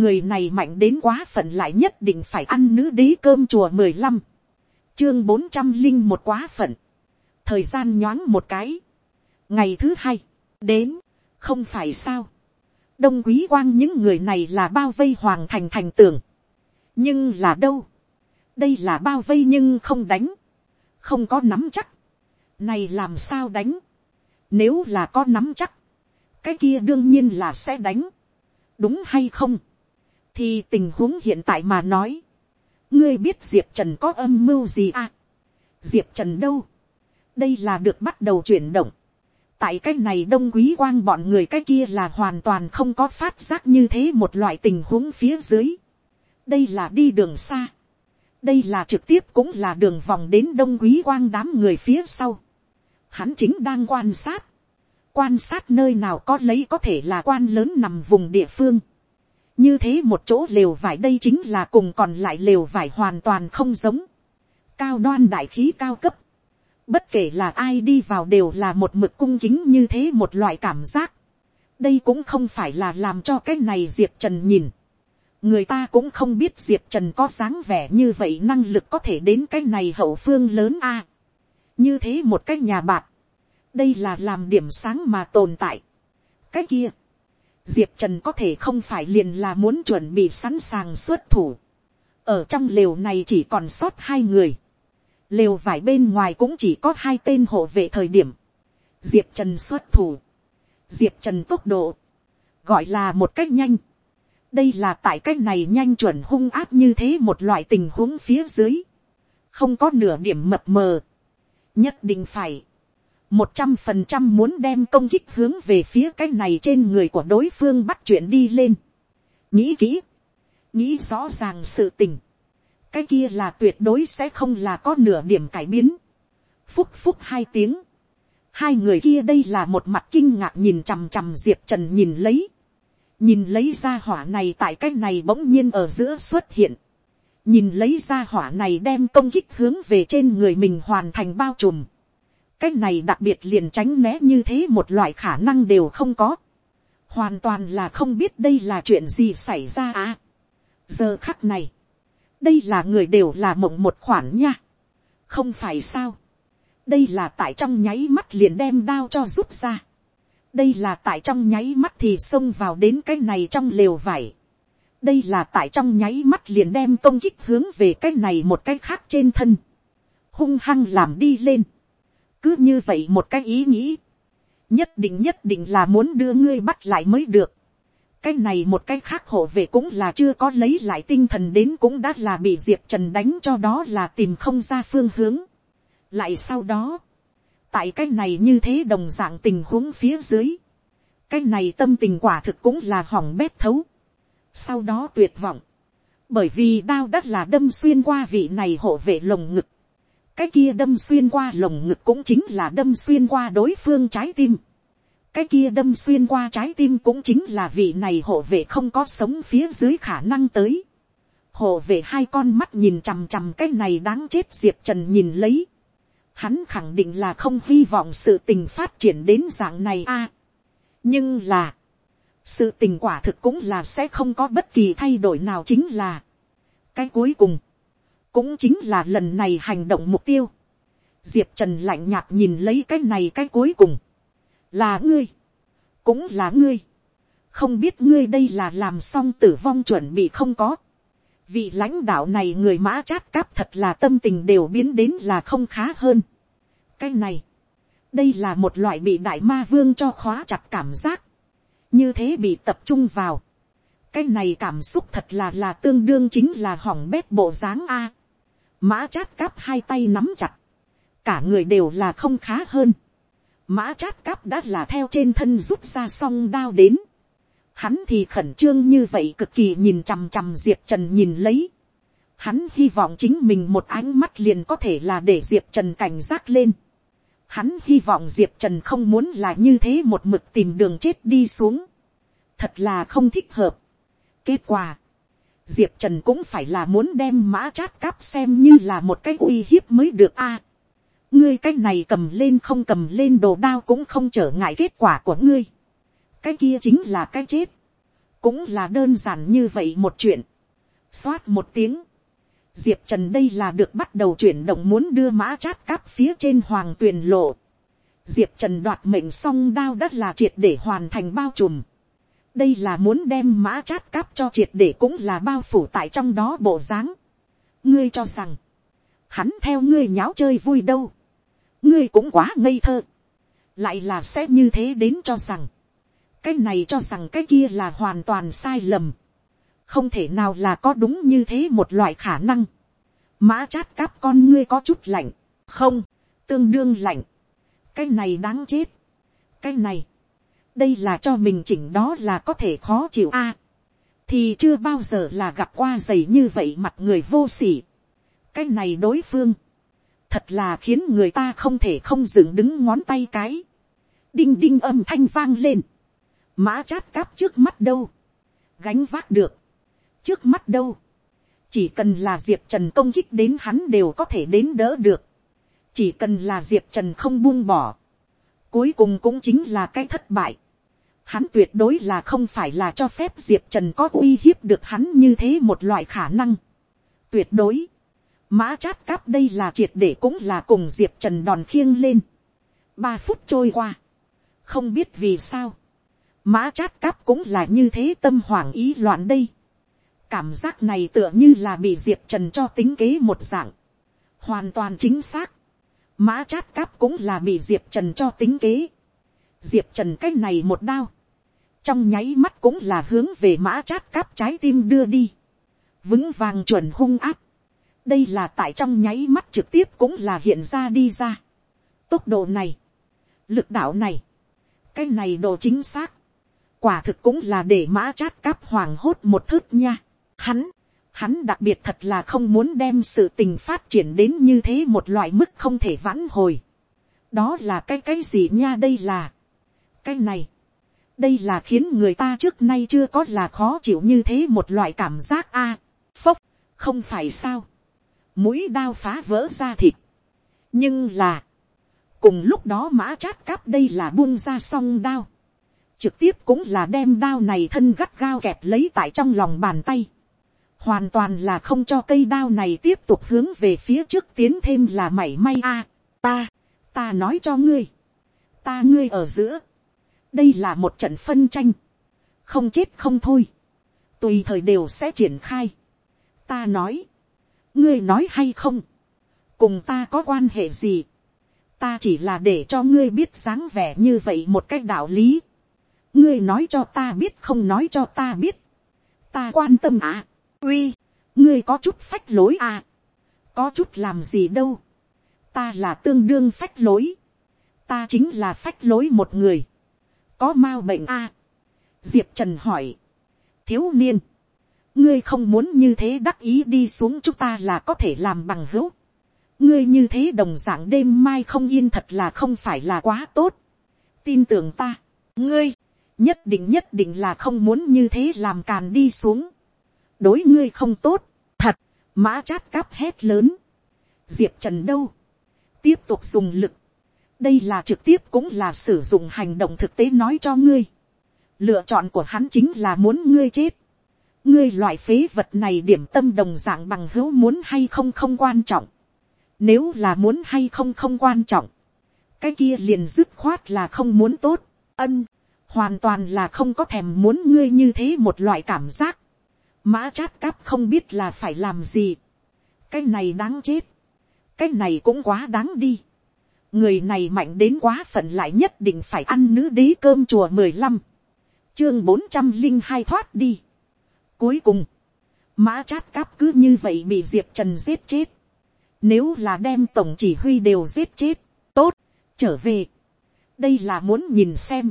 người này mạnh đến quá phận lại nhất định phải ăn nữ đế cơm chùa mười lăm, chương bốn trăm linh một quá phận, thời gian nhoáng một cái, ngày thứ hai, đến, không phải sao, đông quý quang những người này là bao vây hoàng thành thành tường, nhưng là đâu, đây là bao vây nhưng không đánh, không có nắm chắc, này làm sao đánh, nếu là có nắm chắc, cái kia đương nhiên là sẽ đánh, đúng hay không, thì tình huống hiện tại mà nói, ngươi biết diệp trần có âm mưu gì à, diệp trần đâu, đây là được bắt đầu chuyển động, tại cái này đông quý quang bọn người cái kia là hoàn toàn không có phát giác như thế một loại tình huống phía dưới. đây là đi đường xa. đây là trực tiếp cũng là đường vòng đến đông quý quang đám người phía sau. hắn chính đang quan sát. quan sát nơi nào có lấy có thể là quan lớn nằm vùng địa phương như thế một chỗ lều vải đây chính là cùng còn lại lều vải hoàn toàn không giống. cao đoan đại khí cao cấp Bất kể là ai đi vào đều là một mực cung kính như thế một loại cảm giác. Đây cũng không phải là làm cho cái này Diệp Trần nhìn. Người ta cũng không biết Diệp Trần có dáng vẻ như vậy năng lực có thể đến cái này hậu phương lớn a Như thế một cái nhà bạc. Đây là làm điểm sáng mà tồn tại. Cái kia. Diệp Trần có thể không phải liền là muốn chuẩn bị sẵn sàng xuất thủ. Ở trong lều này chỉ còn sót hai người. Lều vải bên ngoài cũng chỉ có hai tên hộ vệ thời điểm, diệp trần xuất thủ, diệp trần tốc độ, gọi là một cách nhanh, đây là tại cách này nhanh chuẩn hung áp như thế một loại tình huống phía dưới, không có nửa điểm mập mờ, nhất định phải, một trăm phần trăm muốn đem công kích hướng về phía cái này trên người của đối phương bắt chuyện đi lên, nghĩ kỹ, nghĩ rõ ràng sự tình, cái kia là tuyệt đối sẽ không là có nửa điểm cải biến. phúc phúc hai tiếng. hai người kia đây là một mặt kinh ngạc nhìn chằm chằm diệp trần nhìn lấy. nhìn lấy ra hỏa này tại cái này bỗng nhiên ở giữa xuất hiện. nhìn lấy ra hỏa này đem công kích hướng về trên người mình hoàn thành bao trùm cái này đặc biệt liền tránh né như thế một loại khả năng đều không có. hoàn toàn là không biết đây là chuyện gì xảy ra à. giờ khắc này, đây là người đều là mộng một khoản nha. không phải sao. đây là tại trong nháy mắt liền đem đao cho rút ra. đây là tại trong nháy mắt thì xông vào đến cái này trong lều vải. đây là tại trong nháy mắt liền đem công kích hướng về cái này một cái khác trên thân. hung hăng làm đi lên cứ như vậy một cái ý nghĩ. nhất định nhất định là muốn đưa ngươi bắt lại mới được cái này một cái khác hộ vệ cũng là chưa có lấy lại tinh thần đến cũng đã là bị diệp trần đánh cho đó là tìm không ra phương hướng. lại sau đó, tại cái này như thế đồng dạng tình huống phía dưới, cái này tâm tình quả thực cũng là hỏng bét thấu. sau đó tuyệt vọng, bởi vì đao đất là đâm xuyên qua vị này hộ vệ lồng ngực, cái kia đâm xuyên qua lồng ngực cũng chính là đâm xuyên qua đối phương trái tim cái kia đâm xuyên qua trái tim cũng chính là vị này hộ vệ không có sống phía dưới khả năng tới. hộ vệ hai con mắt nhìn chằm chằm cái này đáng chết diệp trần nhìn lấy. hắn khẳng định là không hy vọng sự tình phát triển đến dạng này a. nhưng là, sự tình quả thực cũng là sẽ không có bất kỳ thay đổi nào chính là, cái cuối cùng, cũng chính là lần này hành động mục tiêu. diệp trần lạnh nhạt nhìn lấy cái này cái cuối cùng là ngươi, cũng là ngươi, không biết ngươi đây là làm xong tử vong chuẩn bị không có. vị lãnh đạo này người mã chát cáp thật là tâm tình đều biến đến là không khá hơn. cái này, đây là một loại bị đại ma vương cho khóa chặt cảm giác, như thế bị tập trung vào. cái này cảm xúc thật là là tương đương chính là hỏng bét bộ dáng a mã chát cáp hai tay nắm chặt, cả người đều là không khá hơn mã chát cáp đã là theo trên thân rút ra song đao đến. Hắn thì khẩn trương như vậy cực kỳ nhìn chằm chằm diệp trần nhìn lấy. Hắn hy vọng chính mình một ánh mắt liền có thể là để diệp trần cảnh giác lên. Hắn hy vọng diệp trần không muốn là như thế một mực tìm đường chết đi xuống. Thật là không thích hợp. Kết quả. Diệp Trần cũng phải là muốn đem mã chát cáp xem như là một cái uy hiếp mới được a ngươi cái này cầm lên không cầm lên đồ đao cũng không trở ngại kết quả của ngươi. cái kia chính là cái chết. cũng là đơn giản như vậy một chuyện. xoát một tiếng, diệp trần đây là được bắt đầu chuyển động muốn đưa mã chát cáp phía trên hoàng tuyền lộ. diệp trần đoạt mệnh xong đao đất là triệt để hoàn thành bao trùm đây là muốn đem mã chát cáp cho triệt để cũng là bao phủ tại trong đó bộ dáng. ngươi cho rằng, hắn theo ngươi nháo chơi vui đâu. ngươi cũng quá ngây thơ. lại là sẽ như thế đến cho rằng, cái này cho rằng cái kia là hoàn toàn sai lầm. không thể nào là có đúng như thế một loại khả năng. mã chát cáp con ngươi có chút lạnh, không, tương đương lạnh. cái này đáng chết. cái này, đây là cho mình chỉnh đó là có thể khó chịu a. thì chưa bao giờ là gặp qua giày như vậy mặt người vô sỉ. cái này đối phương, thật là khiến người ta không thể không dựng đứng ngón tay cái. đinh đinh âm thanh vang lên. Mã chát cáp trước mắt đâu, gánh vác được, trước mắt đâu, chỉ cần là diệp trần công kích đến hắn đều có thể đến đỡ được, chỉ cần là diệp trần không buông bỏ, cuối cùng cũng chính là cái thất bại, hắn tuyệt đối là không phải là cho phép diệp trần có uy hiếp được hắn như thế một loại khả năng, tuyệt đối, mã chát cáp đây là triệt để cũng là cùng diệp trần đòn khiêng lên, ba phút trôi qua, không biết vì sao, mã chát cáp cũng là như thế tâm hoảng ý loạn đây. cảm giác này tựa như là bị diệp trần cho tính kế một dạng. hoàn toàn chính xác. mã chát cáp cũng là bị diệp trần cho tính kế. diệp trần cái này một đao trong nháy mắt cũng là hướng về mã chát cáp trái tim đưa đi. vững vàng chuẩn hung áp. đây là tại trong nháy mắt trực tiếp cũng là hiện ra đi ra. tốc độ này, lực đạo này, cái này độ chính xác, quả thực cũng là để mã chát cáp hoàng hốt một thước nha. Hắn, hắn đặc biệt thật là không muốn đem sự tình phát triển đến như thế một loại mức không thể vãn hồi. đó là cái cái gì nha đây là. cái này, đây là khiến người ta trước nay chưa có là khó chịu như thế một loại cảm giác a. phốc, không phải sao. mũi đao phá vỡ ra thịt. nhưng là, cùng lúc đó mã chát cáp đây là buông ra song đao trực tiếp cũng là đem đao này thân gắt gao kẹp lấy tại trong lòng bàn tay. Hoàn toàn là không cho cây đao này tiếp tục hướng về phía trước tiến thêm là mảy may a. ta, ta nói cho ngươi. Ta ngươi ở giữa. Đây là một trận phân tranh. Không chết không thôi. Tùy thời đều sẽ triển khai. Ta nói. Ngươi nói hay không? Cùng ta có quan hệ gì? Ta chỉ là để cho ngươi biết dáng vẻ như vậy một cách đạo lý ngươi nói cho ta biết không nói cho ta biết, ta quan tâm à, uy, ngươi có chút phách lối à, có chút làm gì đâu, ta là tương đương phách lối, ta chính là phách lối một người, có mau a bệnh à. diệp trần hỏi, thiếu niên, ngươi không muốn như thế đắc ý đi xuống chúng ta là có thể làm bằng hữu, ngươi như thế đồng d ạ n g đêm mai không yên thật là không phải là quá tốt, tin tưởng ta, ngươi, nhất định nhất định là không muốn như thế làm càn đi xuống. đối ngươi không tốt, thật, mã chát cáp hét lớn. diệp trần đâu, tiếp tục dùng lực đây là trực tiếp cũng là sử dụng hành động thực tế nói cho ngươi. lựa chọn của hắn chính là muốn ngươi chết. ngươi loại phế vật này điểm tâm đồng dạng bằng hữu muốn hay không không quan trọng. nếu là muốn hay không không quan trọng, cái kia liền dứt khoát là không muốn tốt. ân, hoàn toàn là không có thèm muốn ngươi như thế một loại cảm giác. mã chát cáp không biết là phải làm gì. cái này đáng chết. cái này cũng quá đáng đi người này mạnh đến quá phận lại nhất định phải ăn nữ đế cơm chùa mười lăm. chương bốn trăm linh hai thoát đi. cuối cùng, mã chát cáp cứ như vậy bị diệp trần giết chết. nếu là đem tổng chỉ huy đều giết chết, tốt, trở về. đây là muốn nhìn xem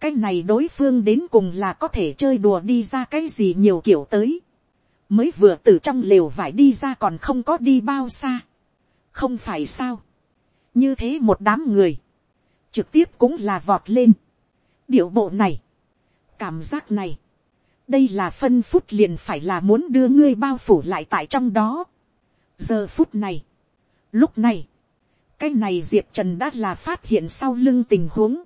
cái này đối phương đến cùng là có thể chơi đùa đi ra cái gì nhiều kiểu tới. mới vừa từ trong lều vải đi ra còn không có đi bao xa. không phải sao như thế một đám người, trực tiếp cũng là vọt lên. điệu bộ này, cảm giác này, đây là phân phút liền phải là muốn đưa ngươi bao phủ lại tại trong đó. giờ phút này, lúc này, cái này diệp trần đã là phát hiện sau lưng tình huống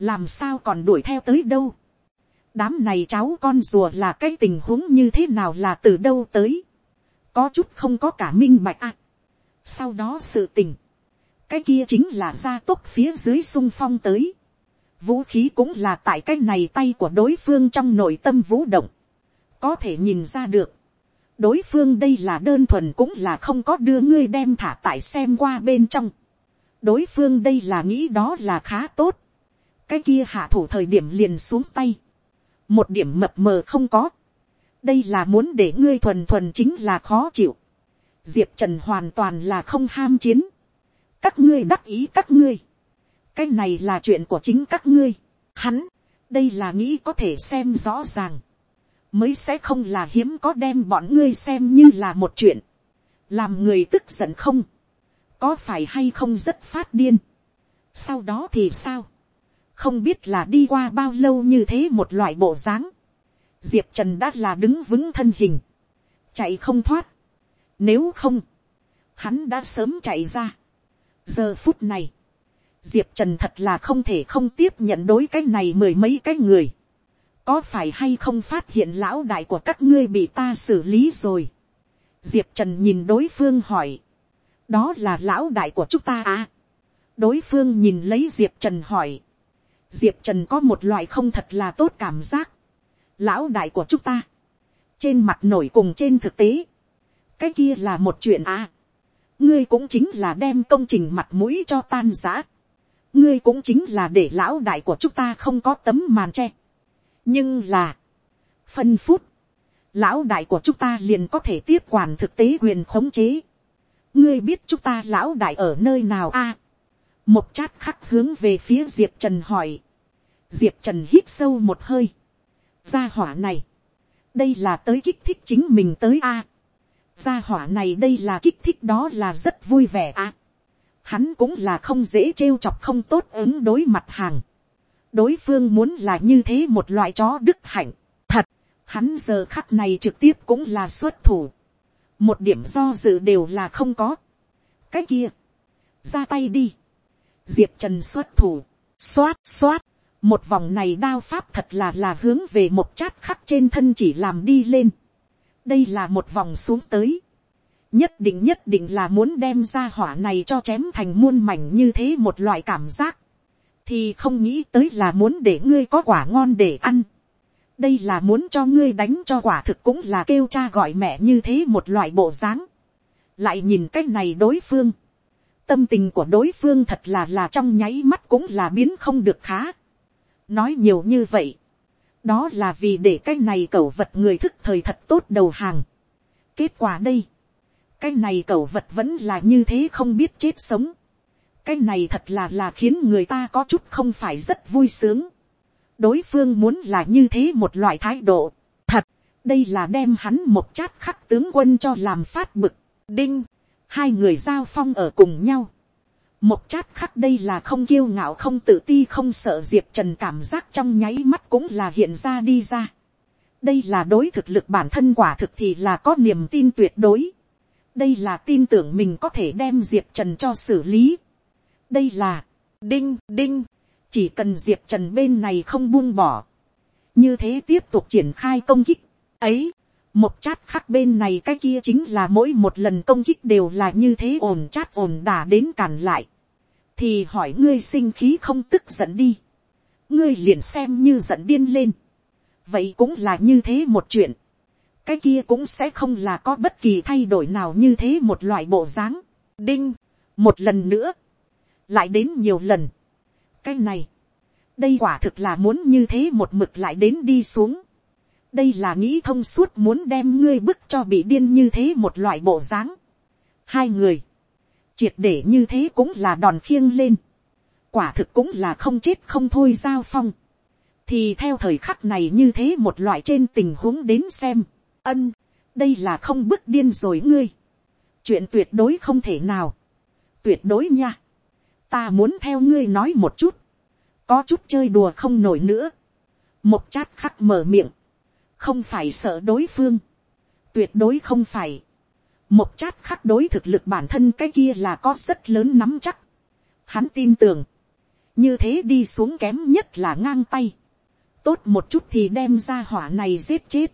làm sao còn đuổi theo tới đâu. đám này cháu con rùa là cái tình huống như thế nào là từ đâu tới, có chút không có cả minh bạch à. sau đó sự tình, cái kia chính là gia tốc phía dưới sung phong tới, vũ khí cũng là tại cái này tay của đối phương trong nội tâm vũ động, có thể nhìn ra được, đối phương đây là đơn thuần cũng là không có đưa ngươi đem thả tại xem qua bên trong, đối phương đây là nghĩ đó là khá tốt, cái kia hạ thủ thời điểm liền xuống tay, một điểm mập mờ không có, đây là muốn để ngươi thuần thuần chính là khó chịu, diệp trần hoàn toàn là không ham chiến, các ngươi đắc ý các ngươi, cái này là chuyện của chính các ngươi, hắn, đây là nghĩ có thể xem rõ ràng, mới sẽ không là hiếm có đem bọn ngươi xem như là một chuyện, làm người tức giận không, có phải hay không rất phát điên, sau đó thì sao, không biết là đi qua bao lâu như thế một loại bộ dáng, diệp trần đã là đứng vững thân hình, chạy không thoát, nếu không, hắn đã sớm chạy ra giờ phút này, diệp trần thật là không thể không tiếp nhận đối cái này mười mấy cái người, có phải hay không phát hiện lão đại của các ngươi bị ta xử lý rồi. diệp trần nhìn đối phương hỏi, đó là lão đại của chúng ta à. đối phương nhìn lấy diệp trần hỏi, diệp trần có một loại không thật là tốt cảm giác, lão đại của chúng ta, trên mặt nổi cùng trên thực tế, cái kia là một chuyện à ngươi cũng chính là đem công trình mặt mũi cho tan giã. ngươi cũng chính là để lão đại của chúng ta không có tấm màn tre. nhưng là, phân phút, lão đại của chúng ta liền có thể tiếp quản thực tế quyền khống chế. ngươi biết chúng ta lão đại ở nơi nào a. À? một chát khắc hướng về phía diệp trần hỏi. diệp trần hít sâu một hơi. gia hỏa này, đây là tới kích thích chính mình tới a gia hỏa này đây là kích thích đó là rất vui vẻ à. Hắn cũng là không dễ trêu chọc không tốt ứng đối mặt hàng. Đối phương muốn là như thế một loại chó đức hạnh. Thật, hắn giờ khắc này trực tiếp cũng là xuất thủ. Một điểm do dự đều là không có. Cái kia, ra tay đi. Diệp Trần xuất thủ, xoát xoát. Một vòng này đao pháp thật là là hướng về một chát khắc trên thân chỉ làm đi lên đây là một vòng xuống tới. nhất định nhất định là muốn đem ra hỏa này cho chém thành muôn mảnh như thế một loại cảm giác. thì không nghĩ tới là muốn để ngươi có quả ngon để ăn. đây là muốn cho ngươi đánh cho quả thực cũng là kêu cha gọi mẹ như thế một loại bộ dáng. lại nhìn cái này đối phương. tâm tình của đối phương thật là là trong nháy mắt cũng là biến không được khá. nói nhiều như vậy đó là vì để cái này cẩu vật người thức thời thật tốt đầu hàng. kết quả đây, cái này cẩu vật vẫn là như thế không biết chết sống. cái này thật là là khiến người ta có chút không phải rất vui sướng. đối phương muốn là như thế một loại thái độ. thật, đây là đem hắn một chát khắc tướng quân cho làm phát bực. đinh, hai người giao phong ở cùng nhau một chát khắc đây là không kiêu ngạo không tự ti không sợ diệp trần cảm giác trong nháy mắt cũng là hiện ra đi ra. đây là đối thực lực bản thân quả thực thì là có niềm tin tuyệt đối. đây là tin tưởng mình có thể đem diệp trần cho xử lý. đây là, đinh đinh, chỉ cần diệp trần bên này không buông bỏ. như thế tiếp tục triển khai công kích. ấy, một chát khắc bên này cái kia chính là mỗi một lần công kích đều là như thế ồn chát ồn đà đến cản lại thì hỏi ngươi sinh khí không tức giận đi. ngươi liền xem như giận điên lên. vậy cũng là như thế một chuyện. cái kia cũng sẽ không là có bất kỳ thay đổi nào như thế một loại bộ dáng. đinh, một lần nữa, lại đến nhiều lần. cái này, đây quả thực là muốn như thế một mực lại đến đi xuống đây là nghĩ thông suốt muốn đem ngươi bức cho bị điên như thế một loại bộ dáng. hai người, triệt để như thế cũng là đòn khiêng lên, quả thực cũng là không chết không thôi giao phong, thì theo thời khắc này như thế một loại trên tình huống đến xem, ân, đây là không bức điên rồi ngươi, chuyện tuyệt đối không thể nào, tuyệt đối nha, ta muốn theo ngươi nói một chút, có chút chơi đùa không nổi nữa, một chát khắc mở miệng, không phải sợ đối phương, tuyệt đối không phải, một chát khắc đối thực lực bản thân cái kia là có rất lớn nắm chắc, hắn tin tưởng, như thế đi xuống kém nhất là ngang tay, tốt một chút thì đem ra hỏa này giết chết.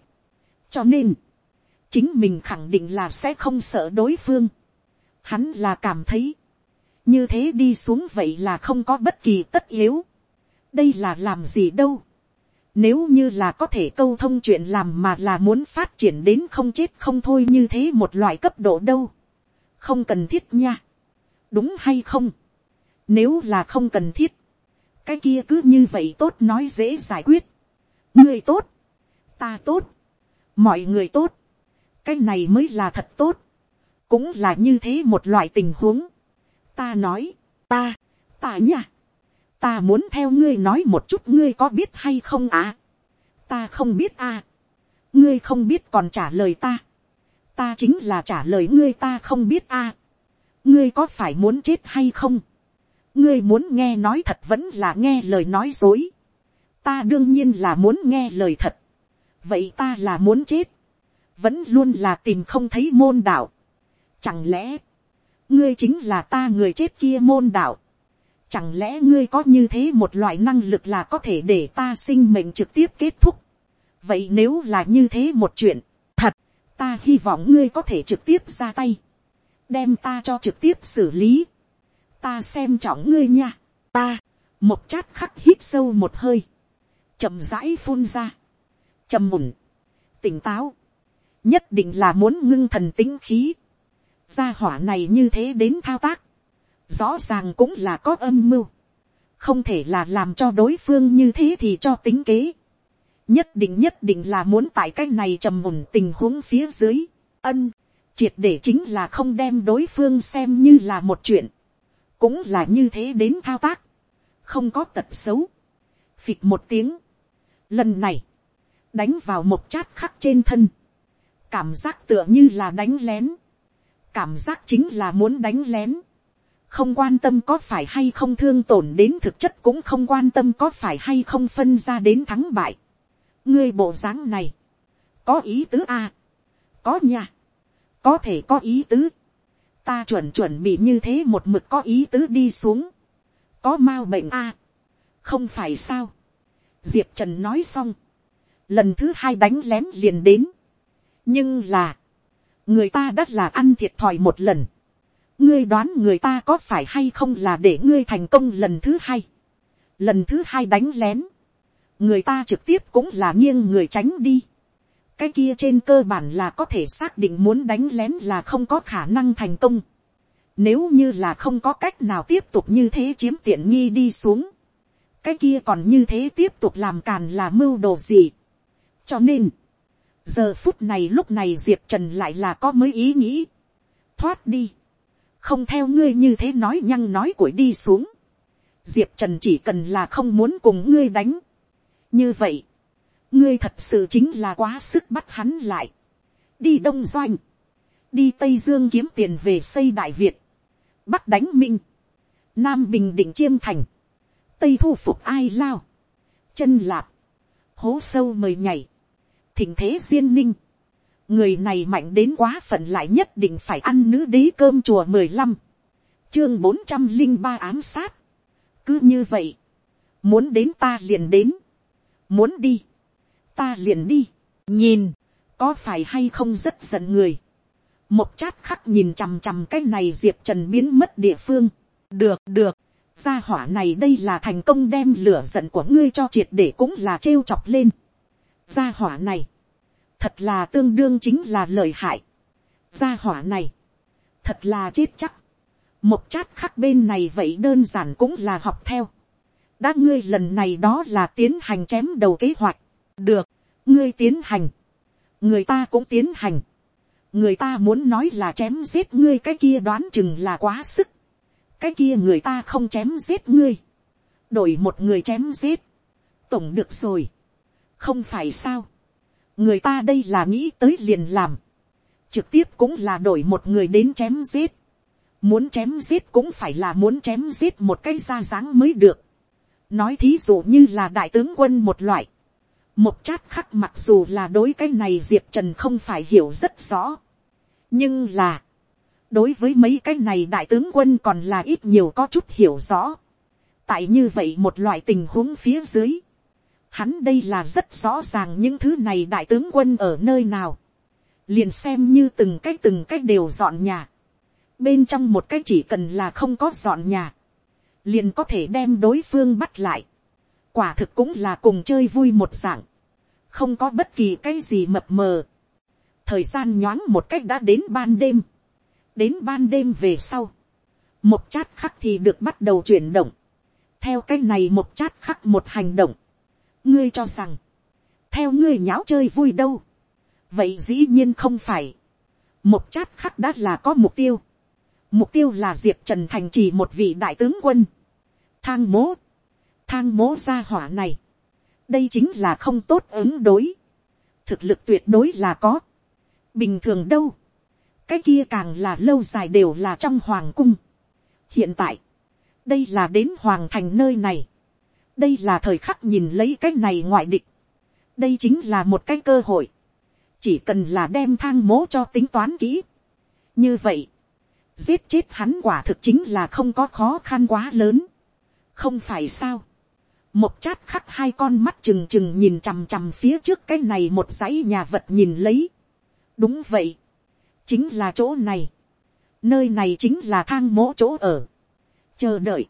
cho nên, chính mình khẳng định là sẽ không sợ đối phương. hắn là cảm thấy, như thế đi xuống vậy là không có bất kỳ tất yếu. đây là làm gì đâu. Nếu như là có thể câu thông chuyện làm mà là muốn phát triển đến không chết không thôi như thế một loại cấp độ đâu. Không cần thiết nha. Đúng hay không? Nếu là không cần thiết. Cái kia cứ như vậy tốt nói dễ giải quyết. Người tốt. Ta tốt. Mọi người tốt. Cái này mới là thật tốt. Cũng là như thế một loại tình huống. Ta nói. Ta. Ta nha ta muốn theo ngươi nói một chút ngươi có biết hay không à. ta không biết à. ngươi không biết còn trả lời ta. ta chính là trả lời ngươi ta không biết à. ngươi có phải muốn chết hay không. ngươi muốn nghe nói thật vẫn là nghe lời nói dối. ta đương nhiên là muốn nghe lời thật. vậy ta là muốn chết. vẫn luôn là tìm không thấy môn đạo. chẳng lẽ, ngươi chính là ta người chết kia môn đạo Chẳng lẽ ngươi có như thế một loại năng lực là có thể để ta sinh mệnh trực tiếp kết thúc. Vậy nếu là như thế một chuyện, thật, ta hy vọng ngươi có thể trực tiếp ra tay. Đem ta cho trực tiếp xử lý. Ta xem trọng ngươi nha. Ta, một chát khắc hít sâu một hơi. chậm rãi phun ra. trầm mùn. Tỉnh táo. Nhất định là muốn ngưng thần tính khí. Gia hỏa này như thế đến thao tác rõ ràng cũng là có âm mưu, không thể là làm cho đối phương như thế thì cho tính kế, nhất định nhất định là muốn tại cái này trầm mùn tình huống phía dưới, ân, triệt để chính là không đem đối phương xem như là một chuyện, cũng là như thế đến thao tác, không có tật xấu, phịch một tiếng, lần này, đánh vào một chát khắc trên thân, cảm giác tựa như là đánh lén, cảm giác chính là muốn đánh lén, không quan tâm có phải hay không thương tổn đến thực chất cũng không quan tâm có phải hay không phân ra đến thắng bại. ngươi bộ dáng này, có ý tứ a, à? có nha, có thể có ý tứ, ta chuẩn chuẩn bị như thế một mực có ý tứ đi xuống, có m a u bệnh a, à? không phải sao, diệp trần nói xong, lần thứ hai đánh lén liền đến, nhưng là, người ta đã là ăn thiệt thòi một lần, ngươi đoán người ta có phải hay không là để ngươi thành công lần thứ hai. lần thứ hai đánh lén. người ta trực tiếp cũng là nghiêng người tránh đi. cái kia trên cơ bản là có thể xác định muốn đánh lén là không có khả năng thành công. nếu như là không có cách nào tiếp tục như thế chiếm tiện nghi đi xuống. cái kia còn như thế tiếp tục làm càn là mưu đồ gì. cho nên, giờ phút này lúc này diệp trần lại là có mới ý nghĩ. thoát đi không theo ngươi như thế nói nhăng nói cuội đi xuống. diệp trần chỉ cần là không muốn cùng ngươi đánh. như vậy, ngươi thật sự chính là quá sức bắt hắn lại. đi đông doanh, đi tây dương kiếm tiền về xây đại việt, bắc đánh minh, nam bình định chiêm thành, tây thu phục ai lao, chân lạp, hố sâu mời nhảy, thỉnh thế duyên ninh, người này mạnh đến quá phận lại nhất định phải ăn nữ đế cơm chùa mười lăm, chương bốn trăm linh ba ám sát, cứ như vậy, muốn đến ta liền đến, muốn đi, ta liền đi, nhìn, có phải hay không rất giận người, một chát khắc nhìn chằm chằm cái này diệp trần biến mất địa phương, được được, gia hỏa này đây là thành công đem lửa giận của ngươi cho triệt để cũng là trêu chọc lên, gia hỏa này, thật là tương đương chính là lợi hại. gia hỏa này, thật là chết chắc. một chát khắc bên này vậy đơn giản cũng là học theo. đã ngươi lần này đó là tiến hành chém đầu kế hoạch. được, ngươi tiến hành. người ta cũng tiến hành. người ta muốn nói là chém giết ngươi cái kia đoán chừng là quá sức. cái kia người ta không chém giết ngươi. đổi một người chém giết. tổng được rồi. không phải sao người ta đây là nghĩ tới liền làm, trực tiếp cũng là đổi một người đến chém giết, muốn chém giết cũng phải là muốn chém giết một cái ra dáng mới được, nói thí dụ như là đại tướng quân một loại, một chát khắc mặc dù là đối cái này diệp trần không phải hiểu rất rõ, nhưng là, đối với mấy cái này đại tướng quân còn là ít nhiều có chút hiểu rõ, tại như vậy một loại tình huống phía dưới, Hắn đây là rất rõ ràng những thứ này đại tướng quân ở nơi nào. Liền xem như từng cách từng cách đều dọn nhà. Bên trong một cách chỉ cần là không có dọn nhà. Liền có thể đem đối phương bắt lại. Quả thực cũng là cùng chơi vui một dạng. Không có bất kỳ cái gì mập mờ. Thời gian nhoáng một cách đã đến ban đêm. Đến ban đêm về sau. Một chát khắc thì được bắt đầu chuyển động. Theo cái này một chát khắc một hành động ngươi cho rằng, theo ngươi nháo chơi vui đâu, vậy dĩ nhiên không phải, một chát khắc đã là có mục tiêu, mục tiêu là diệp trần thành chỉ một vị đại tướng quân, thang mố, thang mố gia hỏa này, đây chính là không tốt ứng đối, thực lực tuyệt đối là có, bình thường đâu, cái kia càng là lâu dài đều là trong hoàng cung. hiện tại, đây là đến hoàng thành nơi này, đây là thời khắc nhìn lấy cái này ngoại địch. đây chính là một cái cơ hội. chỉ cần là đem thang mố cho tính toán kỹ. như vậy, giết chết hắn quả thực chính là không có khó khăn quá lớn. không phải sao. một chát khắc hai con mắt trừng trừng nhìn chằm chằm phía trước cái này một dãy nhà vật nhìn lấy. đúng vậy. chính là chỗ này. nơi này chính là thang mố chỗ ở. chờ đợi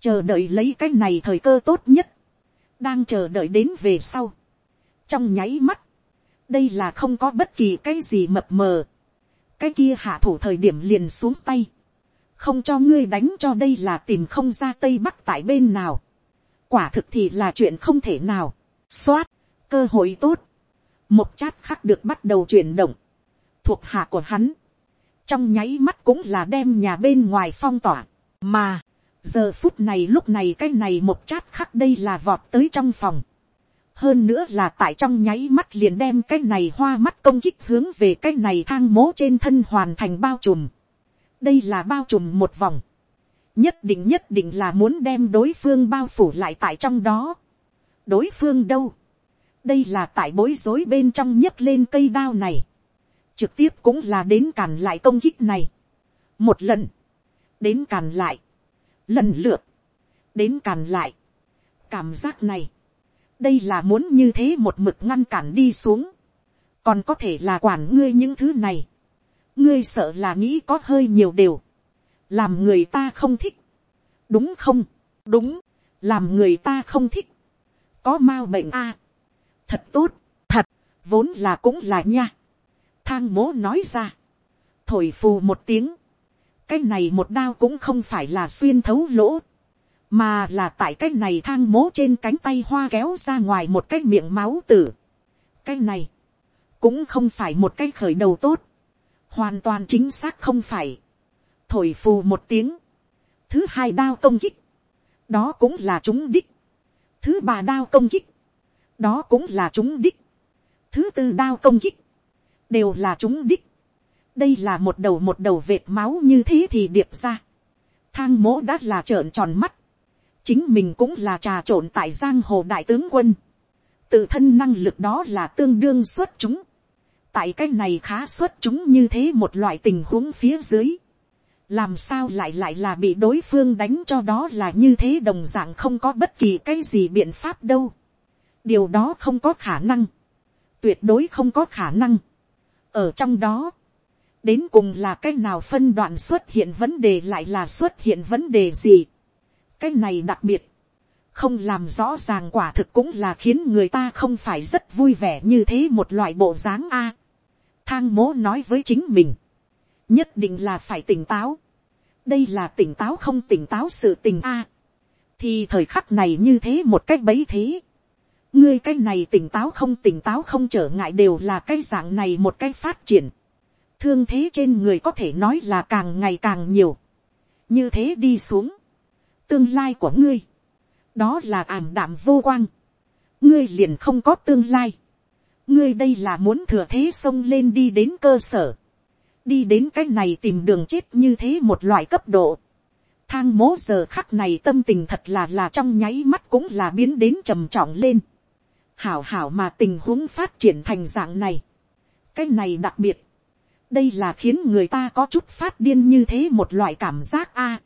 chờ đợi lấy cái này thời cơ tốt nhất, đang chờ đợi đến về sau, trong nháy mắt, đây là không có bất kỳ cái gì mập mờ, cái kia hạ thủ thời điểm liền xuống tay, không cho ngươi đánh cho đây là tìm không ra tây bắc tại bên nào, quả thực thì là chuyện không thể nào, x o á t cơ hội tốt, một chát khác được bắt đầu chuyển động, thuộc hạ của hắn, trong nháy mắt cũng là đem nhà bên ngoài phong tỏa, mà, giờ phút này lúc này cái này một chát khắc đây là vọt tới trong phòng. hơn nữa là tại trong nháy mắt liền đem cái này hoa mắt công kích hướng về cái này thang mố trên thân hoàn thành bao trùm. đây là bao trùm một vòng. nhất định nhất định là muốn đem đối phương bao phủ lại tại trong đó. đối phương đâu. đây là tại bối rối bên trong nhấc lên cây đao này. trực tiếp cũng là đến càn lại công kích này. một lần. đến càn lại lần lượt, đến càn lại. cảm giác này, đây là muốn như thế một mực ngăn cản đi xuống, còn có thể là quản ngươi những thứ này, ngươi sợ là nghĩ có hơi nhiều đều, làm người ta không thích, đúng không, đúng, làm người ta không thích, có m a bệnh a, thật tốt, thật, vốn là cũng là nha, thang mố nói ra, thổi phù một tiếng, cái này một đao cũng không phải là xuyên thấu lỗ, mà là tại cái này thang mố trên cánh tay hoa kéo ra ngoài một cái miệng máu tử. cái này, cũng không phải một cái khởi đầu tốt, hoàn toàn chính xác không phải, thổi phù một tiếng, thứ hai đao công kích, đó cũng là chúng đích, thứ ba đao công kích, đó cũng là chúng đích, thứ tư đao công kích, đều là chúng đích, đây là một đầu một đầu vệt máu như thế thì điệp ra. thang mỗ đã là trợn tròn mắt. chính mình cũng là trà trộn tại giang hồ đại tướng quân. tự thân năng lực đó là tương đương xuất chúng. tại cái này khá xuất chúng như thế một loại tình huống phía dưới. làm sao lại lại là bị đối phương đánh cho đó là như thế đồng dạng không có bất kỳ cái gì biện pháp đâu. điều đó không có khả năng. tuyệt đối không có khả năng. ở trong đó, đến cùng là cái nào phân đoạn xuất hiện vấn đề lại là xuất hiện vấn đề gì. cái này đặc biệt, không làm rõ ràng quả thực cũng là khiến người ta không phải rất vui vẻ như thế một loại bộ dáng a. thang mố nói với chính mình, nhất định là phải tỉnh táo. đây là tỉnh táo không tỉnh táo sự tình a. thì thời khắc này như thế một cách bấy thế. ngươi cái này tỉnh táo không tỉnh táo không trở ngại đều là cái dạng này một cái phát triển thương thế trên người có thể nói là càng ngày càng nhiều. như thế đi xuống, tương lai của ngươi, đó là ảm đạm vô quang, ngươi liền không có tương lai, ngươi đây là muốn thừa thế xông lên đi đến cơ sở, đi đến cái này tìm đường chết như thế một loại cấp độ, thang mố giờ khắc này tâm tình thật là là trong nháy mắt cũng là biến đến trầm trọng lên, hảo hảo mà tình huống phát triển thành dạng này, cái này đặc biệt, đây là khiến người ta có chút phát điên như thế một loại cảm giác a.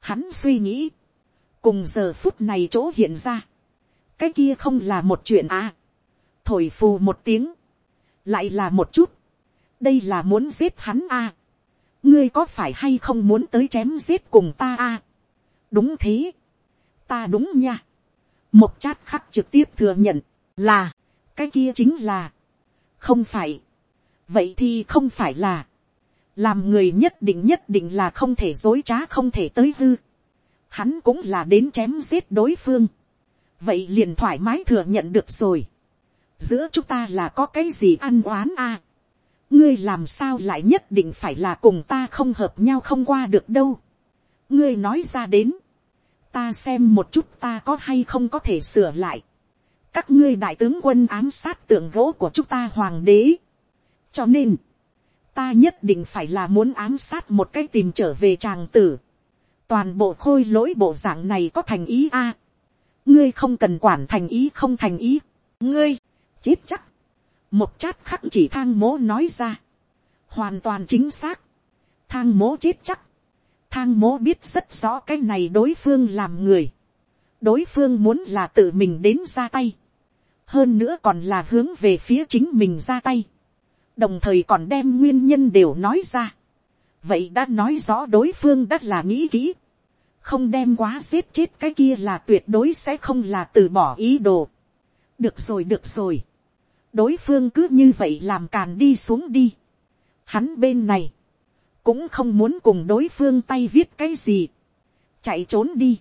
hắn suy nghĩ, cùng giờ phút này chỗ hiện ra, cái kia không là một chuyện à. thổi phù một tiếng, lại là một chút, đây là muốn giết hắn à. ngươi có phải hay không muốn tới chém giết cùng ta a đúng thế, ta đúng nha. một chát khắc trực tiếp thừa nhận, là, cái kia chính là, không phải, vậy thì không phải là, làm người nhất định nhất định là không thể dối trá không thể tới hư, hắn cũng là đến chém giết đối phương, vậy liền thoải mái thừa nhận được rồi, giữa chúng ta là có cái gì ăn oán a, ngươi làm sao lại nhất định phải là cùng ta không hợp nhau không qua được đâu, ngươi nói ra đến, ta xem một chút ta có hay không có thể sửa lại, các ngươi đại tướng quân ám sát tượng gỗ của chúng ta hoàng đế, cho nên, ta nhất định phải là muốn ám sát một cái tìm trở về tràng tử. toàn bộ khôi lỗi bộ dạng này có thành ý a. ngươi không cần quản thành ý không thành ý. ngươi, chết chắc. một chát khắc chỉ thang mố nói ra. hoàn toàn chính xác. thang mố chết chắc. thang mố biết rất rõ cái này đối phương làm người. đối phương muốn là tự mình đến ra tay. hơn nữa còn là hướng về phía chính mình ra tay đồng thời còn đem nguyên nhân đều nói ra. vậy đã nói rõ đối phương đã là nghĩ kỹ. không đem quá giết chết cái kia là tuyệt đối sẽ không là từ bỏ ý đồ. được rồi được rồi. đối phương cứ như vậy làm càn đi xuống đi. hắn bên này, cũng không muốn cùng đối phương tay viết cái gì. chạy trốn đi.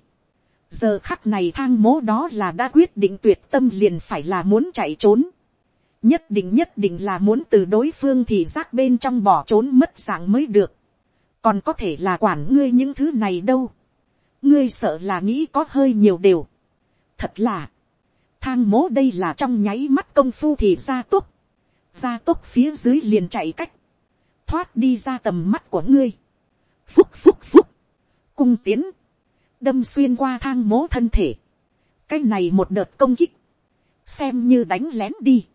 giờ khắc này thang mố đó là đã quyết định tuyệt tâm liền phải là muốn chạy trốn nhất định nhất định là muốn từ đối phương thì giác bên trong bỏ trốn mất dạng mới được. còn có thể là quản ngươi những thứ này đâu. ngươi sợ là nghĩ có hơi nhiều đều. thật là, thang mố đây là trong nháy mắt công phu thì ra túc. ra túc phía dưới liền chạy cách. thoát đi ra tầm mắt của ngươi. phúc phúc phúc. cung tiến. đâm xuyên qua thang mố thân thể. cái này một đợt công kích. xem như đánh lén đi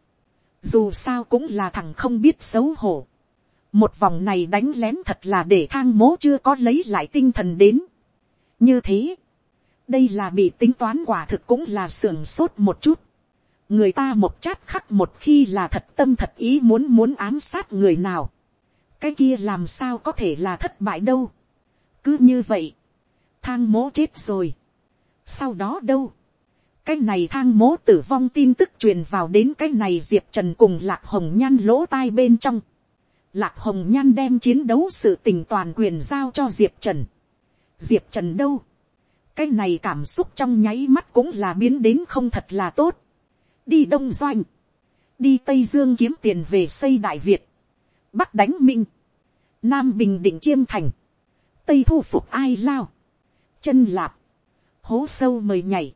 dù sao cũng là thằng không biết xấu hổ. một vòng này đánh lén thật là để thang mố chưa có lấy lại tinh thần đến. như thế, đây là bị tính toán quả thực cũng là sườn sốt một chút. người ta một chát khắc một khi là thật tâm thật ý muốn muốn ám sát người nào. cái kia làm sao có thể là thất bại đâu. cứ như vậy, thang mố chết rồi. sau đó đâu, cái này thang mố tử vong tin tức truyền vào đến cái này diệp trần cùng lạc hồng nhan lỗ tai bên trong. lạc hồng nhan đem chiến đấu sự tình toàn quyền giao cho diệp trần. diệp trần đâu. cái này cảm xúc trong nháy mắt cũng là biến đến không thật là tốt. đi đông doanh. đi tây dương kiếm tiền về xây đại việt. bắc đánh minh. nam bình định chiêm thành. tây thu phục ai lao. chân lạp. hố sâu mời nhảy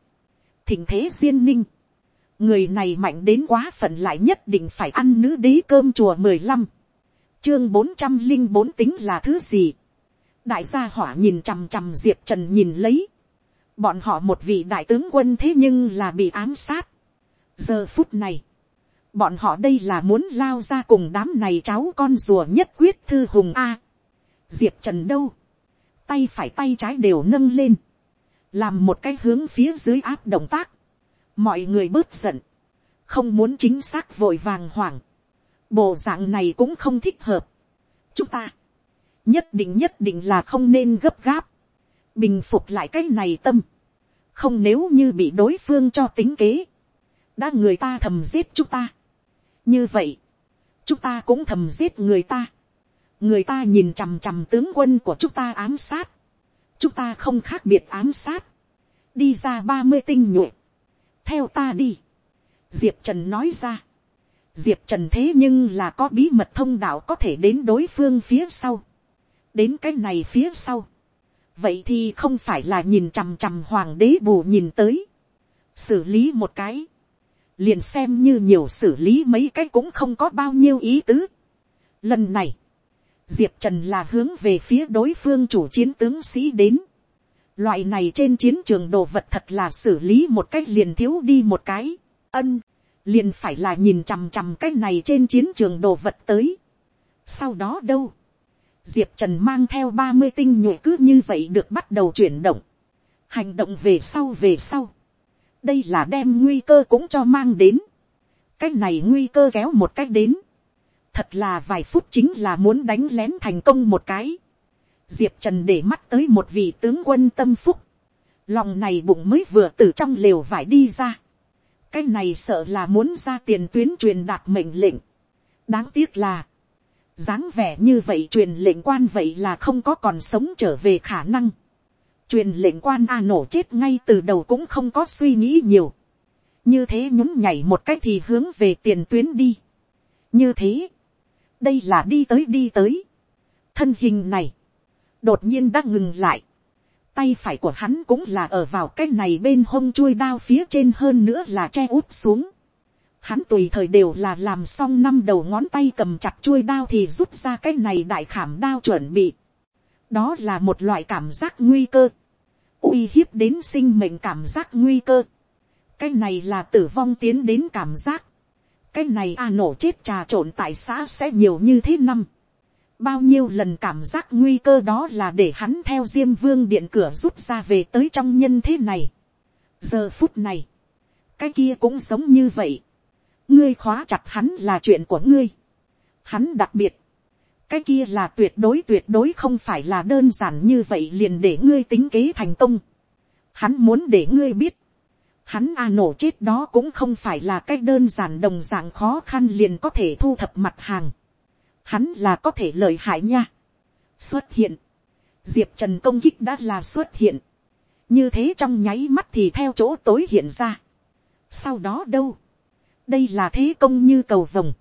thình thế duyên ninh. người này mạnh đến quá phận lại nhất định phải ăn nữ đế cơm chùa mười lăm. chương bốn trăm linh bốn tính là thứ gì. đại gia hỏa nhìn chằm chằm diệp trần nhìn lấy. bọn họ một vị đại tướng quân thế nhưng là bị ám sát. giờ phút này, bọn họ đây là muốn lao ra cùng đám này cháu con rùa nhất quyết thư hùng a. diệp trần đâu, tay phải tay trái đều nâng lên làm một cái hướng phía dưới áp động tác, mọi người bớt giận, không muốn chính xác vội vàng hoảng, bộ dạng này cũng không thích hợp. chúng ta, nhất định nhất định là không nên gấp gáp, bình phục lại cái này tâm, không nếu như bị đối phương cho tính kế, đã người ta thầm giết chúng ta. như vậy, chúng ta cũng thầm giết người ta. người ta nhìn chằm chằm tướng quân của chúng ta ám sát, chúng ta không khác biệt ám sát, đi ra ba mươi tinh nhuệ, theo ta đi, diệp trần nói ra, diệp trần thế nhưng là có bí mật thông đạo có thể đến đối phương phía sau, đến cái này phía sau, vậy thì không phải là nhìn chằm chằm hoàng đế bù nhìn tới, xử lý một cái, liền xem như nhiều xử lý mấy cái cũng không có bao nhiêu ý tứ. Lần này, diệp trần là hướng về phía đối phương chủ chiến tướng sĩ đến. loại này trên chiến trường đồ vật thật là xử lý một cách liền thiếu đi một cái. ân, liền phải là nhìn chằm chằm cái này trên chiến trường đồ vật tới. sau đó đâu, diệp trần mang theo ba mươi tinh nhuệ cứ như vậy được bắt đầu chuyển động. hành động về sau về sau. đây là đem nguy cơ cũng cho mang đến, cái này nguy cơ kéo một cách đến, thật là vài phút chính là muốn đánh lén thành công một cái, diệp trần để mắt tới một vị tướng quân tâm phúc, lòng này bụng mới vừa từ trong lều vải đi ra, cái này sợ là muốn ra tiền tuyến truyền đạt mệnh lệnh, đáng tiếc là, dáng vẻ như vậy truyền lệnh quan vậy là không có còn sống trở về khả năng. truyền lệnh quan a nổ chết ngay từ đầu cũng không có suy nghĩ nhiều. như thế nhún nhảy một cách thì hướng về tiền tuyến đi. như thế, đây là đi tới đi tới. thân hình này, đột nhiên đã ngừng lại. tay phải của hắn cũng là ở vào cái này bên hông chuôi đao phía trên hơn nữa là che út xuống hắn tùy thời đều là làm xong năm đầu ngón tay cầm chặt chuôi đao thì rút ra cái này đại khảm đao chuẩn bị. đó là một loại cảm giác nguy cơ, uy hiếp đến sinh mệnh cảm giác nguy cơ. cái này là tử vong tiến đến cảm giác cái này a nổ chết trà trộn tại xã sẽ nhiều như thế năm. bao nhiêu lần cảm giác nguy cơ đó là để hắn theo diêm vương điện cửa rút ra về tới trong nhân thế này. giờ phút này, cái kia cũng giống như vậy ngươi khóa chặt hắn là chuyện của ngươi. Hắn đặc biệt, cái kia là tuyệt đối tuyệt đối không phải là đơn giản như vậy liền để ngươi tính kế thành công. Hắn muốn để ngươi biết, hắn a nổ chết đó cũng không phải là cái đơn giản đồng dạng khó khăn liền có thể thu thập mặt hàng. Hắn là có thể lợi hại nha. Xuất hiện, diệp trần công kích đã là xuất hiện. như thế trong nháy mắt thì theo chỗ tối hiện ra. sau đó đâu, đây là thế công như cầu vồng,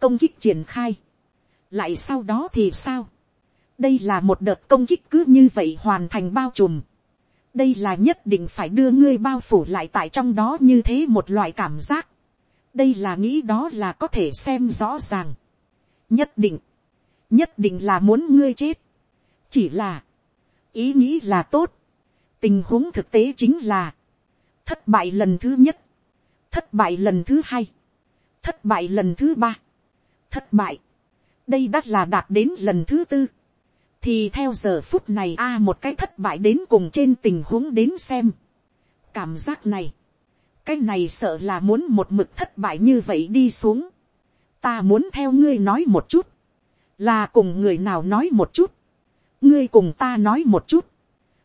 công kích triển khai, lại sau đó thì sao, đây là một đợt công kích cứ như vậy hoàn thành bao trùm, đây là nhất định phải đưa ngươi bao phủ lại tại trong đó như thế một loại cảm giác, đây là nghĩ đó là có thể xem rõ ràng, nhất định, nhất định là muốn ngươi chết, chỉ là, ý nghĩ là tốt, tình huống thực tế chính là, thất bại lần thứ nhất, thất bại lần thứ hai, thất bại lần thứ ba, thất bại, đây đã là đạt đến lần thứ tư, thì theo giờ phút này a một cái thất bại đến cùng trên tình huống đến xem, cảm giác này, cái này sợ là muốn một mực thất bại như vậy đi xuống, ta muốn theo ngươi nói một chút, là cùng người nào nói một chút, ngươi cùng ta nói một chút,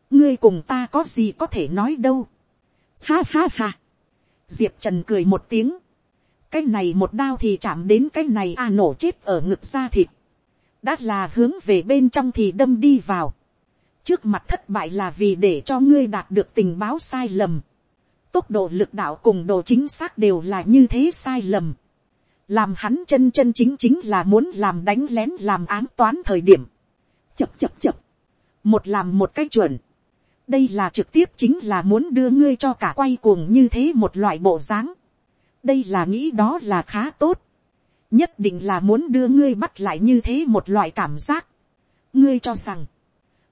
ngươi cùng ta có gì có thể nói đâu, ha ha ha, diệp trần cười một tiếng, cái này một đao thì chạm đến cái này a nổ chết ở ngực da thịt, đã là hướng về bên trong thì đâm đi vào, trước mặt thất bại là vì để cho ngươi đạt được tình báo sai lầm, tốc độ lực đạo cùng độ chính xác đều là như thế sai lầm, làm hắn chân chân chính chính là muốn làm đánh lén làm án toán thời điểm, chập chập chập, một làm một cách chuẩn, đây là trực tiếp chính là muốn đưa ngươi cho cả quay cuồng như thế một loại bộ dáng. đây là nghĩ đó là khá tốt nhất định là muốn đưa ngươi bắt lại như thế một loại cảm giác. ngươi cho rằng,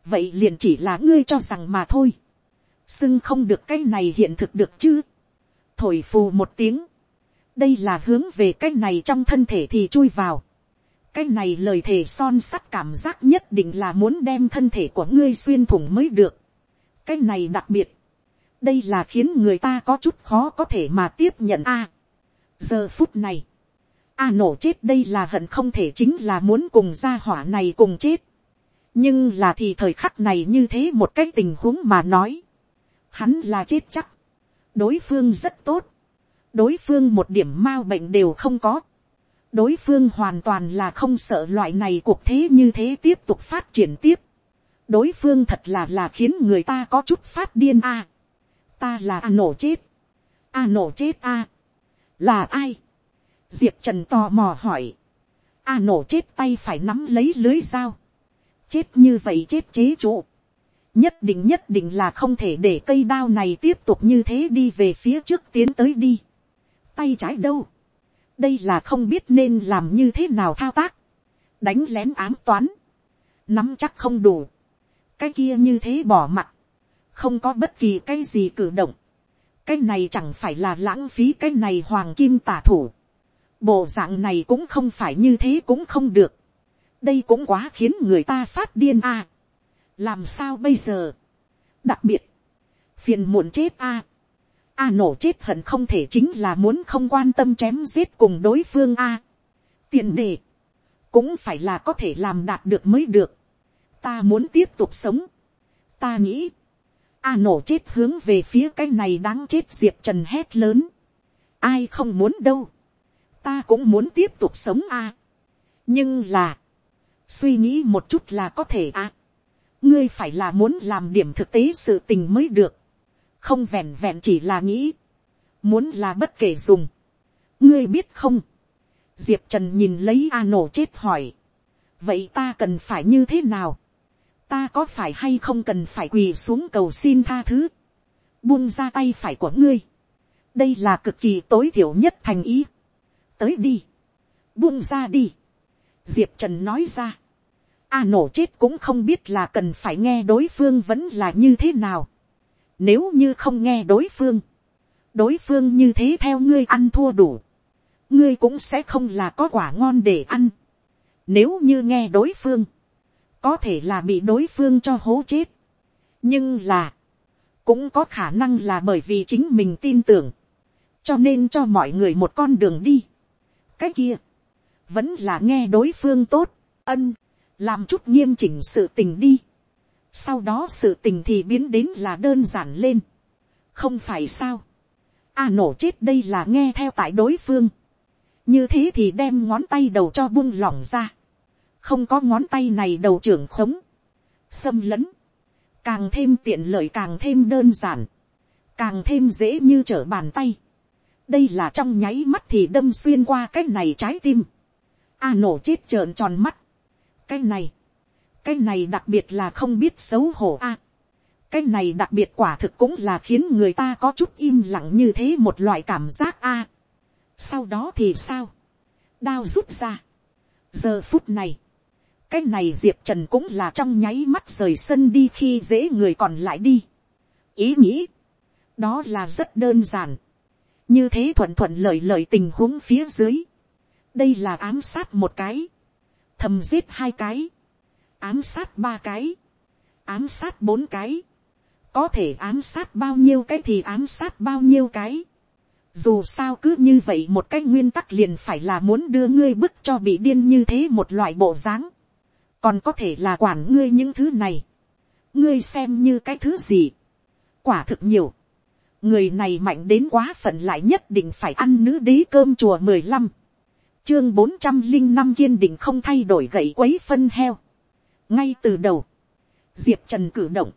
vậy liền chỉ là ngươi cho rằng mà thôi. xưng không được cái này hiện thực được chứ. thổi phù một tiếng. đây là hướng về cái này trong thân thể thì chui vào. cái này lời thề son sắt cảm giác nhất định là muốn đem thân thể của ngươi xuyên thủng mới được cái này đặc biệt, đây là khiến người ta có chút khó có thể mà tiếp nhận a. giờ phút này, a nổ chết đây là hận không thể chính là muốn cùng gia hỏa này cùng chết. nhưng là thì thời khắc này như thế một cái tình huống mà nói, hắn là chết chắc, đối phương rất tốt, đối phương một điểm m bệnh đều không có, đối phương hoàn toàn là không sợ loại này cuộc thế như thế tiếp tục phát triển tiếp đối phương thật là là khiến người ta có chút phát điên a. ta là a nổ chết. a nổ chết a. là ai diệp trần tò mò hỏi. a nổ chết tay phải nắm lấy lưới dao. chết như vậy chết chế trụ. nhất định nhất định là không thể để cây đao này tiếp tục như thế đi về phía trước tiến tới đi. tay trái đâu. đây là không biết nên làm như thế nào thao tác. đánh lén ám toán. nắm chắc không đủ cái kia như thế bỏ mặt, không có bất kỳ cái gì cử động, cái này chẳng phải là lãng phí cái này hoàng kim tả thủ, bộ dạng này cũng không phải như thế cũng không được, đây cũng quá khiến người ta phát điên a, làm sao bây giờ, đặc biệt, phiền muộn chết a, a nổ chết hận không thể chính là muốn không quan tâm chém giết cùng đối phương a. tiền đề, cũng phải là có thể làm đạt được mới được. ta muốn tiếp tục sống. ta nghĩ, a nổ chết hướng về phía cái này đáng chết diệp trần hét lớn. ai không muốn đâu ta cũng muốn tiếp tục sống a. nhưng là, suy nghĩ một chút là có thể a. ngươi phải là muốn làm điểm thực tế sự tình mới được. Không vẹn vẹn chỉ là nghĩ, muốn là bất kể dùng, ngươi biết không, diệp trần nhìn lấy a nổ chết hỏi, vậy ta cần phải như thế nào, ta có phải hay không cần phải quỳ xuống cầu xin tha thứ, buông ra tay phải của ngươi, đây là cực kỳ tối thiểu nhất thành ý, tới đi, buông ra đi, diệp trần nói ra, a nổ chết cũng không biết là cần phải nghe đối phương vẫn là như thế nào, nếu như không nghe đối phương. Đối phương như thế theo ngươi ăn thua đủ. Ngươi cũng sẽ không là có quả ngon để ăn. Nếu như nghe đối phương. Có thể là bị đối phương cho hố chết. Nhưng là. Cũng có khả năng là bởi vì chính mình tin tưởng. Cho nên cho mọi người một con đường đi. Cái kia. Vẫn là nghe đối phương tốt. Ân. Làm chút nghiêm chỉnh sự tình đi sau đó sự tình thì biến đến là đơn giản lên. không phải sao. a nổ chết đây là nghe theo tại đối phương. như thế thì đem ngón tay đầu cho buông lỏng ra. không có ngón tay này đầu trưởng khống. xâm lấn. càng thêm tiện lợi càng thêm đơn giản. càng thêm dễ như trở bàn tay đây là trong nháy mắt thì đâm xuyên qua cái này trái tim. a nổ chết trợn tròn mắt. cái này cái này đặc biệt là không biết xấu hổ a. cái này đặc biệt quả thực cũng là khiến người ta có chút im lặng như thế một loại cảm giác a. sau đó thì sao, đao rút ra. giờ phút này, cái này diệp trần cũng là trong nháy mắt rời sân đi khi dễ người còn lại đi. ý nghĩ, đó là rất đơn giản như thế thuận thuận lợi lợi tình huống phía dưới. đây là ám sát một cái, thầm giết hai cái ám sát ba cái, ám sát bốn cái, có thể ám sát bao nhiêu cái thì ám sát bao nhiêu cái. Dù sao cứ như vậy một cái nguyên tắc liền phải là muốn đưa ngươi bức cho bị điên như thế một loại bộ dáng. Còn có thể là quản ngươi những thứ này. Ngươi xem như cái thứ gì. Quả thực nhiều. Người này mạnh đến quá phận lại nhất định phải ăn nữ đế cơm chùa mười lăm Chương bốn trăm linh năm kiên định không thay đổi gậy quấy phân heo ngay từ đầu, diệp trần cử động,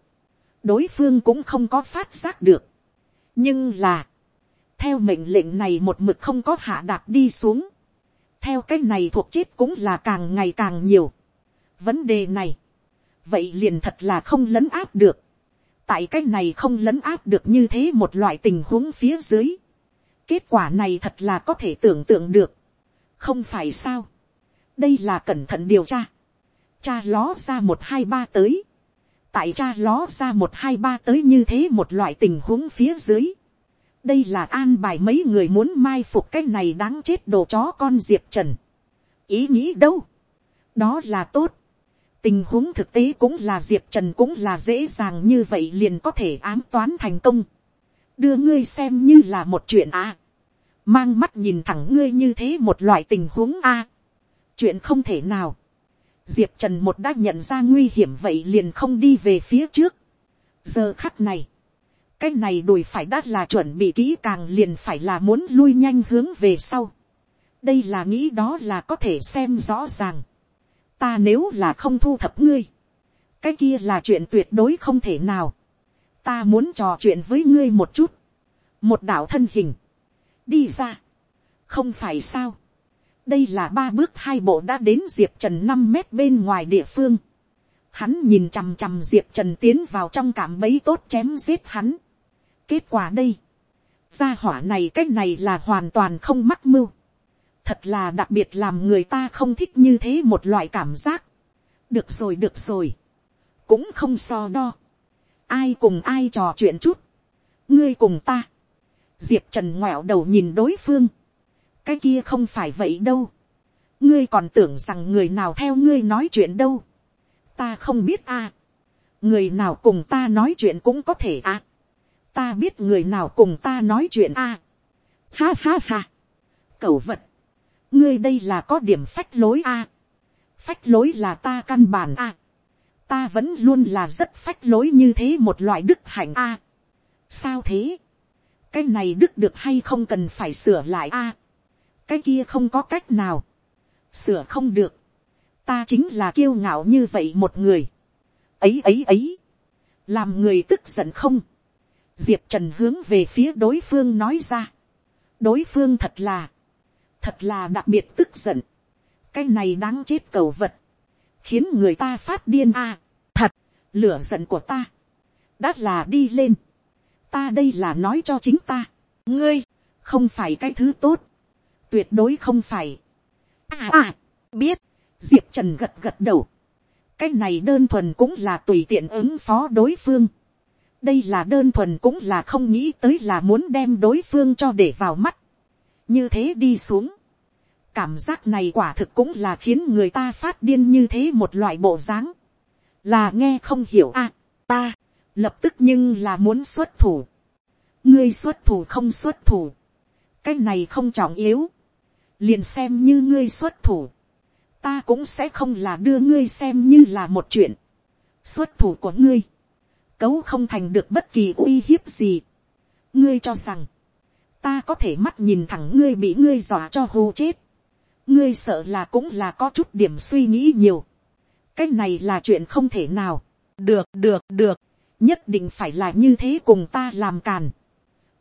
đối phương cũng không có phát giác được. nhưng là, theo mệnh lệnh này một mực không có hạ đạp đi xuống, theo cái này thuộc chết cũng là càng ngày càng nhiều. vấn đề này, vậy liền thật là không lấn áp được tại cái này không lấn áp được như thế một loại tình huống phía dưới. kết quả này thật là có thể tưởng tượng được. không phải sao. đây là cẩn thận điều tra cha ló ra một hai ba tới, tại cha ló ra một hai ba tới như thế một loại tình huống phía dưới. đây là an bài mấy người muốn mai phục cái này đáng chết đồ chó con diệp trần. ý nghĩ đâu, đó là tốt tình huống thực tế cũng là diệp trần cũng là dễ dàng như vậy liền có thể ám toán thành công. đưa ngươi xem như là một chuyện a. mang mắt nhìn thẳng ngươi như thế một loại tình huống a. chuyện không thể nào diệp trần một đã nhận ra nguy hiểm vậy liền không đi về phía trước. giờ khắc này, cái này đùi phải đã là chuẩn bị kỹ càng liền phải là muốn lui nhanh hướng về sau. đây là nghĩ đó là có thể xem rõ ràng ta nếu là không thu thập ngươi, cái kia là chuyện tuyệt đối không thể nào. ta muốn trò chuyện với ngươi một chút. một đạo thân hình, đi ra, không phải sao đây là ba bước hai bộ đã đến diệp trần năm mét bên ngoài địa phương. hắn nhìn chằm chằm diệp trần tiến vào trong cảm mấy tốt chém giết hắn. kết quả đây, gia hỏa này cái này là hoàn toàn không mắc mưu thật là đặc biệt làm người ta không thích như thế một loại cảm giác. được rồi được rồi, cũng không so đo. ai cùng ai trò chuyện chút, ngươi cùng ta. diệp trần ngoẹo đầu nhìn đối phương cái kia không phải vậy đâu. ngươi còn tưởng rằng người nào theo ngươi nói chuyện đâu. ta không biết a. người nào cùng ta nói chuyện cũng có thể a. ta biết người nào cùng ta nói chuyện a. ha ha ha. cẩu vật ngươi đây là có điểm phách lối a. phách lối là ta căn bản a. ta vẫn luôn là rất phách lối như thế một loại đức hạnh a. sao thế. cái này đức được hay không cần phải sửa lại a. cái kia không có cách nào. sửa không được. ta chính là kiêu ngạo như vậy một người. ấy ấy ấy. làm người tức giận không diệp trần hướng về phía đối phương nói ra. đối phương thật là, thật là đặc biệt tức giận. cái này đáng chết cầu vật, khiến người ta phát điên a. thật, lửa giận của ta, đã là đi lên. ta đây là nói cho chính ta, ngươi, không phải cái thứ tốt, tuyệt đối không phải. à à, biết, diệp trần gật gật đầu, cái này đơn thuần cũng là tùy tiện ứng phó đối phương đây là đơn thuần cũng là không nghĩ tới là muốn đem đối phương cho để vào mắt như thế đi xuống. cảm giác này quả thực cũng là khiến người ta phát điên như thế một loại bộ dáng. là nghe không hiểu a, à, ta, lập tức nhưng là muốn xuất thủ. ngươi xuất thủ không xuất thủ. cái này không trọng yếu. liền xem như ngươi xuất thủ. ta cũng sẽ không là đưa ngươi xem như là một chuyện. xuất thủ của ngươi cấu không thành được bất kỳ uy hiếp gì. ngươi cho rằng, ta có thể mắt nhìn thẳng ngươi bị ngươi dọa cho hù chết. ngươi sợ là cũng là có chút điểm suy nghĩ nhiều. cái này là chuyện không thể nào. được được được, nhất định phải là như thế cùng ta làm càn.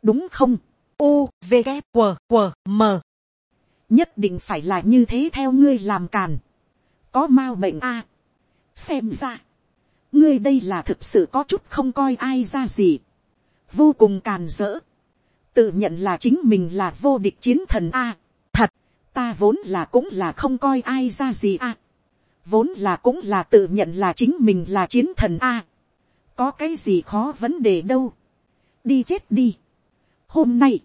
đúng không. u v g q q m nhất định phải là như thế theo ngươi làm càn. có m a u bệnh a. xem ra, ngươi đây là thực sự có chút không coi ai ra gì, vô cùng càn rỡ, tự nhận là chính mình là vô địch chiến thần a, thật, ta vốn là cũng là không coi ai ra gì a, vốn là cũng là tự nhận là chính mình là chiến thần a, có cái gì khó vấn đề đâu, đi chết đi, hôm nay,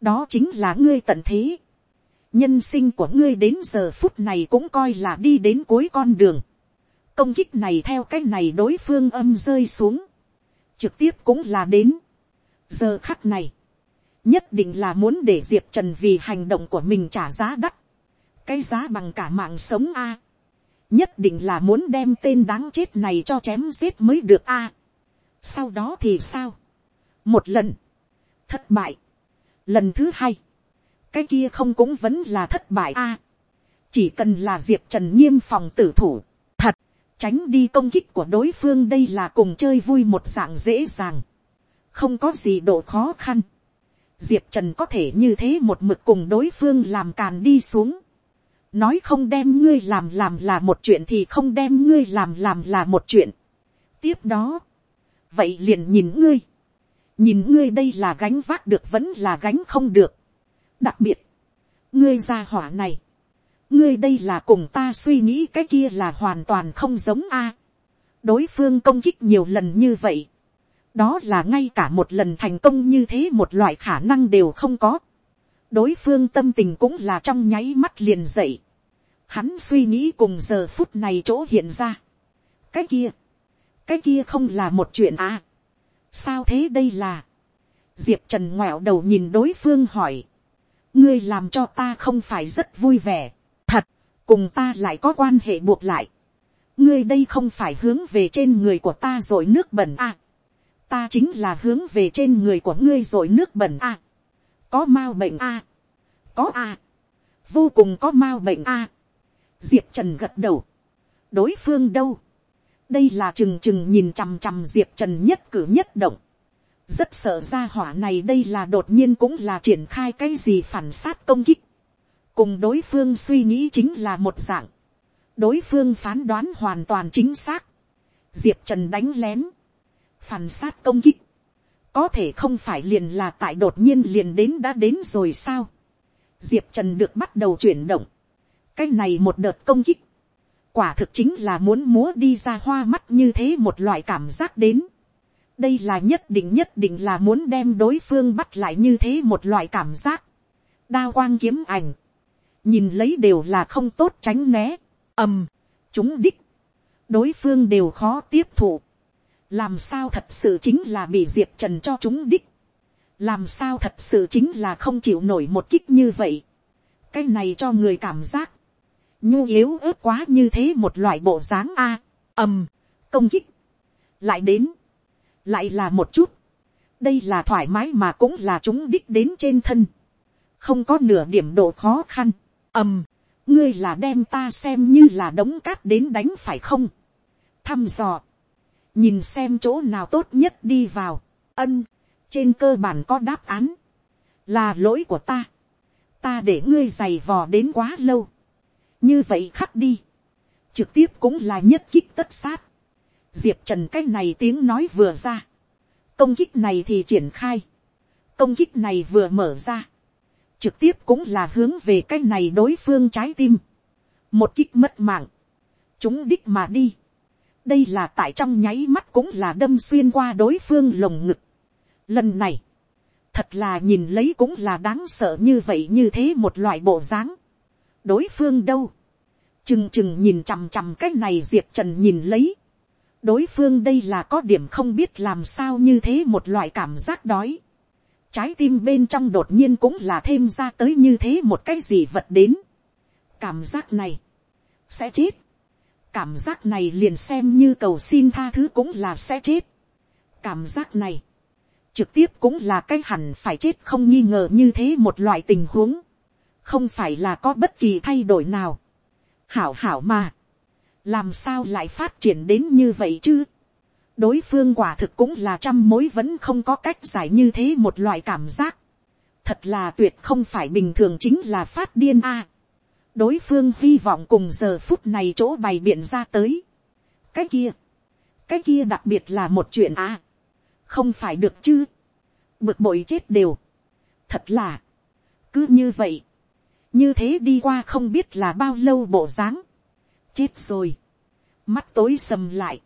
đó chính là ngươi tận thế, nhân sinh của ngươi đến giờ phút này cũng coi là đi đến cuối con đường, công kích này theo cái này đối phương âm rơi xuống, trực tiếp cũng là đến. giờ khắc này, nhất định là muốn để diệp trần vì hành động của mình trả giá đắt, cái giá bằng cả mạng sống a, nhất định là muốn đem tên đáng chết này cho chém giết mới được a. sau đó thì sao, một lần, thất bại, lần thứ hai, cái kia không cũng vẫn là thất bại a, chỉ cần là diệp trần nghiêm phòng tử thủ, thật, tránh đi công kích của đối phương đây là cùng chơi vui một dạng dễ dàng, không có gì độ khó khăn. Diệp trần có thể như thế một mực cùng đối phương làm càn đi xuống, nói không đem ngươi làm làm là một chuyện thì không đem ngươi làm làm là một chuyện. tiếp đó, vậy liền nhìn ngươi, nhìn ngươi đây là gánh vác được vẫn là gánh không được. đặc biệt, ngươi ra hỏa này, ngươi đây là cùng ta suy nghĩ cái kia là hoàn toàn không giống a. đối phương công kích nhiều lần như vậy đó là ngay cả một lần thành công như thế một loại khả năng đều không có. đối phương tâm tình cũng là trong nháy mắt liền dậy. hắn suy nghĩ cùng giờ phút này chỗ hiện ra. cái kia, cái kia không là một chuyện à. sao thế đây là. diệp trần ngoẹo đầu nhìn đối phương hỏi. ngươi làm cho ta không phải rất vui vẻ thật cùng ta lại có quan hệ buộc lại. ngươi đây không phải hướng về trên người của ta rồi nước bẩn à ta chính là hướng về trên người của ngươi rồi nước bẩn à. có mau bệnh à. có à. vô cùng có mau bệnh a diệp trần gật đầu. đối phương đâu. đây là trừng trừng nhìn chằm chằm diệp trần nhất cử nhất động. rất sợ ra hỏa này đây là đột nhiên cũng là triển khai cái gì phản sát công kích cùng đối phương suy nghĩ chính là một dạng, đối phương phán đoán hoàn toàn chính xác, diệp trần đánh lén, phản sát công kích, có thể không phải liền là tại đột nhiên liền đến đã đến rồi sao, diệp trần được bắt đầu chuyển động, cái này một đợt công kích, quả thực chính là muốn múa đi ra hoa mắt như thế một loại cảm giác đến, đây là nhất định nhất định là muốn đem đối phương bắt lại như thế một loại cảm giác, đao quang kiếm ảnh, nhìn lấy đều là không tốt tránh né, ầm, chúng đích, đối phương đều khó tiếp thụ, làm sao thật sự chính là bị diệp trần cho chúng đích, làm sao thật sự chính là không chịu nổi một kích như vậy, cái này cho người cảm giác, nhu yếu ớt quá như thế một loại bộ dáng a, ầm, công kích, lại đến, lại là một chút, đây là thoải mái mà cũng là chúng đích đến trên thân, không có nửa điểm độ khó khăn, ầm, ngươi là đem ta xem như là đống cát đến đánh phải không, thăm dò, nhìn xem chỗ nào tốt nhất đi vào, ân, trên cơ bản có đáp án, là lỗi của ta, ta để ngươi giày vò đến quá lâu, như vậy khắc đi, trực tiếp cũng là nhất kích tất sát, diệp trần cái này tiếng nói vừa ra, công kích này thì triển khai, công kích này vừa mở ra, trực tiếp cũng là hướng về cái này đối phương trái tim, một kích mất mạng, chúng đích mà đi, đây là tại trong nháy mắt cũng là đâm xuyên qua đối phương lồng ngực. Lần này, thật là nhìn lấy cũng là đáng sợ như vậy như thế một loại bộ dáng. đối phương đâu, chừng chừng nhìn chằm chằm cái này diệp trần nhìn lấy. đối phương đây là có điểm không biết làm sao như thế một loại cảm giác đói. trái tim bên trong đột nhiên cũng là thêm ra tới như thế một cái gì vật đến. cảm giác này, sẽ chết cảm giác này liền xem như cầu xin tha thứ cũng là sẽ chết. cảm giác này, trực tiếp cũng là cái hẳn phải chết không nghi ngờ như thế một loại tình huống, không phải là có bất kỳ thay đổi nào. hảo hảo mà, làm sao lại phát triển đến như vậy chứ. đối phương quả thực cũng là trăm mối vẫn không có cách giải như thế một loại cảm giác. thật là tuyệt không phải bình thường chính là phát điên a đối phương hy vọng cùng giờ phút này chỗ bày biện ra tới. cái kia, cái kia đặc biệt là một chuyện à, không phải được chứ, bực bội chết đều, thật là, cứ như vậy, như thế đi qua không biết là bao lâu bộ dáng, chết rồi, mắt tối sầm lại,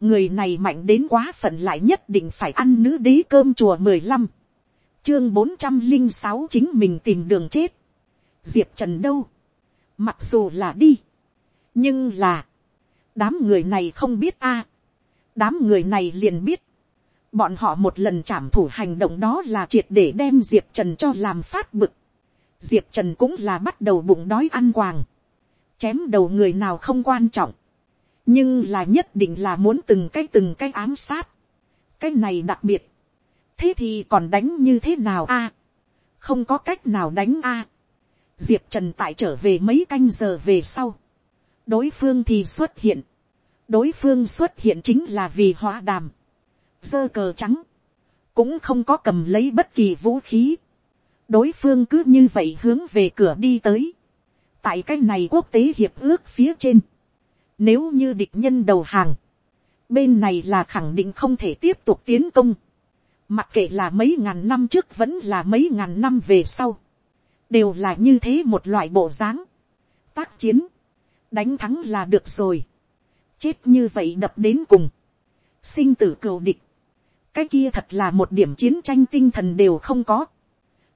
người này mạnh đến quá phận lại nhất định phải ăn nữ đế cơm chùa mười lăm, chương bốn trăm linh sáu chính mình tìm đường chết, diệp trần đâu, Mặc dù là đi. Nhưng là. Đám người này không biết a Đám người này liền biết. Bọn họ một lần trảm thủ hành động đó là triệt để đem Diệp Trần cho làm phát bực. Diệp Trần cũng là bắt đầu bụng đói ăn quàng. Chém đầu người nào không quan trọng. Nhưng là nhất định là muốn từng cái từng cái ám sát. Cái này đặc biệt. Thế thì còn đánh như thế nào a Không có cách nào đánh a diệp trần tại trở về mấy canh giờ về sau, đối phương thì xuất hiện, đối phương xuất hiện chính là vì hóa đàm, dơ cờ trắng, cũng không có cầm lấy bất kỳ vũ khí, đối phương cứ như vậy hướng về cửa đi tới, tại cái này quốc tế hiệp ước phía trên, nếu như địch nhân đầu hàng, bên này là khẳng định không thể tiếp tục tiến công, mặc kệ là mấy ngàn năm trước vẫn là mấy ngàn năm về sau, đều là như thế một loại bộ dáng, tác chiến, đánh thắng là được rồi, chết như vậy đập đến cùng, sinh tử cừu địch, cái kia thật là một điểm chiến tranh tinh thần đều không có,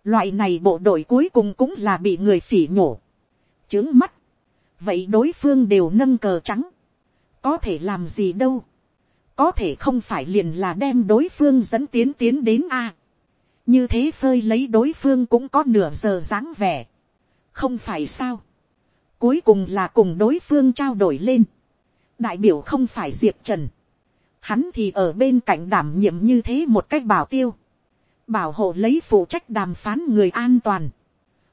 loại này bộ đội cuối cùng cũng là bị người phỉ nhổ, trướng mắt, vậy đối phương đều nâng cờ trắng, có thể làm gì đâu, có thể không phải liền là đem đối phương dẫn tiến tiến đến a, như thế phơi lấy đối phương cũng có nửa giờ dáng vẻ, không phải sao, cuối cùng là cùng đối phương trao đổi lên, đại biểu không phải diệp trần, hắn thì ở bên cạnh đảm nhiệm như thế một cách bảo tiêu, bảo hộ lấy phụ trách đàm phán người an toàn,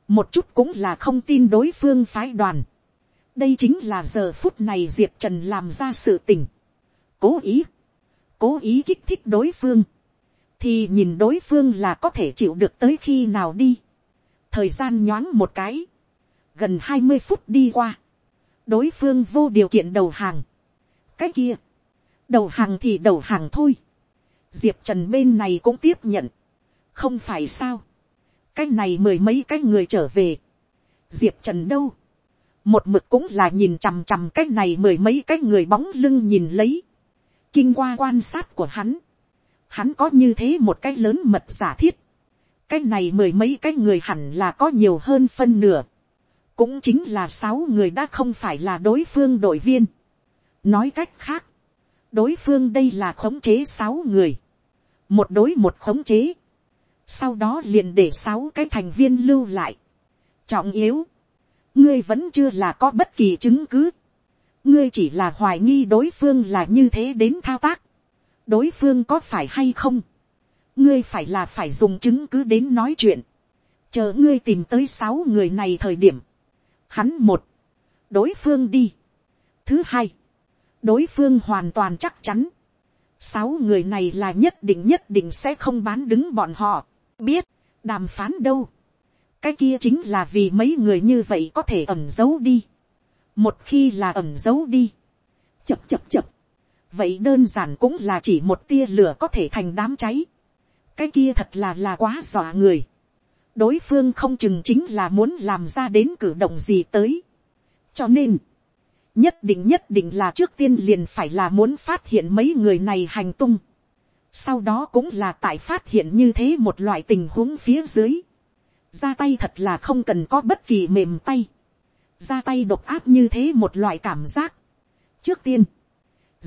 một chút cũng là không tin đối phương phái đoàn, đây chính là giờ phút này diệp trần làm ra sự tình, cố ý, cố ý kích thích đối phương, thì nhìn đối phương là có thể chịu được tới khi nào đi. thời gian nhoáng một cái, gần hai mươi phút đi qua, đối phương vô điều kiện đầu hàng. cái kia, đầu hàng thì đầu hàng thôi. diệp trần bên này cũng tiếp nhận, không phải sao. cái này mười mấy cái người trở về. diệp trần đâu, một mực cũng là nhìn chằm chằm cái này mười mấy cái người bóng lưng nhìn lấy. kinh qua quan sát của hắn, hắn có như thế một cái lớn mật giả thiết, cái này mười mấy cái người hẳn là có nhiều hơn phân nửa, cũng chính là sáu người đã không phải là đối phương đội viên. nói cách khác, đối phương đây là khống chế sáu người, một đối một khống chế, sau đó liền để sáu cái thành viên lưu lại. trọng yếu, ngươi vẫn chưa là có bất kỳ chứng cứ, ngươi chỉ là hoài nghi đối phương là như thế đến thao tác, đối phương có phải hay không, ngươi phải là phải dùng chứng cứ đến nói chuyện, chờ ngươi tìm tới sáu người này thời điểm, hắn một, đối phương đi, thứ hai, đối phương hoàn toàn chắc chắn, sáu người này là nhất định nhất định sẽ không bán đứng bọn họ, biết, đàm phán đâu, cái kia chính là vì mấy người như vậy có thể ẩn giấu đi, một khi là ẩn giấu đi, chập chập chập, vậy đơn giản cũng là chỉ một tia lửa có thể thành đám cháy, cái kia thật là là quá dọa người, đối phương không chừng chính là muốn làm ra đến cử động gì tới, cho nên, nhất định nhất định là trước tiên liền phải là muốn phát hiện mấy người này hành tung. Sau đó cũng là tại phát hiện như thế một loại tình huống phía dưới. Ra tay thật là không cần có bất kỳ mềm tay. Ra tay độc áp như thế một loại cảm giác. Trước tiên,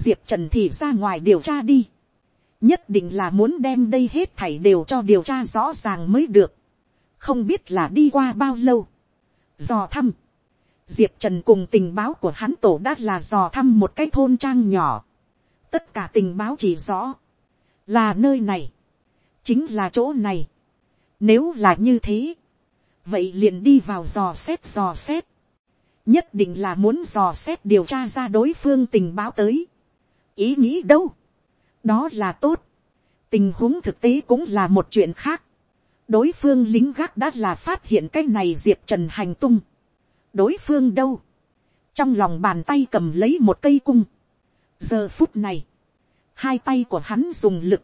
Diệp Trần thì ra ngoài điều tra đi. Nhất định là muốn đem đây hết thảy đều cho điều tra rõ ràng mới được. Không biết là đi qua bao lâu. Dò thăm diệp trần cùng tình báo của hắn tổ đã là dò thăm một cái thôn trang nhỏ. tất cả tình báo chỉ rõ, là nơi này, chính là chỗ này. nếu là như thế, vậy liền đi vào dò xét dò xét. nhất định là muốn dò xét điều tra ra đối phương tình báo tới ý nghĩ đâu, đó là tốt. tình huống thực tế cũng là một chuyện khác. đối phương lính gác đã là phát hiện cái này diệp trần hành tung đối phương đâu, trong lòng bàn tay cầm lấy một cây cung. giờ phút này, hai tay của hắn dùng lực,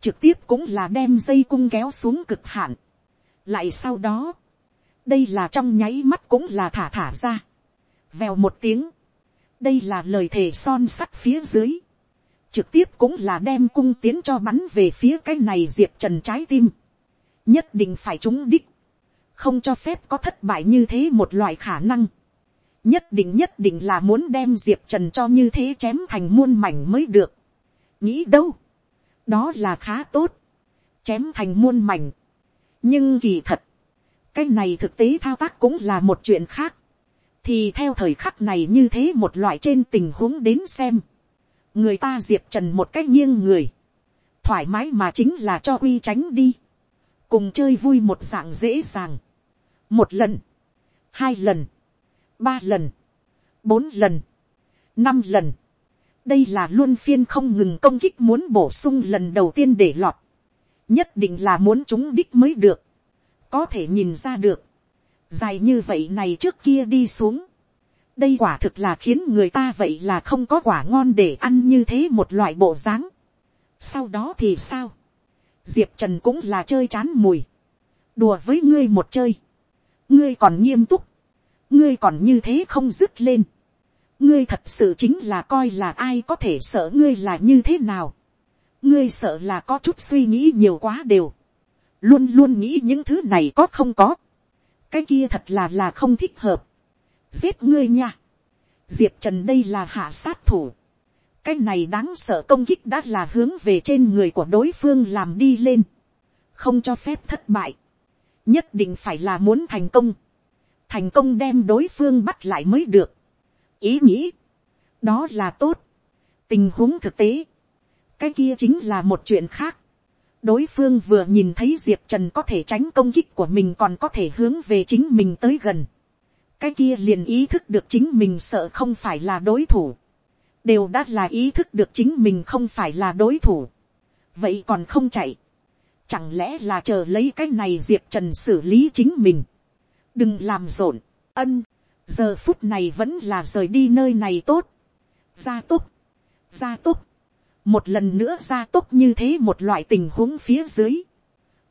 trực tiếp cũng là đem dây cung kéo xuống cực hạn. lại sau đó, đây là trong nháy mắt cũng là thả thả ra. vèo một tiếng, đây là lời thề son sắt phía dưới. trực tiếp cũng là đem cung tiến cho bắn về phía cái này diệp trần trái tim. nhất định phải trúng đích không cho phép có thất bại như thế một loại khả năng. nhất định nhất định là muốn đem diệp trần cho như thế chém thành muôn mảnh mới được. nghĩ đâu, đó là khá tốt, chém thành muôn mảnh. nhưng kỳ thật, cái này thực tế thao tác cũng là một chuyện khác thì theo thời khắc này như thế một loại trên tình huống đến xem, người ta diệp trần một cách nghiêng người, thoải mái mà chính là cho quy tránh đi, cùng chơi vui một dạng dễ dàng một lần, hai lần, ba lần, bốn lần, năm lần. đây là luôn phiên không ngừng công kích muốn bổ sung lần đầu tiên để lọt. nhất định là muốn chúng đích mới được. có thể nhìn ra được dài như vậy này trước kia đi xuống. đây quả thực là khiến người ta vậy là không có quả ngon để ăn như thế một loại bộ dáng. sau đó thì sao. diệp trần cũng là chơi chán mùi. đùa với ngươi một chơi ngươi còn nghiêm túc, ngươi còn như thế không dứt lên, ngươi thật sự chính là coi là ai có thể sợ ngươi là như thế nào, ngươi sợ là có chút suy nghĩ nhiều quá đều, luôn luôn nghĩ những thứ này có không có, cái kia thật là là không thích hợp, giết ngươi nha, diệp trần đây là hạ sát thủ, cái này đáng sợ công kích đã là hướng về trên người của đối phương làm đi lên, không cho phép thất bại, nhất định phải là muốn thành công, thành công đem đối phương bắt lại mới được. ý nghĩ, đó là tốt, tình huống thực tế, cái kia chính là một chuyện khác đối phương vừa nhìn thấy diệp trần có thể tránh công kích của mình còn có thể hướng về chính mình tới gần. cái kia liền ý thức được chính mình sợ không phải là đối thủ. đều đã là ý thức được chính mình không phải là đối thủ. vậy còn không chạy Chẳng lẽ là chờ lấy cái này Diệp Trần xử lý chính mình. Đừng làm rộn. Ân. Giờ phút này vẫn là rời đi nơi này tốt. Gia túc. Gia túc. Một lần nữa ra tốt như thế một loại tình huống phía dưới.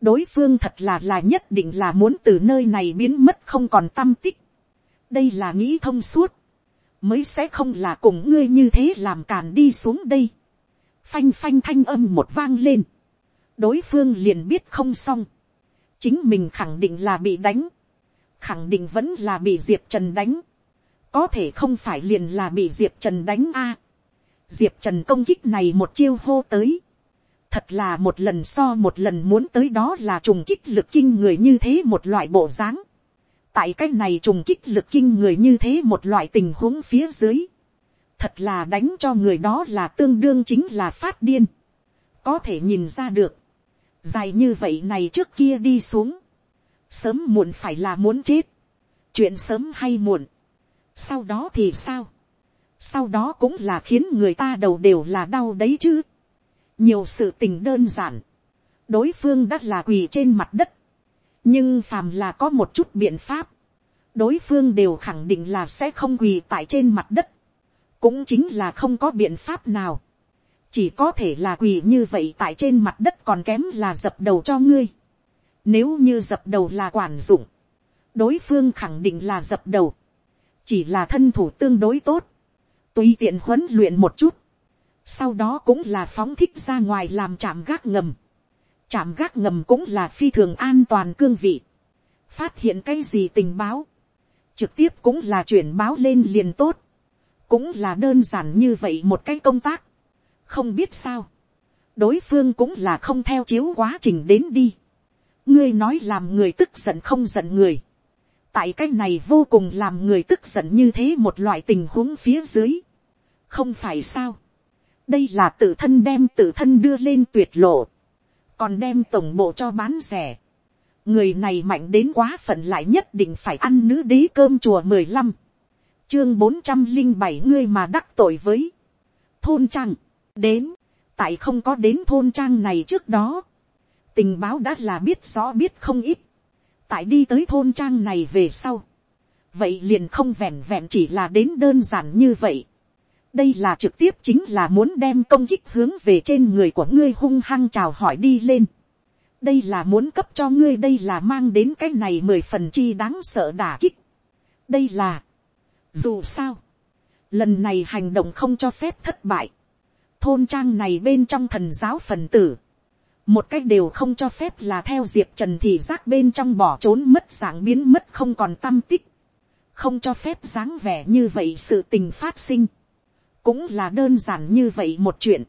Đối phương thật là là nhất định là muốn từ nơi này biến mất không còn tâm tích. Đây là nghĩ thông suốt. Mới sẽ không là cùng ngươi như thế làm càn đi xuống đây. Phanh phanh thanh âm một vang lên đối phương liền biết không xong, chính mình khẳng định là bị đánh, khẳng định vẫn là bị diệp trần đánh, có thể không phải liền là bị diệp trần đánh a diệp trần công kích này một chiêu hô tới, thật là một lần so một lần muốn tới đó là trùng kích lực kinh người như thế một loại bộ dáng. tại cái này trùng kích lực kinh người như thế một loại tình huống phía dưới. thật là đánh cho người đó là tương đương chính là phát điên. có thể nhìn ra được. dài như vậy này trước kia đi xuống. sớm muộn phải là muốn chết. chuyện sớm hay muộn. sau đó thì sao sau đó cũng là khiến người ta đầu đều là đau đấy chứ. Nhiều sự tình đơn giản, đối phương đã là quỳ trên mặt đất, nhưng phàm là có một chút biện pháp, đối phương đều khẳng định là sẽ không quỳ tại trên mặt đất, cũng chính là không có biện pháp nào, chỉ có thể là quỳ như vậy tại trên mặt đất còn kém là dập đầu cho ngươi, nếu như dập đầu là quản dụng, đối phương khẳng định là dập đầu, chỉ là thân thủ tương đối tốt, tùy tiện huấn luyện một chút, sau đó cũng là phóng thích ra ngoài làm chạm gác ngầm. chạm gác ngầm cũng là phi thường an toàn cương vị. phát hiện cái gì tình báo, trực tiếp cũng là chuyển báo lên liền tốt, cũng là đơn giản như vậy một cái công tác, không biết sao, đối phương cũng là không theo chiếu quá trình đến đi. ngươi nói làm người tức giận không giận người, tại cái này vô cùng làm người tức giận như thế một loại tình huống phía dưới, không phải sao, đây là tự thân đem tự thân đưa lên tuyệt lộ, còn đem tổng bộ cho bán rẻ. người này mạnh đến quá phận lại nhất định phải ăn nữ đế cơm chùa mười lăm, chương bốn trăm linh bảy ngươi mà đắc tội với. Thôn trang, đến, tại không có đến thôn trang này trước đó, tình báo đã là biết rõ biết không ít, tại đi tới thôn trang này về sau, vậy liền không vẹn vẹn chỉ là đến đơn giản như vậy, đây là trực tiếp chính là muốn đem công kích hướng về trên người của ngươi hung hăng chào hỏi đi lên. đây là muốn cấp cho ngươi đây là mang đến cái này mười phần chi đáng sợ đả kích. đây là, dù sao, lần này hành động không cho phép thất bại. thôn trang này bên trong thần giáo phần tử, một cách đều không cho phép là theo diệp trần thì giác bên trong bỏ trốn mất dạng biến mất không còn tâm tích, không cho phép dáng vẻ như vậy sự tình phát sinh cũng là đơn giản như vậy một chuyện.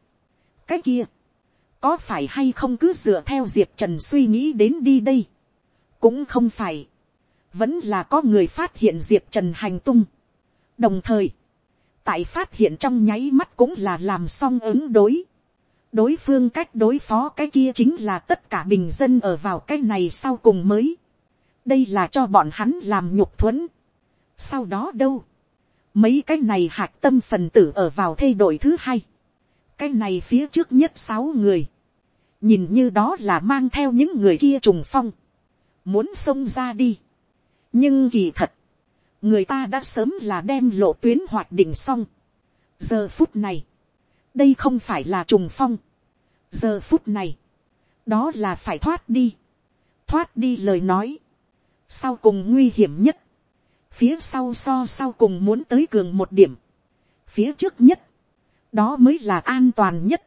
cái kia, có phải hay không cứ dựa theo diệp trần suy nghĩ đến đi đây. cũng không phải, vẫn là có người phát hiện diệp trần hành tung. đồng thời, tại phát hiện trong nháy mắt cũng là làm xong ứng đối. đối phương cách đối phó cái kia chính là tất cả bình dân ở vào cái này sau cùng mới. đây là cho bọn hắn làm nhục thuẫn. sau đó đâu, mấy cái này hạc tâm phần tử ở vào thay đổi thứ hai, cái này phía trước nhất sáu người, nhìn như đó là mang theo những người kia trùng phong, muốn xông ra đi. nhưng kỳ thật, người ta đã sớm là đem lộ tuyến hoạt định xong. giờ phút này, đây không phải là trùng phong. giờ phút này, đó là phải thoát đi. thoát đi lời nói, sau cùng nguy hiểm nhất, phía sau so sau cùng muốn tới cường một điểm, phía trước nhất, đó mới là an toàn nhất,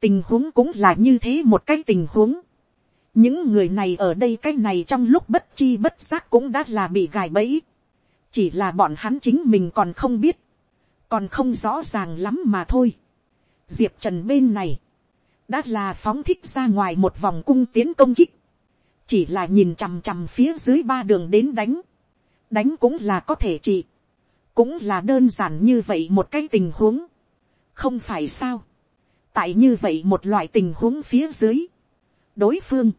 tình huống cũng là như thế một cái tình huống, những người này ở đây cái này trong lúc bất chi bất giác cũng đã là bị gài bẫy, chỉ là bọn hắn chính mình còn không biết, còn không rõ ràng lắm mà thôi. diệp trần bên này, đã là phóng thích ra ngoài một vòng cung tiến công kích, chỉ là nhìn chằm chằm phía dưới ba đường đến đánh, đánh cũng là có thể trị, cũng là đơn giản như vậy một cái tình huống, không phải sao, tại như vậy một loại tình huống phía dưới, đối phương,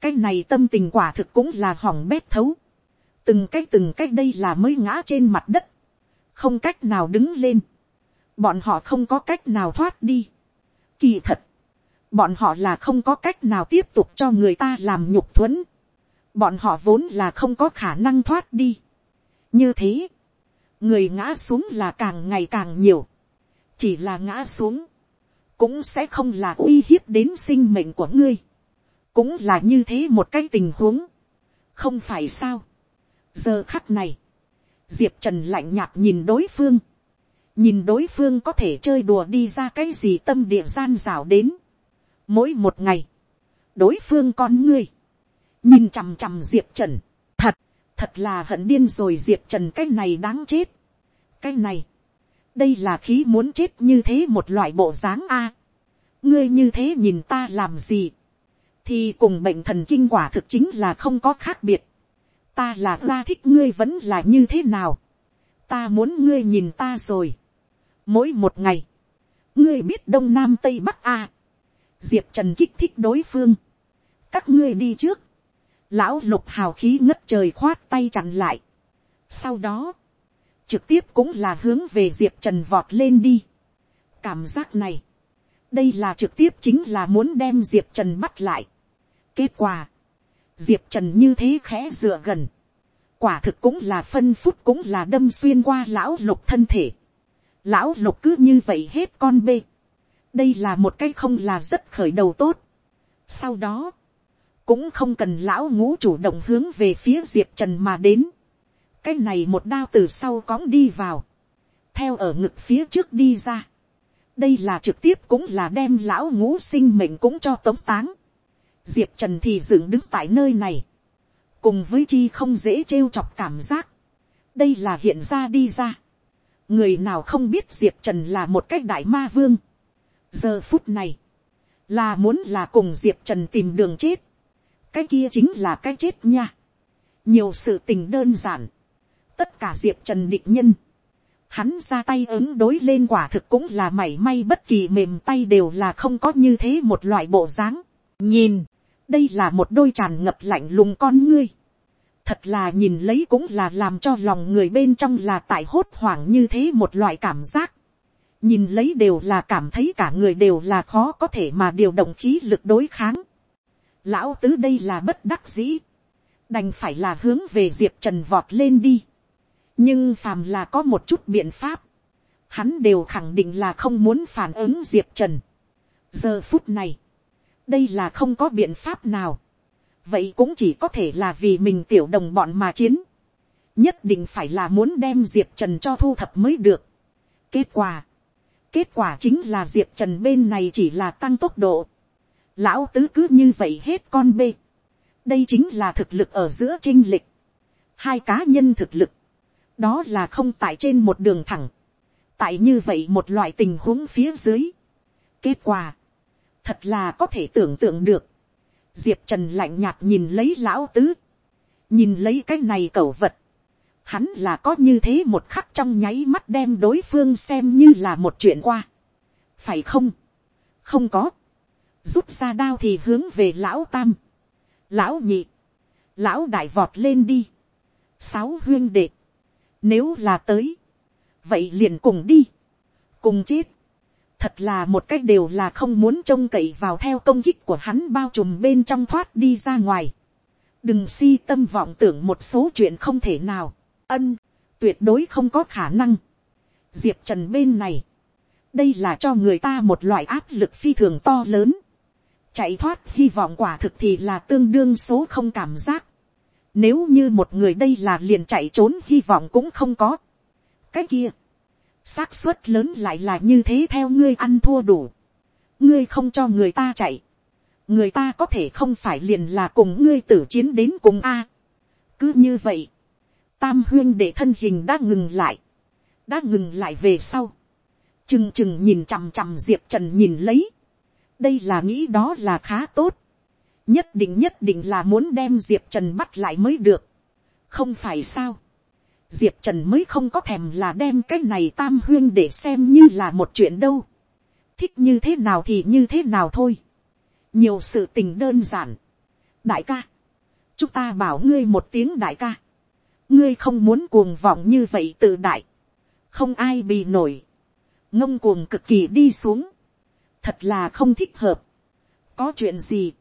cái này tâm tình quả thực cũng là hỏng bét thấu, từng cái từng cái đây là mới ngã trên mặt đất, không cách nào đứng lên, bọn họ không có cách nào thoát đi, kỳ thật, bọn họ là không có cách nào tiếp tục cho người ta làm nhục thuẫn, bọn họ vốn là không có khả năng thoát đi. như thế, người ngã xuống là càng ngày càng nhiều, chỉ là ngã xuống, cũng sẽ không là uy hiếp đến sinh mệnh của ngươi, cũng là như thế một cái tình huống, không phải sao. giờ khắc này, diệp trần lạnh nhạt nhìn đối phương, nhìn đối phương có thể chơi đùa đi ra cái gì tâm địa gian rào đến. mỗi một ngày, đối phương con ngươi, nhìn chằm chằm diệp trần, thật, thật là hận điên rồi diệp trần cái này đáng chết, cái này, đây là khí muốn chết như thế một loại bộ dáng a. ngươi như thế nhìn ta làm gì, thì cùng bệnh thần kinh quả thực chính là không có khác biệt. ta là ra thích ngươi vẫn là như thế nào. ta muốn ngươi nhìn ta rồi. mỗi một ngày, ngươi biết đông nam tây bắc a. diệp trần kích thích đối phương. các ngươi đi trước lão lục hào khí ngất trời khoát tay chặn lại. sau đó, trực tiếp cũng là hướng về diệp trần vọt lên đi. cảm giác này, đây là trực tiếp chính là muốn đem diệp trần bắt lại. kết quả, diệp trần như thế khẽ dựa gần, quả thực cũng là phân phút cũng là đâm xuyên qua lão lục thân thể. lão lục cứ như vậy hết con bê. đây là một cái không là rất khởi đầu tốt. sau đó, cũng không cần lão ngũ chủ động hướng về phía diệp trần mà đến cái này một đao từ sau cõng đi vào, theo ở ngực phía trước đi ra. đây là trực tiếp cũng là đem lão ngũ sinh mệnh cũng cho tống táng. diệp trần thì dựng đứng tại nơi này, cùng với chi không dễ trêu chọc cảm giác. đây là hiện ra đi ra. người nào không biết diệp trần là một cái đại ma vương. giờ phút này, là muốn là cùng diệp trần tìm đường chết cái kia chính là cái chết nha. nhiều sự tình đơn giản tất cả diệp trần định nhân, hắn ra tay ứng đối lên quả thực cũng là mảy may bất kỳ mềm tay đều là không có như thế một loại bộ dáng. nhìn, đây là một đôi tràn ngập lạnh lùng con ngươi. thật là nhìn lấy cũng là làm cho lòng người bên trong là tại hốt hoảng như thế một loại cảm giác. nhìn lấy đều là cảm thấy cả người đều là khó có thể mà điều động khí lực đối kháng lão tứ đây là bất đắc dĩ. đành phải là hướng về diệp trần vọt lên đi nhưng phàm là có một chút biện pháp, hắn đều khẳng định là không muốn phản ứng diệp trần. giờ phút này, đây là không có biện pháp nào. vậy cũng chỉ có thể là vì mình tiểu đồng bọn mà chiến. nhất định phải là muốn đem diệp trần cho thu thập mới được. kết quả, kết quả chính là diệp trần bên này chỉ là tăng tốc độ lão tứ cứ như vậy hết con bê. đây chính là thực lực ở giữa trinh lịch. hai cá nhân thực lực. Đó là không tại trên một đường thẳng, tại như vậy một loại tình huống phía dưới. kết quả, thật là có thể tưởng tượng được, diệp trần lạnh nhạt nhìn lấy lão tứ, nhìn lấy cái này cẩu vật, hắn là có như thế một khắc trong nháy mắt đem đối phương xem như là một chuyện qua, phải không, không có, rút ra đao thì hướng về lão tam, lão nhị, lão đại vọt lên đi, sáu huyên đệ, nếu là tới. Vậy liền cùng đi. Cùng chết. Thật là một cách đều là không muốn trông cậy vào theo công kích của hắn bao trùm bên trong thoát đi ra ngoài. Đừng si tâm vọng tưởng một số chuyện không thể nào. Ân. Tuyệt đối không có khả năng. Diệp Trần bên này. Đây là cho người ta một loại áp lực phi thường to lớn chạy thoát, hy vọng quả thực thì là tương đương số không cảm giác. Nếu như một người đây là liền chạy trốn, hy vọng cũng không có. Cái kia. xác suất lớn lại là như thế theo ngươi ăn thua đủ. Ngươi không cho người ta chạy. Người ta có thể không phải liền là cùng ngươi tử chiến đến cùng A. Cứ như vậy. Tam huyên để thân hình đã ngừng lại. Đã ngừng lại về sau. Chừng chừng nhìn chằm chằm Diệp Trần nhìn lấy. Đây là nghĩ đó là khá tốt nhất định nhất định là muốn đem diệp trần bắt lại mới được. không phải sao. diệp trần mới không có thèm là đem cái này tam huyên để xem như là một chuyện đâu. thích như thế nào thì như thế nào thôi. nhiều sự tình đơn giản. đại ca, chúng ta bảo ngươi một tiếng đại ca. ngươi không muốn cuồng vọng như vậy tự đại. không ai bị nổi. ngông cuồng cực kỳ đi xuống thật là không thích hợp. có chuyện gì?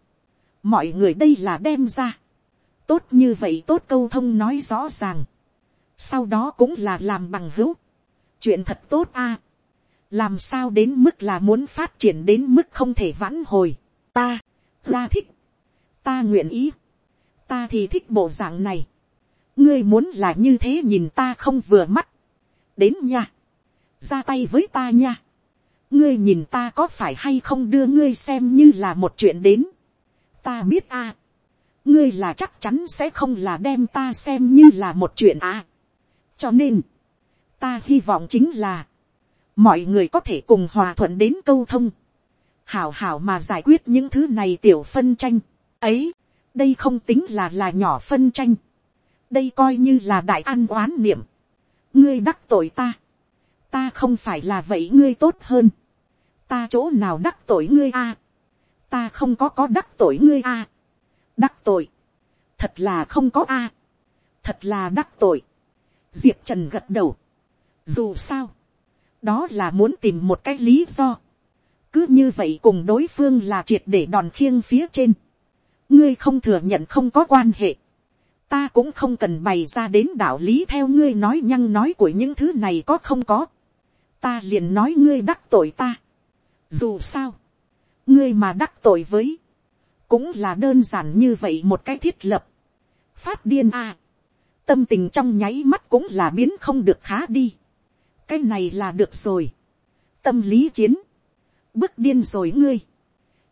Mọi người đây là đem ra, tốt như vậy tốt câu thông nói rõ ràng, sau đó cũng là làm bằng hữu, chuyện thật tốt a, làm sao đến mức là muốn phát triển đến mức không thể vãn hồi, ta, ta thích, ta nguyện ý, ta thì thích bộ dạng này, ngươi muốn là như thế nhìn ta không vừa mắt, đến nha, ra tay với ta nha, ngươi nhìn ta có phải hay không đưa ngươi xem như là một chuyện đến, ta biết a, ngươi là chắc chắn sẽ không là đem ta xem như là một chuyện a. cho nên, ta hy vọng chính là, mọi người có thể cùng hòa thuận đến câu thông, hảo hảo mà giải quyết những thứ này tiểu phân tranh, ấy, đây không tính là là nhỏ phân tranh, đây coi như là đại an oán niệm, ngươi đắc tội ta, ta không phải là vậy ngươi tốt hơn, ta chỗ nào đắc tội ngươi a, ta không có có đắc tội ngươi a, đắc tội, thật là không có a, thật là đắc tội, diệp trần gật đầu, dù sao, đó là muốn tìm một cái lý do, cứ như vậy cùng đối phương là triệt để đòn khiêng phía trên, ngươi không thừa nhận không có quan hệ, ta cũng không cần bày ra đến đạo lý theo ngươi nói nhăng nói của những thứ này có không có, ta liền nói ngươi đắc tội ta, dù sao, ngươi mà đắc tội với, cũng là đơn giản như vậy một cái thiết lập, phát điên a, tâm tình trong nháy mắt cũng là biến không được khá đi, cái này là được rồi, tâm lý chiến, bước điên rồi ngươi,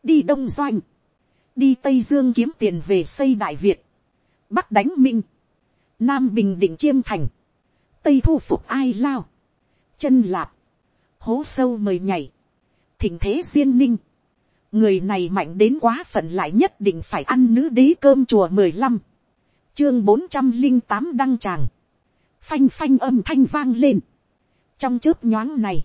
đi đông doanh, đi tây dương kiếm tiền về xây đại việt, bắc đánh minh, nam bình định chiêm thành, tây thu phục ai lao, chân lạp, hố sâu mời nhảy, thình thế duyên ninh, người này mạnh đến quá phận lại nhất định phải ăn nữ đế cơm chùa mười lăm, chương bốn trăm linh tám đăng tràng, phanh phanh âm thanh vang lên, trong chớp nhoáng này,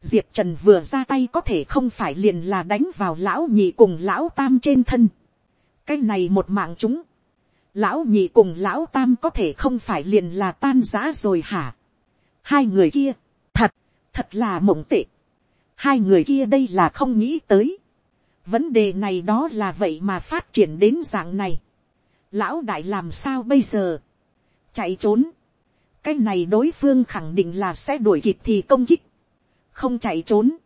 diệp trần vừa ra tay có thể không phải liền là đánh vào lão nhị cùng lão tam trên thân, cái này một mạng chúng, lão nhị cùng lão tam có thể không phải liền là tan giá rồi hả, hai người kia, thật, thật là mộng tệ, hai người kia đây là không nghĩ tới, vấn đề này đó là vậy mà phát triển đến dạng này, lão đại làm sao bây giờ, chạy trốn, cái này đối phương khẳng định là sẽ đuổi kịp thì công kích, không chạy trốn,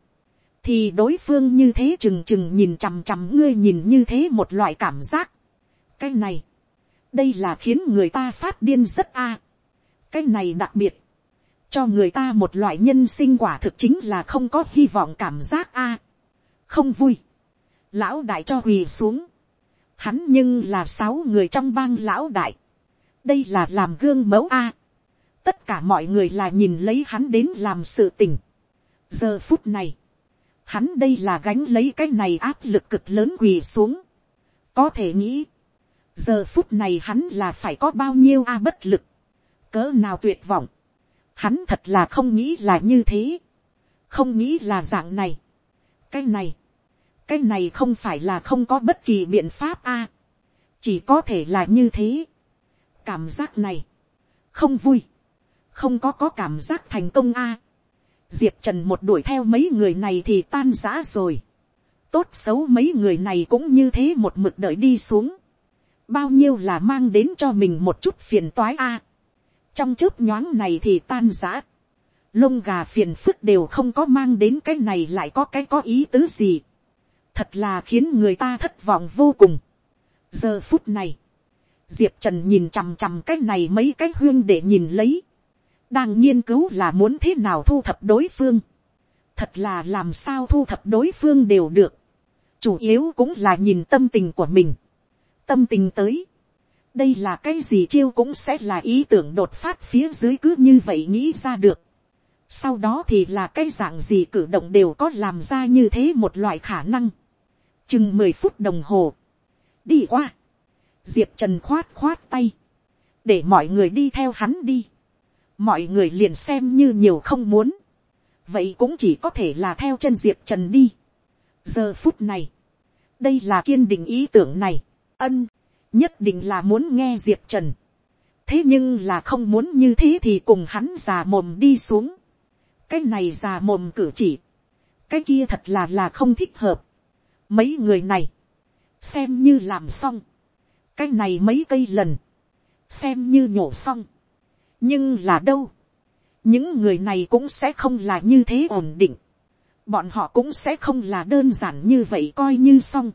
thì đối phương như thế chừng chừng nhìn chằm chằm ngươi nhìn như thế một loại cảm giác. cái này, đây là khiến người ta phát điên rất a. cái này đặc biệt, cho người ta một loại nhân sinh quả thực chính là không có hy vọng cảm giác a. không vui, lão đại cho quỳ xuống, hắn nhưng là sáu người trong bang lão đại, đây là làm gương mẫu a tất cả mọi người là nhìn lấy hắn đến làm sự tình. giờ phút này, hắn đây là gánh lấy cái này áp lực cực lớn quỳ xuống. có thể nghĩ, giờ phút này hắn là phải có bao nhiêu a bất lực, cỡ nào tuyệt vọng hắn thật là không nghĩ là như thế, không nghĩ là dạng này. cái này, cái này không phải là không có bất kỳ biện pháp a, chỉ có thể là như thế. cảm giác này, không vui, không có có cảm giác thành công a. diệp trần một đuổi theo mấy người này thì tan giã rồi. tốt xấu mấy người này cũng như thế một mực đợi đi xuống. bao nhiêu là mang đến cho mình một chút phiền toái a trong chớp nhoáng này thì tan giã. lông gà phiền phức đều không có mang đến cái này lại có cái có ý tứ gì. thật là khiến người ta thất vọng vô cùng. giờ phút này, diệp trần nhìn chằm chằm cái này mấy cái huyên để nhìn lấy đang nghiên cứu là muốn thế nào thu thập đối phương. thật là làm sao thu thập đối phương đều được. chủ yếu cũng là nhìn tâm tình của mình. tâm tình tới đây là cái gì chiêu cũng sẽ là ý tưởng đột phát phía dưới cứ như vậy nghĩ ra được. sau đó thì là cái dạng gì cử động đều có làm ra như thế một loại khả năng. chừng mười phút đồng hồ. đi qua. diệp trần khoát khoát tay. để mọi người đi theo hắn đi mọi người liền xem như nhiều không muốn, vậy cũng chỉ có thể là theo chân diệp trần đi. giờ phút này, đây là kiên định ý tưởng này, ân, nhất định là muốn nghe diệp trần. thế nhưng là không muốn như thế thì cùng hắn già mồm đi xuống. cái này già mồm cử chỉ, cái kia thật là là không thích hợp. mấy người này, xem như làm xong, cái này mấy cây lần, xem như nhổ xong, nhưng là đâu, những người này cũng sẽ không là như thế ổn định, bọn họ cũng sẽ không là đơn giản như vậy coi như xong,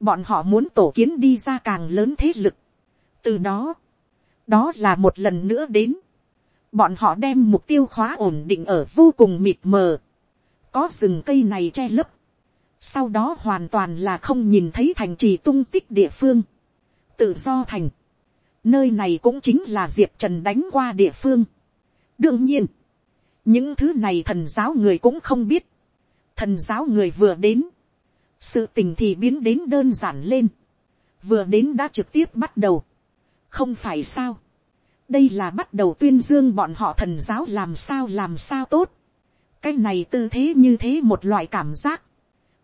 bọn họ muốn tổ kiến đi ra càng lớn thế lực, từ đó, đó là một lần nữa đến, bọn họ đem mục tiêu khóa ổn định ở vô cùng mịt mờ, có rừng cây này che lấp, sau đó hoàn toàn là không nhìn thấy thành trì tung tích địa phương, tự do thành, Nơi này cũng chính là Diệp Trần đánh qua địa phương. Đương nhiên, những thứ này thần giáo người cũng không biết, thần giáo người vừa đến, sự tình thì biến đến đơn giản lên, vừa đến đã trực tiếp bắt đầu, không phải sao, đây là bắt đầu tuyên dương bọn họ thần giáo làm sao làm sao tốt, cái này tư thế như thế một loại cảm giác,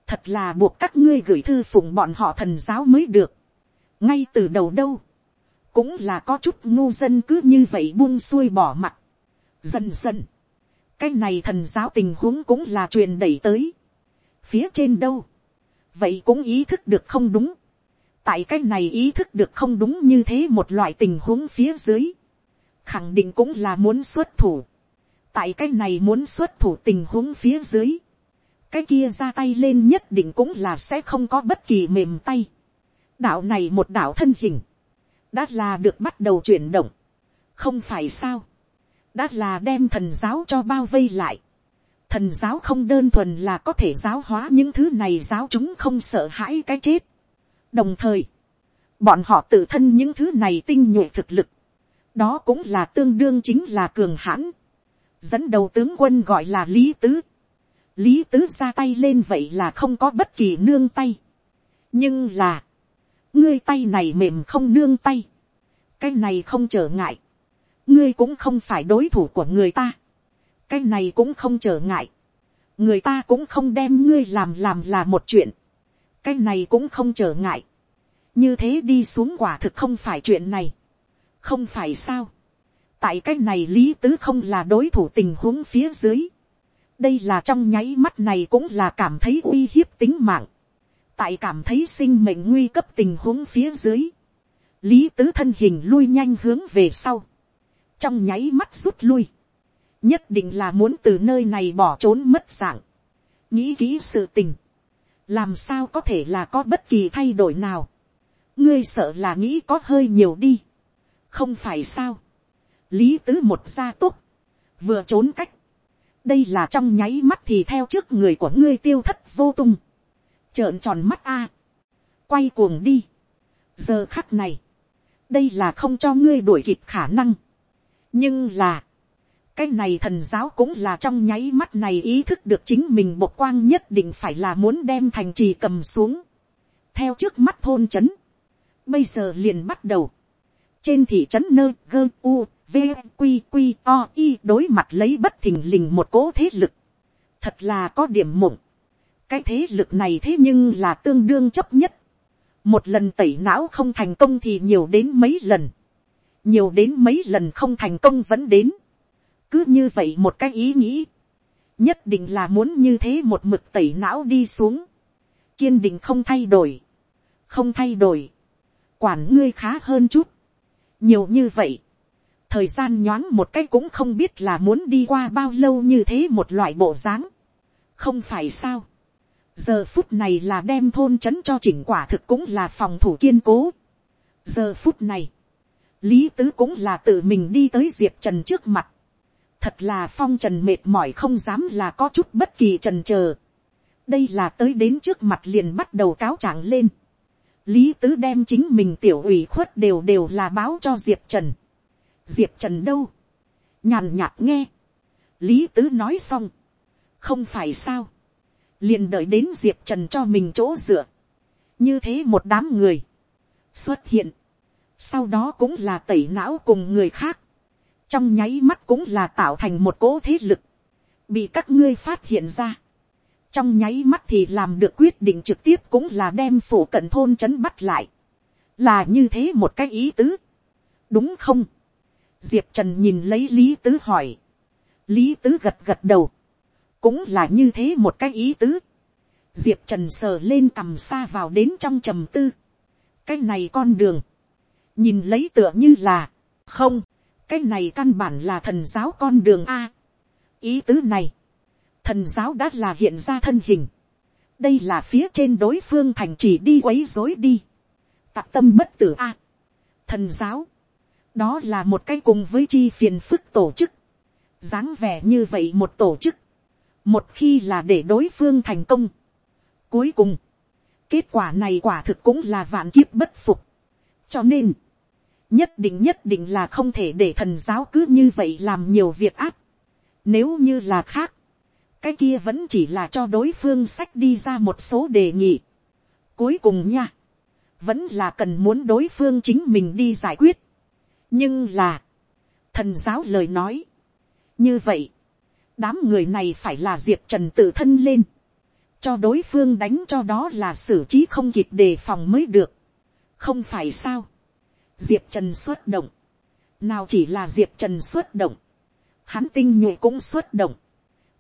thật là buộc các ngươi gửi thư phụng bọn họ thần giáo mới được, ngay từ đầu đâu, cũng là có chút ngu dân cứ như vậy buông xuôi bỏ mặt, dần dần, cái này thần giáo tình huống cũng là truyền đẩy tới, phía trên đâu, vậy cũng ý thức được không đúng, tại cái này ý thức được không đúng như thế một loại tình huống phía dưới, khẳng định cũng là muốn xuất thủ, tại cái này muốn xuất thủ tình huống phía dưới, cái kia ra tay lên nhất định cũng là sẽ không có bất kỳ mềm tay. đạo này một đạo thân hình, đã là được bắt đầu chuyển động, không phải sao, đã là đem thần giáo cho bao vây lại thần giáo không đơn thuần là có thể giáo hóa những thứ này giáo chúng không sợ hãi cái chết. đồng thời, bọn họ tự thân những thứ này tinh nhuệ thực lực, đó cũng là tương đương chính là cường hãn. dẫn đầu tướng quân gọi là lý tứ. lý tứ ra tay lên vậy là không có bất kỳ nương tay. nhưng là, ngươi tay này mềm không nương tay. cái này không trở ngại. ngươi cũng không phải đối thủ của người ta cái này cũng không trở ngại. người ta cũng không đem ngươi làm làm là một chuyện. cái này cũng không trở ngại. như thế đi xuống quả thực không phải chuyện này không phải sao. tại cái này lý tứ không là đối thủ tình huống phía dưới. đây là trong nháy mắt này cũng là cảm thấy uy hiếp tính mạng. tại cảm thấy sinh mệnh nguy cấp tình huống phía dưới. lý tứ thân hình lui nhanh hướng về sau. trong nháy mắt rút lui nhất định là muốn từ nơi này bỏ trốn mất dạng. nghĩ kỹ sự tình. làm sao có thể là có bất kỳ thay đổi nào. ngươi sợ là nghĩ có hơi nhiều đi. Không phải sao, lý tứ một gia túc, vừa trốn cách, đây là trong nháy mắt thì theo trước người của ngươi tiêu thất vô tung, trợn tròn mắt a, quay cuồng đi, giờ khắc này, đây là không cho ngươi đuổi kịp khả năng, nhưng là, cái này thần giáo cũng là trong nháy mắt này ý thức được chính mình một quang nhất định phải là muốn đem thành trì cầm xuống, theo trước mắt thôn c h ấ n bây giờ liền bắt đầu, trên thị trấn nơi gơ u v q q o i đối mặt lấy bất thình lình một cố thế lực. Thật là có điểm mộng. Cái thế lực này thế nhưng là tương đương chấp nhất. Một lần tẩy não không thành công thì nhiều đến mấy lần. Nhiều đến mấy lần không thành công vẫn đến cứ như vậy một cái ý nghĩ. Nhất định là muốn như thế một mực tẩy não đi xuống. Kiên định không thay đổi. Không thay đổi. Quản ngươi khá hơn chút. Nhiều như vậy, thời gian nhoáng một cái cũng không biết là muốn đi qua bao lâu như thế một loại bộ dáng, không phải sao, giờ phút này là đem thôn trấn cho chỉnh quả thực cũng là phòng thủ kiên cố, giờ phút này, lý tứ cũng là tự mình đi tới diệp trần trước mặt, thật là phong trần mệt mỏi không dám là có chút bất kỳ trần chờ đây là tới đến trước mặt liền bắt đầu cáo trạng lên, lý tứ đem chính mình tiểu ủy khuất đều đều là báo cho diệp trần. diệp trần đâu, nhàn nhạt nghe, lý tứ nói xong, không phải sao, liền đợi đến diệp trần cho mình chỗ dựa, như thế một đám người. Xuất hiện, sau đó cũng là tẩy não cùng người khác, trong nháy mắt cũng là tạo thành một cỗ thế lực, bị các ngươi phát hiện ra, trong nháy mắt thì làm được quyết định trực tiếp cũng là đem phủ cận thôn trấn bắt lại, là như thế một cái ý tứ, đúng không, diệp trần nhìn lấy lý tứ hỏi, lý tứ gật gật đầu, cũng là như thế một cái ý tứ, diệp trần sờ lên cầm xa vào đến trong trầm tư, cái này con đường, nhìn lấy tựa như là, không, cái này căn bản là thần giáo con đường a, ý tứ này, thần giáo đã là hiện ra thân hình, đây là phía trên đối phương thành chỉ đi quấy dối đi, tạc tâm bất tử a, thần giáo, đó là một cái cùng với chi phiền phức tổ chức, dáng vẻ như vậy một tổ chức, một khi là để đối phương thành công, cuối cùng, kết quả này quả thực cũng là vạn kiếp bất phục, cho nên, nhất định nhất định là không thể để thần giáo cứ như vậy làm nhiều việc áp, Nếu như là khác, cái kia vẫn chỉ là cho đối phương sách đi ra một số đề nghị. Cuối cùng nha, vẫn là cần muốn đối phương chính mình đi giải quyết. nhưng là, thần giáo lời nói, như vậy, đám người này phải là diệp trần tự thân lên, cho đối phương đánh cho đó là xử trí không kịp đề phòng mới được, không phải sao, diệp trần xuất động, nào chỉ là diệp trần xuất động, hắn tinh nhuệ cũng xuất động,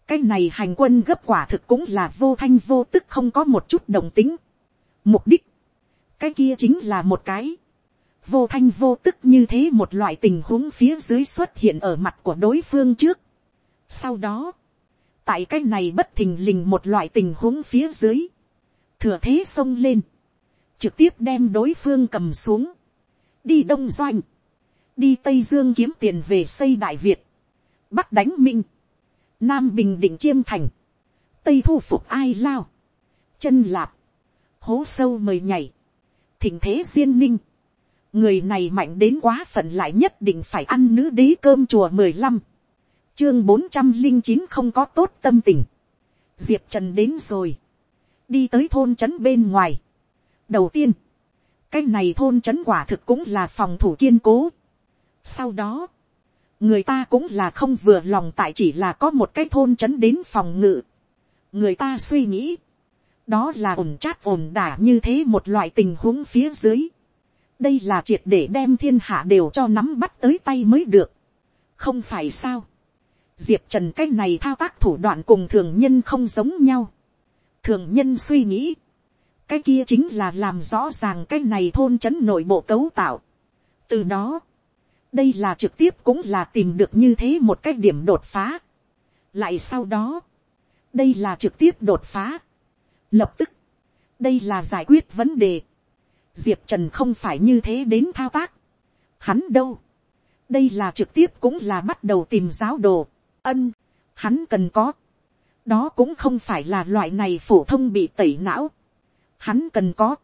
cái này hành quân gấp quả thực cũng là vô thanh vô tức không có một chút đồng tính. Mục đích, cái kia chính là một cái, vô thanh vô tức như thế một loại tình huống phía dưới xuất hiện ở mặt của đối phương trước. Sau đó, tại cái này bất thình lình một loại tình huống phía dưới, thừa thế xông lên, trực tiếp đem đối phương cầm xuống, đi đông doanh, đi tây dương kiếm tiền về xây đại việt, bắc đánh minh, nam bình định chiêm thành, tây thu phục ai lao, chân lạp, hố sâu mời nhảy, thỉnh thế duyên ninh, người này mạnh đến quá phận lại nhất định phải ăn nữ đế cơm chùa mười lăm, chương bốn trăm linh chín không có tốt tâm tình, diệp trần đến rồi, đi tới thôn trấn bên ngoài. đầu tiên, cái này thôn trấn quả thực cũng là phòng thủ kiên cố. sau đó, người ta cũng là không vừa lòng tại chỉ là có một cái thôn trấn đến phòng ngự. người ta suy nghĩ, đó là ổn chát ổn đả như thế một loại tình huống phía dưới. đây là triệt để đem thiên hạ đều cho nắm bắt tới tay mới được. không phải sao. diệp trần cái này thao tác thủ đoạn cùng thường nhân không giống nhau. thường nhân suy nghĩ, cái kia chính là làm rõ ràng cái này thôn trấn nội bộ cấu tạo. từ đó, đây là trực tiếp cũng là tìm được như thế một cái điểm đột phá. lại sau đó, đây là trực tiếp đột phá. lập tức, đây là giải quyết vấn đề. diệp trần không phải như thế đến thao tác. hắn đâu. đây là trực tiếp cũng là bắt đầu tìm giáo đồ. ân, hắn cần có. đó cũng không phải là loại này phổ thông bị tẩy não hắn cần có.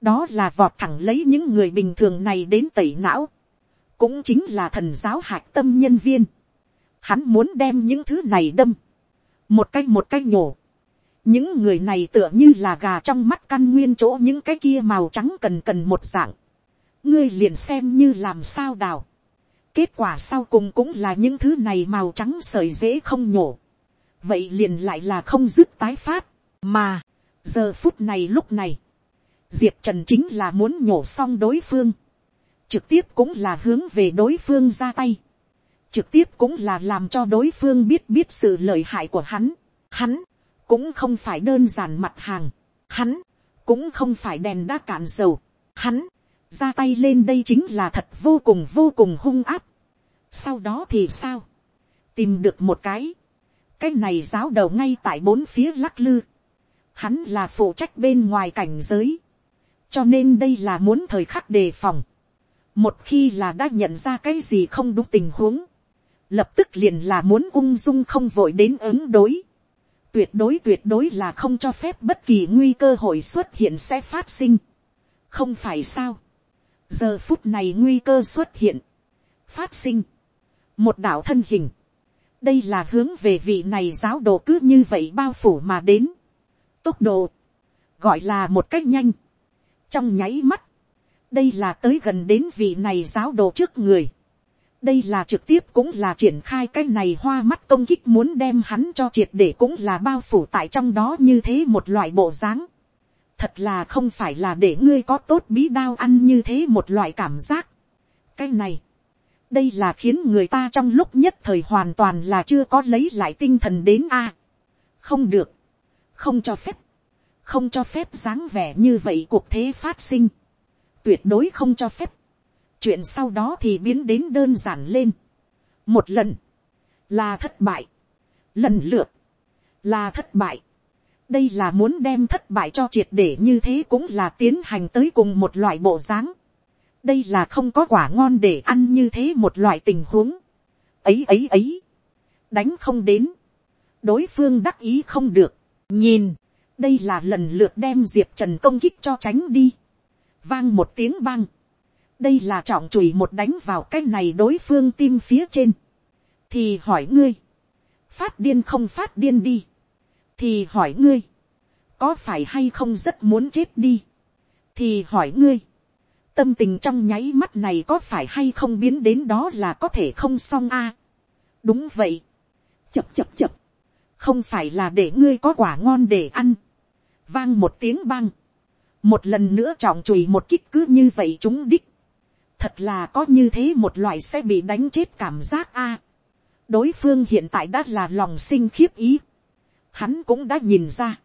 đó là vọt thẳng lấy những người bình thường này đến tẩy não cũng chính là thần giáo hạc tâm nhân viên. Hắn muốn đem những thứ này đâm, một cái một cái nhổ. những người này tựa như là gà trong mắt căn nguyên chỗ những cái kia màu trắng cần cần một dạng. ngươi liền xem như làm sao đào. kết quả sau cùng cũng là những thứ này màu trắng sợi dễ không nhổ. vậy liền lại là không dứt tái phát, mà giờ phút này lúc này, diệp trần chính là muốn nhổ xong đối phương. Trực tiếp cũng là hướng về đối phương ra tay, trực tiếp cũng là làm cho đối phương biết biết sự lợi hại của hắn, hắn cũng không phải đơn giản mặt hàng, hắn cũng không phải đèn đã cạn dầu, hắn ra tay lên đây chính là thật vô cùng vô cùng hung áp. sau đó thì sao, tìm được một cái, cái này giáo đầu ngay tại bốn phía lắc lư, hắn là phụ trách bên ngoài cảnh giới, cho nên đây là muốn thời khắc đề phòng, một khi là đã nhận ra cái gì không đúng tình huống, lập tức liền là muốn ung dung không vội đến ứng đối. tuyệt đối tuyệt đối là không cho phép bất kỳ nguy cơ hội xuất hiện sẽ phát sinh. không phải sao. giờ phút này nguy cơ xuất hiện, phát sinh, một đạo thân hình, đây là hướng về vị này giáo đồ cứ như vậy bao phủ mà đến tốc độ, gọi là một cách nhanh, trong nháy mắt, đây là tới gần đến vị này giáo đồ trước người. đây là trực tiếp cũng là triển khai cái này hoa mắt công kích muốn đem hắn cho triệt để cũng là bao phủ tại trong đó như thế một loại bộ dáng. thật là không phải là để ngươi có tốt bí đao ăn như thế một loại cảm giác. cái này, đây là khiến người ta trong lúc nhất thời hoàn toàn là chưa có lấy lại tinh thần đến a. không được, không cho phép, không cho phép dáng vẻ như vậy cuộc thế phát sinh tuyệt đối không cho phép. chuyện sau đó thì biến đến đơn giản lên. một lần, là thất bại. lần lượt, là thất bại. đây là muốn đem thất bại cho triệt để như thế cũng là tiến hành tới cùng một loại bộ dáng. đây là không có quả ngon để ăn như thế một loại tình huống. ấy ấy ấy, đánh không đến. đối phương đắc ý không được nhìn, đây là lần lượt đem diệp trần công kích cho tránh đi vang một tiếng vang. đây là trọng chùi một đánh vào cái này đối phương tim phía trên. thì hỏi ngươi, phát điên không phát điên đi, thì hỏi ngươi, có phải hay không rất muốn chết đi, thì hỏi ngươi, tâm tình trong nháy mắt này có phải hay không biến đến đó là có thể không xong a. đúng vậy, chập chập chập, không phải là để ngươi có quả ngon để ăn, vang một tiếng băng, một lần nữa trọng chùi một kích cứ như vậy chúng đích, thật là có như thế một loại sẽ bị đánh chết cảm giác a. đối phương hiện tại đã là lòng sinh khiếp ý, hắn cũng đã nhìn ra,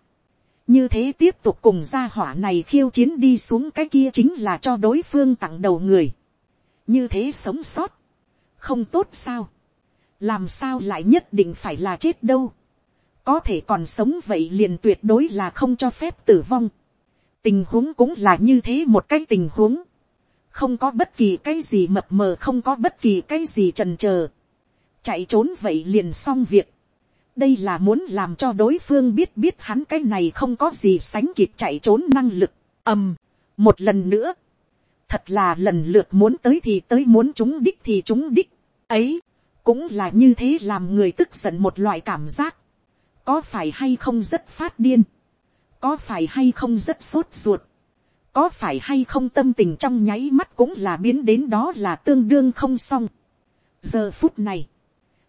như thế tiếp tục cùng gia hỏa này khiêu chiến đi xuống cái kia chính là cho đối phương tặng đầu người, như thế sống sót, không tốt sao, làm sao lại nhất định phải là chết đâu, có thể còn sống vậy liền tuyệt đối là không cho phép tử vong, tình huống cũng là như thế một cái tình huống, không có bất kỳ cái gì mập mờ không có bất kỳ cái gì trần trờ, chạy trốn vậy liền xong việc, đây là muốn làm cho đối phương biết biết hắn cái này không có gì sánh kịp chạy trốn năng lực, ầm, một lần nữa, thật là lần lượt muốn tới thì tới muốn chúng đích thì chúng đích, ấy, cũng là như thế làm người tức giận một loại cảm giác, có phải hay không rất phát điên, có phải hay không rất sốt ruột, có phải hay không tâm tình trong nháy mắt cũng là biến đến đó là tương đương không xong. giờ phút này,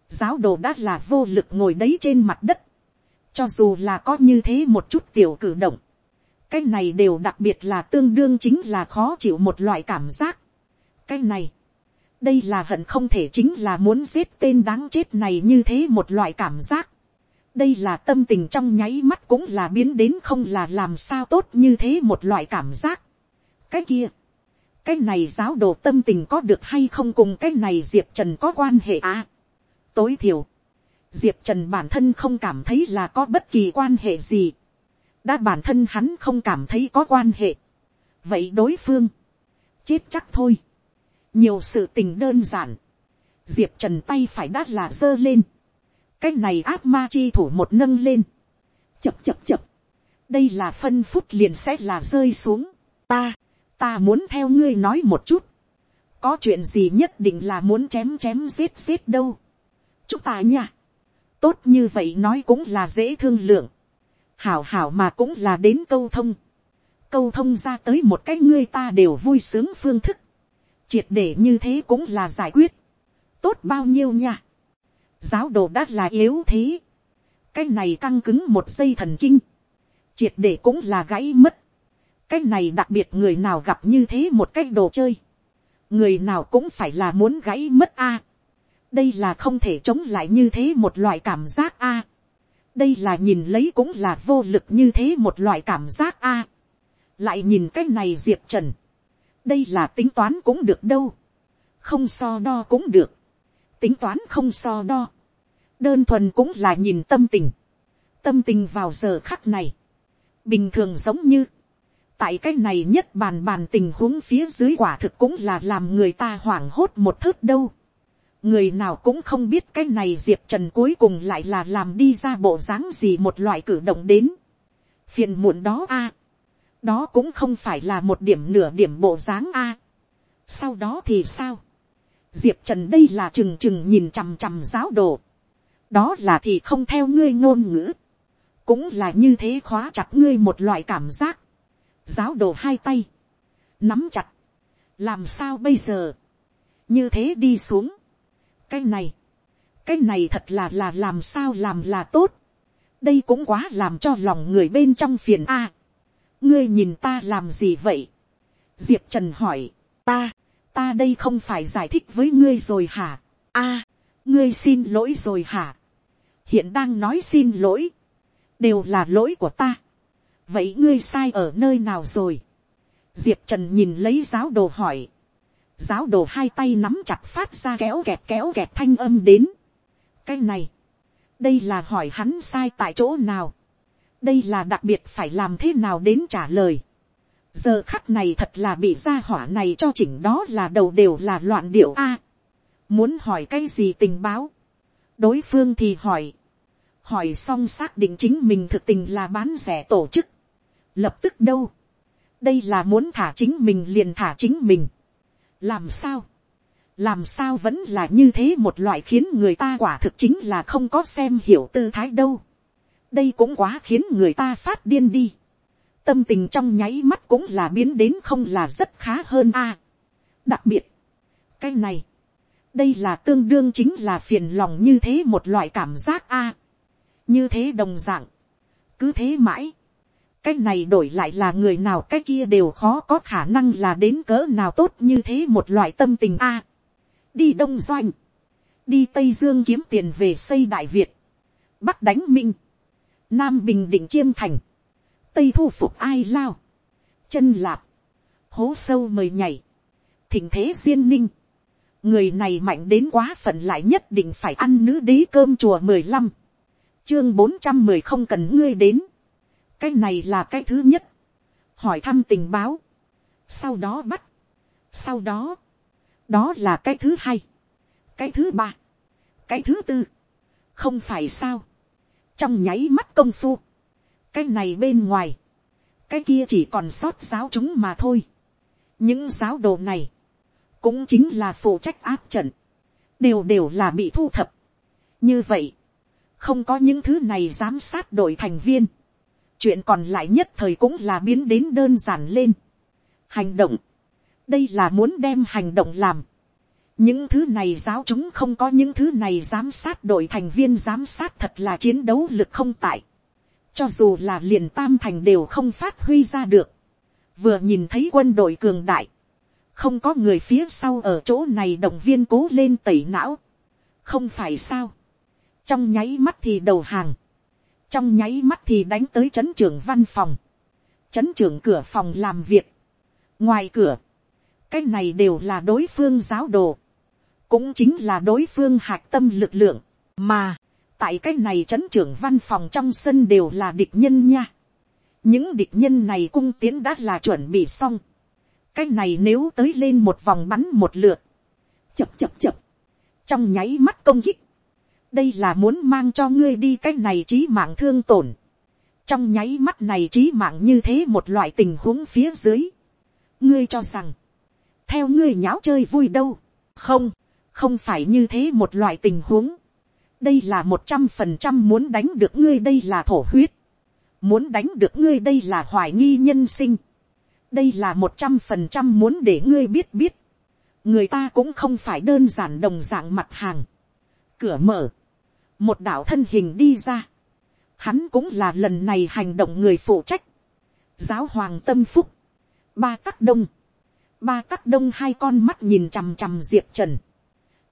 giáo đồ đã là vô lực ngồi đấy trên mặt đất, cho dù là có như thế một chút tiểu cử động, cái này đều đặc biệt là tương đương chính là khó chịu một loại cảm giác. cái này, đây là hận không thể chính là muốn giết tên đáng chết này như thế một loại cảm giác đây là tâm tình trong nháy mắt cũng là biến đến không là làm sao tốt như thế một loại cảm giác. cái kia, cái này giáo đồ tâm tình có được hay không cùng cái này diệp trần có quan hệ à. tối thiểu, diệp trần bản thân không cảm thấy là có bất kỳ quan hệ gì. đã bản thân hắn không cảm thấy có quan hệ. vậy đối phương, chết chắc thôi. nhiều sự tình đơn giản, diệp trần tay phải đã là giơ lên cái này áp ma chi thủ một nâng lên, chập chập chập, đây là phân phút liền sẽ là rơi xuống, ta, ta muốn theo ngươi nói một chút, có chuyện gì nhất định là muốn chém chém giết giết đâu, chúng ta nha, tốt như vậy nói cũng là dễ thương lượng, hảo hảo mà cũng là đến câu thông, câu thông ra tới một cái ngươi ta đều vui sướng phương thức, triệt để như thế cũng là giải quyết, tốt bao nhiêu nha, giáo đồ đã là yếu thế, cái này căng cứng một dây thần kinh, triệt để cũng là gãy mất, cái này đặc biệt người nào gặp như thế một cái đồ chơi, người nào cũng phải là muốn gãy mất a, đây là không thể chống lại như thế một loại cảm giác a, đây là nhìn lấy cũng là vô lực như thế một loại cảm giác a, lại nhìn cái này diệp trần, đây là tính toán cũng được đâu, không so đo cũng được, tính toán không so đo, đơn thuần cũng là nhìn tâm tình, tâm tình vào giờ khắc này, bình thường giống như, tại cái này nhất bàn bàn tình huống phía dưới quả thực cũng là làm người ta hoảng hốt một thước đâu. người nào cũng không biết cái này diệp trần cuối cùng lại là làm đi ra bộ dáng gì một loại cử động đến. phiền muộn đó a. đó cũng không phải là một điểm nửa điểm bộ dáng a. sau đó thì sao diệp trần đây là trừng trừng nhìn chằm chằm giáo đồ, đó là thì không theo ngươi ngôn ngữ, cũng là như thế khóa chặt ngươi một loại cảm giác, giáo đồ hai tay, nắm chặt, làm sao bây giờ, như thế đi xuống, cái này, cái này thật là là làm sao làm là tốt, đây cũng quá làm cho lòng người bên trong phiền a, ngươi nhìn ta làm gì vậy, diệp trần hỏi, ta, ta đây không phải giải thích với ngươi rồi hả, a, ngươi xin lỗi rồi hả, hiện đang nói xin lỗi, đều là lỗi của ta, vậy ngươi sai ở nơi nào rồi, diệp trần nhìn lấy giáo đồ hỏi, giáo đồ hai tay nắm chặt phát ra kéo kẹt kéo kẹt thanh âm đến, cái này, đây là hỏi hắn sai tại chỗ nào, đây là đặc biệt phải làm thế nào đến trả lời, giờ khắc này thật là bị gia hỏa này cho chỉnh đó là đầu đều là loạn điệu a. muốn hỏi cái gì tình báo, đối phương thì hỏi, hỏi xong xác định chính mình thực tình là bán rẻ tổ chức, lập tức đâu, đây là muốn thả chính mình liền thả chính mình, làm sao, làm sao vẫn là như thế một loại khiến người ta quả thực chính là không có xem hiểu tư thái đâu. đây cũng quá khiến người ta phát điên đi tâm tình trong nháy mắt cũng là biến đến không là rất khá hơn a. đặc biệt, cái này, đây là tương đương chính là phiền lòng như thế một loại cảm giác a. như thế đồng d ạ n g cứ thế mãi, cái này đổi lại là người nào cái kia đều khó có khả năng là đến cỡ nào tốt như thế một loại tâm tình a đi đông doanh, đi tây dương kiếm tiền về xây đại việt, bắc đánh minh, nam bình định chiêm thành, tây thu phục ai lao, chân lạp, hố sâu mời nhảy, thỉnh thế duyên ninh, người này mạnh đến quá phận lại nhất định phải ăn nữ đế cơm chùa mười lăm, chương bốn trăm mười không cần ngươi đến, cái này là cái thứ nhất, hỏi thăm tình báo, sau đó bắt, sau đó, đó là cái thứ hai, cái thứ ba, cái thứ tư, không phải sao, trong nháy mắt công phu, cái này bên ngoài, cái kia chỉ còn sót giáo chúng mà thôi. những giáo đồ này, cũng chính là phụ trách áp trận, đều đều là bị thu thập. như vậy, không có những thứ này giám sát đội thành viên, chuyện còn lại nhất thời cũng là biến đến đơn giản lên. hành động, đây là muốn đem hành động làm. những thứ này giáo chúng không có những thứ này giám sát đội thành viên giám sát thật là chiến đấu lực không tại cho dù là liền tam thành đều không phát huy ra được. vừa nhìn thấy quân đội cường đại. không có người phía sau ở chỗ này động viên cố lên tẩy não. không phải sao. trong nháy mắt thì đầu hàng. trong nháy mắt thì đánh tới trấn trưởng văn phòng. trấn trưởng cửa phòng làm việc. ngoài cửa cái này đều là đối phương giáo đồ, cũng chính là đối phương hạc tâm lực lượng, mà, tại cái này trấn trưởng văn phòng trong sân đều là địch nhân nha. những địch nhân này cung tiến đã là chuẩn bị xong. cái này nếu tới lên một vòng bắn một lượt, chập chập chập, trong nháy mắt công kích, đây là muốn mang cho ngươi đi cái này trí mạng thương tổn. trong nháy mắt này trí mạng như thế một loại tình huống phía dưới. ngươi cho rằng, theo ngươi nháo chơi vui đâu. không, không phải như thế một loại tình huống đây là một trăm phần trăm muốn đánh được ngươi đây là thổ huyết. muốn đánh được ngươi đây là hoài nghi nhân sinh. đây là một trăm phần trăm muốn để ngươi biết biết. người ta cũng không phải đơn giản đồng dạng mặt hàng. cửa mở. một đạo thân hình đi ra. hắn cũng là lần này hành động người phụ trách. giáo hoàng tâm phúc. ba tắc đông ba tắc đông hai con mắt nhìn chằm chằm diệp trần,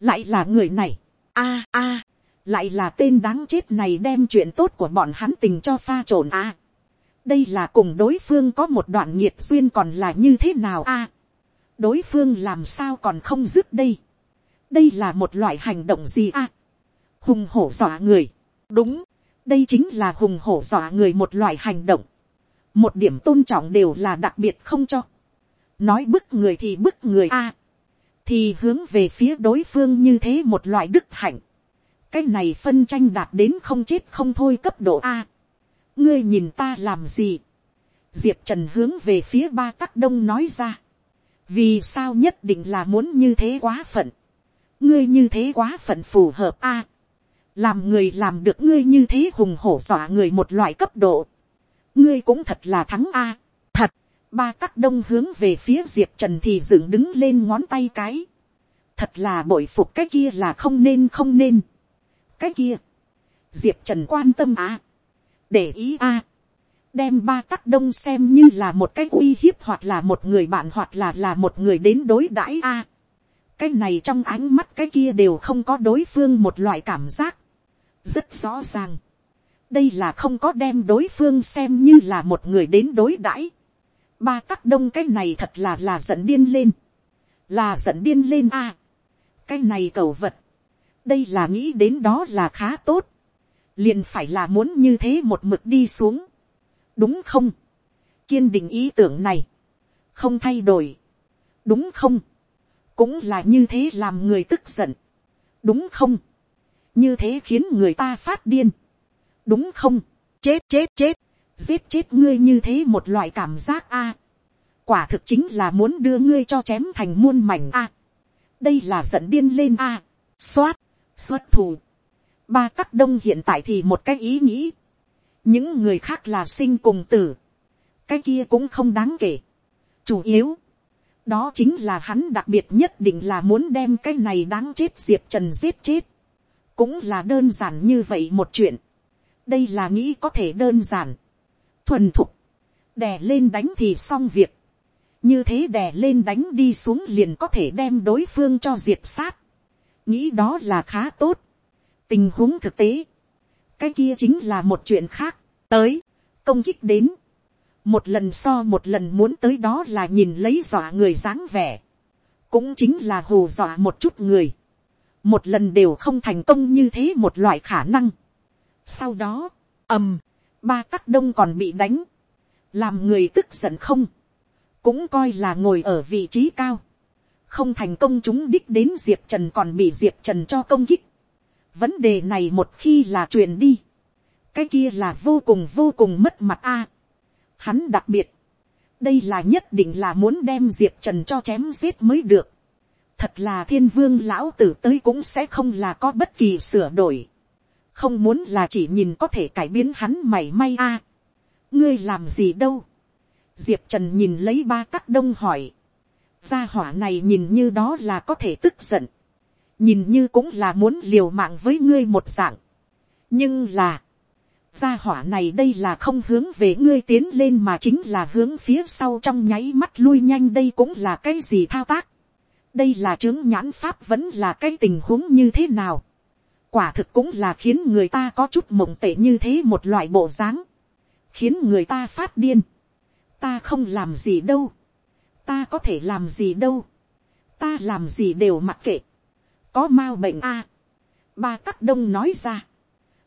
lại là người này, a a, lại là tên đáng chết này đem chuyện tốt của bọn hắn tình cho pha trộn a. đây là cùng đối phương có một đoạn nhiệt duyên còn là như thế nào a. đối phương làm sao còn không dứt đây. đây là một loại hành động gì a. hùng hổ dọa người. đúng, đây chính là hùng hổ dọa người một loại hành động. một điểm tôn trọng đều là đặc biệt không cho nói bức người thì bức người a, thì hướng về phía đối phương như thế một loại đức hạnh, cái này phân tranh đạt đến không chết không thôi cấp độ a, ngươi nhìn ta làm gì, diệp trần hướng về phía ba tắc đông nói ra, vì sao nhất định là muốn như thế quá phận, ngươi như thế quá phận phù hợp a, làm người làm được ngươi như thế hùng hổ dọa người một loại cấp độ, ngươi cũng thật là thắng a, thật, ba tắc đông hướng về phía diệp trần thì dựng đứng lên ngón tay cái. thật là bội phục cái kia là không nên không nên cái kia, diệp trần quan tâm à. để ý à. đem ba tắc đông xem như là một cái uy hiếp hoặc là một người bạn hoặc là là một người đến đối đãi a. cái này trong ánh mắt cái kia đều không có đối phương một loại cảm giác. rất rõ ràng. đây là không có đem đối phương xem như là một người đến đối đãi ba tắc đông cái này thật là là giận điên lên, là giận điên lên a, cái này cầu vật, đây là nghĩ đến đó là khá tốt, liền phải là muốn như thế một mực đi xuống, đúng không, kiên định ý tưởng này, không thay đổi, đúng không, cũng là như thế làm người tức giận, đúng không, như thế khiến người ta phát điên, đúng không, chết chết chết, giết chết ngươi như thế một loại cảm giác a. quả thực chính là muốn đưa ngươi cho chém thành muôn mảnh a. đây là giận điên lên a, à, xoát, xuất thù, ba tắc đông hiện tại thì một cái ý nghĩ, những người khác là sinh cùng tử, cái kia cũng không đáng kể, chủ yếu, đó chính là hắn đặc biệt nhất định là muốn đem cái này đáng chết diệp trần giết chết, cũng là đơn giản như vậy một chuyện, đây là nghĩ có thể đơn giản, thuần thục, đè lên đánh thì xong việc, như thế đè lên đánh đi xuống liền có thể đem đối phương cho diệt sát, nghĩ đó là khá tốt, tình huống thực tế, cái kia chính là một chuyện khác, tới, công kích đến, một lần so một lần muốn tới đó là nhìn lấy dọa người dáng vẻ, cũng chính là hù dọa một chút người, một lần đều không thành công như thế một loại khả năng. sau đó, ầm, ba tắc đông còn bị đánh, làm người tức giận không, cũng coi là ngồi ở vị trí cao, không thành công chúng đích đến diệp trần còn bị diệp trần cho công kích. vấn đề này một khi là truyền đi, cái kia là vô cùng vô cùng mất mặt a. hắn đặc biệt, đây là nhất định là muốn đem diệp trần cho chém giết mới được. thật là thiên vương lão tử tới cũng sẽ không là có bất kỳ sửa đổi. không muốn là chỉ nhìn có thể cải biến hắn mảy may a. ngươi làm gì đâu. diệp trần nhìn lấy ba cắt đông hỏi gia hỏa này nhìn như đó là có thể tức giận. nhìn như cũng là muốn liều mạng với ngươi một dạng. nhưng là, gia hỏa này đây là không hướng về ngươi tiến lên mà chính là hướng phía sau trong nháy mắt lui nhanh đây cũng là cái gì thao tác. đây là chứng nhãn pháp vẫn là cái tình huống như thế nào. quả thực cũng là khiến người ta có chút mộng tệ như thế một loại bộ dáng. khiến người ta phát điên. ta không làm gì đâu ta có thể làm gì đâu. ta làm gì đều mặc kệ. có m a bệnh a. ba tắc đông nói ra.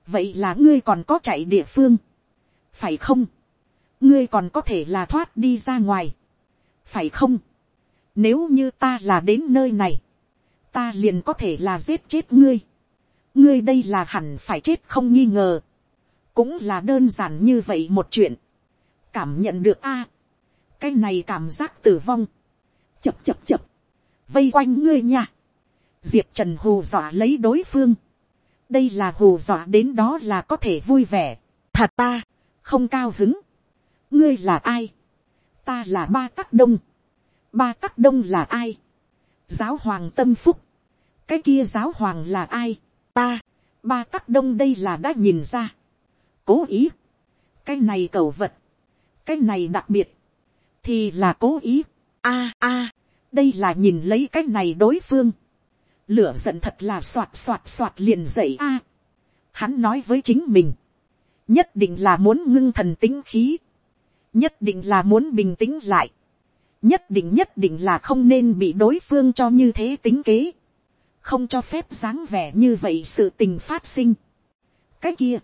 Vậy là ngươi còn có chạy địa phương, phải không, ngươi còn có thể là thoát đi ra ngoài, phải không, nếu như ta là đến nơi này, ta liền có thể là giết chết ngươi, ngươi đây là hẳn phải chết không nghi ngờ, cũng là đơn giản như vậy một chuyện, cảm nhận được a, cái này cảm giác tử vong, chập chập chập, vây quanh ngươi nha, diệp trần hù dọa lấy đối phương, đây là hù dọa đến đó là có thể vui vẻ. thật ta, không cao hứng. ngươi là ai. ta là ba tắc đông. ba tắc đông là ai. giáo hoàng tâm phúc. cái kia giáo hoàng là ai. ta, ba tắc đông đây là đã nhìn ra. cố ý. cái này cầu vật. cái này đặc biệt thì là cố ý. a a, đây là nhìn lấy cái này đối phương. Lửa giận thật là soạt soạt soạt liền dậy a. hắn nói với chính mình, nhất định là muốn ngưng thần tính khí, nhất định là muốn bình tĩnh lại, nhất định nhất định là không nên bị đối phương cho như thế tính kế, không cho phép dáng vẻ như vậy sự tình phát sinh. cái kia,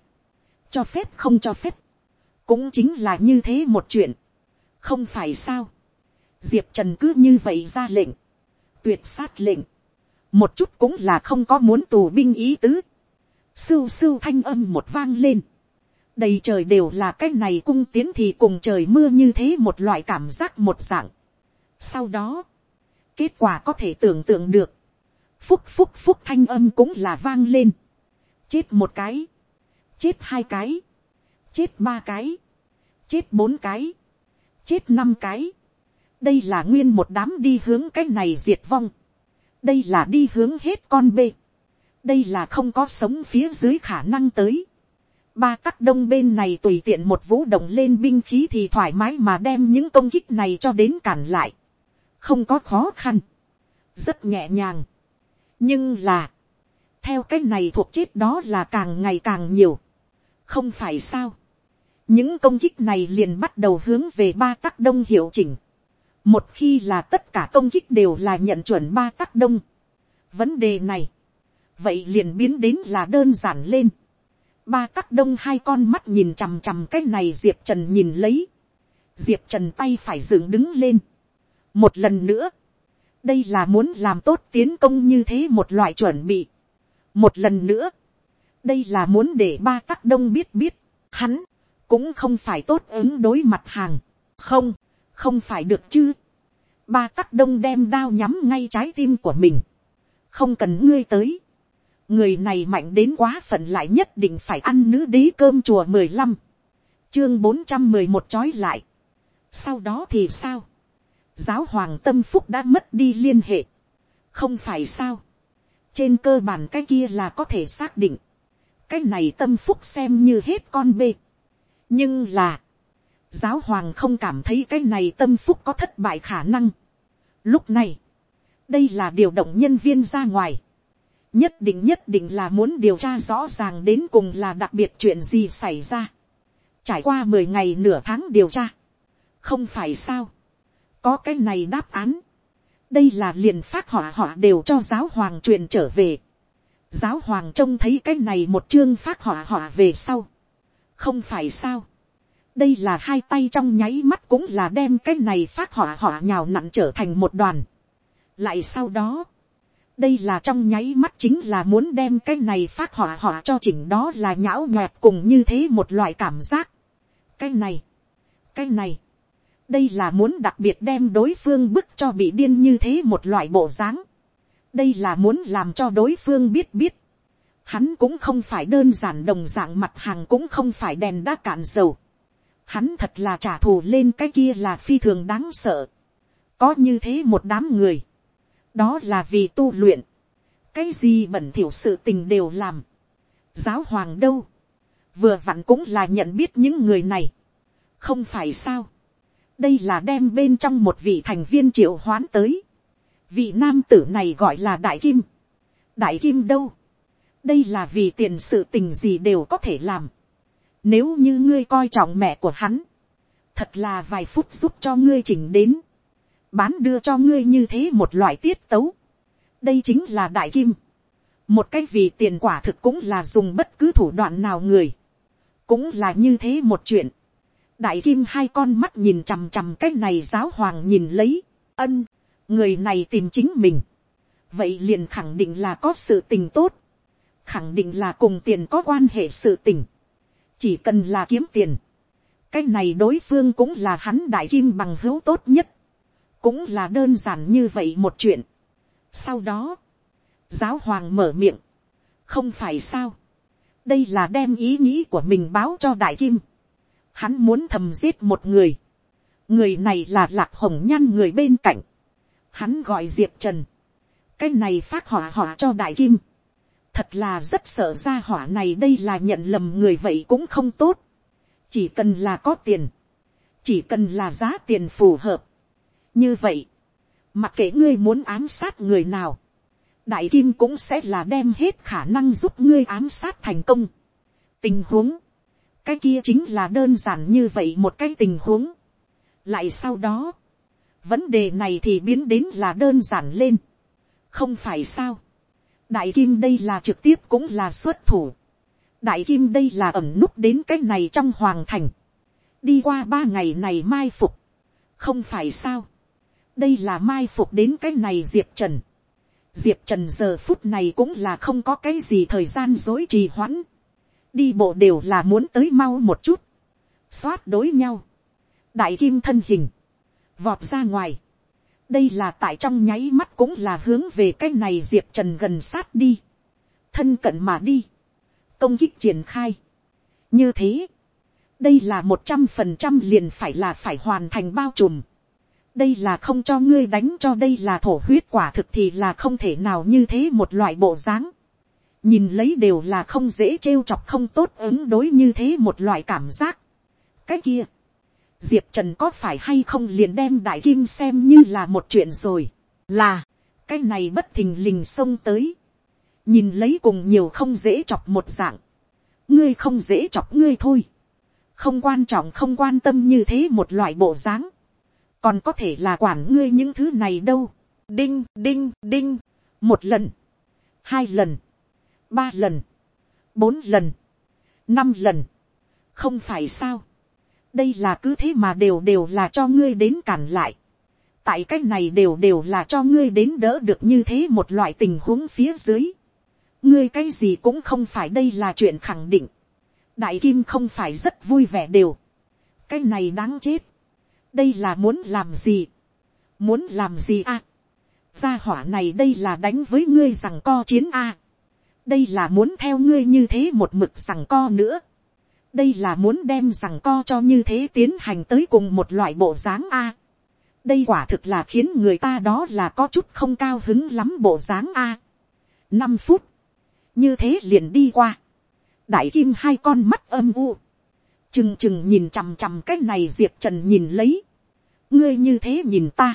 cho phép không cho phép, cũng chính là như thế một chuyện, không phải sao, diệp trần cứ như vậy ra lệnh, tuyệt sát lệnh, một chút cũng là không có muốn tù binh ý tứ, sưu sưu thanh âm một vang lên, đầy trời đều là cái này cung tiến thì cùng trời mưa như thế một loại cảm giác một dạng. sau đó, kết quả có thể tưởng tượng được, phúc phúc phúc thanh âm cũng là vang lên, chết một cái, chết hai cái, chết ba cái, chết bốn cái, chết năm cái, đây là nguyên một đám đi hướng cái này diệt vong, đây là đi hướng hết con bê, đây là không có sống phía dưới khả năng tới. ba tắc đông bên này tùy tiện một vũ động lên binh khí thì thoải mái mà đem những công kích này cho đến cản lại. không có khó khăn, rất nhẹ nhàng. nhưng là, theo cái này thuộc chết đó là càng ngày càng nhiều. không phải sao những công kích này liền bắt đầu hướng về ba tắc đông hiệu chỉnh một khi là tất cả công kích đều là nhận chuẩn ba tắc đông. vấn đề này, vậy liền biến đến là đơn giản lên. ba tắc đông hai con mắt nhìn chằm chằm cái này diệp trần nhìn lấy. diệp trần tay phải dựng đứng lên. một lần nữa, đây là muốn làm tốt tiến công như thế một loại chuẩn bị. một lần nữa, đây là muốn để ba tắc đông biết biết, hắn cũng không phải tốt ứng đối mặt hàng. không, không phải được chứ. ba tắc đông đem đao nhắm ngay trái tim của mình. không cần ngươi tới, người này mạnh đến quá phận lại nhất định phải ăn nữ đế cơm chùa mười lăm, chương bốn trăm mười một trói lại, sau đó thì sao, giáo hoàng tâm phúc đã mất đi liên hệ, không phải sao, trên cơ bản cái kia là có thể xác định, cái này tâm phúc xem như hết con bê, nhưng là, giáo hoàng không cảm thấy cái này tâm phúc có thất bại khả năng. Lúc này, đây là điều động nhân viên ra ngoài. nhất định nhất định là muốn điều tra rõ ràng đến cùng là đặc biệt chuyện gì xảy ra. trải qua mười ngày nửa tháng điều tra. không phải sao. có cái này đáp án. đây là liền phát họa họ đều cho giáo hoàng truyền trở về. giáo hoàng trông thấy cái này một chương phát họa họ về sau không phải sao đây là hai tay trong nháy mắt cũng là đem cái này phát hỏa hỏa nhào nặn trở thành một đoàn. lại sau đó, đây là trong nháy mắt chính là muốn đem cái này phát hỏa hỏa cho chỉnh đó là nhão nhoẹt cùng như thế một loại cảm giác. cái này, cái này, đây là muốn đặc biệt đem đối phương bức cho bị điên như thế một loại bộ dáng. đây là muốn làm cho đối phương biết biết hắn cũng không phải đơn giản đồng dạng mặt hàng cũng không phải đèn đã cạn dầu hắn thật là trả thù lên cái kia là phi thường đáng sợ. có như thế một đám người, đó là vì tu luyện, cái gì bẩn thiểu sự tình đều làm. giáo hoàng đâu, vừa vặn cũng là nhận biết những người này, không phải sao. đây là đem bên trong một vị thành viên triệu hoán tới. vị nam tử này gọi là đại kim. đại kim đâu, đây là vì tiền sự tình gì đều có thể làm nếu như ngươi coi trọng mẹ của hắn, thật là vài phút giúp cho ngươi chỉnh đến, bán đưa cho ngươi như thế một loại tiết tấu. đây chính là đại kim. một cái vì tiền quả thực cũng là dùng bất cứ thủ đoạn nào người. cũng là như thế một chuyện. đại kim hai con mắt nhìn chằm chằm cái này giáo hoàng nhìn lấy, ân, người này tìm chính mình. vậy liền khẳng định là có sự tình tốt khẳng định là cùng tiền có quan hệ sự tình. Chỉ cần là kiếm tiền, cái này đối phương cũng là hắn đại kim bằng hữu tốt nhất, cũng là đơn giản như vậy một chuyện. sau đó, giáo hoàng mở miệng, không phải sao, đây là đem ý nghĩ của mình báo cho đại kim, hắn muốn thầm giết một người, người này là lạc hồng nhan người bên cạnh, hắn gọi diệp trần, cái này phát hỏa hỏa cho đại kim, thật là rất sợ ra hỏa này đây là nhận lầm người vậy cũng không tốt. chỉ cần là có tiền, chỉ cần là giá tiền phù hợp. như vậy, mặc kệ ngươi muốn ám sát người nào, đại kim cũng sẽ là đem hết khả năng giúp ngươi ám sát thành công. tình huống, cái kia chính là đơn giản như vậy một cái tình huống. lại sau đó, vấn đề này thì biến đến là đơn giản lên. không phải sao đại kim đây là trực tiếp cũng là xuất thủ. đại kim đây là ẩm núp đến cái này trong hoàng thành. đi qua ba ngày này mai phục. không phải sao. đây là mai phục đến cái này diệp trần. diệp trần giờ phút này cũng là không có cái gì thời gian dối trì hoãn. đi bộ đều là muốn tới mau một chút. xoát đối nhau. đại kim thân hình. vọt ra ngoài đây là tại trong nháy mắt cũng là hướng về cái này diệp trần gần sát đi, thân cận mà đi, công kích triển khai. như thế, đây là một trăm phần trăm liền phải là phải hoàn thành bao trùm. đây là không cho ngươi đánh cho đây là thổ huyết quả thực thì là không thể nào như thế một loại bộ dáng. nhìn lấy đều là không dễ trêu chọc không tốt ứng đối như thế một loại cảm giác. cái kia, diệp trần có phải hay không liền đem đại kim xem như là một chuyện rồi, là, cái này bất thình lình xông tới, nhìn lấy cùng nhiều không dễ chọc một dạng, ngươi không dễ chọc ngươi thôi, không quan trọng không quan tâm như thế một loại bộ dáng, còn có thể là quản ngươi những thứ này đâu, đinh đinh đinh, một lần, hai lần, ba lần, bốn lần, năm lần, không phải sao, đây là cứ thế mà đều đều là cho ngươi đến cản lại. tại c á c h này đều đều là cho ngươi đến đỡ được như thế một loại tình huống phía dưới. ngươi cái gì cũng không phải đây là chuyện khẳng định. đại kim không phải rất vui vẻ đều. cái này đáng chết. đây là muốn làm gì. muốn làm gì à. gia hỏa này đây là đánh với ngươi rằng co chiến a. đây là muốn theo ngươi như thế một mực rằng co nữa đây là muốn đem rằng co cho như thế tiến hành tới cùng một loại bộ dáng a. đây quả thực là khiến người ta đó là có chút không cao hứng lắm bộ dáng a. năm phút, như thế liền đi qua. đại kim hai con mắt âm u, chừng chừng nhìn chằm chằm cái này diệp trần nhìn lấy. ngươi như thế nhìn ta,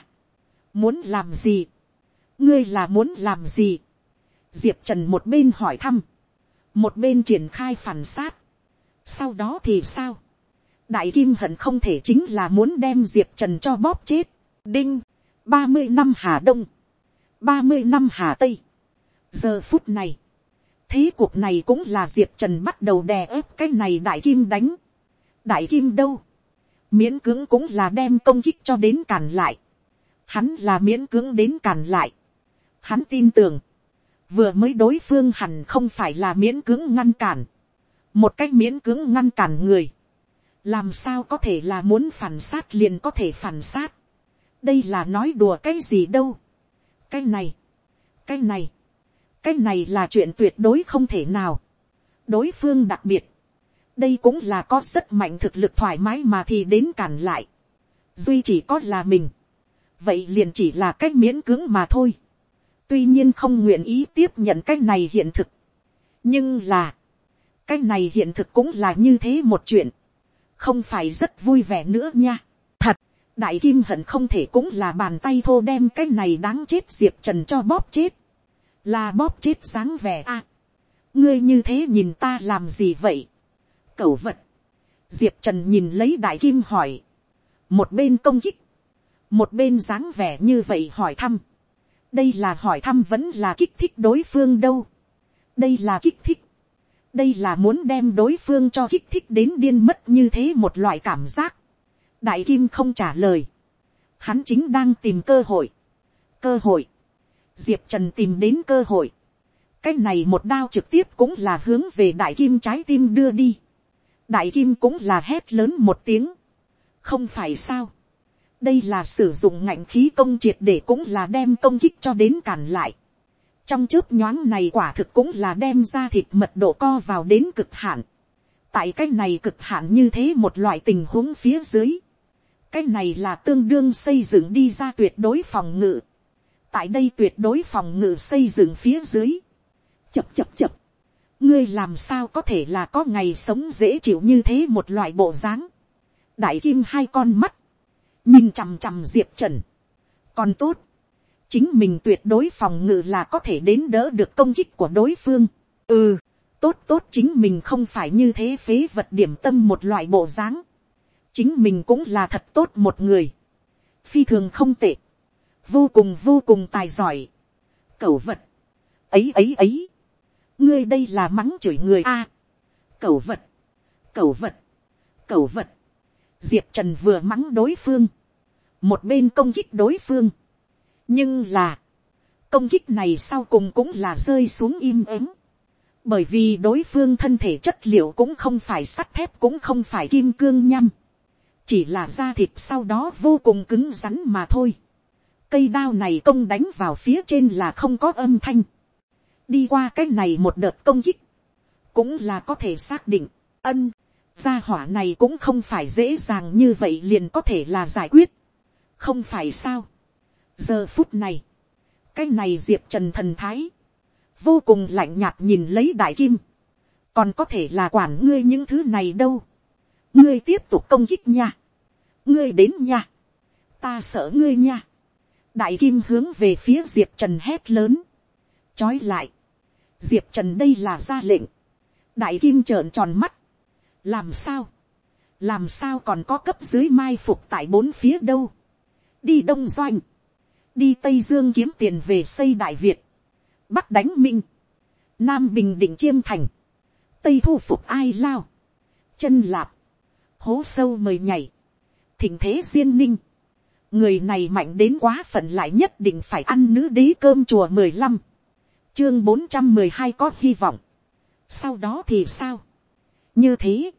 muốn làm gì, ngươi là muốn làm gì. diệp trần một bên hỏi thăm, một bên triển khai phản sát sau đó thì sao, đại kim hận không thể chính là muốn đem diệp trần cho bóp chết. đinh, ba mươi năm hà đông, ba mươi năm hà tây. giờ phút này, thế cuộc này cũng là diệp trần bắt đầu đè ép cái này đại kim đánh. đại kim đâu, miễn cưỡng cũng là đem công kích cho đến càn lại. hắn là miễn cưỡng đến càn lại. hắn tin tưởng, vừa mới đối phương hẳn không phải là miễn cưỡng ngăn cản một cách miễn cưỡng ngăn cản người. làm sao có thể là muốn phản sát liền có thể phản sát. đây là nói đùa cái gì đâu. cái này, cái này, cái này là chuyện tuyệt đối không thể nào. đối phương đặc biệt, đây cũng là có rất mạnh thực lực thoải mái mà thì đến cản lại. duy chỉ có là mình. vậy liền chỉ là cách miễn cưỡng mà thôi. tuy nhiên không nguyện ý tiếp nhận cái này hiện thực. nhưng là, cái này hiện thực cũng là như thế một chuyện. không phải rất vui vẻ nữa nha. thật, đại kim hận không thể cũng là bàn tay thô đem cái này đáng chết diệp trần cho bóp chết là bóp chết sáng vẻ a. ngươi như thế nhìn ta làm gì vậy. cẩu vật. diệp trần nhìn lấy đại kim hỏi. một bên công kích. một bên dáng vẻ như vậy hỏi thăm. đây là hỏi thăm vẫn là kích thích đối phương đâu. đây là kích thích đây là muốn đem đối phương cho kích thích đến điên mất như thế một loại cảm giác. đại kim không trả lời. hắn chính đang tìm cơ hội. cơ hội diệp trần tìm đến cơ hội, cái này một đao trực tiếp cũng là hướng về đại kim trái tim đưa đi, đại kim cũng là hét lớn một tiếng, không phải sao, đây là sử dụng ngạnh khí công triệt để cũng là đem công kích cho đến cản lại, trong chớp nhoáng này quả thực cũng là đem ra thịt mật độ co vào đến cực hạn, tại cái này cực hạn như thế một loại tình huống phía dưới, cái này là tương đương xây dựng đi ra tuyệt đối phòng ngự, tại đây tuyệt đối phòng ngự xây dựng phía dưới. chập chập chập. ngươi làm sao có thể là có ngày sống dễ chịu như thế một loại bộ dáng. đại kim hai con mắt, nhìn chằm chằm diệp trần. còn tốt, chính mình tuyệt đối phòng ngự là có thể đến đỡ được công kích của đối phương. ừ, tốt tốt chính mình không phải như thế phế vật điểm tâm một loại bộ dáng. chính mình cũng là thật tốt một người. phi thường không tệ. Vô cùng vô cùng tài giỏi, cẩu vật, ấy ấy ấy, ngươi đây là mắng chửi người a, cẩu vật, cẩu vật, cẩu vật, diệp trần vừa mắng đối phương, một bên công kích đối phương, nhưng là, công kích này sau cùng cũng là rơi xuống im ắng, bởi vì đối phương thân thể chất liệu cũng không phải sắt thép cũng không phải kim cương nhăm, chỉ là da thịt sau đó vô cùng cứng rắn mà thôi cây đao này công đánh vào phía trên là không có âm thanh. đi qua cái này một đợt công kích, cũng là có thể xác định, ân, gia hỏa này cũng không phải dễ dàng như vậy liền có thể là giải quyết. không phải sao giờ phút này, cái này diệp trần thần thái, vô cùng lạnh nhạt nhìn lấy đại kim, còn có thể là quản ngươi những thứ này đâu. ngươi tiếp tục công kích nha. ngươi đến nha. ta sợ ngươi nha. Đại kim hướng về phía diệp trần hét lớn, trói lại, diệp trần đây là ra lệnh, đại kim trợn tròn mắt, làm sao, làm sao còn có cấp dưới mai phục tại bốn phía đâu, đi đông doanh, đi tây dương kiếm tiền về xây đại việt, bắc đánh minh, nam bình định chiêm thành, tây thu phục ai lao, chân lạp, hố sâu mời nhảy, thỉnh thế duyên ninh, người này mạnh đến quá phận lại nhất định phải ăn nữ đế cơm chùa mười lăm, chương bốn trăm mười hai có hy vọng. sau đó thì sao, như thế,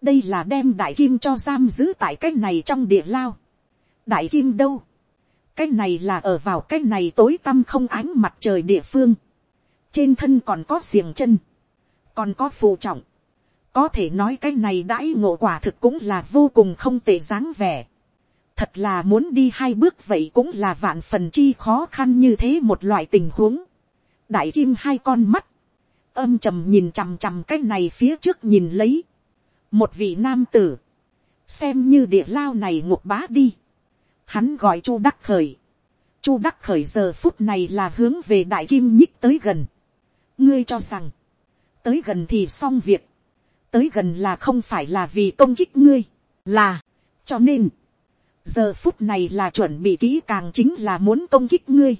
đây là đem đại kim cho giam giữ tại cái này trong địa lao. đại kim đâu, cái này là ở vào cái này tối tăm không ánh mặt trời địa phương, trên thân còn có xiềng chân, còn có phù trọng, có thể nói cái này đãi ngộ quả thực cũng là vô cùng không tệ dáng vẻ. thật là muốn đi hai bước vậy cũng là vạn phần chi khó khăn như thế một loại tình huống. đại kim hai con mắt, âm trầm nhìn chằm chằm cái này phía trước nhìn lấy. một vị nam tử, xem như địa lao này ngục bá đi hắn gọi chu đắc khởi. chu đắc khởi giờ phút này là hướng về đại kim nhích tới gần. ngươi cho rằng, tới gần thì xong việc. Tới gần là không phải là vì công kích ngươi, là, cho nên, giờ phút này là chuẩn bị kỹ càng chính là muốn công kích ngươi,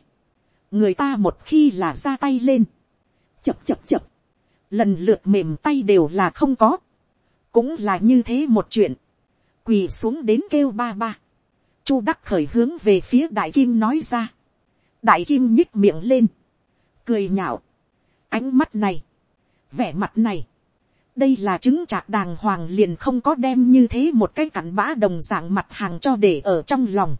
người ta một khi là ra tay lên, chập chập chập, lần lượt mềm tay đều là không có, cũng là như thế một chuyện, quỳ xuống đến kêu ba ba, chu đắc khởi hướng về phía đại kim nói ra, đại kim nhích miệng lên, cười nhạo, ánh mắt này, vẻ mặt này, đây là chứng trạc đàng hoàng liền không có đem như thế một cái cặn bã đồng dạng mặt hàng cho để ở trong lòng.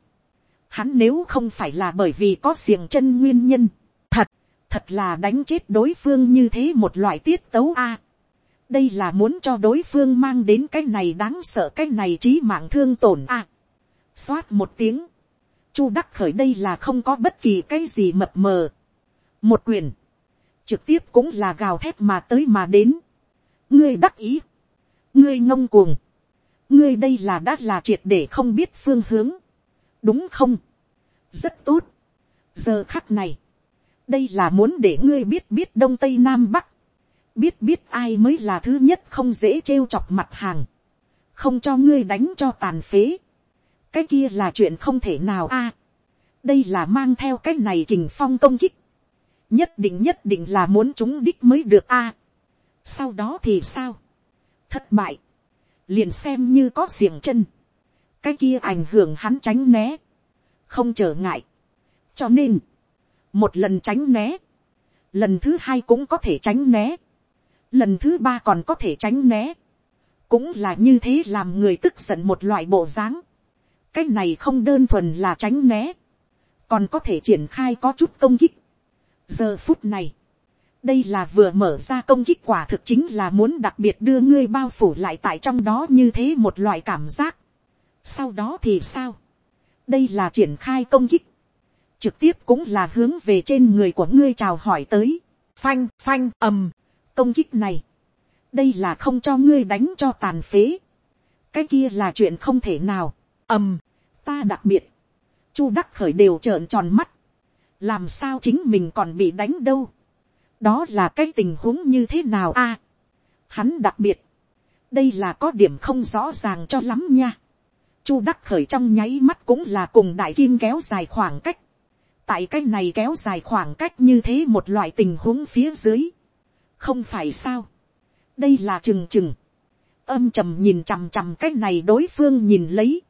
Hắn nếu không phải là bởi vì có xiềng chân nguyên nhân, thật, thật là đánh chết đối phương như thế một loại tiết tấu a. đây là muốn cho đối phương mang đến cái này đáng sợ cái này trí mạng thương tổn a xoát một tiếng, chu đắc khởi đây là không có bất kỳ cái gì mập mờ. một quyền, trực tiếp cũng là gào thép mà tới mà đến. Ngươi đắc ý, ngươi ngông cuồng, ngươi đây là đã là triệt để không biết phương hướng, đúng không, rất tốt, giờ khắc này, đây là muốn để ngươi biết biết đông tây nam bắc, biết biết ai mới là thứ nhất không dễ trêu chọc mặt hàng, không cho ngươi đánh cho tàn phế, cái kia là chuyện không thể nào a, à, đây là mang theo cái này kình phong công kích, nhất định nhất định là muốn chúng đích mới được a, à, sau đó thì sao, thất bại, liền xem như có xiềng chân, cái kia ảnh hưởng hắn tránh né, không trở ngại, cho nên, một lần tránh né, lần thứ hai cũng có thể tránh né, lần thứ ba còn có thể tránh né, cũng là như thế làm người tức giận một loại bộ dáng, cái này không đơn thuần là tránh né, còn có thể triển khai có chút công kích. giờ phút này, đây là vừa mở ra công kích quả thực chính là muốn đặc biệt đưa ngươi bao phủ lại tại trong đó như thế một loại cảm giác. sau đó thì sao, đây là triển khai công kích, trực tiếp cũng là hướng về trên người của ngươi chào hỏi tới, phanh phanh ầm, công kích này, đây là không cho ngươi đánh cho tàn phế, cái kia là chuyện không thể nào, ầm, ta đặc biệt, chu đắc khởi đều trợn tròn mắt, làm sao chính mình còn bị đánh đâu, đó là cái tình huống như thế nào a hắn đặc biệt, đây là có điểm không rõ ràng cho lắm nha. chu đắc khởi trong nháy mắt cũng là cùng đại kim kéo dài khoảng cách. tại cái này kéo dài khoảng cách như thế một loại tình huống phía dưới. không phải sao. đây là trừng trừng. âm trầm nhìn chằm chằm cái này đối phương nhìn lấy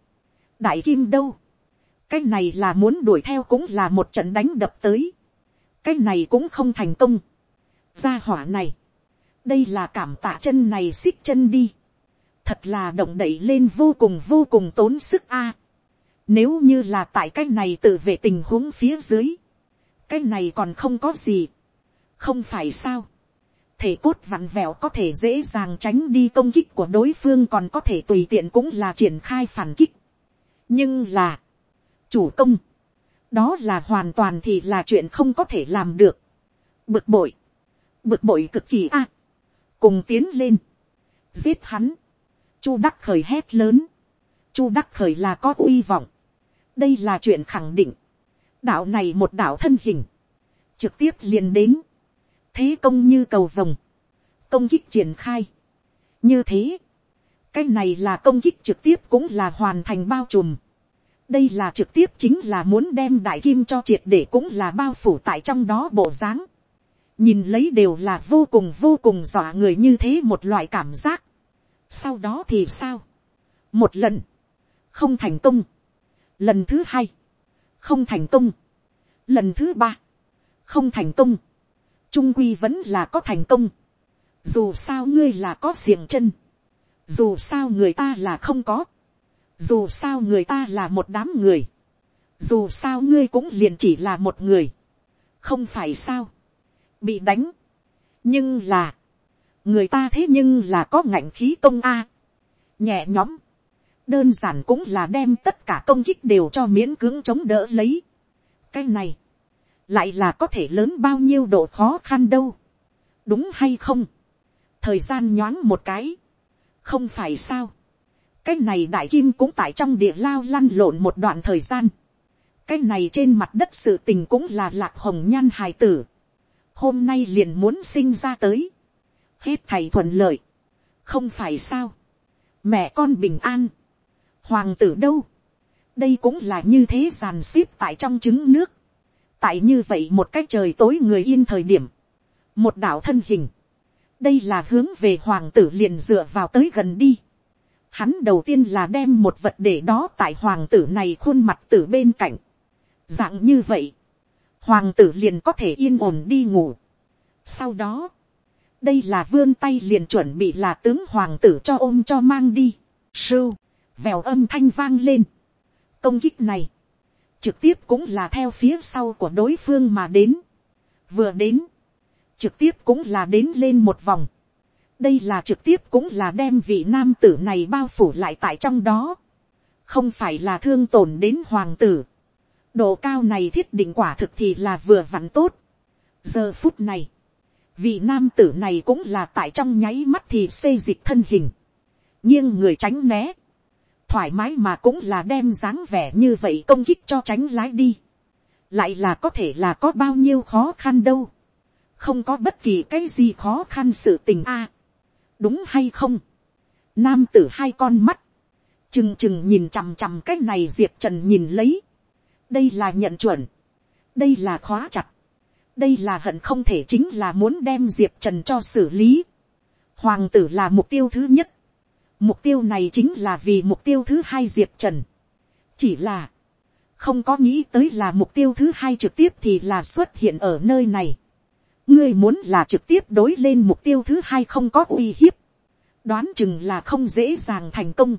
đại kim đâu. cái này là muốn đuổi theo cũng là một trận đánh đập tới. cái này cũng không thành công gia hỏa này, đây là cảm tạ chân này xích chân đi, thật là động đẩy lên vô cùng vô cùng tốn sức a. Nếu như là tại cái này tự vệ tình huống phía dưới, cái này còn không có gì, không phải sao, thể cốt vặn vẹo có thể dễ dàng tránh đi công kích của đối phương còn có thể tùy tiện cũng là triển khai phản kích nhưng là, chủ công, đó là hoàn toàn thì là chuyện không có thể làm được. bực bội, bực bội cực kỳ a, cùng tiến lên, giết hắn, chu đắc khởi hét lớn, chu đắc khởi là có uy vọng, đây là chuyện khẳng định, đạo này một đạo thân hình, trực tiếp liền đến, thế công như cầu vồng, công kích triển khai, như thế, cái này là công kích trực tiếp cũng là hoàn thành bao trùm, đây là trực tiếp chính là muốn đem đại kim cho triệt để cũng là bao phủ tại trong đó bộ dáng. Nhìn lấy đều là vô cùng vô cùng dọa người như thế một loại cảm giác. sau đó thì sao, một lần, không thành công, lần thứ hai, không thành công, lần thứ ba, không thành công, trung quy vẫn là có thành công, dù sao ngươi là có xiềng chân, dù sao người ta là không có, dù sao người ta là một đám người, dù sao ngươi cũng liền chỉ là một người, không phải sao, bị đánh, nhưng là, người ta thế nhưng là có ngạnh khí công a, nhẹ nhõm, đơn giản cũng là đem tất cả công kích đều cho miễn cưỡng chống đỡ lấy. cái này, lại là có thể lớn bao nhiêu độ khó khăn đâu, đúng hay không, thời gian nhoáng một cái, không phải sao, cái này đại kim cũng tại trong địa lao lăn lộn một đoạn thời gian, cái này trên mặt đất sự tình cũng là lạc hồng nhan hài tử, hôm nay liền muốn sinh ra tới, hết thầy thuận lợi, không phải sao, mẹ con bình an, hoàng tử đâu, đây cũng là như thế giàn xếp tại trong trứng nước, tại như vậy một cách trời tối người yên thời điểm, một đạo thân hình, đây là hướng về hoàng tử liền dựa vào tới gần đi. Hắn đầu tiên là đem một vật để đó tại hoàng tử này khuôn mặt tử bên cạnh. Dạng như vậy, hoàng tử liền có thể yên ổn đi ngủ. Sau đó, đây là vươn tay liền chuẩn bị là tướng hoàng tử cho ôm cho mang đi. Sưu, vèo âm thanh vang lên. Công kích này, trực tiếp cũng là theo phía sau của đối phương mà đến. Vừa đến, trực tiếp cũng là đến lên một vòng. đây là trực tiếp cũng là đem vị nam tử này bao phủ lại tại trong đó. không phải là thương tổn đến hoàng tử. độ cao này thiết định quả thực thì là vừa vặn tốt. giờ phút này, vị nam tử này cũng là tại trong nháy mắt thì xây dịch thân hình. nghiêng người tránh né. thoải mái mà cũng là đem dáng vẻ như vậy công kích cho tránh lái đi. lại là có thể là có bao nhiêu khó khăn đâu không có bất kỳ cái gì khó khăn sự tình a. À, đúng hay không. nam tử hai con mắt, chừng chừng nhìn chằm chằm cái này diệp trần nhìn lấy. đây là nhận chuẩn, đây là khóa chặt, đây là hận không thể chính là muốn đem diệp trần cho xử lý. hoàng tử là mục tiêu thứ nhất, mục tiêu này chính là vì mục tiêu thứ hai diệp trần. chỉ là, không có nghĩ tới là mục tiêu thứ hai trực tiếp thì là xuất hiện ở nơi này ngươi muốn là trực tiếp đối lên mục tiêu thứ hai không có uy hiếp, đoán chừng là không dễ dàng thành công.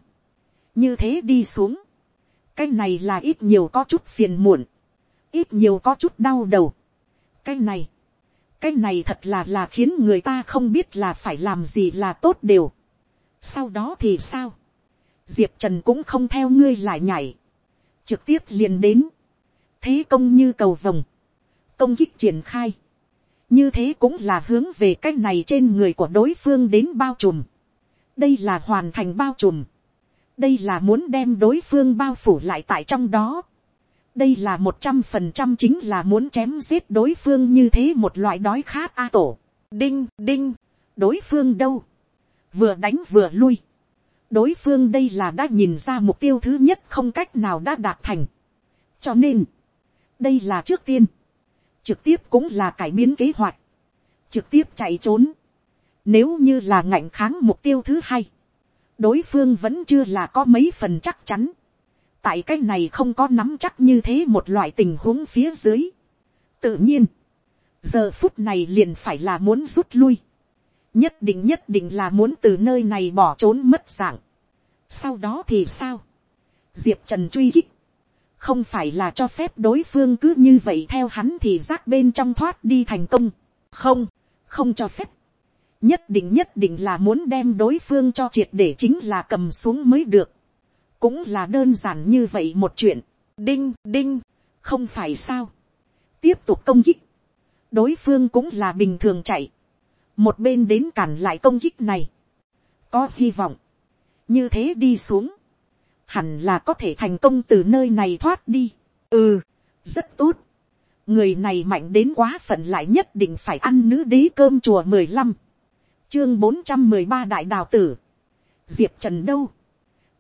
như thế đi xuống, cái này là ít nhiều có chút phiền muộn, ít nhiều có chút đau đầu. cái này, cái này thật là là khiến người ta không biết là phải làm gì là tốt đều. sau đó thì sao, diệp trần cũng không theo ngươi lại nhảy, trực tiếp liền đến, thế công như cầu vồng, công kích triển khai, như thế cũng là hướng về cái này trên người của đối phương đến bao trùm. đây là hoàn thành bao trùm. đây là muốn đem đối phương bao phủ lại tại trong đó. đây là một trăm phần trăm chính là muốn chém giết đối phương như thế một loại đói khát a tổ. đinh đinh, đối phương đâu. vừa đánh vừa lui. đối phương đây là đã nhìn ra mục tiêu thứ nhất không cách nào đã đạt thành. cho nên, đây là trước tiên trực tiếp cũng là cải biến kế hoạch, trực tiếp chạy trốn. Nếu như là ngạnh kháng mục tiêu thứ hai, đối phương vẫn chưa là có mấy phần chắc chắn. tại cái này không có nắm chắc như thế một loại tình huống phía dưới. tự nhiên, giờ phút này liền phải là muốn rút lui. nhất định nhất định là muốn từ nơi này bỏ trốn mất dạng. sau đó thì sao, diệp trần truy hích, không phải là cho phép đối phương cứ như vậy theo hắn thì rác bên trong thoát đi thành công. không, không cho phép. nhất định nhất định là muốn đem đối phương cho triệt để chính là cầm xuống mới được. cũng là đơn giản như vậy một chuyện. đinh đinh, không phải sao. tiếp tục công kích. đối phương cũng là bình thường chạy. một bên đến cản lại công kích này. có hy vọng. như thế đi xuống hẳn là có thể thành công từ nơi này thoát đi. ừ, rất tốt. người này mạnh đến quá phận lại nhất định phải ăn nữ đế cơm chùa mười lăm, chương bốn trăm mười ba đại đào tử. diệp trần đâu,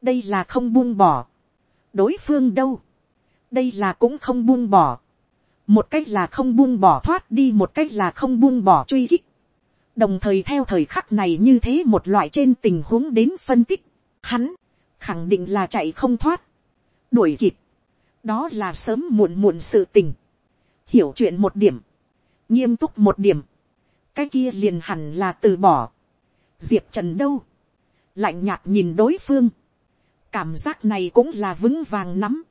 đây là không buông bỏ. đối phương đâu, đây là cũng không buông bỏ. một cách là không buông bỏ thoát đi một cách là không buông bỏ truy kích. đồng thời theo thời khắc này như thế một loại trên tình huống đến phân tích. Hắn, khẳng định là chạy không thoát, đuổi kịp, đó là sớm muộn muộn sự tình, hiểu chuyện một điểm, nghiêm túc một điểm, cái kia liền hẳn là từ bỏ, diệp trần đâu, lạnh nhạt nhìn đối phương, cảm giác này cũng là vững vàng nắm,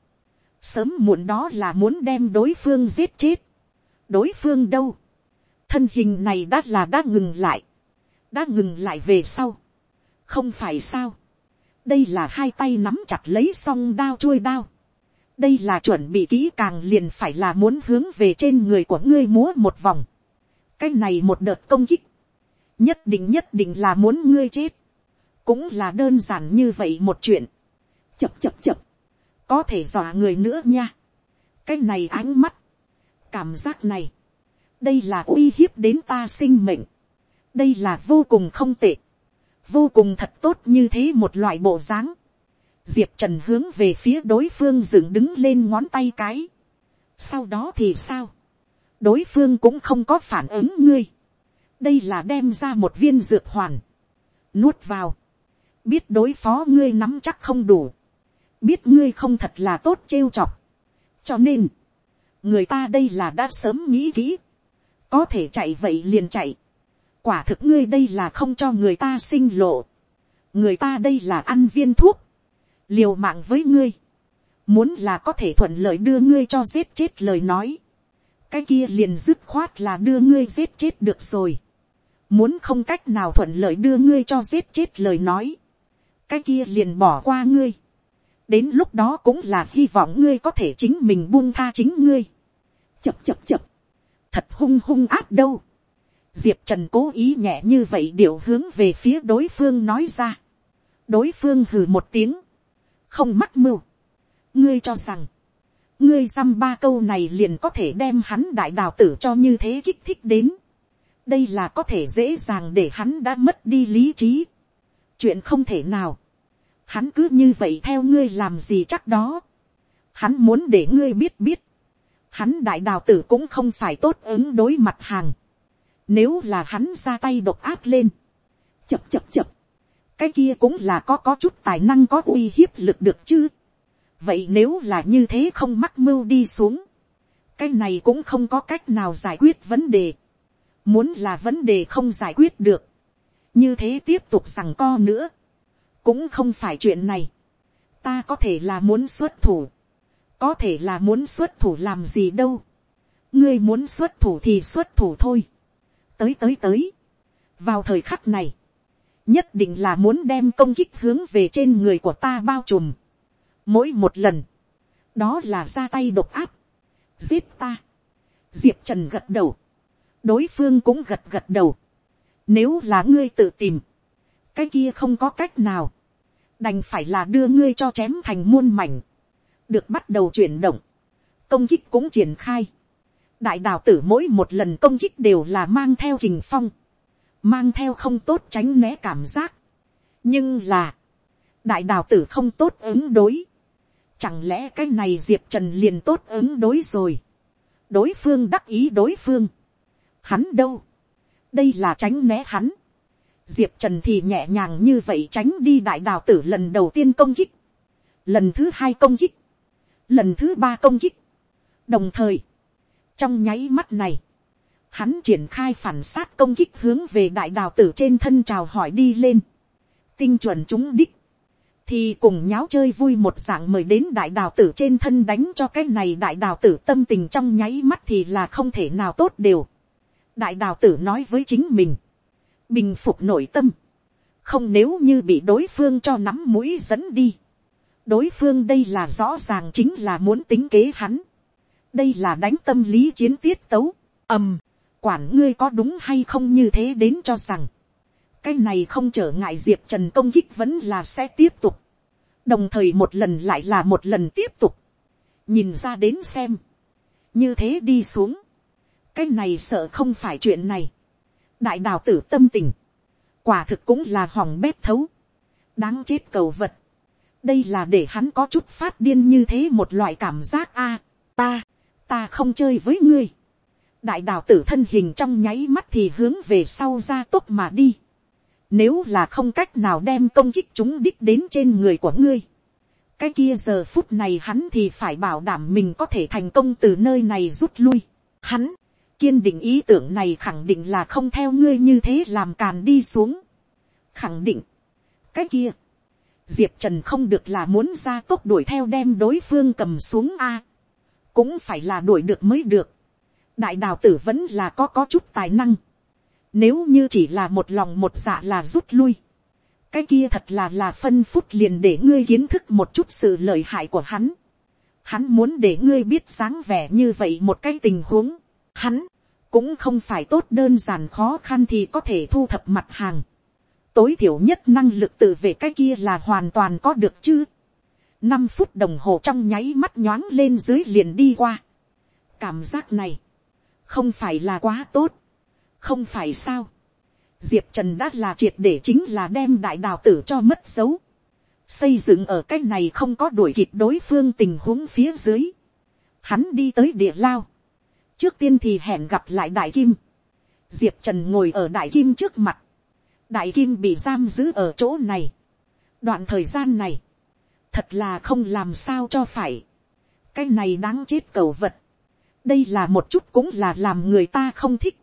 sớm muộn đó là muốn đem đối phương giết chết, đối phương đâu, thân hình này đã là đã ngừng lại, đã ngừng lại về sau, không phải sao, đây là hai tay nắm chặt lấy song đao chuôi đao, đây là chuẩn bị kỹ càng liền phải là muốn hướng về trên người của ngươi múa một vòng, cái này một đợt công kích, nhất định nhất định là muốn ngươi chết, cũng là đơn giản như vậy một chuyện, chập chập chập, có thể dọa người nữa nha, cái này ánh mắt, cảm giác này, đây là uy hiếp đến ta sinh mệnh, đây là vô cùng không tệ, vô cùng thật tốt như thế một loại bộ dáng, diệp trần hướng về phía đối phương dựng đứng lên ngón tay cái, sau đó thì sao, đối phương cũng không có phản ứng ngươi, đây là đem ra một viên dược hoàn, nuốt vào, biết đối phó ngươi nắm chắc không đủ, biết ngươi không thật là tốt trêu chọc, cho nên, người ta đây là đã sớm nghĩ kỹ, có thể chạy vậy liền chạy, quả thực ngươi đây là không cho người ta sinh lộ, người ta đây là ăn viên thuốc, liều mạng với ngươi, muốn là có thể thuận lợi đưa ngươi cho giết chết lời nói, cái kia liền dứt khoát là đưa ngươi giết chết được rồi, muốn không cách nào thuận lợi đưa ngươi cho giết chết lời nói, cái kia liền bỏ qua ngươi, đến lúc đó cũng là hy vọng ngươi có thể chính mình buông tha chính ngươi, chập chập chập, thật hung hung áp đâu, diệp trần cố ý nhẹ như vậy điệu hướng về phía đối phương nói ra, đối phương hừ một tiếng, không mắc mưu, ngươi cho rằng, ngươi dăm ba câu này liền có thể đem hắn đại đào tử cho như thế kích thích đến, đây là có thể dễ dàng để hắn đã mất đi lý trí, chuyện không thể nào, hắn cứ như vậy theo ngươi làm gì chắc đó, hắn muốn để ngươi biết biết, hắn đại đào tử cũng không phải tốt ứng đối mặt hàng, nếu là hắn ra tay độc áp lên, chập chập chập, cái kia cũng là có có chút tài năng có uy hiếp lực được chứ. vậy nếu là như thế không mắc mưu đi xuống, cái này cũng không có cách nào giải quyết vấn đề. muốn là vấn đề không giải quyết được, như thế tiếp tục rằng co nữa, cũng không phải chuyện này. ta có thể là muốn xuất thủ, có thể là muốn xuất thủ làm gì đâu. ngươi muốn xuất thủ thì xuất thủ thôi tới tới tới. vào thời khắc này, nhất định là muốn đem công kích hướng về trên người của ta bao trùm. mỗi một lần, đó là ra tay độc áp, giết ta. diệp trần gật đầu, đối phương cũng gật gật đầu. nếu là ngươi tự tìm, cái kia không có cách nào, đành phải là đưa ngươi cho chém thành muôn mảnh, được bắt đầu chuyển động, công kích cũng triển khai đại đạo tử mỗi một lần công kích đều là mang theo hình phong, mang theo không tốt tránh né cảm giác. nhưng là, đại đạo tử không tốt ứng đối. chẳng lẽ cái này diệp trần liền tốt ứng đối rồi. đối phương đắc ý đối phương. hắn đâu. đây là tránh né hắn. diệp trần thì nhẹ nhàng như vậy tránh đi đại đạo tử lần đầu tiên công kích. lần thứ hai công kích. lần thứ ba công kích. đồng thời, trong nháy mắt này, hắn triển khai phản sát công kích hướng về đại đào tử trên thân trào hỏi đi lên, tinh chuẩn chúng đích, thì cùng nháo chơi vui một dạng mời đến đại đào tử trên thân đánh cho cái này đại đào tử tâm tình trong nháy mắt thì là không thể nào tốt đều. đại đào tử nói với chính mình, bình phục nội tâm, không nếu như bị đối phương cho nắm mũi dẫn đi. đối phương đây là rõ ràng chính là muốn tính kế hắn đây là đánh tâm lý chiến tiết tấu, ầm, quản ngươi có đúng hay không như thế đến cho rằng, cái này không trở ngại diệp trần công kích vẫn là sẽ tiếp tục, đồng thời một lần lại là một lần tiếp tục, nhìn ra đến xem, như thế đi xuống, cái này sợ không phải chuyện này, đại đào tử tâm tình, quả thực cũng là hỏng bét thấu, đáng chết cầu vật, đây là để hắn có chút phát điên như thế một loại cảm giác a, ta, ta không chơi với ngươi, đại đạo tử thân hình trong nháy mắt thì hướng về sau ra tốt mà đi. Nếu là không cách nào đem công kích chúng đích đến trên người của ngươi. Cái kia giờ phút này hắn thì phải bảo đảm mình có thể thành công từ nơi này rút lui. Hắn, kiên định ý tưởng này khẳng định là không theo ngươi như thế làm càn đi xuống. Khẳng định. Cái kia, diệp trần không được là muốn ra tốc đuổi theo đem đối phương cầm xuống a, cũng phải là đuổi được mới được, đại đào tử vẫn là có có chút tài năng, nếu như chỉ là một lòng một dạ là rút lui, cái kia thật là là phân phút liền để ngươi kiến thức một chút sự lợi hại của hắn. Hắn muốn để ngươi biết sáng vẻ như vậy một cái tình huống. Hắn cũng không phải tốt đơn giản khó khăn thì có thể thu thập mặt hàng. Tối thiểu nhất năng lực tự vệ cái kia là hoàn toàn có được chứ năm phút đồng hồ trong nháy mắt nhoáng lên dưới liền đi qua. Cảm giác này không phải là quá tốt. Không phải sao diệp trần đã là triệt để chính là đem đại đào tử cho mất dấu. xây dựng ở cái này không có đuổi kịp đối phương tình huống phía dưới. hắn đi tới địa lao. trước tiên thì hẹn gặp lại đại kim. diệp trần ngồi ở đại kim trước mặt. đại kim bị giam giữ ở chỗ này. đoạn thời gian này, thật là không làm sao cho phải. cái này đáng chết cầu vật. đây là một chút cũng là làm người ta không thích.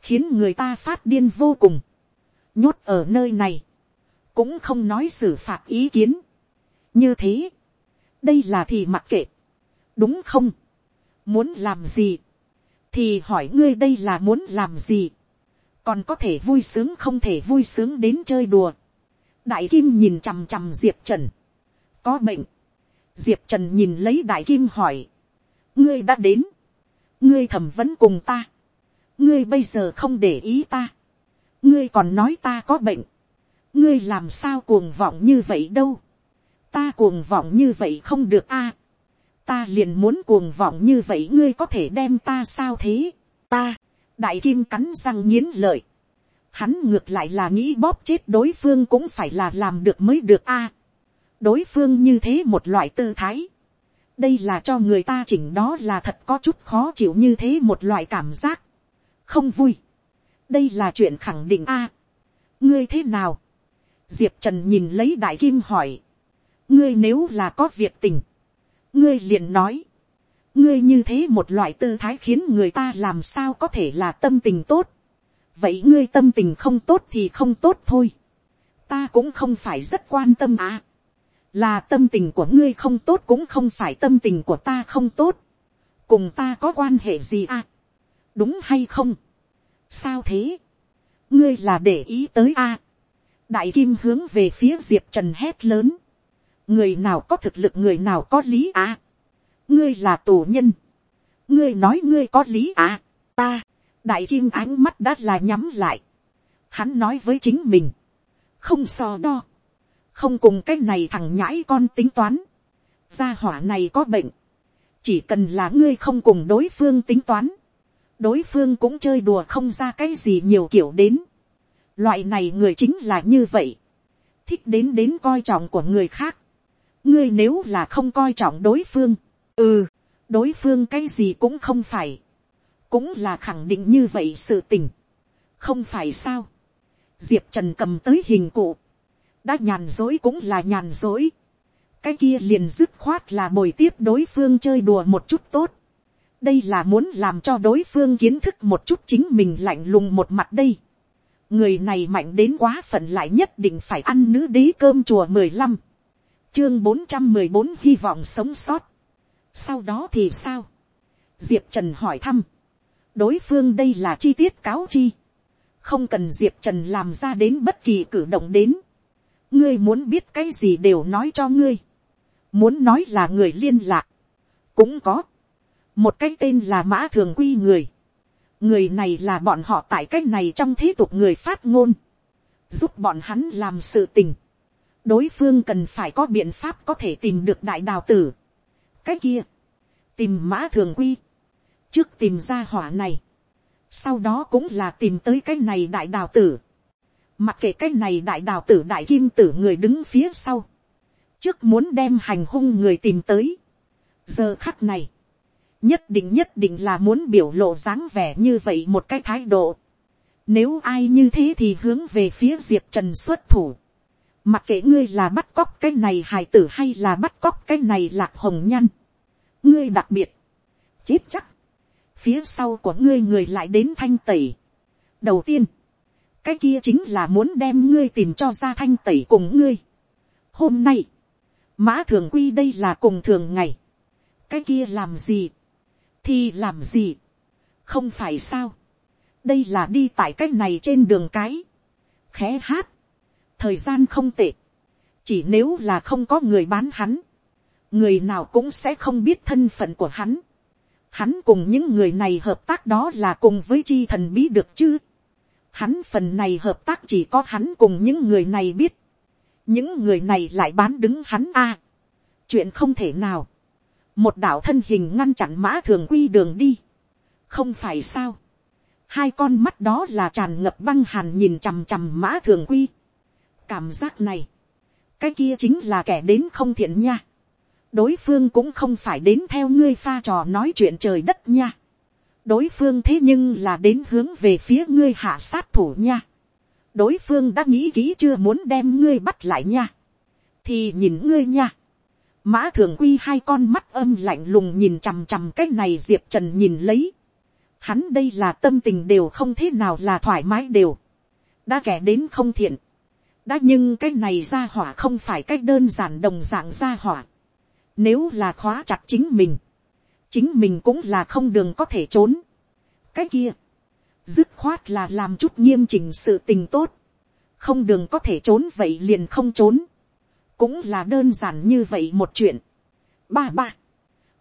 Khiến người ta phát điên vô cùng, nhốt ở nơi này, cũng không nói xử phạt ý kiến. như thế, đây là thì mặc kệ, đúng không, muốn làm gì, thì hỏi ngươi đây là muốn làm gì, còn có thể vui sướng không thể vui sướng đến chơi đùa. đại kim nhìn chằm chằm diệp trần, có bệnh, diệp trần nhìn lấy đại kim hỏi, ngươi đã đến, ngươi thẩm vấn cùng ta, ngươi bây giờ không để ý ta, ngươi còn nói ta có bệnh, ngươi làm sao cuồng vọng như vậy đâu, ta cuồng vọng như vậy không được a, ta liền muốn cuồng vọng như vậy ngươi có thể đem ta sao thế, ta, đại kim cắn răng nghiến lợi, hắn ngược lại là nghĩ bóp chết đối phương cũng phải là làm được mới được a, đối phương như thế một loại tư thái, đây là cho người ta chỉnh đó là thật có chút khó chịu như thế một loại cảm giác không vui. đây là chuyện khẳng định a. ngươi thế nào. diệp trần nhìn lấy đại kim hỏi. ngươi nếu là có việc tình. ngươi liền nói. ngươi như thế một loại tư thái khiến người ta làm sao có thể là tâm tình tốt. vậy ngươi tâm tình không tốt thì không tốt thôi. ta cũng không phải rất quan tâm à là tâm tình của ngươi không tốt cũng không phải tâm tình của ta không tốt. cùng ta có quan hệ gì à? Đúng hay không, sao thế, ngươi là để ý tới a, đại kim hướng về phía diệp trần hét lớn, người nào có thực lực người nào có lý à, ngươi là tù nhân, ngươi nói ngươi có lý à, ta, đại kim ánh mắt đã là nhắm lại, hắn nói với chính mình, không so đo, không cùng cái này thằng nhãi con tính toán, gia hỏa này có bệnh, chỉ cần là ngươi không cùng đối phương tính toán, đối phương cũng chơi đùa không ra cái gì nhiều kiểu đến. Loại này người chính là như vậy. Thích đến đến coi trọng của người khác. Ngươi nếu là không coi trọng đối phương. Ừ, đối phương cái gì cũng không phải. Cũng là khẳng định như vậy sự tình. Không phải sao. Diệp Trần cầm tới hình cụ. Đã nhàn dối cũng là nhàn dối. Cái kia liền dứt khoát là bồi tiếp đối phương chơi đùa một chút tốt đây là muốn làm cho đối phương kiến thức một chút chính mình lạnh lùng một mặt đây. người này mạnh đến quá phận lại nhất định phải ăn nữ đế cơm chùa mười lăm, chương bốn trăm mười bốn hy vọng sống sót. sau đó thì sao, diệp trần hỏi thăm, đối phương đây là chi tiết cáo chi, không cần diệp trần làm ra đến bất kỳ cử động đến, ngươi muốn biết cái gì đều nói cho ngươi, muốn nói là người liên lạc, cũng có, một cái tên là mã thường quy người, người này là bọn họ tại cái này trong thế tục người phát ngôn, giúp bọn hắn làm sự tình, đối phương cần phải có biện pháp có thể tìm được đại đào tử. cái kia, tìm mã thường quy, trước tìm ra hỏa này, sau đó cũng là tìm tới cái này đại đào tử, mặc kệ cái này đại đào tử đại kim tử người đứng phía sau, trước muốn đem hành hung người tìm tới, giờ khắc này, nhất định nhất định là muốn biểu lộ dáng vẻ như vậy một cái thái độ. Nếu ai như thế thì hướng về phía diệp trần xuất thủ. Mặc kệ ngươi là bắt cóc cái này hài tử hay là bắt cóc cái này lạc hồng nhăn. Ngươi đặc biệt. Chết chắc. Phía sau của ngươi người lại đến thanh tẩy. Đầu tiên. Cái kia chính là muốn đem ngươi tìm cho ra thanh tẩy cùng ngươi. hôm nay, mã thường quy đây là cùng thường ngày, cái kia làm gì, thì làm gì, không phải sao, đây là đi tại cách này trên đường cái, khẽ hát, thời gian không tệ, chỉ nếu là không có người bán hắn, người nào cũng sẽ không biết thân phận của hắn, hắn cùng những người này hợp tác đó là cùng với chi thần bí được chứ, hắn phần này hợp tác chỉ có hắn cùng những người này biết, những người này lại bán đứng hắn a, chuyện không thể nào, một đạo thân hình ngăn chặn mã thường quy đường đi, không phải sao, hai con mắt đó là tràn ngập băng hàn nhìn chằm chằm mã thường quy, cảm giác này, cái kia chính là kẻ đến không thiện nha, đối phương cũng không phải đến theo ngươi pha trò nói chuyện trời đất nha, đối phương thế nhưng là đến hướng về phía ngươi hạ sát thủ nha, đối phương đã nghĩ kỹ chưa muốn đem ngươi bắt lại nha, thì nhìn ngươi nha, mã thường quy hai con mắt âm lạnh lùng nhìn chằm chằm cái này diệp trần nhìn lấy, hắn đây là tâm tình đều không thế nào là thoải mái đều, đã kẻ đến không thiện, đã nhưng cái này ra hỏa không phải cái đơn giản đồng dạng ra hỏa, nếu là khóa chặt chính mình, chính mình cũng là không đường có thể trốn. cái kia, dứt khoát là làm chút nghiêm chỉnh sự tình tốt, không đường có thể trốn vậy liền không trốn, cũng là đơn giản như vậy một chuyện. ba ba,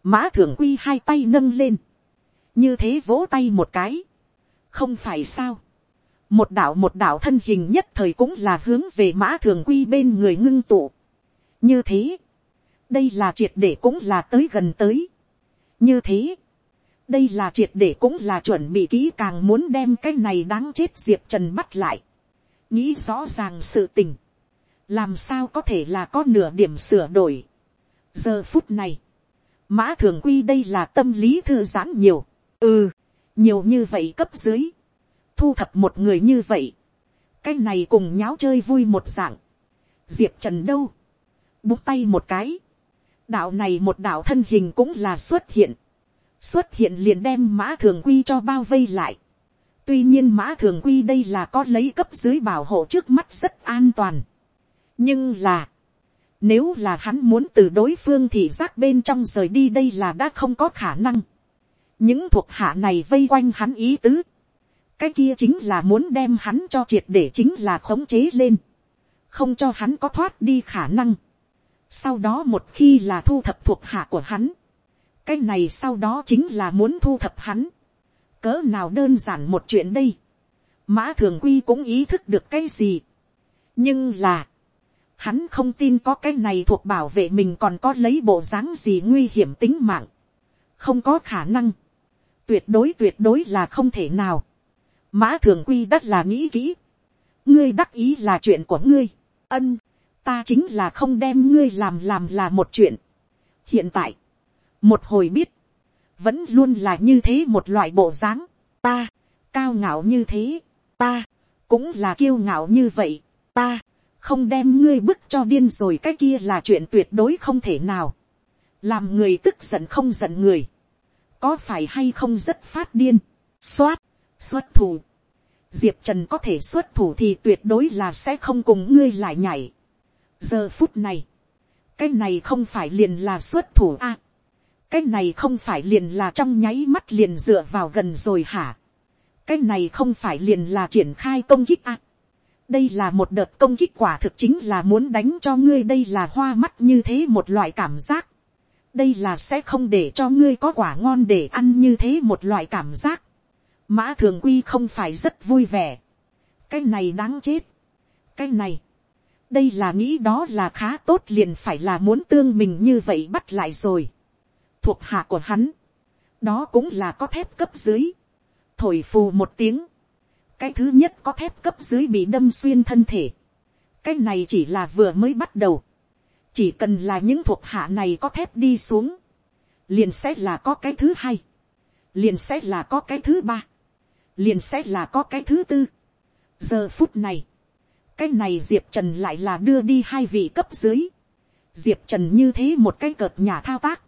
mã thường quy hai tay nâng lên, như thế vỗ tay một cái, không phải sao, một đạo một đạo thân hình nhất thời cũng là hướng về mã thường quy bên người ngưng tụ. như thế, đây là triệt để cũng là tới gần tới như thế, đây là triệt để cũng là chuẩn bị kỹ càng muốn đem cái này đáng chết diệp trần bắt lại. nghĩ rõ ràng sự tình, làm sao có thể là có nửa điểm sửa đổi. giờ phút này, mã thường quy đây là tâm lý thư giãn nhiều. ừ, nhiều như vậy cấp dưới, thu thập một người như vậy, cái này cùng nháo chơi vui một dạng, diệp trần đâu, bút tay một cái, đạo này một đạo thân hình cũng là xuất hiện, xuất hiện liền đem mã thường quy cho bao vây lại. tuy nhiên mã thường quy đây là có lấy cấp dưới bảo hộ trước mắt rất an toàn. nhưng là, nếu là hắn muốn từ đối phương thì giác bên trong rời đi đây là đã không có khả năng. những thuộc hạ này vây quanh hắn ý tứ. cái kia chính là muốn đem hắn cho triệt để chính là khống chế lên. không cho hắn có thoát đi khả năng sau đó một khi là thu thập thuộc hạ của hắn, cái này sau đó chính là muốn thu thập hắn. cỡ nào đơn giản một chuyện đây. mã thường quy cũng ý thức được cái gì. nhưng là, hắn không tin có cái này thuộc bảo vệ mình còn có lấy bộ dáng gì nguy hiểm tính mạng. không có khả năng. tuyệt đối tuyệt đối là không thể nào. mã thường quy đắt là nghĩ kỹ. ngươi đắc ý là chuyện của ngươi. ân ta chính là không đem ngươi làm làm là một chuyện. hiện tại, một hồi biết, vẫn luôn là như thế một loại bộ dáng, ta, cao ngạo như thế, ta, cũng là kiêu ngạo như vậy, ta, không đem ngươi bức cho điên rồi cái kia là chuyện tuyệt đối không thể nào, làm người tức giận không giận người, có phải hay không rất phát điên, xoát, xuất thủ, diệp trần có thể xuất thủ thì tuyệt đối là sẽ không cùng ngươi lại nhảy, giờ phút này, cái này không phải liền là xuất thủ a, cái này không phải liền là trong nháy mắt liền dựa vào gần rồi hả, cái này không phải liền là triển khai công kích a, đây là một đợt công kích quả thực chính là muốn đánh cho ngươi đây là hoa mắt như thế một loại cảm giác, đây là sẽ không để cho ngươi có quả ngon để ăn như thế một loại cảm giác, mã thường quy không phải rất vui vẻ, cái này đáng chết, cái này, đây là nghĩ đó là khá tốt liền phải là muốn tương mình như vậy bắt lại rồi. thuộc hạ của hắn, đó cũng là có thép cấp dưới, thổi phù một tiếng, cái thứ nhất có thép cấp dưới bị đâm xuyên thân thể, cái này chỉ là vừa mới bắt đầu, chỉ cần là những thuộc hạ này có thép đi xuống, liền sẽ là có cái thứ hai, liền sẽ là có cái thứ ba, liền sẽ là có cái thứ tư. giờ phút này, cái này diệp trần lại là đưa đi hai vị cấp dưới. diệp trần như thế một cái cợt nhà thao tác.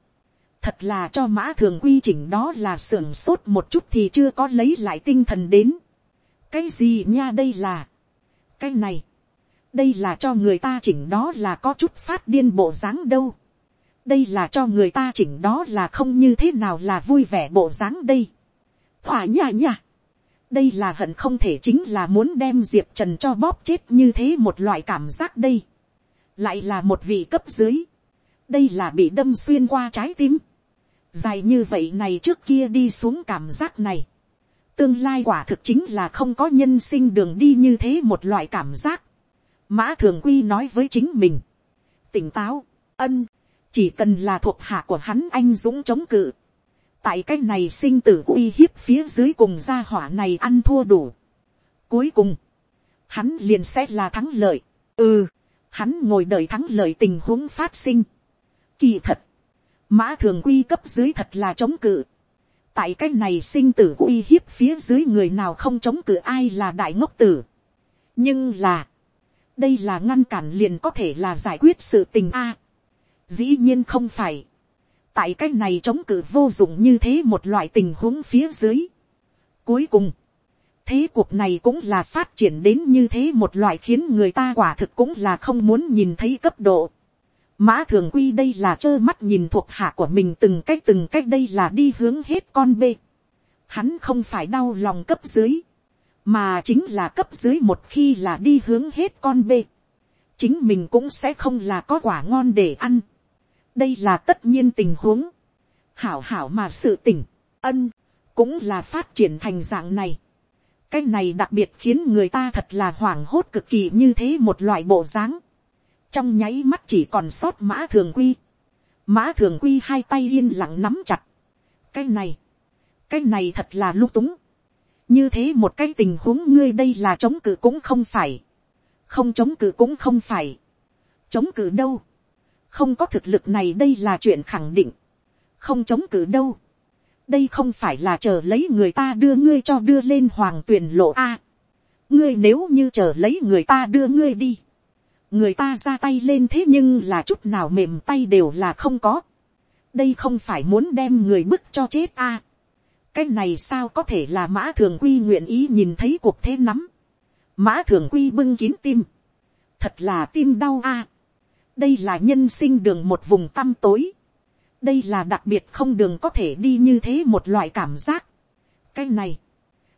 thật là cho mã thường quy chỉnh đó là sưởng sốt một chút thì chưa có lấy lại tinh thần đến. cái gì nha đây là. cái này, đây là cho người ta chỉnh đó là có chút phát điên bộ dáng đâu. đây là cho người ta chỉnh đó là không như thế nào là vui vẻ bộ dáng đây. thỏa nhà nhà đây là hận không thể chính là muốn đem diệp trần cho bóp chết như thế một loại cảm giác đây. lại là một vị cấp dưới. đây là bị đâm xuyên qua trái tim. dài như vậy này trước kia đi xuống cảm giác này. tương lai quả thực chính là không có nhân sinh đường đi như thế một loại cảm giác Mã thường quy nói với chính mình. Tỉnh táo, ân, chỉ cần là thuộc hạ của hắn anh dũng chống cự. Tại cái này sinh tử uy hiếp phía dưới cùng gia hỏa này ăn thua đủ. Cuối cùng, hắn liền sẽ là thắng lợi. Ừ, hắn ngồi đợi thắng lợi tình huống phát sinh. Kỳ thật, mã thường quy cấp dưới thật là chống cự. Tại cái này sinh tử uy hiếp phía dưới người nào không chống cự ai là đại ngốc tử. Nhưng là, đây là ngăn cản liền có thể là giải quyết sự tình a. dĩ nhiên không phải tại cái này chống cự vô dụng như thế một loại tình huống phía dưới. cuối cùng, thế cuộc này cũng là phát triển đến như thế một loại khiến người ta quả thực cũng là không muốn nhìn thấy cấp độ. Mã thường quy đây là trơ mắt nhìn thuộc hạ của mình từng cách từng cách đây là đi hướng hết con bê. Hắn không phải đau lòng cấp dưới mà chính là cấp dưới một khi là đi hướng hết con bê, chính mình cũng sẽ không là có quả ngon để ăn đây là tất nhiên tình huống, hảo hảo mà sự tỉnh, ân, cũng là phát triển thành dạng này. cái này đặc biệt khiến người ta thật là hoảng hốt cực kỳ như thế một loại bộ dáng. trong nháy mắt chỉ còn sót mã thường quy. mã thường quy hai tay yên lặng nắm chặt. cái này, cái này thật là lung túng như thế một cái tình huống ngươi đây là chống cự cũng không phải, không chống cự cũng không phải, chống cự đâu, không có thực lực này đây là chuyện khẳng định, không chống cự đâu, đây không phải là chờ lấy người ta đưa ngươi cho đưa lên hoàng tuyển lộ a, ngươi nếu như chờ lấy người ta đưa ngươi đi, người ta ra tay lên thế nhưng là chút nào mềm tay đều là không có, đây không phải muốn đem người bức cho chết a, cái này sao có thể là mã thường quy nguyện ý nhìn thấy cuộc thế nắm. mã thường quy bưng kín tim. thật là tim đau a đây là nhân sinh đường một vùng tăm tối. đây là đặc biệt không đường có thể đi như thế một loại cảm giác. cái này,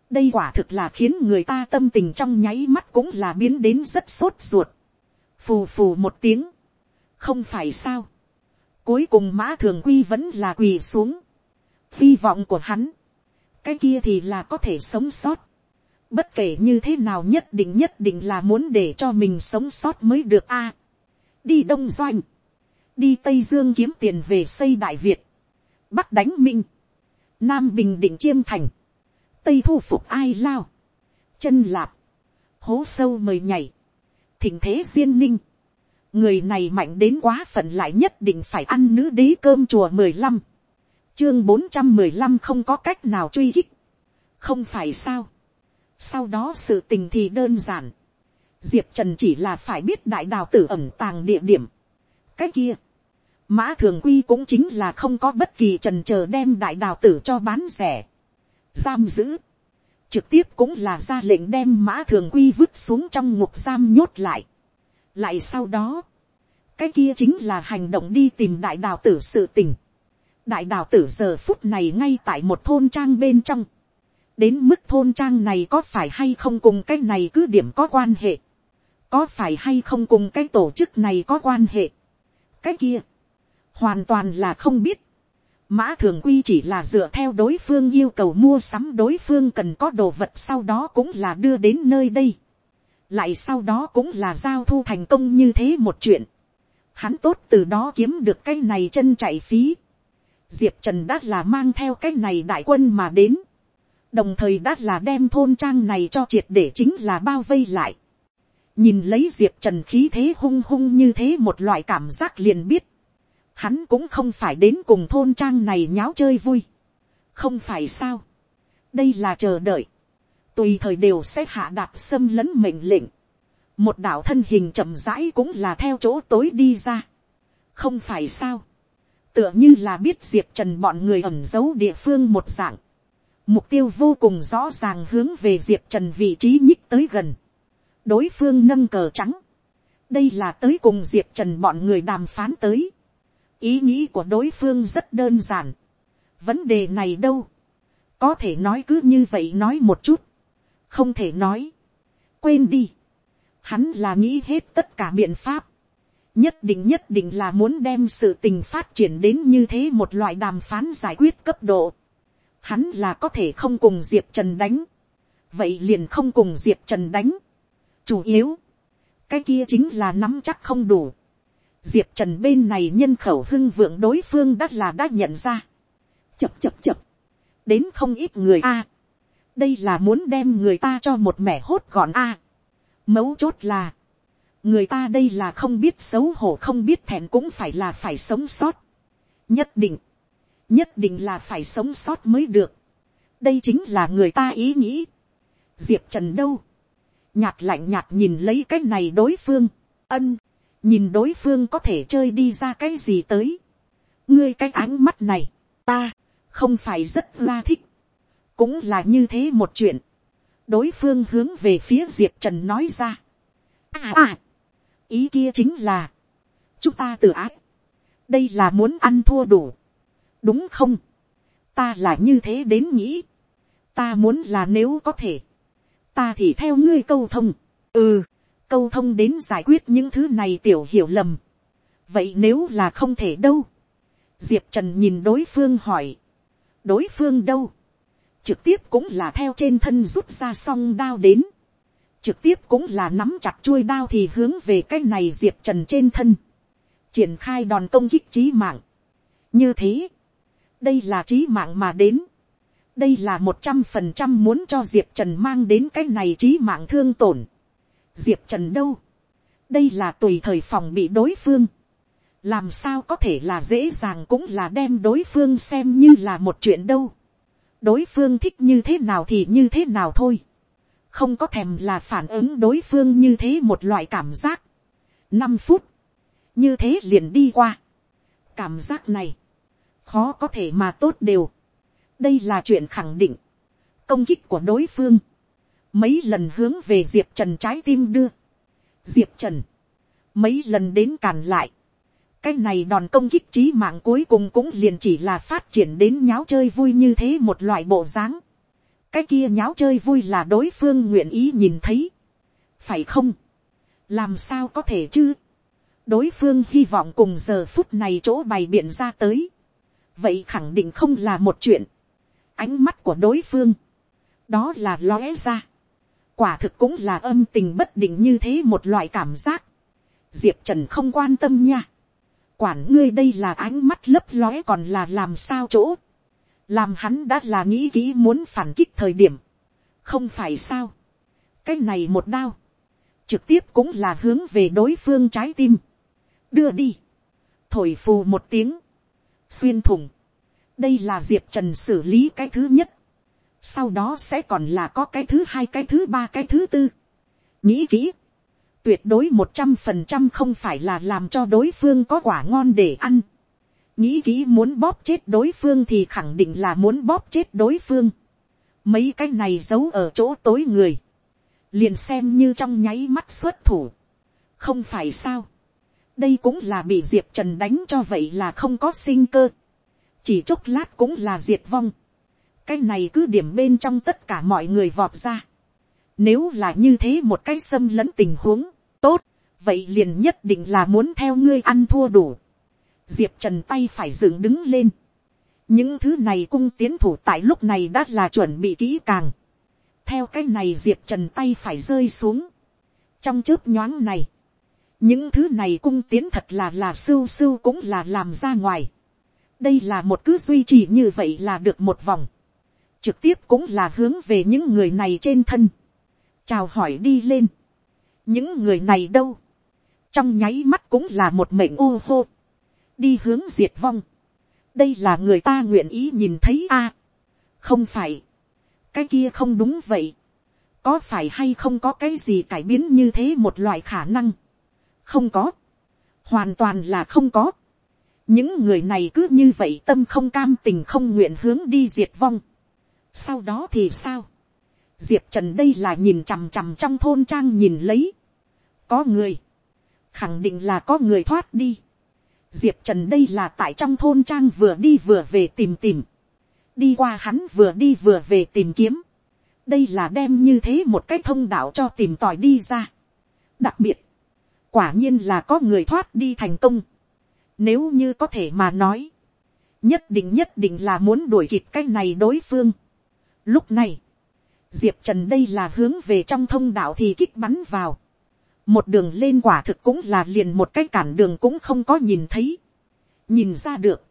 đây quả thực là khiến người ta tâm tình trong nháy mắt cũng là biến đến rất sốt ruột. phù phù một tiếng. không phải sao. cuối cùng mã thường quy vẫn là quỳ xuống. hy vọng của hắn cái kia thì là có thể sống sót. Bất kể như thế nào nhất định nhất định là muốn để cho mình sống sót mới được a đi Đông Doanh. Đi Tây Dương kiếm tiền về xây Đại Việt. Bắc đánh Minh. Nam Bình Định Chiêm Thành. Tây thu phục ai lao. Chân lạp. Hố sâu mời nhảy. Thỉnh thế duyên ninh. Người này mạnh đến quá phận lại nhất định phải ăn nữ đế cơm chùa mười lăm chương bốn trăm mười lăm không có cách nào truy hích. không phải sao. sau đó sự tình thì đơn giản diệp trần chỉ là phải biết đại đào tử ẩm tàng địa điểm. cái kia, mã thường quy cũng chính là không có bất kỳ trần chờ đem đại đào tử cho bán rẻ. giam giữ. trực tiếp cũng là ra lệnh đem mã thường quy vứt xuống trong ngục giam nhốt lại. lại sau đó, cái kia chính là hành động đi tìm đại đào tử sự tình đại đào tử giờ phút này ngay tại một thôn trang bên trong. đến mức thôn trang này có phải hay không cùng cái này cứ điểm có quan hệ có phải hay không cùng cái tổ chức này có quan hệ. cái kia, hoàn toàn là không biết. mã thường quy chỉ là dựa theo đối phương yêu cầu mua sắm đối phương cần có đồ vật sau đó cũng là đưa đến nơi đây. lại sau đó cũng là giao thu thành công như thế một chuyện. hắn tốt từ đó kiếm được cái này chân chạy phí diệp trần đã là mang theo cái này đại quân mà đến, đồng thời đã là đem thôn trang này cho triệt để chính là bao vây lại nhìn lấy diệp trần khí thế hung hung như thế một loại cảm giác liền biết, hắn cũng không phải đến cùng thôn trang này nháo chơi vui, không phải sao, đây là chờ đợi, tùy thời đều sẽ hạ đạp xâm lấn mệnh lệnh, một đạo thân hình chậm rãi cũng là theo chỗ tối đi ra, không phải sao, tựa như là biết diệp trần bọn người ẩm giấu địa phương một dạng, mục tiêu vô cùng rõ ràng hướng về diệp trần vị trí nhích tới gần, đối phương nâng cờ trắng, đây là tới cùng diệp trần bọn người đàm phán tới. ý nghĩ của đối phương rất đơn giản. vấn đề này đâu. có thể nói cứ như vậy nói một chút. không thể nói. quên đi. hắn là nghĩ hết tất cả biện pháp. nhất định nhất định là muốn đem sự tình phát triển đến như thế một loại đàm phán giải quyết cấp độ. hắn là có thể không cùng diệp trần đánh. vậy liền không cùng diệp trần đánh chủ yếu cái kia chính là nắm chắc không đủ. diệp trần bên này nhân khẩu hưng vượng đối phương đã là đã nhận ra. chập chập chập, đến không ít người a. đây là muốn đem người ta cho một mẻ hốt gọn a. mấu chốt là, người ta đây là không biết xấu hổ không biết thẹn cũng phải là phải sống sót. nhất định, nhất định là phải sống sót mới được. đây chính là người ta ý nghĩ. diệp trần đâu, nhạt lạnh nhạt nhìn lấy cái này đối phương, ân, nhìn đối phương có thể chơi đi ra cái gì tới. ngươi cái ánh mắt này, ta, không phải rất la thích, cũng là như thế một chuyện. đối phương hướng về phía diệp trần nói ra. à à, ý kia chính là, chúng ta tự ái, đây là muốn ăn thua đủ, đúng không, ta là như thế đến nghĩ, ta muốn là nếu có thể, ta thì theo ngươi câu thông, ừ, câu thông đến giải quyết những thứ này tiểu hiểu lầm. vậy nếu là không thể đâu, diệp trần nhìn đối phương hỏi, đối phương đâu, trực tiếp cũng là theo trên thân rút ra song đao đến, trực tiếp cũng là nắm chặt chuôi đao thì hướng về cái này diệp trần trên thân, triển khai đòn công kích trí mạng. như thế, đây là trí mạng mà đến, đây là một trăm phần trăm muốn cho diệp trần mang đến cái này trí mạng thương tổn. diệp trần đâu, đây là tùy thời phòng bị đối phương. làm sao có thể là dễ dàng cũng là đem đối phương xem như là một chuyện đâu. đối phương thích như thế nào thì như thế nào thôi. không có thèm là phản ứng đối phương như thế một loại cảm giác. năm phút, như thế liền đi qua. cảm giác này, khó có thể mà tốt đều đây là chuyện khẳng định, công kích của đối phương, mấy lần hướng về diệp trần trái tim đưa, diệp trần, mấy lần đến càn lại, cái này đòn công kích trí mạng cuối cùng cũng liền chỉ là phát triển đến nháo chơi vui như thế một loại bộ dáng, cái kia nháo chơi vui là đối phương nguyện ý nhìn thấy, phải không, làm sao có thể chứ, đối phương hy vọng cùng giờ phút này chỗ bày biện ra tới, vậy khẳng định không là một chuyện, ánh mắt của đối phương, đó là lóe ra, quả thực cũng là âm tình bất định như thế một loại cảm giác, diệp trần không quan tâm nha, quản ngươi đây là ánh mắt lấp lóe còn là làm sao chỗ, làm hắn đã là nghĩ kỹ muốn phản kích thời điểm, không phải sao, cái này một đao, trực tiếp cũng là hướng về đối phương trái tim, đưa đi, thổi phù một tiếng, xuyên thủng, đây là diệp trần xử lý cái thứ nhất, sau đó sẽ còn là có cái thứ hai cái thứ ba cái thứ tư. nghĩ kỹ, tuyệt đối một trăm phần trăm không phải là làm cho đối phương có quả ngon để ăn. nghĩ kỹ muốn bóp chết đối phương thì khẳng định là muốn bóp chết đối phương. mấy cái này giấu ở chỗ tối người, liền xem như trong nháy mắt xuất thủ. không phải sao. đây cũng là bị diệp trần đánh cho vậy là không có sinh cơ chỉ chốc lát cũng là diệt vong. cái này cứ điểm bên trong tất cả mọi người vọt ra. nếu là như thế một cái xâm lẫn tình huống, tốt, vậy liền nhất định là muốn theo ngươi ăn thua đủ. diệp trần tay phải dựng đứng lên. những thứ này cung tiến thủ tại lúc này đã là chuẩn bị kỹ càng. theo cái này diệp trần tay phải rơi xuống. trong chớp nhoáng này, những thứ này cung tiến thật là là sưu sưu cũng là làm ra ngoài đây là một cứ duy trì như vậy là được một vòng, trực tiếp cũng là hướng về những người này trên thân, chào hỏi đi lên, những người này đâu, trong nháy mắt cũng là một mệnh ô hô, đi hướng diệt vong, đây là người ta nguyện ý nhìn thấy a, không phải, cái kia không đúng vậy, có phải hay không có cái gì cải biến như thế một loại khả năng, không có, hoàn toàn là không có, những người này cứ như vậy tâm không cam tình không nguyện hướng đi diệt vong. sau đó thì sao, diệp trần đây là nhìn chằm chằm trong thôn trang nhìn lấy. có người, khẳng định là có người thoát đi. diệp trần đây là tại trong thôn trang vừa đi vừa về tìm tìm. đi qua hắn vừa đi vừa về tìm kiếm. đây là đem như thế một cái thông đạo cho tìm tòi đi ra. đặc biệt, quả nhiên là có người thoát đi thành công nếu như có thể mà nói, nhất định nhất định là muốn đuổi kịp cái này đối phương. lúc này, diệp trần đây là hướng về trong thông đạo thì kích bắn vào một đường lên quả thực cũng là liền một cái cản đường cũng không có nhìn thấy. nhìn ra được,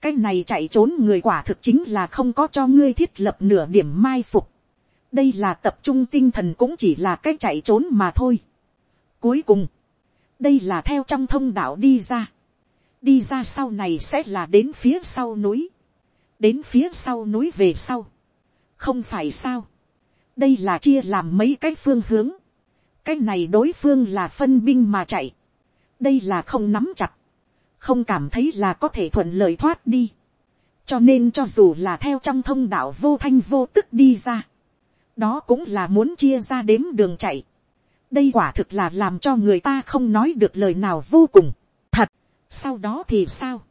cái này chạy trốn người quả thực chính là không có cho ngươi thiết lập nửa điểm mai phục. đây là tập trung tinh thần cũng chỉ là cái chạy trốn mà thôi. cuối cùng, đây là theo trong thông đạo đi ra đi ra sau này sẽ là đến phía sau núi. đến phía sau núi về sau. không phải sao. đây là chia làm mấy cái phương hướng. Cái này đối phương là phân binh mà chạy, đây là không nắm chặt, không cảm thấy là có thể thuận lợi thoát đi, cho nên cho dù là theo trong thông đạo vô thanh vô tức đi ra, đó cũng là muốn chia ra đếm đường chạy, đây quả thực là làm cho người ta không nói được lời nào vô cùng, sau đó thì sao,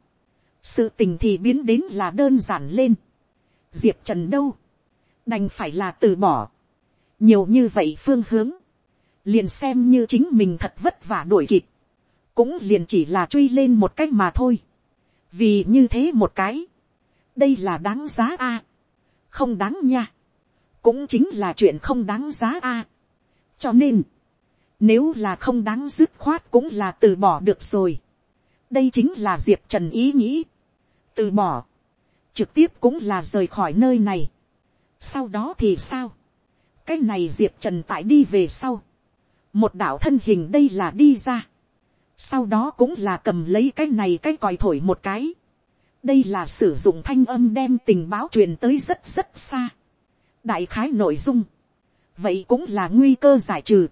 sự tình thì biến đến là đơn giản lên, diệp trần đâu, đành phải là từ bỏ, nhiều như vậy phương hướng, liền xem như chính mình thật vất vả đuổi kịp, cũng liền chỉ là truy lên một cách mà thôi, vì như thế một cái, đây là đáng giá a, không đáng nha, cũng chính là chuyện không đáng giá a, cho nên, nếu là không đáng dứt khoát cũng là từ bỏ được rồi, đây chính là diệp trần ý nghĩ, từ bỏ, trực tiếp cũng là rời khỏi nơi này, sau đó thì sao, cái này diệp trần tại đi về sau, một đạo thân hình đây là đi ra, sau đó cũng là cầm lấy cái này cái còi thổi một cái, đây là sử dụng thanh âm đem tình báo truyền tới rất rất xa, đại khái nội dung, vậy cũng là nguy cơ giải trừ,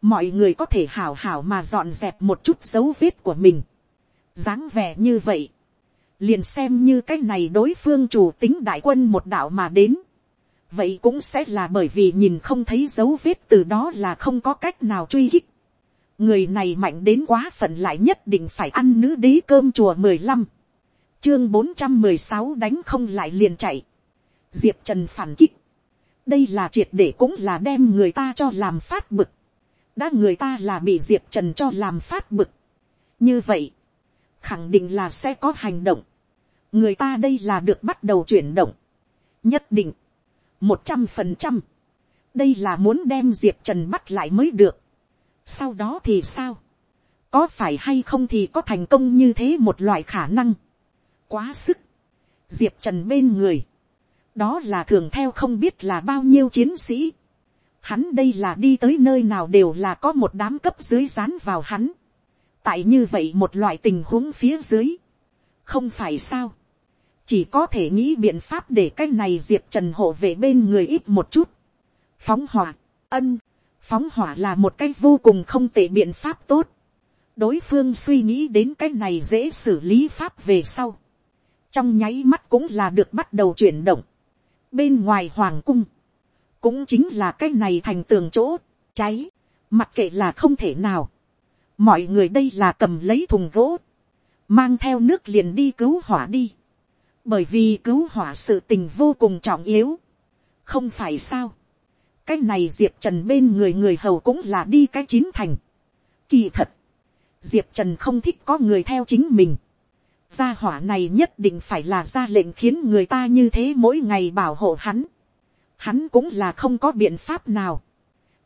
mọi người có thể hảo hảo mà dọn dẹp một chút dấu vết của mình, dáng vẻ như vậy, liền xem như cái này đối phương chủ tính đại quân một đạo mà đến, vậy cũng sẽ là bởi vì nhìn không thấy dấu vết từ đó là không có cách nào truy hích. người này mạnh đến quá phận lại nhất định phải ăn nữ đế cơm chùa mười lăm, chương bốn trăm mười sáu đánh không lại liền chạy, diệp trần phản kích, đây là triệt để cũng là đem người ta cho làm phát bực, đã người ta là bị diệp trần cho làm phát bực, như vậy, khẳng định là sẽ có hành động, người ta đây là được bắt đầu chuyển động, nhất định, một trăm phần trăm, đây là muốn đem diệp trần bắt lại mới được. sau đó thì sao, có phải hay không thì có thành công như thế một loại khả năng, quá sức, diệp trần bên người, đó là thường theo không biết là bao nhiêu chiến sĩ, hắn đây là đi tới nơi nào đều là có một đám cấp dưới dán vào hắn, tại như vậy một loại tình huống phía dưới, không phải sao, chỉ có thể nghĩ biện pháp để cái này diệp trần hộ về bên người ít một chút. phóng hỏa, ân, phóng hỏa là một cái vô cùng không tệ biện pháp tốt. đối phương suy nghĩ đến cái này dễ xử lý pháp về sau. trong nháy mắt cũng là được bắt đầu chuyển động. bên ngoài hoàng cung, cũng chính là cái này thành tường chỗ, cháy, mặc kệ là không thể nào mọi người đây là cầm lấy thùng gỗ, mang theo nước liền đi cứu hỏa đi bởi vì cứu hỏa sự tình vô cùng trọng yếu, không phải sao, cái này diệp trần bên người người hầu cũng là đi cái chín thành. Kỳ thật, diệp trần không thích có người theo chính mình. gia hỏa này nhất định phải là ra lệnh khiến người ta như thế mỗi ngày bảo hộ hắn. hắn cũng là không có biện pháp nào.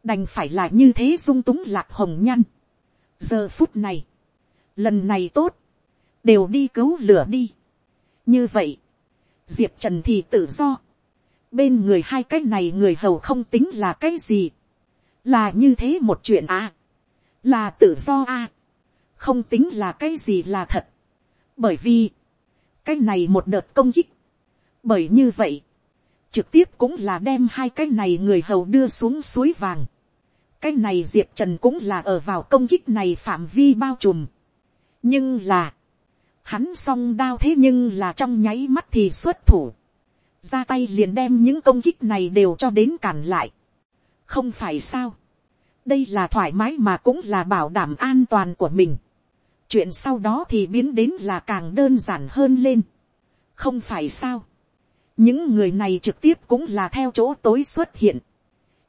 đành phải là như thế dung túng lạc hồng nhăn giờ phút này, lần này tốt, đều đi cứu lửa đi. Như vậy, diệp trần thì tự do, bên người hai cái này người hầu không tính là cái gì, là như thế một chuyện à, là tự do à, không tính là cái gì là thật, bởi vì, cái này một đợt công kích, bởi như vậy, trực tiếp cũng là đem hai cái này người hầu đưa xuống suối vàng, cái này diệp trần cũng là ở vào công kích này phạm vi bao trùm, nhưng là, hắn song đao thế nhưng là trong nháy mắt thì xuất thủ, ra tay liền đem những công kích này đều cho đến cản lại. không phải sao, đây là thoải mái mà cũng là bảo đảm an toàn của mình. chuyện sau đó thì biến đến là càng đơn giản hơn lên. không phải sao. những người này trực tiếp cũng là theo chỗ tối xuất hiện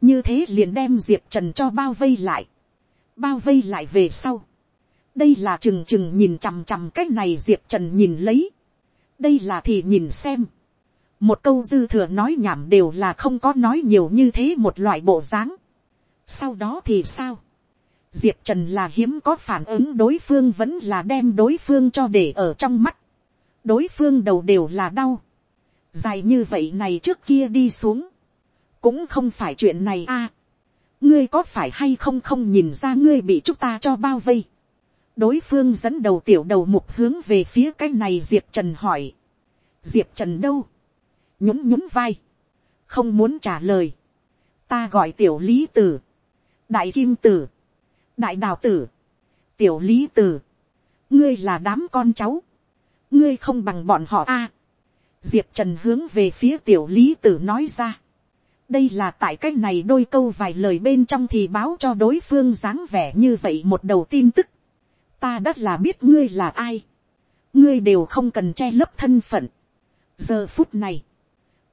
như thế liền đem diệp trần cho bao vây lại. bao vây lại về sau. đây là trừng trừng nhìn chằm chằm cái này diệp trần nhìn lấy. đây là thì nhìn xem. một câu dư thừa nói nhảm đều là không có nói nhiều như thế một loại bộ dáng sau đó thì sao? Diệp Trần là hiếm có phản ứng đối phương vẫn là đem đối phương cho để ở trong mắt. Đối phương đầu đều là đau. Dài như vậy này trước kia đi xuống. Cũng không phải chuyện này a Ngươi có phải hay không không nhìn ra ngươi bị chúng ta cho bao vây. Đối phương dẫn đầu tiểu đầu mục hướng về phía cái này Diệp Trần hỏi. Diệp Trần đâu? Nhún nhún vai. Không muốn trả lời. Ta gọi tiểu lý tử đại kim tử, đại đào tử, tiểu lý tử, ngươi là đám con cháu, ngươi không bằng bọn họ a. diệp trần hướng về phía tiểu lý tử nói ra đây là tại cái này đôi câu vài lời bên trong thì báo cho đối phương dáng vẻ như vậy một đầu tin tức. ta đã là biết ngươi là ai. ngươi đều không cần che lấp thân phận. giờ phút này,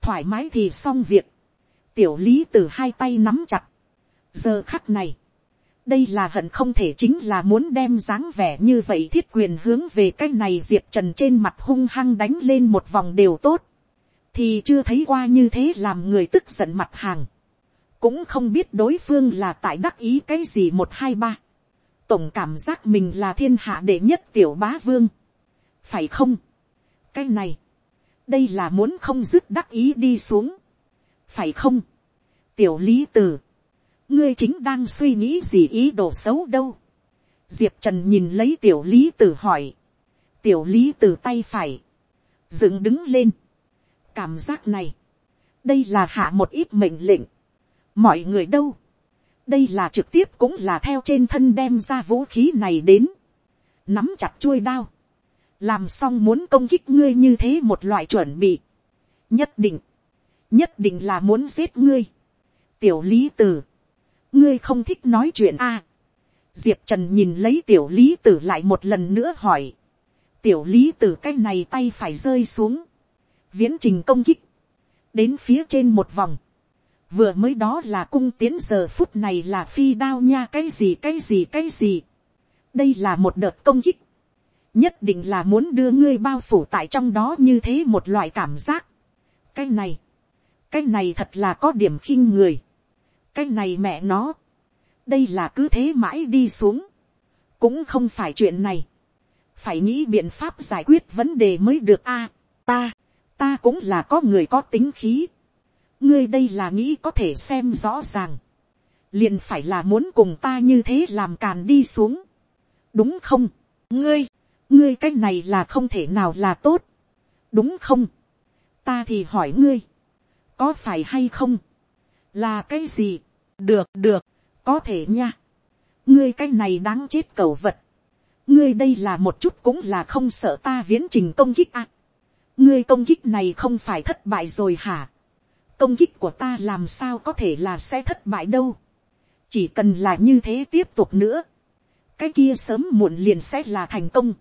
thoải mái thì xong việc. tiểu lý từ hai tay nắm chặt giờ khắc này, đây là hận không thể chính là muốn đem dáng vẻ như vậy thiết quyền hướng về cái này diệp trần trên mặt hung hăng đánh lên một vòng đều tốt, thì chưa thấy qua như thế làm người tức giận mặt hàng, cũng không biết đối phương là tại đắc ý cái gì một hai ba, tổng cảm giác mình là thiên hạ đệ nhất tiểu bá vương, phải không, cái này, đây là muốn không dứt đắc ý đi xuống, phải không, tiểu lý từ, ngươi chính đang suy nghĩ gì ý đồ xấu đâu. diệp trần nhìn lấy tiểu lý tử hỏi. tiểu lý tử tay phải. dựng đứng lên cảm giác này. đây là hạ một ít mệnh lệnh. mọi người đâu. đây là trực tiếp cũng là theo trên thân đem ra vũ khí này đến. nắm chặt chuôi đao. làm xong muốn công kích ngươi như thế một loại chuẩn bị. nhất định. nhất định là muốn giết ngươi. tiểu lý tử ngươi không thích nói chuyện a. À, diệp trần nhìn lấy tiểu lý tử lại một lần nữa hỏi. tiểu lý tử cái này tay phải rơi xuống viễn trình công kích. đến phía trên một vòng. vừa mới đó là cung tiến giờ phút này là phi đao nha cái gì cái gì cái gì. đây là một đợt công kích. nhất định là muốn đưa ngươi bao phủ tại trong đó như thế một loại cảm giác. cái này, cái này thật là có điểm khinh người cái này mẹ nó, đây là cứ thế mãi đi xuống, cũng không phải chuyện này, phải nghĩ biện pháp giải quyết vấn đề mới được a, ta, ta cũng là có người có tính khí, ngươi đây là nghĩ có thể xem rõ ràng, liền phải là muốn cùng ta như thế làm càn đi xuống, đúng không, ngươi, ngươi cái này là không thể nào là tốt, đúng không, ta thì hỏi ngươi, có phải hay không, là cái gì, được được, có thể nha, ngươi cái này đáng chết cầu vật, ngươi đây là một chút cũng là không sợ ta viễn trình công kích à ngươi công kích này không phải thất bại rồi hả, công kích của ta làm sao có thể là sẽ thất bại đâu, chỉ cần là như thế tiếp tục nữa, cái kia sớm muộn liền sẽ là thành công,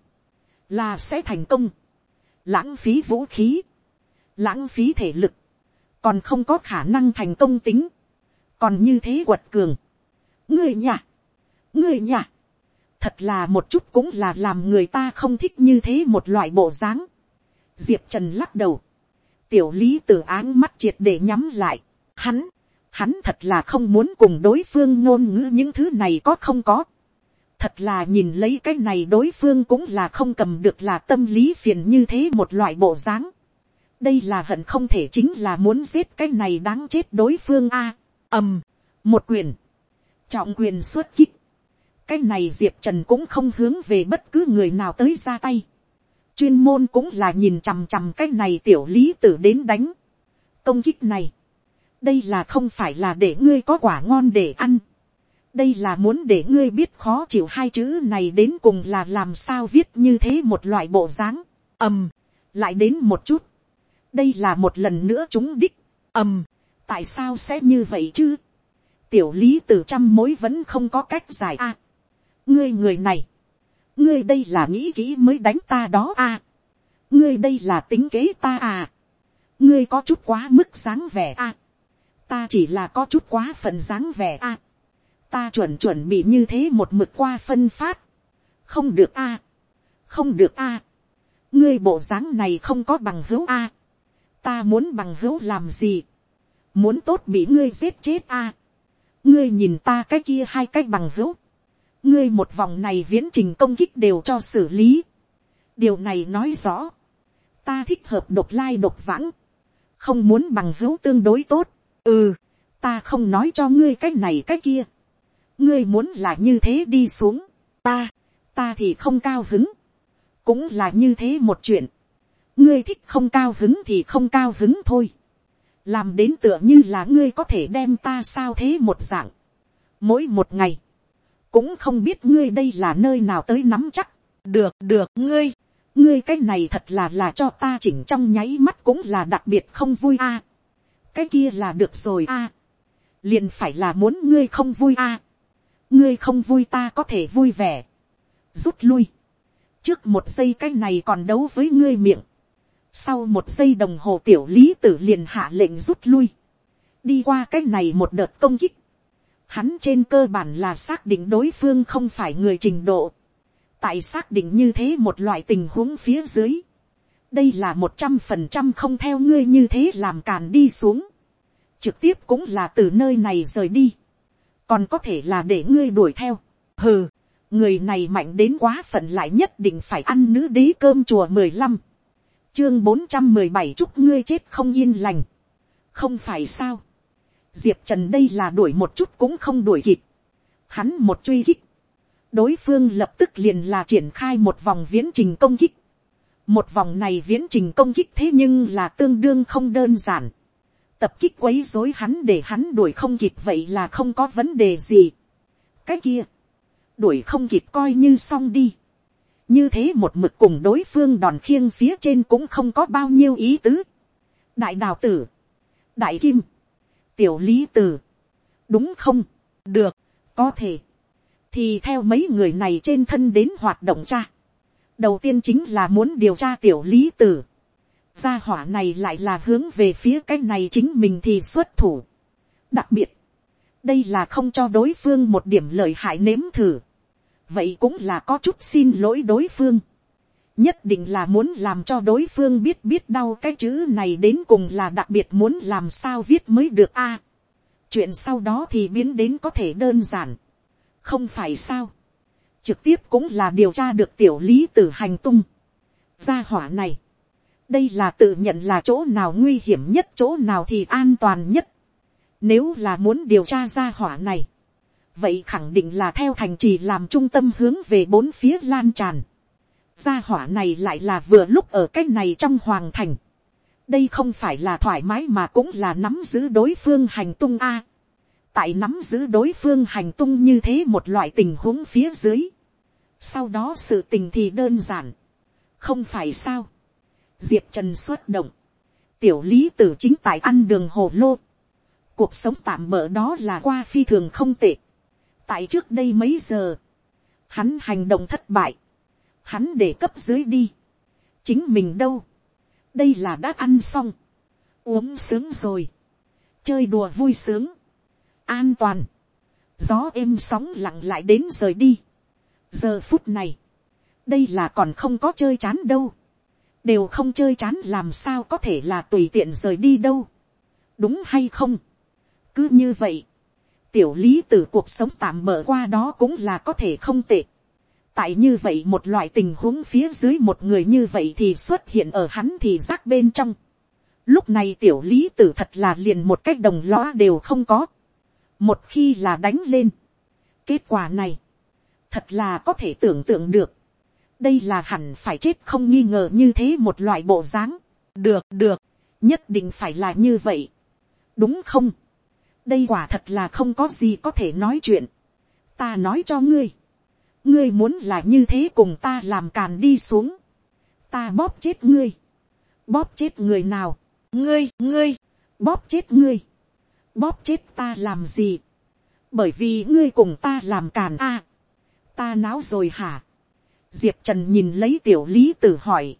là sẽ thành công, lãng phí vũ khí, lãng phí thể lực, còn không có khả năng thành công tính, còn như thế quật cường, người nhà, người nhà, thật là một chút cũng là làm người ta không thích như thế một loại bộ dáng diệp trần lắc đầu, tiểu lý t ử áng mắt triệt để nhắm lại, hắn, hắn thật là không muốn cùng đối phương ngôn ngữ những thứ này có không có. thật là nhìn lấy cái này đối phương cũng là không cầm được là tâm lý phiền như thế một loại bộ dáng. đây là hận không thể chính là muốn giết cái này đáng chết đối phương a. Ầm, một quyền, trọng quyền xuất kích, cái này diệp trần cũng không hướng về bất cứ người nào tới ra tay, chuyên môn cũng là nhìn chằm chằm cái này tiểu lý tử đến đánh, công kích này, đây là không phải là để ngươi có quả ngon để ăn, đây là muốn để ngươi biết khó chịu hai chữ này đến cùng là làm sao viết như thế một loại bộ dáng, ầm, lại đến một chút, đây là một lần nữa chúng đích, ầm, tại sao sẽ như vậy chứ, tiểu lý tử trăm mối vẫn không có cách giải a. ngươi người này, ngươi đây là nghĩ kỹ mới đánh ta đó à? ngươi đây là tính kế ta à. ngươi có chút quá mức dáng vẻ à? ta chỉ là có chút quá phần dáng vẻ à? ta chuẩn chuẩn bị như thế một mực qua phân phát. không được à? không được à? ngươi bộ dáng này không có bằng hữu à? ta muốn bằng hữu làm gì. muốn tốt bị ngươi giết chết à? ngươi nhìn ta cái kia hai cái bằng hữu, ngươi một vòng này viễn trình công kích đều cho xử lý. điều này nói rõ, ta thích hợp độc lai độc vãng, không muốn bằng hữu tương đối tốt, ừ, ta không nói cho ngươi cái này cái kia, ngươi muốn là như thế đi xuống, ta, ta thì không cao hứng, cũng là như thế một chuyện, ngươi thích không cao hứng thì không cao hứng thôi, làm đến tựa như là ngươi có thể đem ta sao thế một dạng. mỗi một ngày, cũng không biết ngươi đây là nơi nào tới nắm chắc. được được ngươi, ngươi cái này thật là là cho ta chỉnh trong nháy mắt cũng là đặc biệt không vui a. cái kia là được rồi a. liền phải là muốn ngươi không vui a. ngươi không vui ta có thể vui vẻ. rút lui. trước một giây cái này còn đấu với ngươi miệng sau một giây đồng hồ tiểu lý tử liền hạ lệnh rút lui. Đi qua cái này một đợt công kích. Hắn trên cơ bản là xác định đối phương không phải người trình độ. Tại xác định như thế một loại tình huống phía dưới. Đây là một trăm phần trăm không theo ngươi như thế làm càn đi xuống. Trực tiếp cũng là từ nơi này rời đi. Còn có thể là để ngươi đuổi theo. Hừ, người này mạnh đến quá phận lại nhất định phải ăn nữ đế cơm chùa mười lăm chương bốn trăm mười bảy chúc ngươi chết không yên lành. không phải sao diệp trần đây là đuổi một chút cũng không đuổi kịp. hắn một truy kích. đối phương lập tức liền là triển khai một vòng viễn trình công kích. một vòng này viễn trình công kích thế nhưng là tương đương không đơn giản. tập kích quấy dối hắn để hắn đuổi không kịp vậy là không có vấn đề gì. cái kia, đuổi không kịp coi như xong đi như thế một mực cùng đối phương đòn khiêng phía trên cũng không có bao nhiêu ý tứ. đại đào tử, đại kim, tiểu lý tử, đúng không, được, có thể, thì theo mấy người này trên thân đến hoạt động cha. đầu tiên chính là muốn điều tra tiểu lý tử. gia hỏa này lại là hướng về phía cái này chính mình thì xuất thủ. đặc biệt, đây là không cho đối phương một điểm lợi hại nếm thử vậy cũng là có chút xin lỗi đối phương nhất định là muốn làm cho đối phương biết biết đau cái chữ này đến cùng là đặc biệt muốn làm sao viết mới được a. chuyện sau đó thì biến đến có thể đơn giản. không phải sao. trực tiếp cũng là điều tra được tiểu lý t hành tung. gia hỏa này. đây là tự nhận là chỗ nào nguy hiểm nhất, chỗ nào thì an toàn nhất. nếu là muốn điều tra gia hỏa này, vậy khẳng định là theo thành trì làm trung tâm hướng về bốn phía lan tràn gia hỏa này lại là vừa lúc ở cái này trong hoàng thành. đây không phải là thoải mái mà cũng là nắm giữ đối phương hành tung a. tại nắm giữ đối phương hành tung như thế một loại tình huống phía dưới. sau đó sự tình thì đơn giản. không phải sao. diệp trần xuất động. tiểu lý tử chính tại ăn đường hồ lô. cuộc sống tạm bỡ đó là qua phi thường không tệ tại trước đây mấy giờ, hắn hành động thất bại, hắn để cấp dưới đi, chính mình đâu, đây là đã ăn xong, uống sướng rồi, chơi đùa vui sướng, an toàn, gió êm sóng lặng lại đến rời đi. giờ phút này, đây là còn không có chơi chán đâu, đều không chơi chán làm sao có thể là tùy tiện rời đi đâu, đúng hay không, cứ như vậy, tiểu lý từ cuộc sống tạm bỡ qua đó cũng là có thể không tệ tại như vậy một loại tình huống phía dưới một người như vậy thì xuất hiện ở hắn thì rác bên trong. lúc này tiểu lý tử thật là liền một cách đồng lõa đều không có. một khi là đánh lên. kết quả này, thật là có thể tưởng tượng được. đây là hẳn phải chết không nghi ngờ như thế một loại bộ dáng. được được, nhất định phải là như vậy. đúng không? đây quả thật là không có gì có thể nói chuyện. ta nói cho ngươi, ngươi muốn là như thế cùng ta làm càn đi xuống, ta bóp chết ngươi, bóp chết người nào, ngươi ngươi, bóp chết ngươi, bóp chết ta làm gì, bởi vì ngươi cùng ta làm càn a, ta náo rồi hả, diệp trần nhìn lấy tiểu lý tử hỏi,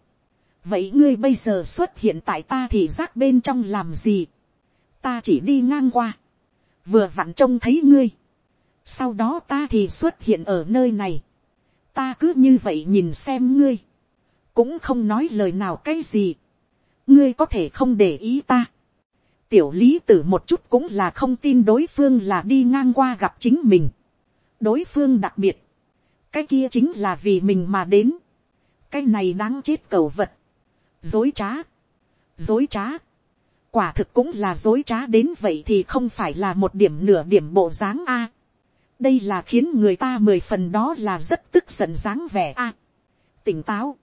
vậy ngươi bây giờ xuất hiện tại ta thì giác bên trong làm gì, ta chỉ đi ngang qua, vừa vặn trông thấy ngươi, sau đó ta thì xuất hiện ở nơi này, ta cứ như vậy nhìn xem ngươi, cũng không nói lời nào cái gì, ngươi có thể không để ý ta. tiểu lý tử một chút cũng là không tin đối phương là đi ngang qua gặp chính mình. đối phương đặc biệt, cái kia chính là vì mình mà đến, cái này đáng chết cầu vật, dối trá, dối trá, quả thực cũng là dối trá đến vậy thì không phải là một điểm nửa điểm bộ dáng a đây là khiến người ta mười phần đó là rất tức giận dáng vẻ a. À, tỉnh táo,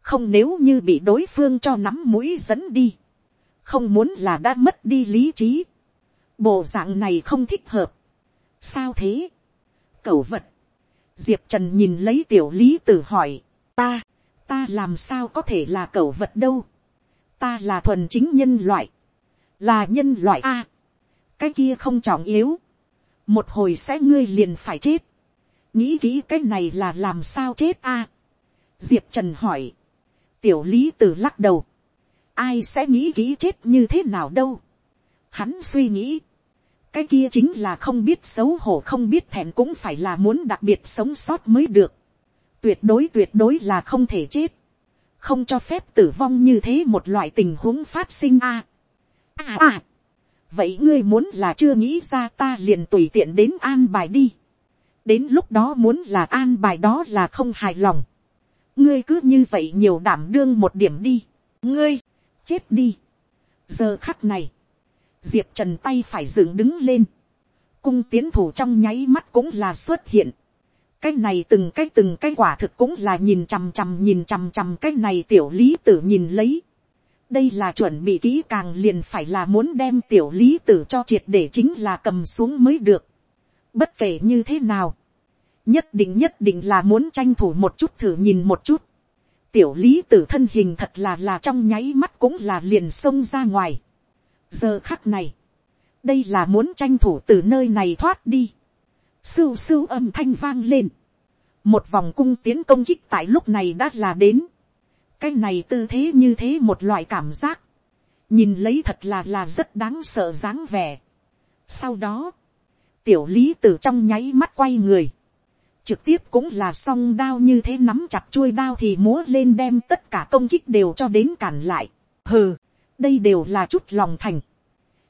không nếu như bị đối phương cho nắm mũi dẫn đi, không muốn là đã mất đi lý trí, bộ dạng này không thích hợp. sao thế, cẩu vật, diệp trần nhìn lấy tiểu lý tử hỏi, ta, ta làm sao có thể là cẩu vật đâu, ta là thuần chính nhân loại, là nhân loại a, cái kia không trọng yếu, một hồi sẽ ngươi liền phải chết, nghĩ kỹ cái này là làm sao chết a, diệp trần hỏi, tiểu lý tử lắc đầu, ai sẽ nghĩ kỹ chết như thế nào đâu, hắn suy nghĩ, cái kia chính là không biết xấu hổ không biết thẹn cũng phải là muốn đặc biệt sống sót mới được, tuyệt đối tuyệt đối là không thể chết, không cho phép tử vong như thế một loại tình huống phát sinh a. à à, vậy ngươi muốn là chưa nghĩ ra ta liền tùy tiện đến an bài đi, đến lúc đó muốn là an bài đó là không hài lòng, ngươi cứ như vậy nhiều đảm đương một điểm đi, ngươi, chết đi. giờ khắc này, diệp trần tay phải dựng đứng lên, cung tiến thủ trong nháy mắt cũng là xuất hiện, cái này từng cái từng cái quả thực cũng là nhìn chằm chằm nhìn chằm chằm cái này tiểu lý tử nhìn lấy đây là chuẩn bị kỹ càng liền phải là muốn đem tiểu lý tử cho triệt để chính là cầm xuống mới được. bất kể như thế nào, nhất định nhất định là muốn tranh thủ một chút thử nhìn một chút. tiểu lý tử thân hình thật là là trong nháy mắt cũng là liền xông ra ngoài. giờ khắc này, đây là muốn tranh thủ từ nơi này thoát đi. sưu sưu âm thanh vang lên. một vòng cung tiến công kích tại lúc này đã là đến cái này tư thế như thế một loại cảm giác. nhìn lấy thật là là rất đáng sợ dáng vẻ. sau đó, tiểu lý từ trong nháy mắt quay người trực tiếp cũng là song đao như thế nắm chặt chuôi đao thì múa lên đem tất cả công kích đều cho đến cản lại. Hừ, đây đều là chút lòng thành.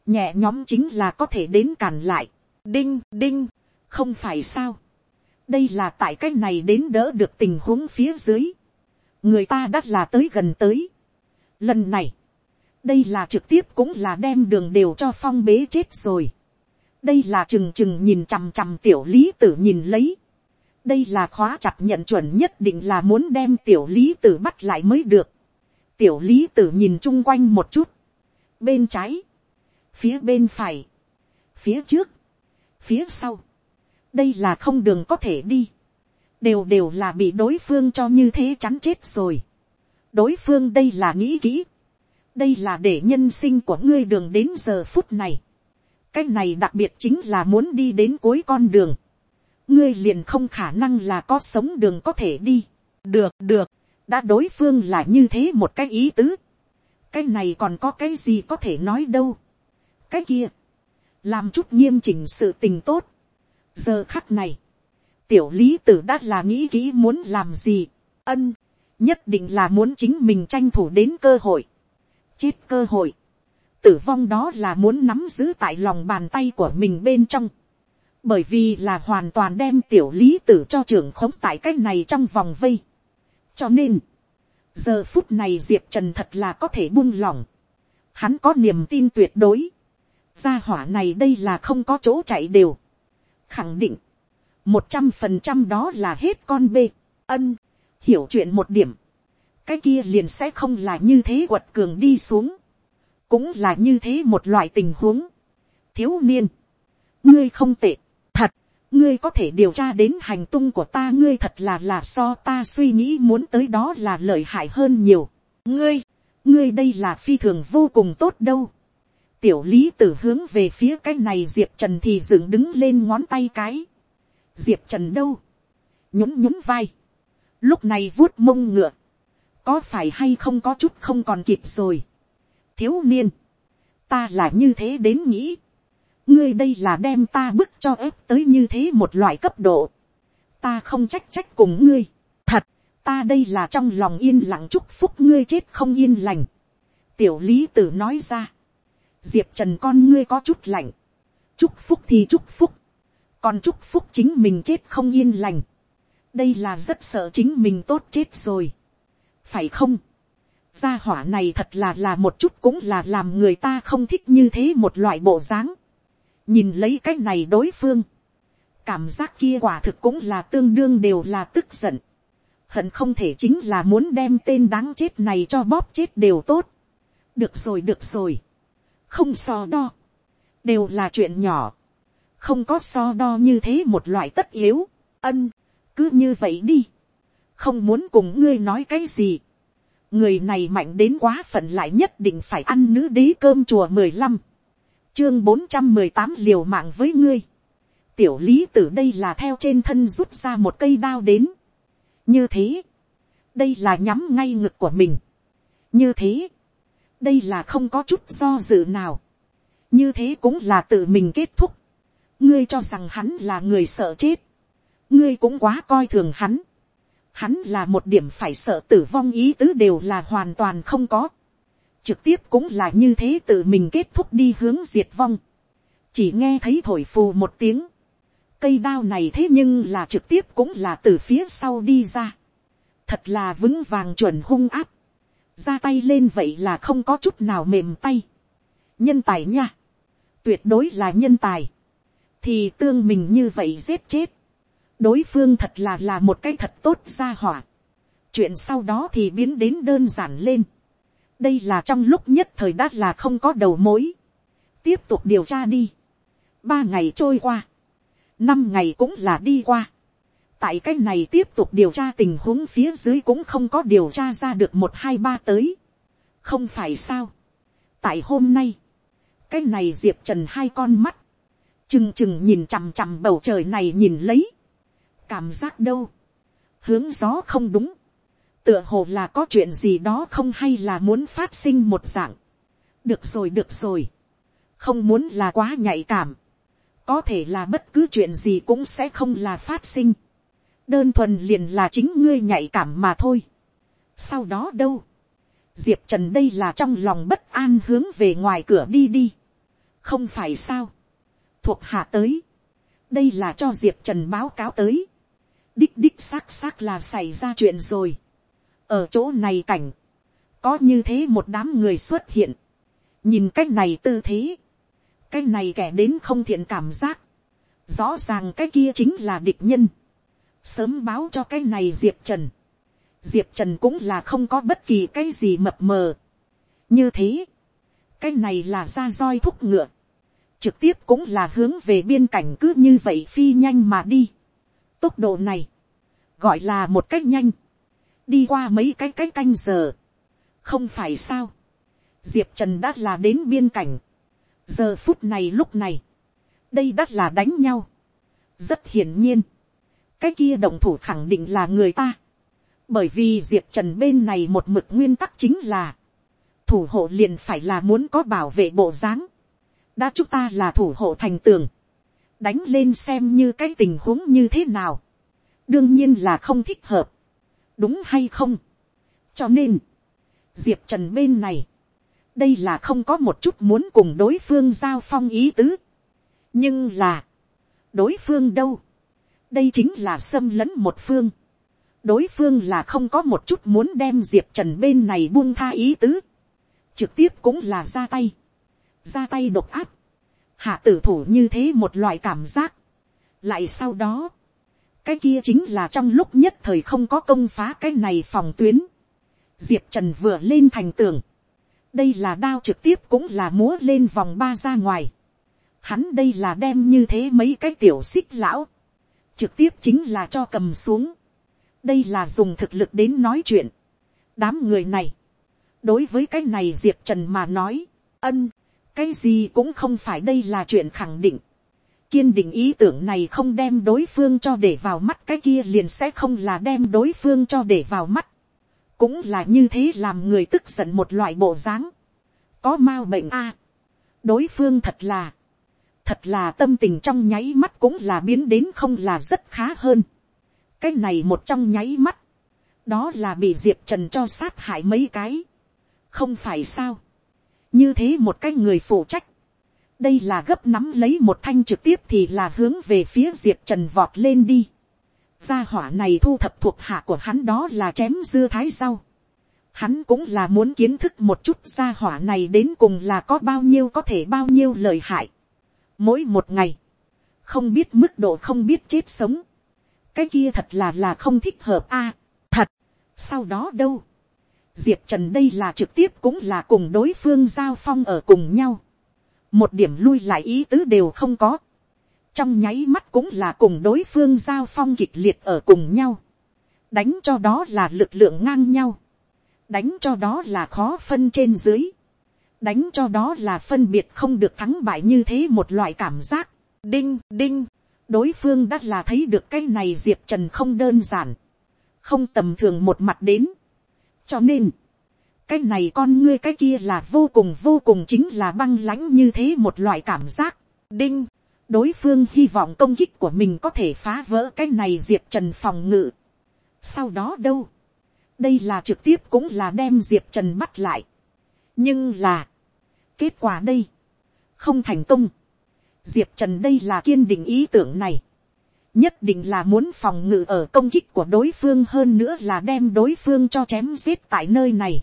Nhẹ nhóm chính là có thể đến cản lại. Đinh, đinh, không phải sao. Đây là tại cách này đến đỡ được tình huống phía dưới. Người ta đắt là tới gần tới. Lần này, đây là trực tiếp cũng là đem đường đều cho phong bế chết rồi. Đây là chừng chừng nhìn chằm chằm tiểu lý tử nhìn lấy đây là khóa chặt nhận chuẩn nhất định là muốn đem tiểu lý tử bắt lại mới được. tiểu lý tử nhìn chung quanh một chút. bên trái, phía bên phải, phía trước, phía sau. đây là không đường có thể đi đều đều là bị đối phương cho như thế chắn chết rồi. đối phương đây là nghĩ kỹ. đây là để nhân sinh của ngươi đường đến giờ phút này. cái này đặc biệt chính là muốn đi đến cuối con đường ngươi liền không khả năng là có sống đường có thể đi. được được, đã đối phương là như thế một cái ý tứ. cái này còn có cái gì có thể nói đâu. cái kia, làm chút nghiêm chỉnh sự tình tốt. giờ khắc này, tiểu lý tử đã là nghĩ kỹ muốn làm gì. ân, nhất định là muốn chính mình tranh thủ đến cơ hội. chết cơ hội. tử vong đó là muốn nắm giữ tại lòng bàn tay của mình bên trong bởi vì là hoàn toàn đem tiểu lý tử cho trưởng khống tại cái này trong vòng vây. cho nên, giờ phút này diệp trần thật là có thể buông lỏng. hắn có niềm tin tuyệt đối. gia hỏa này đây là không có chỗ chạy đều. khẳng định, một trăm phần trăm đó là hết con bê. ân, hiểu chuyện một điểm. cái kia liền sẽ không là như thế quật cường đi xuống. cũng là như thế một loại tình huống. thiếu niên, ngươi không tệ Thật, ngươi có thể điều tra đến hành tung của ta ngươi thật là là so ta suy nghĩ muốn tới đó là lợi hại hơn nhiều. Ngươi, ngươi đây là phi thường vô cùng tốt đâu. tiểu lý tử hướng về phía cái này diệp trần thì dựng đứng lên ngón tay cái diệp trần đâu, nhún nhún vai, lúc này vuốt mông ngựa, có phải hay không có chút không còn kịp rồi. thiếu niên, ta là như thế đến nghĩ, ngươi đây là đem ta bức cho ép tới như thế một loại cấp độ, ta không trách trách cùng ngươi, thật, ta đây là trong lòng yên lặng chúc phúc ngươi chết không yên lành. tiểu lý tử nói ra, diệp trần con ngươi có chút lạnh, chúc phúc thì chúc phúc, còn chúc phúc chính mình chết không yên lành, đây là rất sợ chính mình tốt chết rồi, phải không, gia hỏa này thật là là một chút cũng là làm người ta không thích như thế một loại bộ dáng, nhìn lấy cái này đối phương, cảm giác kia quả thực cũng là tương đương đều là tức giận, hận không thể chính là muốn đem tên đáng chết này cho bóp chết đều tốt. được rồi được rồi, không so đo, đều là chuyện nhỏ, không có so đo như thế một loại tất yếu, ân, cứ như vậy đi, không muốn cùng ngươi nói cái gì, người này mạnh đến quá phận lại nhất định phải ăn nữ đế cơm chùa mười lăm, chương bốn trăm mười tám liều mạng với ngươi, tiểu lý tử đây là theo trên thân rút ra một cây đao đến, như thế, đây là nhắm ngay ngực của mình. như thế, đây là không có chút do dự nào. như thế cũng là tự mình kết thúc ngươi cho rằng hắn là người sợ chết. ngươi cũng quá coi thường hắn. hắn là một điểm phải sợ tử vong ý tứ đều là hoàn toàn không có. trực tiếp cũng là như thế tự mình kết thúc đi hướng diệt vong. chỉ nghe thấy thổi phù một tiếng cây đao này thế nhưng là trực tiếp cũng là từ phía sau đi ra. thật là vững vàng chuẩn hung áp. ra tay lên vậy là không có chút nào mềm tay. nhân tài nha. tuyệt đối là nhân tài thì tương mình như vậy giết chết. đối phương thật là là một cái thật tốt ra hỏa. chuyện sau đó thì biến đến đơn giản lên. đây là trong lúc nhất thời đã là không có đầu mối. tiếp tục điều tra đi. ba ngày trôi qua năm ngày cũng là đi qua. tại cái này tiếp tục điều tra tình huống phía dưới cũng không có điều tra ra được một hai ba tới. không phải sao. tại hôm nay, cái này diệp trần hai con mắt, chừng chừng nhìn chằm chằm bầu trời này nhìn lấy. cảm giác đâu, hướng gió không đúng, tựa hồ là có chuyện gì đó không hay là muốn phát sinh một dạng. được rồi được rồi, không muốn là quá nhạy cảm. Có thể là bất cứ chuyện gì cũng sẽ không là phát sinh, đơn thuần liền là chính ngươi nhạy cảm mà thôi. sau đó đâu, diệp trần đây là trong lòng bất an hướng về ngoài cửa đi đi, không phải sao, thuộc hạ tới, đây là cho diệp trần báo cáo tới, đích đích xác xác là xảy ra chuyện rồi, ở chỗ này cảnh, có như thế một đám người xuất hiện, nhìn cái này tư thế, cái này kẻ đến không thiện cảm giác, rõ ràng cái kia chính là địch nhân, sớm báo cho cái này diệp trần, diệp trần cũng là không có bất kỳ cái gì mập mờ, như thế, cái này là ra roi thúc ngựa, trực tiếp cũng là hướng về biên cảnh cứ như vậy phi nhanh mà đi. Tốc độ này, gọi là một cách nhanh, đi qua mấy cái cái canh giờ, không phải sao, diệp trần đã là đến biên cảnh, giờ phút này lúc này, đây đắt là đánh nhau. rất hiển nhiên, cái kia động thủ khẳng định là người ta. bởi vì diệp trần bên này một mực nguyên tắc chính là, thủ hộ liền phải là muốn có bảo vệ bộ dáng đã chúng ta là thủ hộ thành tường, đánh lên xem như cái tình huống như thế nào. đương nhiên là không thích hợp, đúng hay không. cho nên, diệp trần bên này, đây là không có một chút muốn cùng đối phương giao phong ý tứ. nhưng là, đối phương đâu, đây chính là xâm lấn một phương. đối phương là không có một chút muốn đem diệp trần bên này buông tha ý tứ. trực tiếp cũng là ra tay ra tay độc áp. hạ tử thủ như thế một loại cảm giác. lại sau đó, cái kia chính là trong lúc nhất thời không có công phá cái này phòng tuyến. diệp trần vừa lên thành tường đây là đao trực tiếp cũng là múa lên vòng ba ra ngoài. Hắn đây là đem như thế mấy cái tiểu xích lão. Trực tiếp chính là cho cầm xuống. Đây là dùng thực lực đến nói chuyện. Đám người này. Đối với cái này Diệp Trần mà nói. Ân cái gì cũng không phải đây là chuyện khẳng định. kiên định ý tưởng này không đem đối phương cho để vào mắt cái kia liền sẽ không là đem đối phương cho để vào mắt. cũng là như thế làm người tức giận một loại bộ dáng. có mau bệnh a. đối phương thật là, thật là tâm tình trong nháy mắt cũng là biến đến không là rất khá hơn. cái này một trong nháy mắt, đó là bị diệp trần cho sát hại mấy cái. không phải sao như thế một cái người phụ trách, đây là gấp nắm lấy một thanh trực tiếp thì là hướng về phía diệp trần vọt lên đi. gia hỏa này thu thập thuộc hạ của hắn đó là chém dưa thái sau hắn cũng là muốn kiến thức một chút gia hỏa này đến cùng là có bao nhiêu có thể bao nhiêu lời hại. mỗi một ngày, không biết mức độ không biết chết sống. cái kia thật là là không thích hợp a. thật, sau đó đâu diệp trần đây là trực tiếp cũng là cùng đối phương giao phong ở cùng nhau. một điểm lui lại ý tứ đều không có. trong nháy mắt cũng là cùng đối phương giao phong kịch liệt ở cùng nhau. đánh cho đó là lực lượng ngang nhau. đánh cho đó là khó phân trên dưới. đánh cho đó là phân biệt không được thắng bại như thế một loại cảm giác. đinh đinh, đối phương đã là thấy được cái này diệp trần không đơn giản. không tầm thường một mặt đến cho nên, cái này con ngươi cái kia là vô cùng vô cùng chính là băng lãnh như thế một loại cảm giác. đinh, đối phương hy vọng công kích của mình có thể phá vỡ cái này diệp trần phòng ngự. sau đó đâu, đây là trực tiếp cũng là đem diệp trần bắt lại. nhưng là, kết quả đây, không thành công. diệp trần đây là kiên định ý tưởng này nhất định là muốn phòng ngự ở công kích của đối phương hơn nữa là đem đối phương cho chém giết tại nơi này.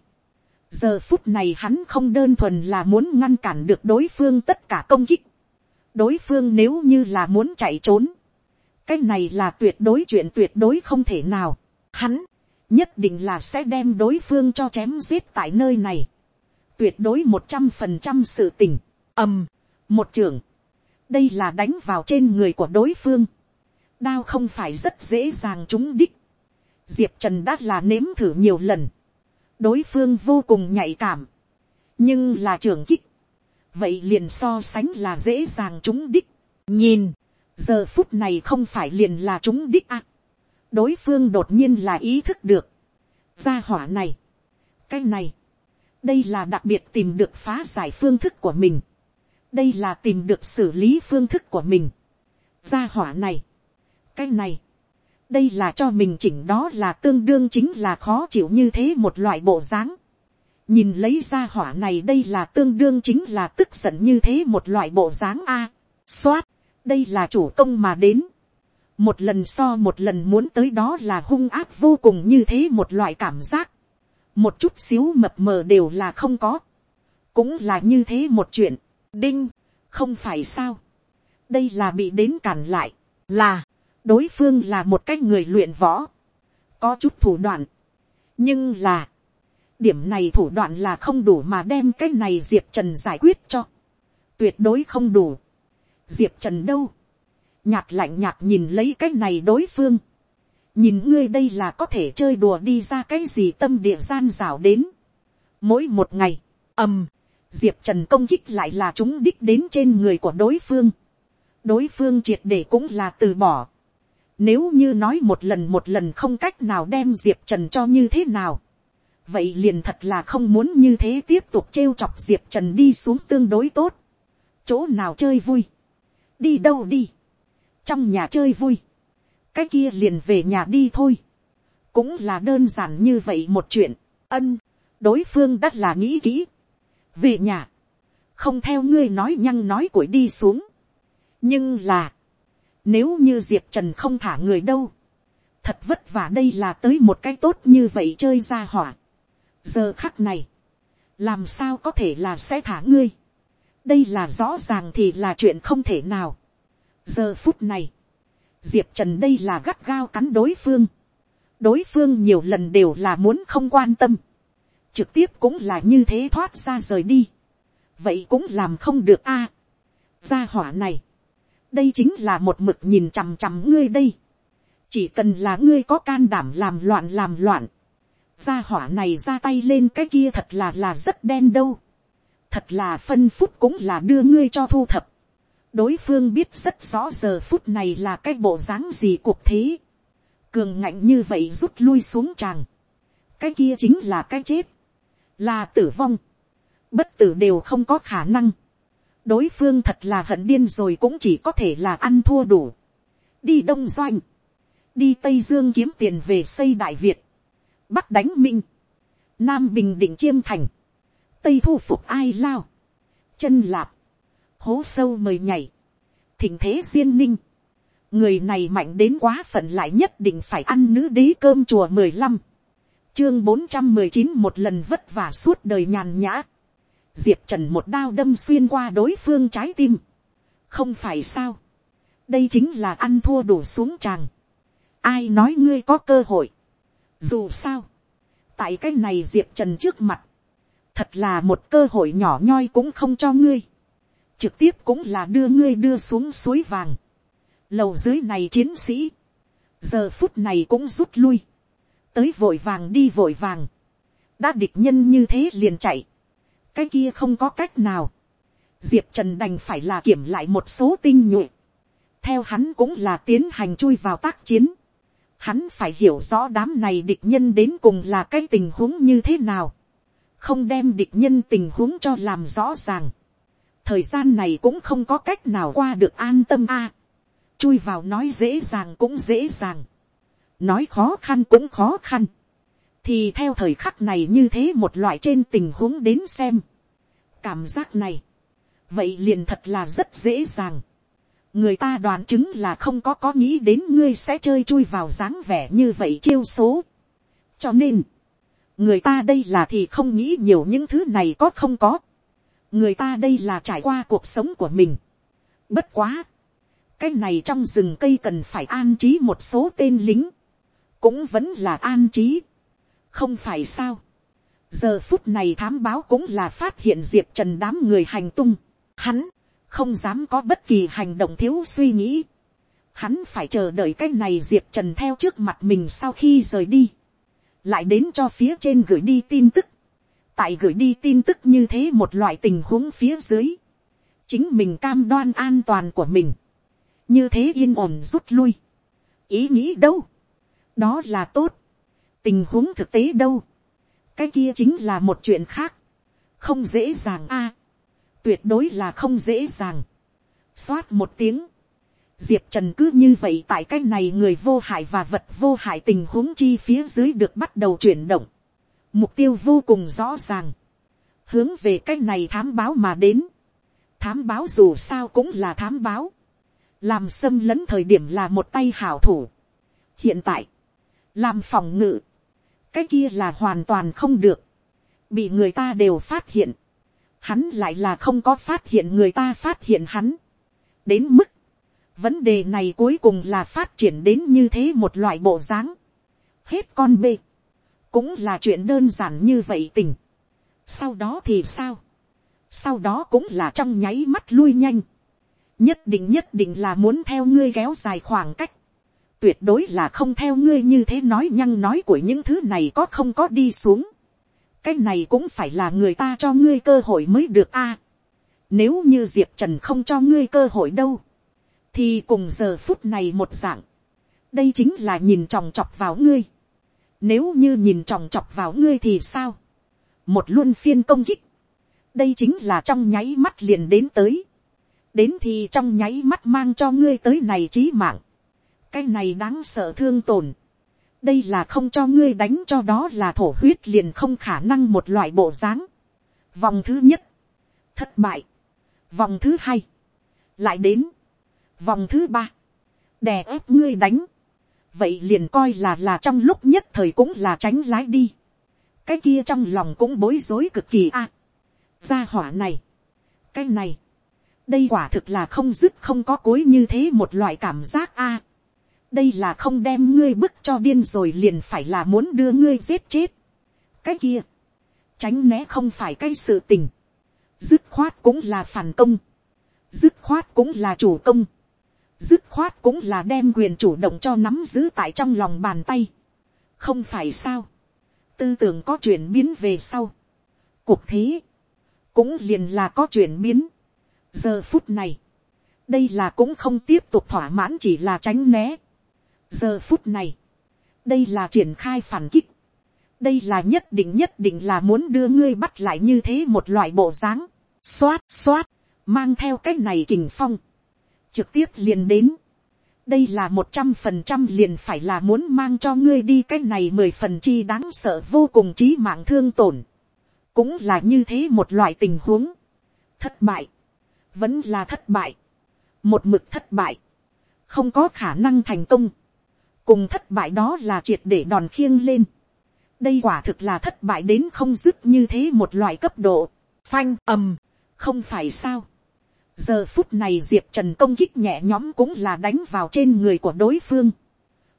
giờ phút này hắn không đơn thuần là muốn ngăn cản được đối phương tất cả công kích. đối phương nếu như là muốn chạy trốn, cái này là tuyệt đối chuyện tuyệt đối không thể nào. hắn nhất định là sẽ đem đối phương cho chém giết tại nơi này. tuyệt đối một trăm phần trăm sự tình, ầm, một trưởng, đây là đánh vào trên người của đối phương đao không phải rất dễ dàng trúng đích. diệp trần đã là nếm thử nhiều lần. đối phương vô cùng nhạy cảm. nhưng là trưởng kích. vậy liền so sánh là dễ dàng trúng đích. nhìn, giờ phút này không phải liền là trúng đích à. đối phương đột nhiên là ý thức được. gia hỏa này, cái này, đây là đặc biệt tìm được phá giải phương thức của mình. đây là tìm được xử lý phương thức của mình. gia hỏa này, cái này, đây là cho mình chỉnh đó là tương đương chính là khó chịu như thế một loại bộ dáng. nhìn lấy ra hỏa này đây là tương đương chính là tức giận như thế một loại bộ dáng a. xoát, đây là chủ công mà đến. một lần so một lần muốn tới đó là hung áp vô cùng như thế một loại cảm giác. một chút xíu mập mờ đều là không có. cũng là như thế một chuyện. đinh, không phải sao. đây là bị đến cản lại, là đối phương là một cái người luyện võ, có chút thủ đoạn, nhưng là, điểm này thủ đoạn là không đủ mà đem cái này diệp trần giải quyết cho, tuyệt đối không đủ, diệp trần đâu, nhạt lạnh nhạt nhìn lấy cái này đối phương, nhìn ngươi đây là có thể chơi đùa đi ra cái gì tâm địa gian rào đến, mỗi một ngày, ầm, diệp trần công kích lại là chúng đích đến trên người của đối phương, đối phương triệt để cũng là từ bỏ, nếu như nói một lần một lần không cách nào đem Diệp Trần cho như thế nào. Vậy liền thật là không muốn như thế tiếp tục trêu chọc Diệp Trần đi xuống tương đối tốt. Chỗ nào chơi vui. Đi đâu đi. Trong nhà chơi vui. Cái kia liền về nhà đi thôi. Cũng là đơn giản như vậy một chuyện. Ân. Đối phương đắt là nghĩ kỹ. Về nhà. Không theo ngươi nói nhăng nói củi đi xuống. Nhưng là nếu như Diệp Trần không thả người đâu. Thật vất vả đây là tới một cái tốt như vậy chơi ra hỏa. Giờ khắc này. Làm sao có thể là sẽ thả ngươi. Đây là rõ ràng thì là chuyện không thể nào. Giờ phút này. Diệp Trần đây là gắt gao cắn đối phương. Đối phương nhiều lần đều là muốn không quan tâm. Trực tiếp cũng là như thế thoát ra rời đi. Vậy cũng làm không được a Gia hỏa này đây chính là một mực nhìn chằm chằm ngươi đây. chỉ cần là ngươi có can đảm làm loạn làm loạn. gia hỏa này ra tay lên cái kia thật là là rất đen đâu. thật là phân phút cũng là đưa ngươi cho thu thập. đối phương biết rất rõ giờ phút này là cái bộ dáng gì cuộc thế. cường ngạnh như vậy rút lui xuống tràng. cái kia chính là cái chết. là tử vong. bất tử đều không có khả năng đối phương thật là hận điên rồi cũng chỉ có thể là ăn thua đủ. đi đông doanh. đi tây dương kiếm tiền về xây đại việt. bắc đánh minh. nam bình định chiêm thành tây thu phục ai lao, chân lạp, hố sâu mời nhảy, thỉnh thế duyên ninh, người này mạnh đến quá phận lại nhất định phải ăn nữ đế cơm chùa mười lăm, chương bốn trăm mười chín một lần vất vả suốt đời nhàn nhã, diệp trần một đao đâm xuyên qua đối phương trái tim, không phải sao, đây chính là ăn thua đổ xuống tràng, ai nói ngươi có cơ hội, dù sao, tại cái này diệp trần trước mặt, thật là một cơ hội nhỏ nhoi cũng không cho ngươi, trực tiếp cũng là đưa ngươi đưa xuống suối vàng, lầu dưới này chiến sĩ, giờ phút này cũng rút lui, tới vội vàng đi vội vàng, đã địch nhân như thế liền chạy, cái kia không có cách nào, diệp trần đành phải là kiểm lại một số tinh nhuệ, theo hắn cũng là tiến hành chui vào tác chiến, hắn phải hiểu rõ đám này địch nhân đến cùng là cái tình huống như thế nào, không đem địch nhân tình huống cho làm rõ ràng. thời gian này cũng không có cách nào qua được an tâm a. chui vào nói dễ dàng cũng dễ dàng. nói khó khăn cũng khó khăn thì theo thời khắc này như thế một loại trên tình huống đến xem. cảm giác này, vậy liền thật là rất dễ dàng. người ta đoán chứng là không có có nghĩ đến ngươi sẽ chơi chui vào dáng vẻ như vậy chiêu số. cho nên, người ta đây là thì không nghĩ nhiều những thứ này có không có. người ta đây là trải qua cuộc sống của mình. bất quá. cái này trong rừng cây cần phải an trí một số tên lính. cũng vẫn là an trí không phải sao. giờ phút này thám báo cũng là phát hiện diệp trần đám người hành tung. hắn, không dám có bất kỳ hành động thiếu suy nghĩ. hắn phải chờ đợi cái này diệp trần theo trước mặt mình sau khi rời đi lại đến cho phía trên gửi đi tin tức, tại gửi đi tin tức như thế một loại tình huống phía dưới, chính mình cam đoan an toàn của mình, như thế yên ổn rút lui, ý nghĩ đâu, đó là tốt, tình huống thực tế đâu, cái kia chính là một chuyện khác, không dễ dàng a, tuyệt đối là không dễ dàng, xoát một tiếng, diệp trần cứ như vậy tại cái này người vô hại và vật vô hại tình huống chi phía dưới được bắt đầu chuyển động. mục tiêu vô cùng rõ ràng. hướng về cái này thám báo mà đến. thám báo dù sao cũng là thám báo. làm xâm lấn thời điểm là một tay hảo thủ. hiện tại, làm phòng ngự, cái kia là hoàn toàn không được. bị người ta đều phát hiện. hắn lại là không có phát hiện người ta phát hiện hắn. đến mức, Vấn đề này cuối cùng là phát triển đến như thế một loại bộ dáng. Hết con bê. Cũng là chuyện đơn giản như vậy tình. Sau đó thì sao? Sau đó cũng là trong nháy mắt lui nhanh. Nhất định nhất định là muốn theo ngươi kéo dài khoảng cách. Tuyệt đối là không theo ngươi như thế nói nhăng nói của những thứ này có không có đi xuống. Cái này cũng phải là người ta cho ngươi cơ hội mới được a. nếu như Diệp Trần không cho ngươi cơ hội đâu thì cùng giờ phút này một dạng, đây chính là nhìn tròng trọc vào ngươi. Nếu như nhìn tròng trọc vào ngươi thì sao? Một luôn phiên công kích. Đây chính là trong nháy mắt liền đến tới. Đến thì trong nháy mắt mang cho ngươi tới này trí mạng. Cái này đáng sợ thương tổn. Đây là không cho ngươi đánh cho đó là thổ huyết liền không khả năng một loại bộ dáng. Vòng thứ nhất. Thất bại. Vòng thứ hai. Lại đến vòng thứ ba, đè ép ngươi đánh, vậy liền coi là là trong lúc nhất thời cũng là tránh lái đi, cái kia trong lòng cũng bối rối cực kỳ a, gia hỏa này, cái này, đây quả thực là không dứt không có cối như thế một loại cảm giác a, đây là không đem ngươi bức cho điên rồi liền phải là muốn đưa ngươi giết chết, cái kia, tránh né không phải cái sự tình, dứt khoát cũng là phản công, dứt khoát cũng là chủ công, dứt khoát cũng là đem quyền chủ động cho nắm giữ tại trong lòng bàn tay. không phải sao. tư tưởng có chuyển biến về sau. cuộc thế, cũng liền là có chuyển biến. giờ phút này, đây là cũng không tiếp tục thỏa mãn chỉ là tránh né giờ phút này, đây là triển khai phản kích. đây là nhất định nhất định là muốn đưa ngươi bắt lại như thế một loại bộ dáng. xoát xoát, mang theo cái này kình phong. trực tiếp liền đến. đây là một trăm phần trăm liền phải là muốn mang cho ngươi đi cái này mười phần chi đáng sợ vô cùng trí mạng thương tổn. cũng là như thế một loại tình huống. thất bại. vẫn là thất bại. một mực thất bại. không có khả năng thành công cùng thất bại đó là triệt để đòn khiêng lên. đây quả thực là thất bại đến không dứt như thế một loại cấp độ. phanh ầm, không phải sao. giờ phút này diệp trần công kích nhẹ nhõm cũng là đánh vào trên người của đối phương.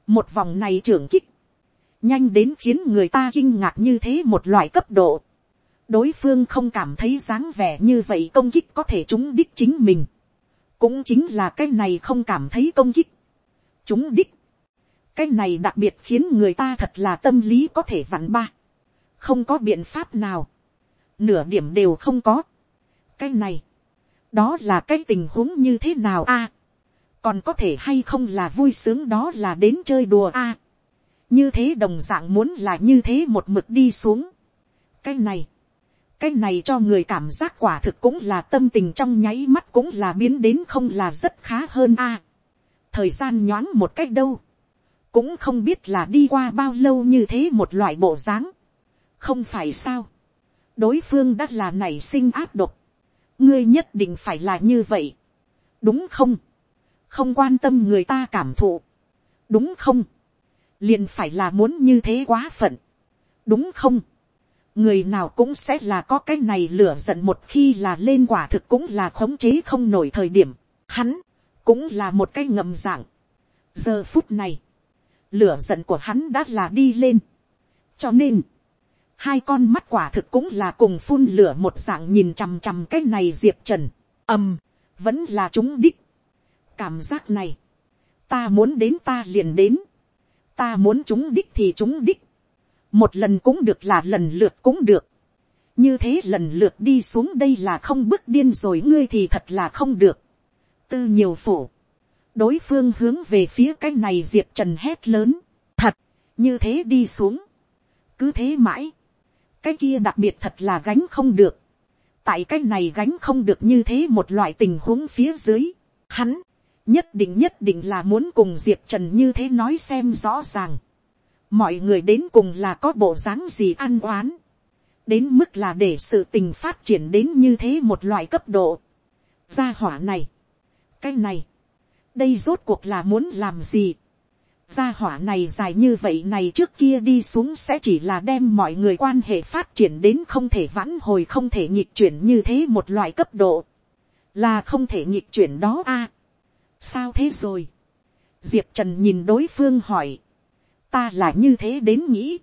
một vòng này trưởng kích, nhanh đến khiến người ta kinh ngạc như thế một loại cấp độ. đối phương không cảm thấy dáng vẻ như vậy công kích có thể chúng đích chính mình. cũng chính là cái này không cảm thấy công kích. chúng đích cái này đặc biệt khiến người ta thật là tâm lý có thể vặn ba, không có biện pháp nào, nửa điểm đều không có. cái này, đó là cái tình huống như thế nào a, còn có thể hay không là vui sướng đó là đến chơi đùa a, như thế đồng d ạ n g muốn là như thế một mực đi xuống. cái này, cái này cho người cảm giác quả thực cũng là tâm tình trong nháy mắt cũng là biến đến không là rất khá hơn a. thời gian nhoáng một cách đâu, cũng không biết là đi qua bao lâu như thế một loại bộ dáng, không phải sao, đối phương đã là nảy sinh áp độc, ngươi nhất định phải là như vậy, đúng không, không quan tâm người ta cảm thụ, đúng không, liền phải là muốn như thế quá phận, đúng không, người nào cũng sẽ là có cái này lửa giận một khi là lên quả thực cũng là khống chế không nổi thời điểm, hắn cũng là một cái ngầm dạng. giờ phút này, lửa giận của hắn đã là đi lên. cho nên, hai con mắt quả thực cũng là cùng phun lửa một dạng nhìn chằm chằm cái này diệp trần, ầm, vẫn là chúng đích. cảm giác này, ta muốn đến ta liền đến, ta muốn chúng đích thì chúng đích, một lần cũng được là lần lượt cũng được, như thế lần lượt đi xuống đây là không bước điên rồi ngươi thì thật là không được, tư nhiều phủ, đối phương hướng về phía cái này diệp trần hét lớn, thật, như thế đi xuống, cứ thế mãi, cái kia đặc biệt thật là gánh không được, tại cái này gánh không được như thế một loại tình huống phía dưới, hắn, nhất định nhất định là muốn cùng diệp trần như thế nói xem rõ ràng, mọi người đến cùng là có bộ dáng gì ăn oán, đến mức là để sự tình phát triển đến như thế một loại cấp độ, gia hỏa này, cái này, đây rốt cuộc là muốn làm gì. gia hỏa này dài như vậy này trước kia đi xuống sẽ chỉ là đem mọi người quan hệ phát triển đến không thể vãn hồi, không thể nhịp chuyển như thế một loại cấp độ. là không thể nhịp chuyển đó a. sao thế rồi. diệp trần nhìn đối phương hỏi. ta là như thế đến nghĩ.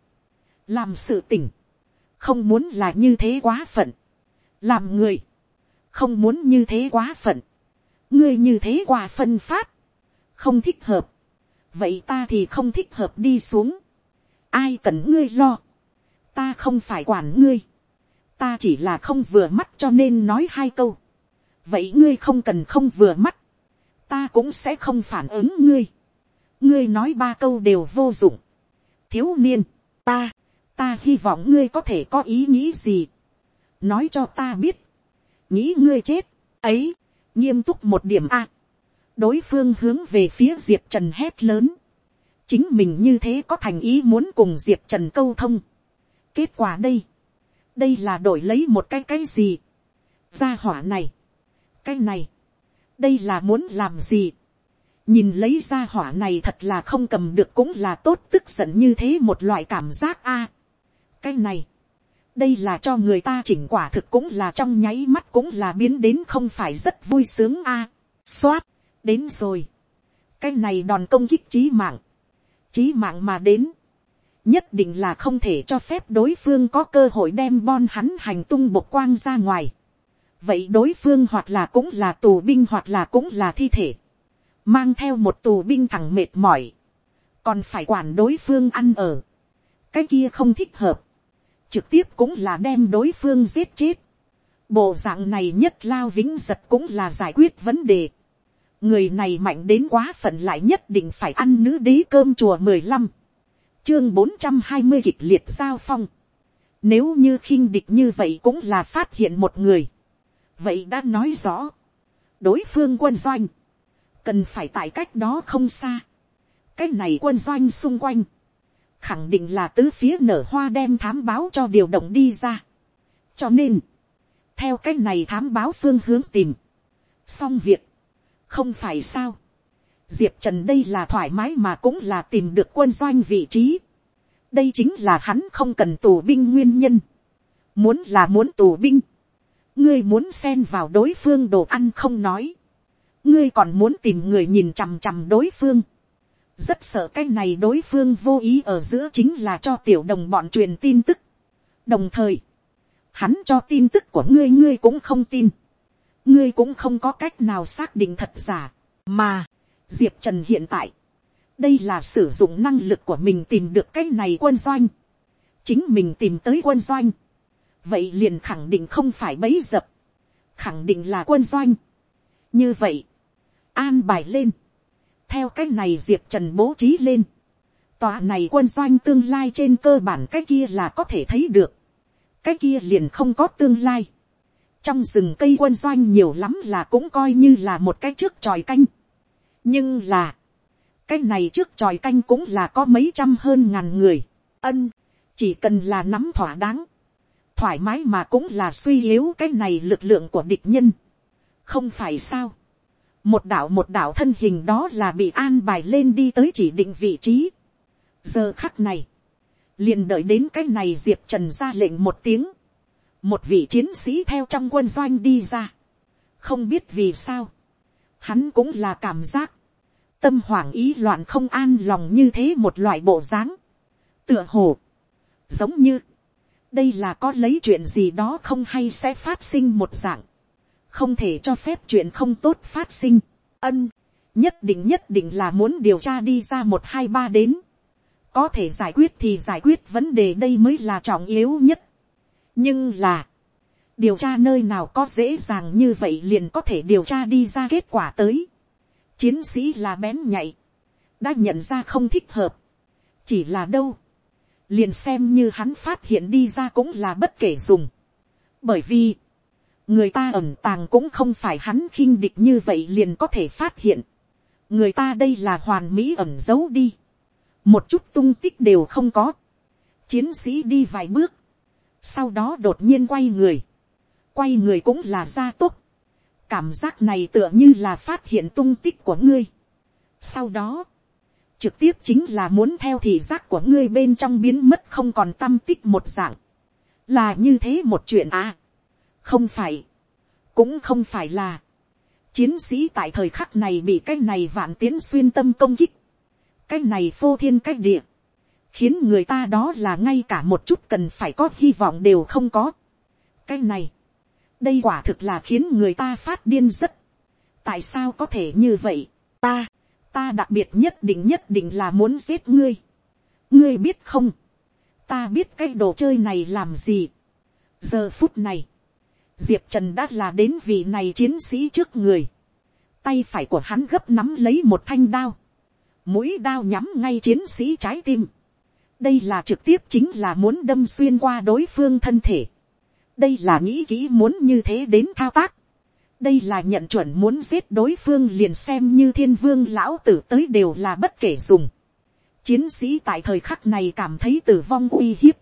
làm sự tỉnh. không muốn là như thế quá phận. làm người. không muốn như thế quá phận ngươi như thế quả phân phát, không thích hợp, vậy ta thì không thích hợp đi xuống, ai cần ngươi lo, ta không phải quản ngươi, ta chỉ là không vừa mắt cho nên nói hai câu, vậy ngươi không cần không vừa mắt, ta cũng sẽ không phản ứng ngươi, ngươi nói ba câu đều vô dụng, thiếu niên, ta, ta hy vọng ngươi có thể có ý nghĩ gì, nói cho ta biết, nghĩ ngươi chết, ấy, nghiêm túc một điểm a. đối phương hướng về phía diệp trần hét lớn. chính mình như thế có thành ý muốn cùng diệp trần câu thông. kết quả đây, đây là đổi lấy một cái cái gì. gia hỏa này, cái này, đây là muốn làm gì. nhìn lấy gia hỏa này thật là không cầm được cũng là tốt tức giận như thế một loại cảm giác a. cái này, đây là cho người ta chỉnh quả thực cũng là trong nháy mắt cũng là biến đến không phải rất vui sướng a. À, xoát, đến rồi. cái này đòn công kích trí mạng. trí mạng mà đến. nhất định là không thể cho phép đối phương có cơ hội đem bon hắn hành tung bột quang ra ngoài. vậy đối phương hoặc là cũng là tù binh hoặc là cũng là thi thể. mang theo một tù binh thẳng mệt mỏi. còn phải quản đối phương ăn ở. cái kia không thích hợp trực tiếp cũng là đem đối phương giết chết. bộ dạng này nhất lao vĩnh giật cũng là giải quyết vấn đề. người này mạnh đến quá phận lại nhất định phải ăn nữ đế cơm chùa mười lăm, chương bốn trăm hai mươi kịch liệt giao phong. nếu như khinh địch như vậy cũng là phát hiện một người. vậy đã nói rõ, đối phương quân doanh, cần phải tại cách đó không xa. cái này quân doanh xung quanh, khẳng định là tứ phía nở hoa đem thám báo cho điều động đi ra. cho nên, theo cái này thám báo phương hướng tìm, xong việc, không phải sao. diệp trần đây là thoải mái mà cũng là tìm được quân doanh vị trí. đây chính là hắn không cần tù binh nguyên nhân. muốn là muốn tù binh, ngươi muốn xen vào đối phương đồ ăn không nói, ngươi còn muốn tìm người nhìn chằm chằm đối phương, rất sợ cái này đối phương vô ý ở giữa chính là cho tiểu đồng bọn truyền tin tức. đồng thời, hắn cho tin tức của ngươi ngươi cũng không tin, ngươi cũng không có cách nào xác định thật giả, mà, diệp trần hiện tại, đây là sử dụng năng lực của mình tìm được cái này quân doanh, chính mình tìm tới quân doanh, vậy liền khẳng định không phải bấy dập, khẳng định là quân doanh. như vậy, an bài lên, theo cái này diệp trần bố trí lên, tòa này quân doanh tương lai trên cơ bản cái kia là có thể thấy được, cái kia liền không có tương lai. trong rừng cây quân doanh nhiều lắm là cũng coi như là một cái trước tròi canh. nhưng là, cái này trước tròi canh cũng là có mấy trăm hơn ngàn người. ân, chỉ cần là nắm thỏa đáng, thoải mái mà cũng là suy yếu cái này lực lượng của địch nhân. không phải sao một đạo một đạo thân hình đó là bị an bài lên đi tới chỉ định vị trí. giờ khắc này, liền đợi đến cái này diệp trần ra lệnh một tiếng. một vị chiến sĩ theo trong quân doanh đi ra. không biết vì sao. hắn cũng là cảm giác. tâm hoảng ý loạn không an lòng như thế một loại bộ dáng. tựa hồ. giống như đây là có lấy chuyện gì đó không hay sẽ phát sinh một dạng, không thể cho phép chuyện không tốt phát sinh, ân, nhất định nhất định là muốn điều tra đi ra một hai ba đến, có thể giải quyết thì giải quyết vấn đề đây mới là trọng yếu nhất, nhưng là, điều tra nơi nào có dễ dàng như vậy liền có thể điều tra đi ra kết quả tới, chiến sĩ là bén nhạy, đã nhận ra không thích hợp, chỉ là đâu, liền xem như hắn phát hiện đi ra cũng là bất kể dùng. bởi vì, người ta ẩm tàng cũng không phải hắn khinh địch như vậy liền có thể phát hiện. người ta đây là hoàn mỹ ẩm giấu đi. một chút tung tích đều không có. chiến sĩ đi vài bước. sau đó đột nhiên quay người. quay người cũng là gia tốt. cảm giác này tựa như là phát hiện tung tích của ngươi. sau đó, trực tiếp chính là muốn theo thị giác của ngươi bên trong biến mất không còn tâm tích một dạng. là như thế một chuyện à không phải, cũng không phải là, chiến sĩ tại thời khắc này bị cái này vạn tiến xuyên tâm công kích, cái này phô thiên cái địa, khiến người ta đó là ngay cả một chút cần phải có hy vọng đều không có. cái này, đây quả thực là khiến người ta phát điên rất. tại sao có thể như vậy, ta, ta đặc biệt nhất định nhất định là muốn giết ngươi. ngươi biết không, ta biết cái đồ chơi này làm gì. giờ phút này, diệp trần đã là đến vị này chiến sĩ trước người. tay phải của hắn gấp nắm lấy một thanh đao. mũi đao nhắm ngay chiến sĩ trái tim. đây là trực tiếp chính là muốn đâm xuyên qua đối phương thân thể. đây là nghĩ kỹ muốn như thế đến thao tác đây là nhận chuẩn muốn giết đối phương liền xem như thiên vương lão tử tới đều là bất kể dùng. chiến sĩ tại thời khắc này cảm thấy tử vong uy hiếp.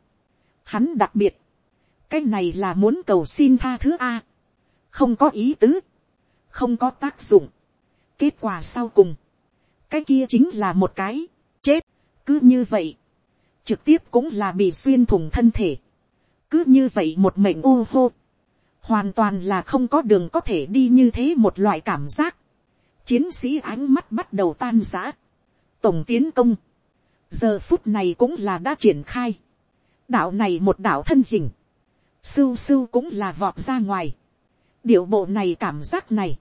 hắn đặc biệt, cái này là muốn cầu xin tha thứ a. không có ý tứ, không có tác dụng. kết quả sau cùng, cái kia chính là một cái, chết, cứ như vậy, trực tiếp cũng là bị xuyên thủng thân thể, cứ như vậy một mệnh ô hô, hoàn toàn là không có đường có thể đi như thế một loại cảm giác. chiến sĩ ánh mắt bắt đầu tan giã. tổng tiến công. giờ phút này cũng là đã triển khai. đạo này một đạo thân hình sưu sưu cũng là vọt ra ngoài. điệu bộ này cảm giác này.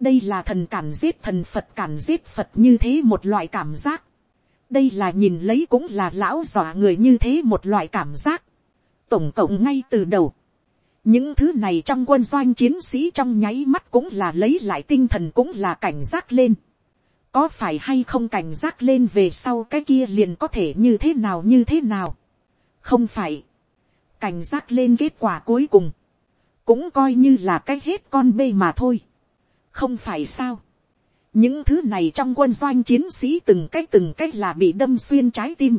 đây là thần cản giết thần phật cản giết phật như thế một loại cảm giác. đây là nhìn lấy cũng là lão dọa người như thế một loại cảm giác. tổng cộng ngay từ đầu những thứ này trong quân doanh chiến sĩ trong nháy mắt cũng là lấy lại tinh thần cũng là cảnh giác lên. có phải hay không cảnh giác lên về sau cái kia liền có thể như thế nào như thế nào. không phải cảnh giác lên kết quả cuối cùng. cũng coi như là cái hết con bê mà thôi. không phải sao. những thứ này trong quân doanh chiến sĩ từng cái từng cái là bị đâm xuyên trái tim.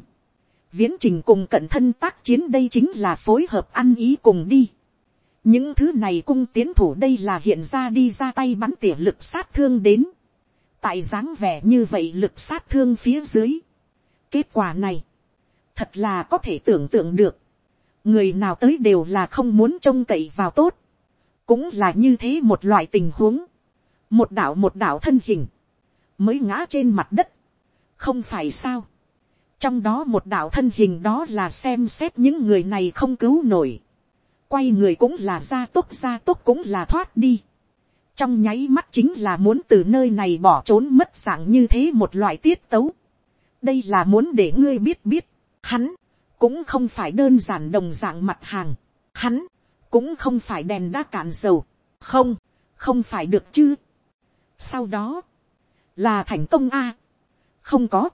viễn trình cùng cận thân tác chiến đây chính là phối hợp ăn ý cùng đi những thứ này cung tiến thủ đây là hiện ra đi ra tay bắn tỉa lực sát thương đến. tại dáng vẻ như vậy lực sát thương phía dưới. kết quả này, thật là có thể tưởng tượng được người nào tới đều là không muốn trông cậy vào tốt. cũng là như thế một loại tình huống. một đạo một đạo thân hình, mới ngã trên mặt đất. không phải sao. trong đó một đạo thân hình đó là xem xét những người này không cứu nổi quay người cũng là gia tốc gia tốc cũng là thoát đi. trong nháy mắt chính là muốn từ nơi này bỏ trốn mất dạng như thế một loại tiết tấu. đây là muốn để ngươi biết biết, hắn, cũng không phải đơn giản đồng dạng mặt hàng, hắn, cũng không phải đèn đá cạn dầu, không, không phải được chứ. sau đó, là thành công a, không có,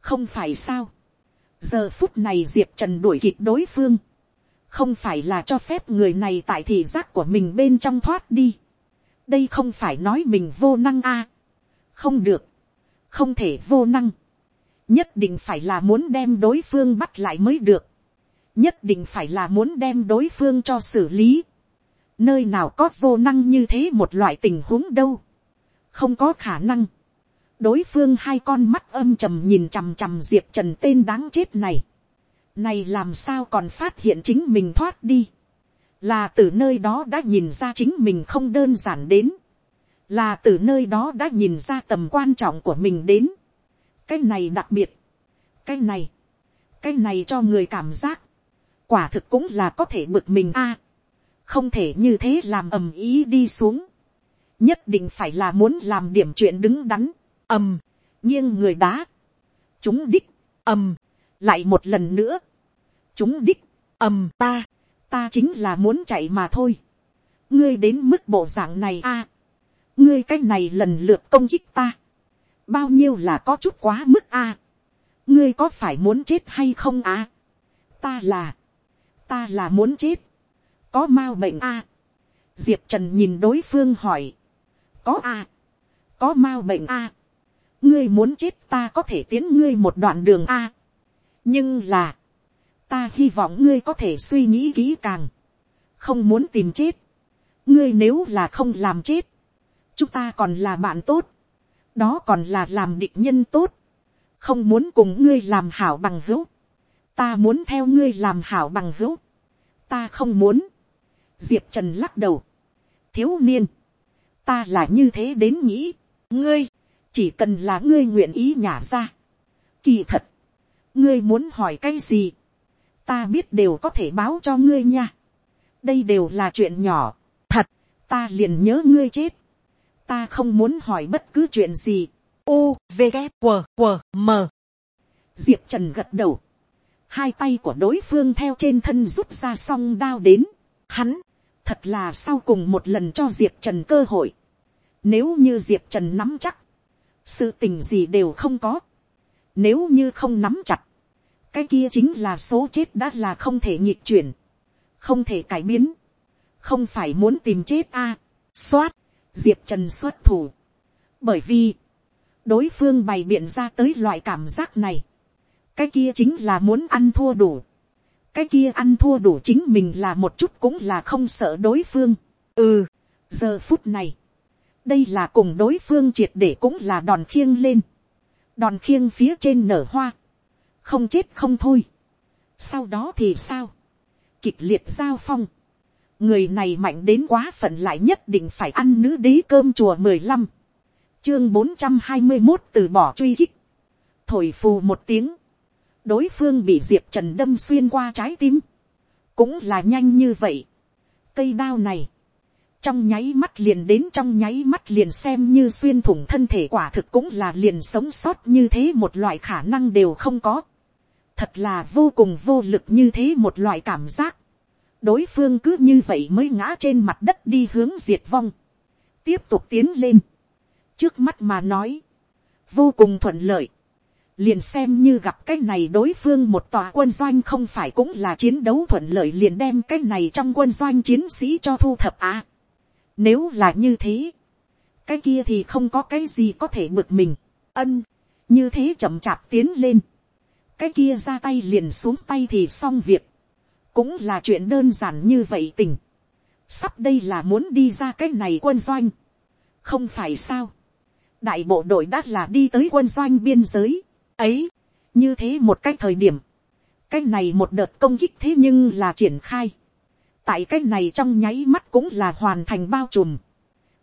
không phải sao. giờ phút này diệp trần đuổi kịp đối phương, không phải là cho phép người này tại thị giác của mình bên trong thoát đi. đây không phải nói mình vô năng a. không được, không thể vô năng nhất định phải là muốn đem đối phương bắt lại mới được. nhất định phải là muốn đem đối phương cho xử lý. nơi nào có vô năng như thế một loại tình huống đâu. không có khả năng. đối phương hai con mắt âm trầm nhìn chằm chằm diệp trần tên đáng chết này này làm sao còn phát hiện chính mình thoát đi. Là từ nơi đó đã nhìn ra chính mình không đơn giản đến. Là từ nơi đó đã nhìn ra tầm quan trọng của mình đến. Cái này đặc biệt. Cái này. Cái này cho người cảm giác. Quả thực cũng là có thể bực mình a à, Không thể như thế làm ầm ý đi xuống. Nhất định phải là muốn làm điểm chuyện đứng đắn. ầm. Nghiêng người đá. Chúng đích. ầm lại một lần nữa, chúng đích, ầm ta, ta chính là muốn chạy mà thôi. ngươi đến mức bộ dạng này a, à, ngươi cái này lần lượt công kích ta, bao nhiêu là có chút quá mức a, ngươi có phải muốn chết hay không a, ta là, ta là muốn chết, có m a u bệnh a, diệp trần nhìn đối phương hỏi, có a, có m a u bệnh a, ngươi muốn chết ta có thể tiến ngươi một đoạn đường a, nhưng là, ta hy vọng ngươi có thể suy nghĩ kỹ càng, không muốn tìm chết, ngươi nếu là không làm chết, chúng ta còn là bạn tốt, đó còn là làm địch nhân tốt, không muốn cùng ngươi làm hảo bằng hữu, ta muốn theo ngươi làm hảo bằng hữu, ta không muốn, diệp trần lắc đầu, thiếu niên, ta là như thế đến nghĩ, ngươi, chỉ cần là ngươi nguyện ý nhả ra, kỳ thật, ngươi muốn hỏi cái gì, ta biết đều có thể báo cho ngươi nha. đây đều là chuyện nhỏ, thật, ta liền nhớ ngươi chết ta không muốn hỏi bất cứ chuyện gì. u, v, K, W, W, m. diệp trần gật đầu. hai tay của đối phương theo trên thân rút ra song đao đến. hắn, thật là sau cùng một lần cho diệp trần cơ hội. nếu như diệp trần nắm chắc, sự tình gì đều không có. Nếu như không nắm chặt, cái kia chính là số chết đã là không thể nhịp chuyển, không thể cải biến, không phải muốn tìm chết a, à. xoát, diệp trần xuất thủ, bởi vì, đối phương bày biện ra tới loại cảm giác này, cái kia chính là muốn ăn thua đủ, cái kia ăn thua đủ chính mình là một chút cũng là không sợ đối phương, ừ, giờ phút này, đây là cùng đối phương triệt để cũng là đòn khiêng lên, đòn khiêng phía trên nở hoa, không chết không thôi. sau đó thì sao, kịch liệt giao phong, người này mạnh đến quá phận lại nhất định phải ăn nữ đế cơm chùa mười lăm, chương bốn trăm hai mươi một từ bỏ truy khích, thổi phù một tiếng, đối phương bị diệp trần đâm xuyên qua trái tim, cũng là nhanh như vậy. cây đao này, trong nháy mắt liền đến trong nháy mắt liền xem như xuyên thủng thân thể quả thực cũng là liền sống sót như thế một loại khả năng đều không có. Thật là vô cùng vô lực như thế một loại cảm giác đối phương cứ như vậy mới ngã trên mặt đất đi hướng diệt vong, tiếp tục tiến lên, trước mắt mà nói, vô cùng thuận lợi, liền xem như gặp cái này đối phương một tòa quân doanh không phải cũng là chiến đấu thuận lợi liền đem cái này trong quân doanh chiến sĩ cho thu thập à. Nếu là như thế, cái kia thì không có cái gì có thể bực mình, ân, như thế chậm chạp tiến lên, cái kia ra tay liền xuống tay thì xong việc, cũng là chuyện đơn giản như vậy tình, sắp đây là muốn đi ra cái này quân doanh, không phải sao, đại bộ đội đã là đi tới quân doanh biên giới, ấy, như thế một cái thời điểm, cái này một đợt công kích thế nhưng là triển khai, tại cái này trong nháy mắt cũng là hoàn thành bao trùm,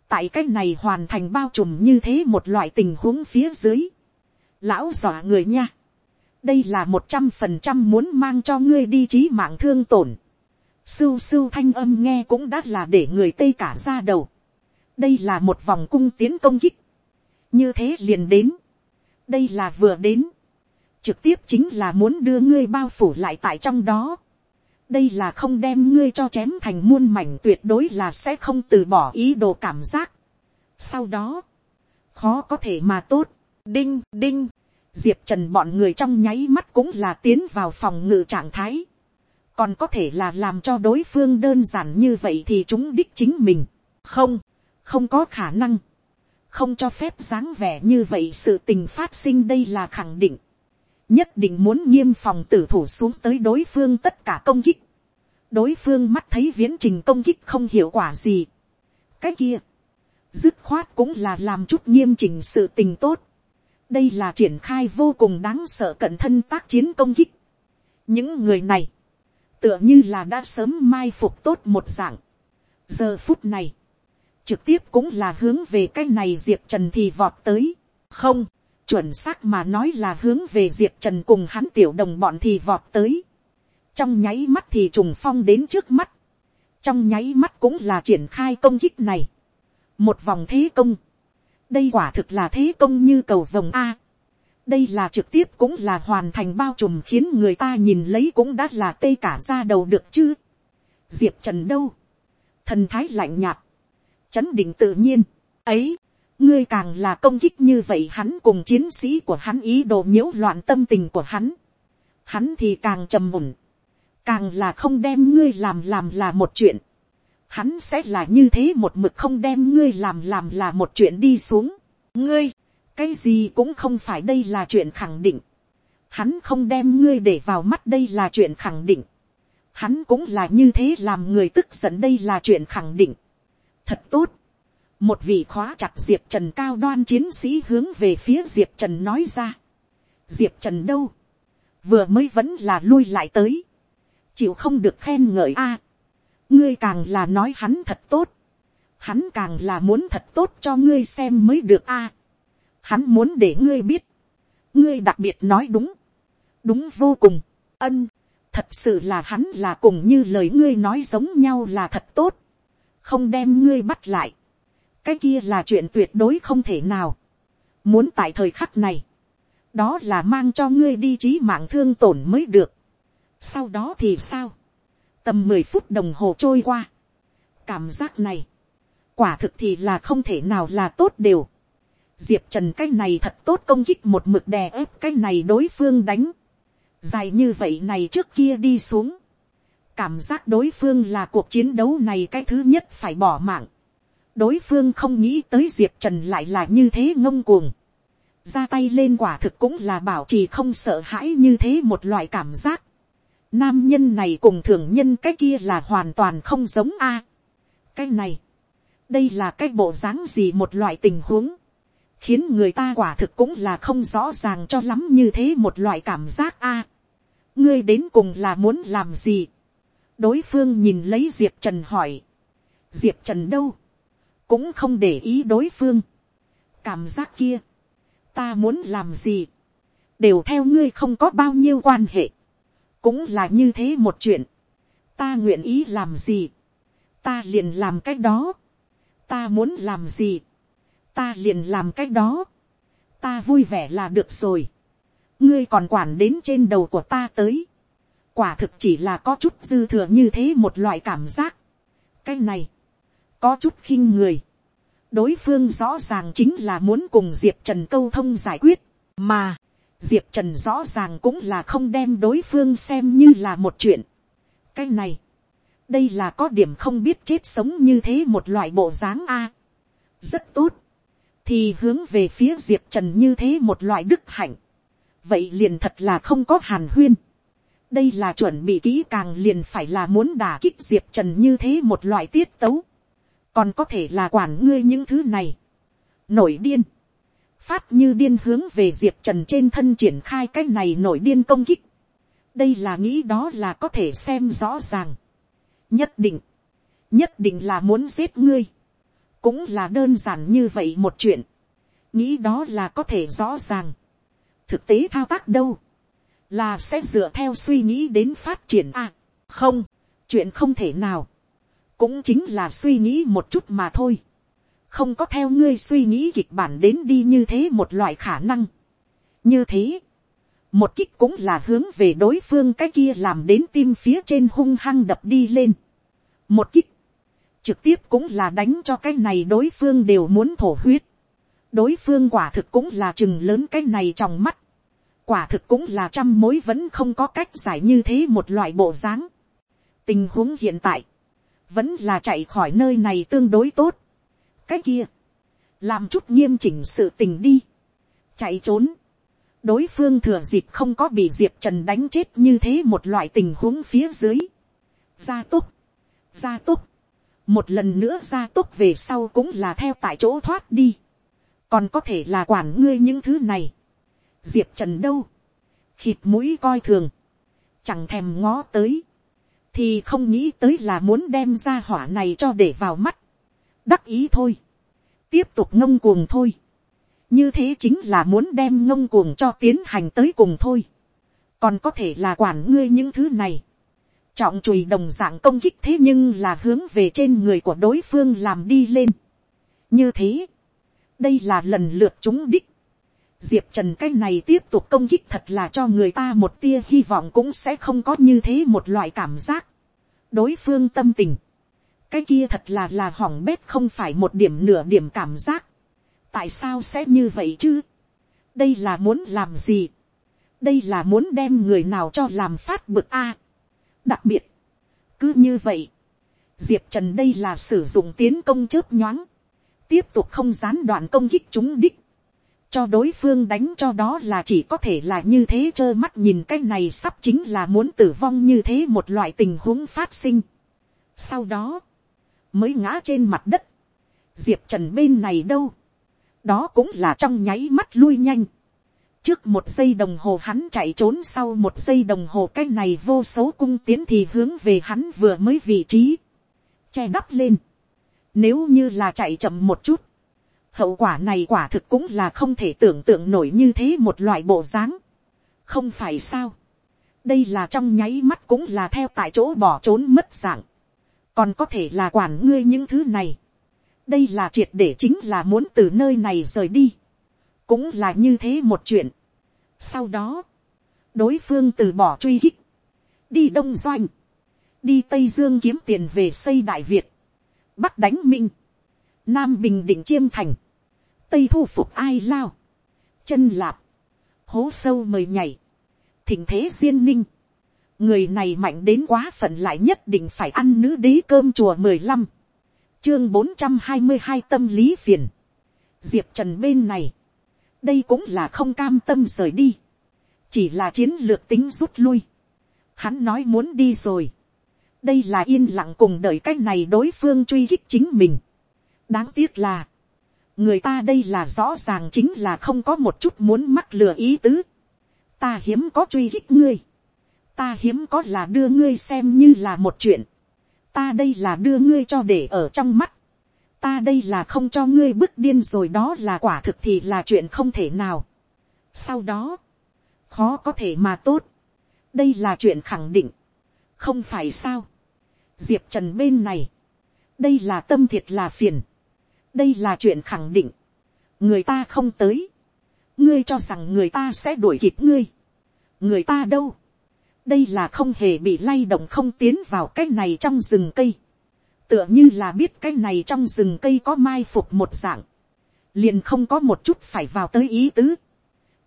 tại cái này hoàn thành bao trùm như thế một loại tình huống phía dưới, lão dọa người nha, đây là một trăm phần trăm muốn mang cho ngươi đi trí mạng thương tổn, sưu sưu thanh âm nghe cũng đã là để người tây cả ra đầu, đây là một vòng cung tiến công kích, như thế liền đến, đây là vừa đến, trực tiếp chính là muốn đưa ngươi bao phủ lại tại trong đó. đây là không đem ngươi cho chém thành muôn mảnh tuyệt đối là sẽ không từ bỏ ý đồ cảm giác. sau đó, khó có thể mà tốt, đinh đinh, diệp trần bọn người trong nháy mắt cũng là tiến vào phòng ngự trạng thái. còn có thể là làm cho đối phương đơn giản như vậy thì chúng đích chính mình. không, không có khả năng. Không cho phép dáng vẻ như vậy sự tình phát sinh đây là khẳng định, nhất định muốn nghiêm phòng tử thủ xuống tới đối phương tất cả công kích, đối phương mắt thấy viễn trình công kích không hiệu quả gì, cái kia, dứt khoát cũng là làm chút nghiêm chỉnh sự tình tốt, đây là triển khai vô cùng đáng sợ cận thân tác chiến công kích, những người này, tựa như là đã sớm mai phục tốt một dạng, giờ phút này, trực tiếp cũng là hướng về cái này diệp trần thì vọt tới. không, chuẩn xác mà nói là hướng về diệp trần cùng hắn tiểu đồng bọn thì vọt tới. trong nháy mắt thì trùng phong đến trước mắt. trong nháy mắt cũng là triển khai công kích này. một vòng thế công đây quả thực là thế công như cầu vòng a. đây là trực tiếp cũng là hoàn thành bao trùm khiến người ta nhìn lấy cũng đã là tê cả ra đầu được chứ. diệp trần đâu. thần thái lạnh nhạt chấn định tự nhiên, ấy, ngươi càng là công kích như vậy hắn cùng chiến sĩ của hắn ý đồ nhiễu loạn tâm tình của hắn, hắn thì càng trầm mùn, càng là không đem ngươi làm làm là một chuyện, hắn sẽ là như thế một mực không đem ngươi làm làm là một chuyện đi xuống, ngươi, cái gì cũng không phải đây là chuyện khẳng định, hắn không đem ngươi để vào mắt đây là chuyện khẳng định, hắn cũng là như thế làm người tức giận đây là chuyện khẳng định, thật tốt. một vị khóa chặt diệp trần cao đoan chiến sĩ hướng về phía diệp trần nói ra. diệp trần đâu, vừa mới vẫn là lui lại tới, chịu không được khen ngợi a ngươi càng là nói hắn thật tốt, hắn càng là muốn thật tốt cho ngươi xem mới được a. hắn muốn để ngươi biết, ngươi đặc biệt nói đúng, đúng vô cùng, ân, thật sự là hắn là cùng như lời ngươi nói giống nhau là thật tốt không đem ngươi bắt lại, cái kia là chuyện tuyệt đối không thể nào. Muốn tại thời khắc này, đó là mang cho ngươi đi trí mạng thương tổn mới được. Sau đó thì sao? Tầm mười phút đồng hồ trôi qua. Cảm giác này, quả thực thì là không thể nào là tốt đều. Diệp Trần cái này thật tốt công kích một mực đè ép cái này đối phương đánh. Dài như vậy này trước kia đi xuống cảm giác đối phương là cuộc chiến đấu này cái thứ nhất phải bỏ mạng. đối phương không nghĩ tới diệp trần lại là như thế ngông cuồng. ra tay lên quả thực cũng là bảo trì không sợ hãi như thế một loại cảm giác nam nhân này cùng thường nhân cái kia là hoàn toàn không giống a. cái này, đây là cái bộ dáng gì một loại tình huống? Khiến người ta quả thực cũng là không rõ ràng cho lắm như thế một loại cảm giác a. ngươi đến cùng là muốn làm gì? Đối phương nhìn lấy diệp trần hỏi, diệp trần đâu, cũng không để ý đối phương, cảm giác kia, ta muốn làm gì, đều theo ngươi không có bao nhiêu quan hệ, cũng là như thế một chuyện, ta nguyện ý làm gì, ta liền làm cái đó, ta muốn làm gì, ta liền làm cái đó, ta vui vẻ là được rồi, ngươi còn quản đến trên đầu của ta tới, quả thực chỉ là có chút dư thừa như thế một loại cảm giác. cái này, có chút khinh người. đối phương rõ ràng chính là muốn cùng diệp trần câu thông giải quyết, mà, diệp trần rõ ràng cũng là không đem đối phương xem như là một chuyện. cái này, đây là có điểm không biết chết sống như thế một loại bộ dáng a. rất tốt, thì hướng về phía diệp trần như thế một loại đức hạnh. vậy liền thật là không có hàn huyên đây là chuẩn bị kỹ càng liền phải là muốn đả kích diệp trần như thế một loại tiết tấu, còn có thể là quản ngươi những thứ này, nổi điên, phát như điên hướng về diệp trần trên thân triển khai cái này nổi điên công kích, đây là nghĩ đó là có thể xem rõ ràng, nhất định, nhất định là muốn giết ngươi, cũng là đơn giản như vậy một chuyện, nghĩ đó là có thể rõ ràng, thực tế thao tác đâu, là sẽ dựa theo suy nghĩ đến phát triển à, không, chuyện không thể nào, cũng chính là suy nghĩ một chút mà thôi, không có theo ngươi suy nghĩ kịch bản đến đi như thế một loại khả năng, như thế, một kích cũng là hướng về đối phương cái kia làm đến tim phía trên hung hăng đập đi lên, một kích, trực tiếp cũng là đánh cho cái này đối phương đều muốn thổ huyết, đối phương quả thực cũng là chừng lớn cái này trong mắt, quả thực cũng là trăm mối vẫn không có cách giải như thế một loại bộ dáng. tình huống hiện tại, vẫn là chạy khỏi nơi này tương đối tốt cái kia, làm chút nghiêm chỉnh sự tình đi, chạy trốn. đối phương thừa dịp không có bị diệp trần đánh chết như thế một loại tình huống phía dưới. gia túc, gia túc, một lần nữa gia túc về sau cũng là theo tại chỗ thoát đi. còn có thể là quản ngươi những thứ này diệp trần đâu, khịt mũi coi thường, chẳng thèm ngó tới, thì không nghĩ tới là muốn đem ra hỏa này cho để vào mắt, đắc ý thôi, tiếp tục ngông cuồng thôi, như thế chính là muốn đem ngông cuồng cho tiến hành tới cùng thôi, còn có thể là quản ngươi những thứ này, trọng chùi đồng dạng công kích thế nhưng là hướng về trên người của đối phương làm đi lên. như thế, đây là lần lượt chúng đích, diệp trần cái này tiếp tục công kích thật là cho người ta một tia hy vọng cũng sẽ không có như thế một loại cảm giác. đối phương tâm tình, cái kia thật là là hỏng bét không phải một điểm nửa điểm cảm giác. tại sao sẽ như vậy chứ. đây là muốn làm gì. đây là muốn đem người nào cho làm phát bực a. đặc biệt, cứ như vậy, diệp trần đây là sử dụng tiến công chớp nhoáng, tiếp tục không gián đoạn công kích chúng đích cho đối phương đánh cho đó là chỉ có thể là như thế trơ mắt nhìn cái này sắp chính là muốn tử vong như thế một loại tình huống phát sinh. Sau đó, mới ngã trên mặt đất. Diệp trần bên này đâu. Đó cũng là trong nháy mắt lui nhanh. Trước một giây đồng hồ hắn chạy trốn sau một giây đồng hồ cái này vô số cung tiến thì hướng về hắn vừa mới vị trí. Che đắp lên. Nếu như là chạy chậm một chút, hậu quả này quả thực cũng là không thể tưởng tượng nổi như thế một loại bộ dáng. không phải sao. đây là trong nháy mắt cũng là theo tại chỗ bỏ trốn mất dạng còn có thể là quản ngươi những thứ này. đây là triệt để chính là muốn từ nơi này rời đi. cũng là như thế một chuyện. sau đó, đối phương từ bỏ truy hích, đi đông doanh, đi tây dương kiếm tiền về xây đại việt, bắc đánh minh, nam bình định chiêm thành, tây thu phục ai lao, chân lạp, hố sâu mời nhảy, thỉnh thế duyên ninh, người này mạnh đến quá phận lại nhất định phải ăn nữ đế cơm chùa mười lăm, chương bốn trăm hai mươi hai tâm lý phiền, diệp trần bên này, đây cũng là không cam tâm rời đi, chỉ là chiến lược tính rút lui, hắn nói muốn đi rồi, đây là yên lặng cùng đợi c á c h này đối phương truy khích chính mình, đáng tiếc là, người ta đây là rõ ràng chính là không có một chút muốn mắc lừa ý tứ. ta hiếm có truy hích ngươi ta hiếm có là đưa ngươi xem như là một chuyện. ta đây là đưa ngươi cho để ở trong mắt. ta đây là không cho ngươi bức điên rồi đó là quả thực thì là chuyện không thể nào. sau đó, khó có thể mà tốt. đây là chuyện khẳng định. không phải sao. diệp trần bên này, đây là tâm thiệt là phiền đây là chuyện khẳng định, người ta không tới, ngươi cho rằng người ta sẽ đuổi kịp ngươi, người ta đâu, đây là không hề bị lay động không tiến vào cái này trong rừng cây, tựa như là biết cái này trong rừng cây có mai phục một dạng, liền không có một chút phải vào tới ý tứ,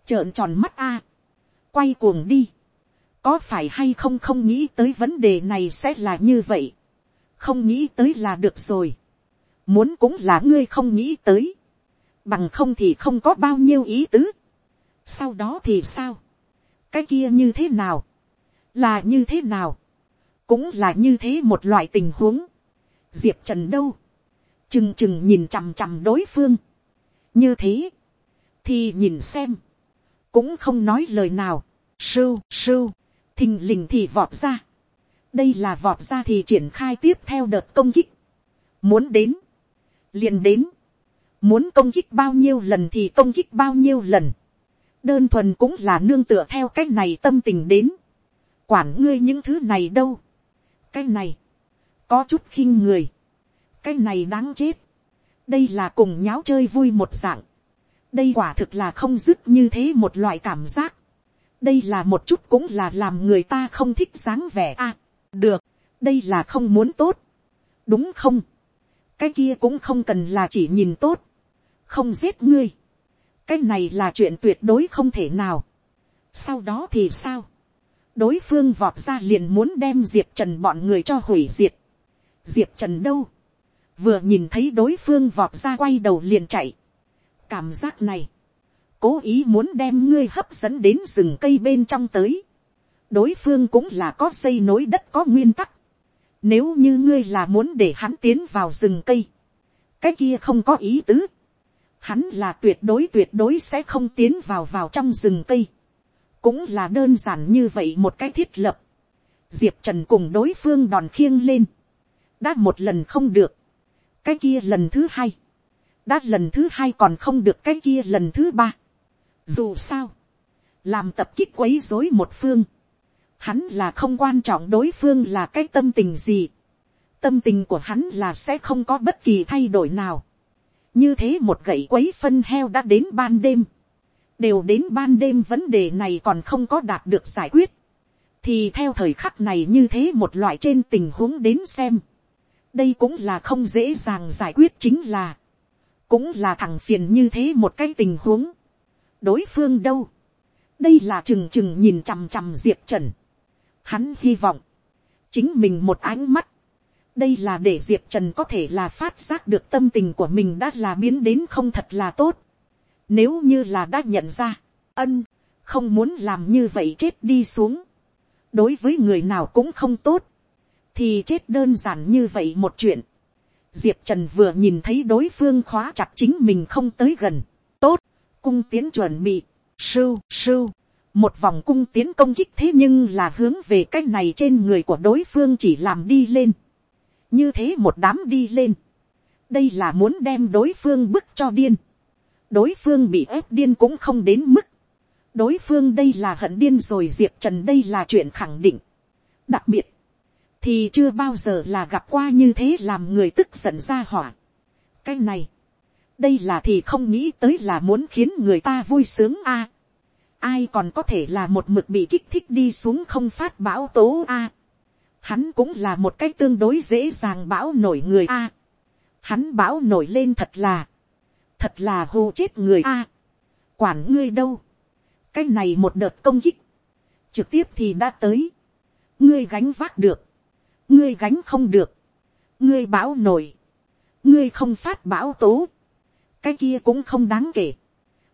trợn tròn mắt a, quay cuồng đi, có phải hay không không nghĩ tới vấn đề này sẽ là như vậy, không nghĩ tới là được rồi, muốn cũng là ngươi không nghĩ tới, bằng không thì không có bao nhiêu ý tứ, sau đó thì sao, cái kia như thế nào, là như thế nào, cũng là như thế một loại tình huống, diệp trần đâu, chừng chừng nhìn chằm chằm đối phương, như thế, thì nhìn xem, cũng không nói lời nào, sưu sưu, thình lình thì vọt ra, đây là vọt ra thì triển khai tiếp theo đợt công kích, muốn đến, liền đến, muốn công kích bao nhiêu lần thì công kích bao nhiêu lần, đơn thuần cũng là nương tựa theo cái này tâm tình đến, quản ngươi những thứ này đâu, cái này, có chút khinh người, cái này đáng chết, đây là cùng nháo chơi vui một dạng, đây quả thực là không dứt như thế một loại cảm giác, đây là một chút cũng là làm người ta không thích dáng vẻ. A, à, được, đây là không muốn tốt, đúng không, cái kia cũng không cần là chỉ nhìn tốt, không giết ngươi, cái này là chuyện tuyệt đối không thể nào. sau đó thì sao, đối phương vọt ra liền muốn đem diệp trần bọn người cho hủy diệt. diệp trần đâu, vừa nhìn thấy đối phương vọt ra quay đầu liền chạy. cảm giác này, cố ý muốn đem ngươi hấp dẫn đến rừng cây bên trong tới. đối phương cũng là có xây nối đất có nguyên tắc. nếu như ngươi là muốn để hắn tiến vào rừng cây, cái kia không có ý tứ hắn là tuyệt đối tuyệt đối sẽ không tiến vào vào trong rừng cây cũng là đơn giản như vậy một cái thiết lập. diệp trần cùng đối phương đòn khiêng lên. đã một lần không được. cái kia lần thứ hai. đã lần thứ hai còn không được cái kia lần thứ ba. dù sao, làm tập kích quấy dối một phương. hắn là không quan trọng đối phương là cái tâm tình gì. tâm tình của hắn là sẽ không có bất kỳ thay đổi nào như thế một gậy quấy phân heo đã đến ban đêm, đều đến ban đêm vấn đề này còn không có đạt được giải quyết, thì theo thời khắc này như thế một loại trên tình huống đến xem, đây cũng là không dễ dàng giải quyết chính là, cũng là thằng phiền như thế một cái tình huống, đối phương đâu, đây là trừng trừng nhìn chằm chằm diệp trần, hắn hy vọng, chính mình một ánh mắt, đây là để diệp trần có thể là phát giác được tâm tình của mình đã là biến đến không thật là tốt nếu như là đã nhận ra, ân, không muốn làm như vậy chết đi xuống. đối với người nào cũng không tốt, thì chết đơn giản như vậy một chuyện. diệp trần vừa nhìn thấy đối phương khóa chặt chính mình không tới gần. tốt, cung tiến chuẩn bị, sưu sưu. một vòng cung tiến công kích thế nhưng là hướng về cái này trên người của đối phương chỉ làm đi lên như thế một đám đi lên, đây là muốn đem đối phương bức cho điên, đối phương bị ép điên cũng không đến mức, đối phương đây là hận điên rồi diệp trần đây là chuyện khẳng định, đặc biệt, thì chưa bao giờ là gặp qua như thế làm người tức giận ra hỏa. cái này, đây là thì không nghĩ tới là muốn khiến người ta vui sướng a. ai còn có thể là một mực bị kích thích đi xuống không phát bão tố a hắn cũng là một cách tương đối dễ dàng bão nổi người a. hắn bão nổi lên thật là, thật là hô chết người a. quản ngươi đâu, cái này một đợt công kích, trực tiếp thì đã tới, ngươi gánh vác được, ngươi gánh không được, ngươi bão nổi, ngươi không phát bão tố, cái kia cũng không đáng kể,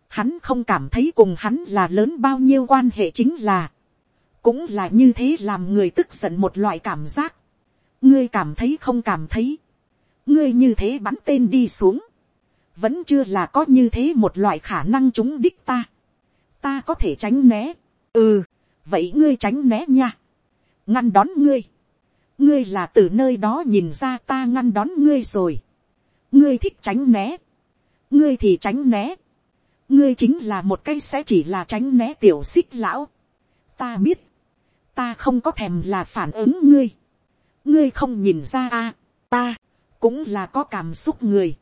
hắn không cảm thấy cùng hắn là lớn bao nhiêu quan hệ chính là, cũng là như thế làm người tức giận một loại cảm giác. ngươi cảm thấy không cảm thấy. ngươi như thế bắn tên đi xuống vẫn chưa là có như thế một loại khả năng chúng đích ta. ta có thể tránh né. ừ, vậy ngươi tránh né nha. ngăn đón ngươi. ngươi là từ nơi đó nhìn ra ta ngăn đón ngươi rồi. ngươi thích tránh né. ngươi thì tránh né. ngươi chính là một cái sẽ chỉ là tránh né tiểu xích lão. ta biết ta không có thèm là phản ứng ngươi, ngươi không nhìn ra a, ta cũng là có cảm xúc người,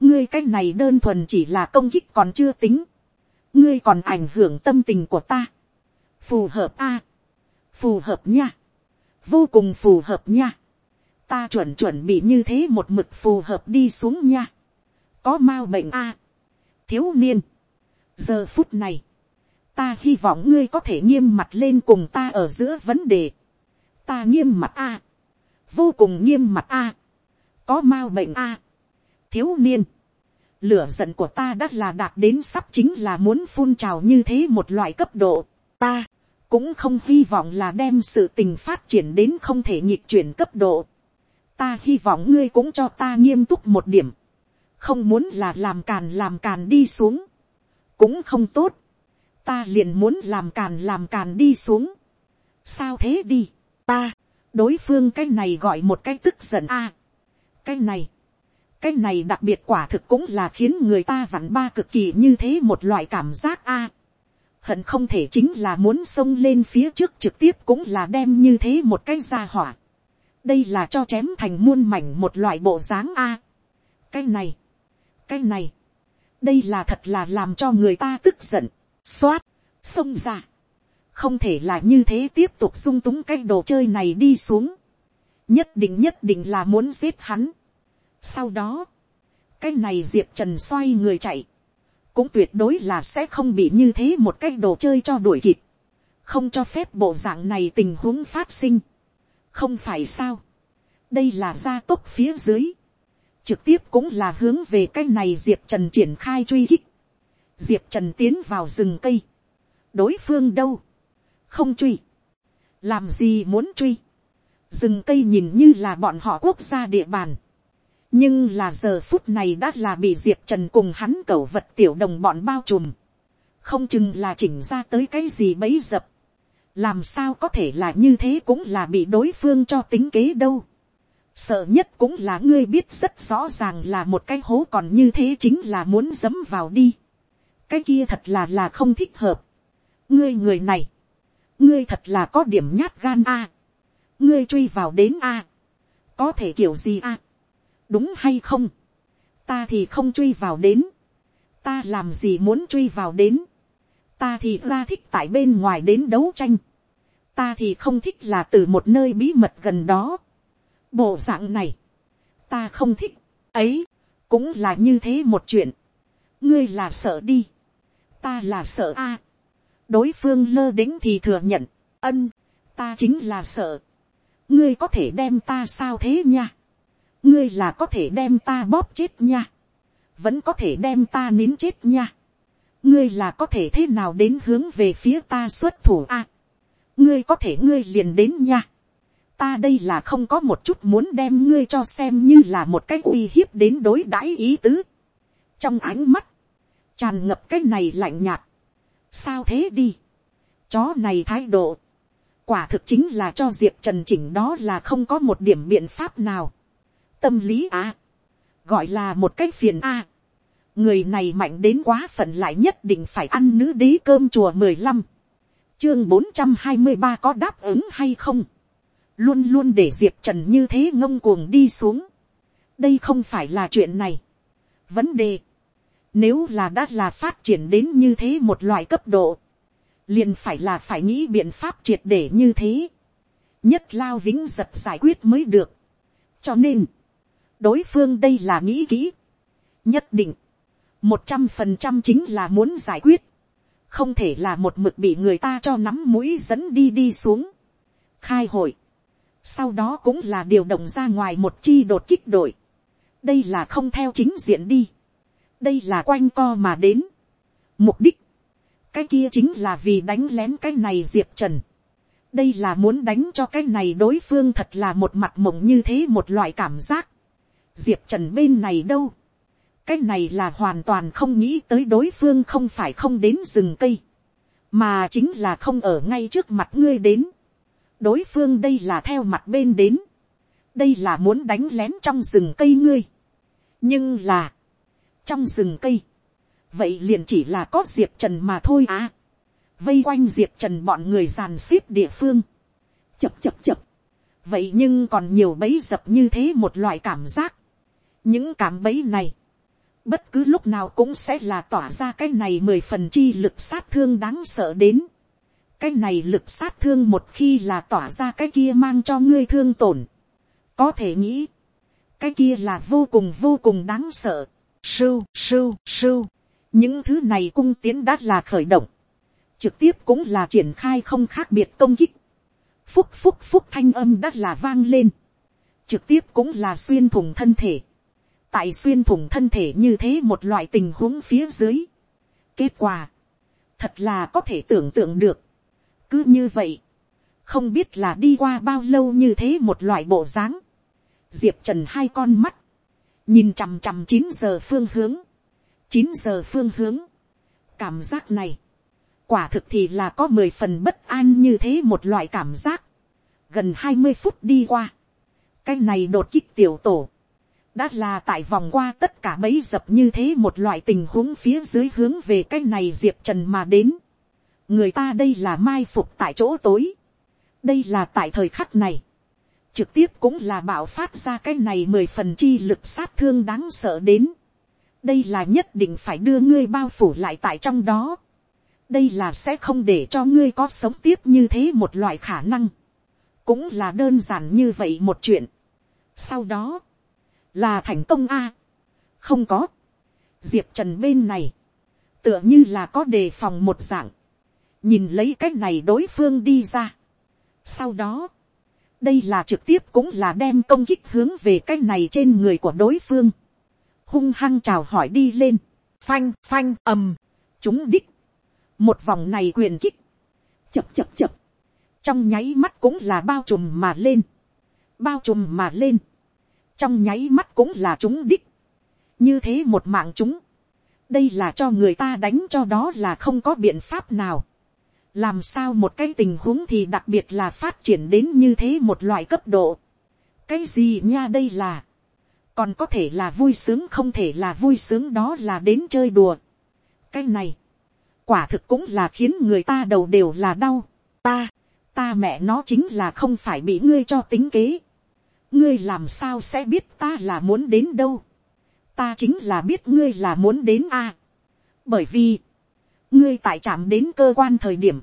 ngươi cái này đơn thuần chỉ là công kích còn chưa tính, ngươi còn ảnh hưởng tâm tình của ta, phù hợp a, phù hợp nha, vô cùng phù hợp nha, ta chuẩn chuẩn bị như thế một mực phù hợp đi xuống nha, có m a bệnh a, thiếu niên, giờ phút này, ta hy vọng ngươi có thể nghiêm mặt lên cùng ta ở giữa vấn đề, ta nghiêm mặt a, vô cùng nghiêm mặt a, có m a bệnh a, thiếu niên, lửa giận của ta đã là đạt đến sắp chính là muốn phun trào như thế một loại cấp độ, ta cũng không hy vọng là đem sự tình phát triển đến không thể nhịp chuyển cấp độ, ta hy vọng ngươi cũng cho ta nghiêm túc một điểm, không muốn là làm càn làm càn đi xuống, cũng không tốt, ta liền muốn làm càn làm càn đi xuống, sao thế đi, ta, đối phương cái này gọi một cái tức giận a, cái này, cái này đặc biệt quả thực cũng là khiến người ta vặn ba cực kỳ như thế một loại cảm giác a, hận không thể chính là muốn xông lên phía trước trực tiếp cũng là đem như thế một cái ra hỏa, đây là cho chém thành muôn mảnh một loại bộ dáng a, cái này, cái này, đây là thật là làm cho người ta tức giận, xoát, xông ra, không thể là như thế tiếp tục sung túng cái đồ chơi này đi xuống, nhất định nhất định là muốn giết hắn sau đó, cái này diệp trần xoay người chạy, cũng tuyệt đối là sẽ không bị như thế một cái đồ chơi cho đuổi kịp, không cho phép bộ dạng này tình huống phát sinh, không phải sao, đây là gia tốc phía dưới, trực tiếp cũng là hướng về cái này diệp trần triển khai truy hích, diệp trần tiến vào rừng cây, đối phương đâu, không truy, làm gì muốn truy, rừng cây nhìn như là bọn họ quốc gia địa bàn, nhưng là giờ phút này đã là bị diệp trần cùng hắn cẩu vật tiểu đồng bọn bao trùm, không chừng là chỉnh ra tới cái gì bấy dập, làm sao có thể là như thế cũng là bị đối phương cho tính kế đâu. sợ nhất cũng là ngươi biết rất rõ ràng là một cái hố còn như thế chính là muốn dấm vào đi. cái kia thật là là không thích hợp. ngươi người này, ngươi thật là có điểm nhát gan a. ngươi truy vào đến a. có thể kiểu gì a đúng hay không. ta thì không truy vào đến. ta làm gì muốn truy vào đến. ta thì ra thích tại bên ngoài đến đấu tranh. ta thì không thích là từ một nơi bí mật gần đó. bộ dạng này, ta không thích. ấy, cũng là như thế một chuyện. ngươi là sợ đi. ta là sợ a đối phương lơ đĩnh thì thừa nhận, ân, ta chính là sợ, ngươi có thể đem ta sao thế nha, ngươi là có thể đem ta bóp chết nha, vẫn có thể đem ta nín chết nha, ngươi là có thể thế nào đến hướng về phía ta xuất thủ a, ngươi có thể ngươi liền đến nha, ta đây là không có một chút muốn đem ngươi cho xem như là một cái uy hiếp đến đối đãi ý tứ, trong ánh mắt, tràn ngập cái này lạnh nhạt, sao thế đi, chó này thái độ, quả thực chính là cho diệp trần chỉnh đó là không có một điểm biện pháp nào tâm lý a, gọi là một cái phiền a, người này mạnh đến quá phận lại nhất định phải ăn nữ đế cơm chùa mười lăm, chương bốn trăm hai mươi ba có đáp ứng hay không, luôn luôn để diệp trần như thế ngông cuồng đi xuống, đây không phải là chuyện này. vấn đề, nếu là đã là phát triển đến như thế một loại cấp độ. Liền phải là phải nghĩ biện pháp triệt để như thế. Nhất lao vĩnh giật giải quyết mới được. Cho nên. Đối phương đây là nghĩ kỹ. Nhất định. Một trăm phần trăm chính là muốn giải quyết. Không thể là một mực bị người ta cho nắm mũi dẫn đi đi xuống. Khai hội. Sau đó cũng là điều động ra ngoài một chi đột kích đội. Đây là không theo chính diện đi đây là quanh co mà đến. mục đích, cái kia chính là vì đánh lén cái này diệp trần. đây là muốn đánh cho cái này đối phương thật là một mặt mộng như thế một loại cảm giác diệp trần bên này đâu. cái này là hoàn toàn không nghĩ tới đối phương không phải không đến rừng cây, mà chính là không ở ngay trước mặt ngươi đến. đối phương đây là theo mặt bên đến. đây là muốn đánh lén trong rừng cây ngươi. nhưng là, trong rừng cây, vậy liền chỉ là có diệp trần mà thôi à. vây quanh diệp trần bọn người giàn xếp địa phương, chập chập chập, vậy nhưng còn nhiều bấy dập như thế một loại cảm giác những cảm bấy này, bất cứ lúc nào cũng sẽ là tỏa ra cái này mười phần chi lực sát thương đáng sợ đến. cái này lực sát thương một khi là tỏa ra cái kia mang cho ngươi thương tổn, có thể nghĩ, cái kia là vô cùng vô cùng đáng sợ, sưu sưu sưu, những thứ này cung tiến đã là khởi động, trực tiếp cũng là triển khai không khác biệt công kích, phúc phúc phúc thanh âm đã là vang lên, trực tiếp cũng là xuyên thủng thân thể, tại xuyên thủng thân thể như thế một loại tình huống phía dưới. kết quả, thật là có thể tưởng tượng được. cứ như vậy, không biết là đi qua bao lâu như thế một loại bộ dáng. diệp trần hai con mắt, nhìn chằm chằm chín giờ phương hướng, chín giờ phương hướng, cảm giác này, quả thực thì là có mười phần bất an như thế một loại cảm giác, gần hai mươi phút đi qua, cái này đột kích tiểu tổ, đã là tại vòng qua tất cả bấy dập như thế một loại tình huống phía dưới hướng về cái này diệp trần mà đến. người ta đây là mai phục tại chỗ tối. đây là tại thời khắc này. trực tiếp cũng là bảo phát ra cái này mười phần chi lực sát thương đáng sợ đến. đây là nhất định phải đưa ngươi bao phủ lại tại trong đó. đây là sẽ không để cho ngươi có sống tiếp như thế một loại khả năng. cũng là đơn giản như vậy một chuyện. sau đó, là thành công a. không có. diệp trần bên này, tựa như là có đề phòng một dạng, nhìn lấy cái này đối phương đi ra. sau đó, đây là trực tiếp cũng là đem công kích hướng về cái này trên người của đối phương. hung hăng chào hỏi đi lên, phanh phanh ầm, chúng đích, một vòng này quyền kích, chập chập chập, trong nháy mắt cũng là bao trùm mà lên, bao trùm mà lên, trong nháy mắt cũng là chúng đích, như thế một mạng chúng, đây là cho người ta đánh cho đó là không có biện pháp nào, làm sao một cái tình huống thì đặc biệt là phát triển đến như thế một loại cấp độ, cái gì nha đây là, còn có thể là vui sướng không thể là vui sướng đó là đến chơi đùa, cái này, quả thực cũng là khiến người ta đầu đều là đau, ta, ta mẹ nó chính là không phải bị ngươi cho tính kế, ngươi làm sao sẽ biết ta là muốn đến đâu. ta chính là biết ngươi là muốn đến a. bởi vì, ngươi tại trạm đến cơ quan thời điểm,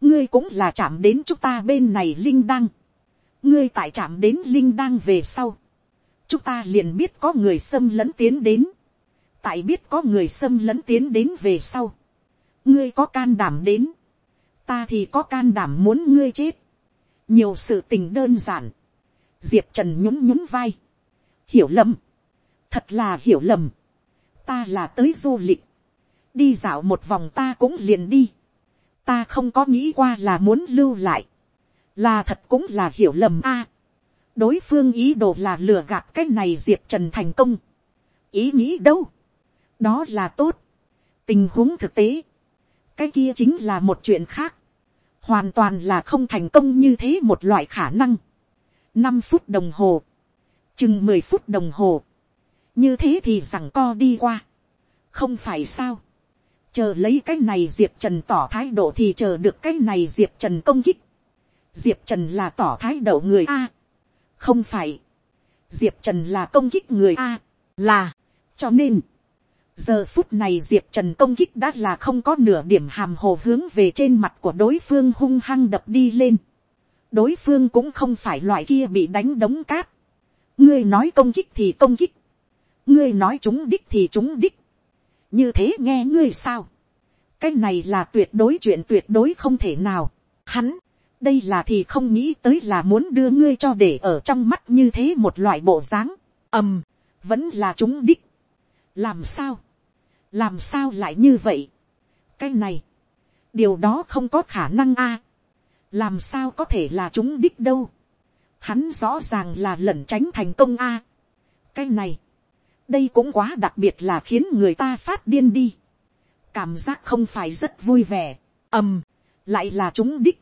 ngươi cũng là chạm đến chúng ta bên này linh đăng. ngươi tại chạm đến linh đăng về sau. chúng ta liền biết có người xâm lấn tiến đến. tại biết có người xâm lấn tiến đến về sau. ngươi có can đảm đến. ta thì có can đảm muốn ngươi chết. nhiều sự tình đơn giản diệp trần nhún nhún vai, hiểu lầm, thật là hiểu lầm, ta là tới du lịch, đi dạo một vòng ta cũng liền đi, ta không có nghĩ qua là muốn lưu lại, là thật cũng là hiểu lầm a, đối phương ý đồ là lừa gạt cái này diệp trần thành công, ý nghĩ đâu, đó là tốt, tình huống thực tế, cái kia chính là một chuyện khác, hoàn toàn là không thành công như thế một loại khả năng năm phút đồng hồ, chừng mười phút đồng hồ, như thế thì rằng co đi qua, không phải sao, chờ lấy cái này diệp trần tỏ thái độ thì chờ được cái này diệp trần công kích, diệp trần là tỏ thái độ người a, không phải, diệp trần là công kích người a, là, cho nên, giờ phút này diệp trần công kích đã là không có nửa điểm hàm hồ hướng về trên mặt của đối phương hung hăng đập đi lên đối phương cũng không phải loại kia bị đánh đống cát. ngươi nói công kích thì công kích, ngươi nói chúng đích thì chúng đích. như thế nghe ngươi sao. cái này là tuyệt đối chuyện tuyệt đối không thể nào. hắn, đây là thì không nghĩ tới là muốn đưa ngươi cho để ở trong mắt như thế một loại bộ dáng. ầm, vẫn là chúng đích. làm sao, làm sao lại như vậy. cái này, điều đó không có khả năng a làm sao có thể là chúng đích đâu, hắn rõ ràng là lẩn tránh thành công a. cái này, đây cũng quá đặc biệt là khiến người ta phát điên đi, cảm giác không phải rất vui vẻ, ầm, lại là chúng đích,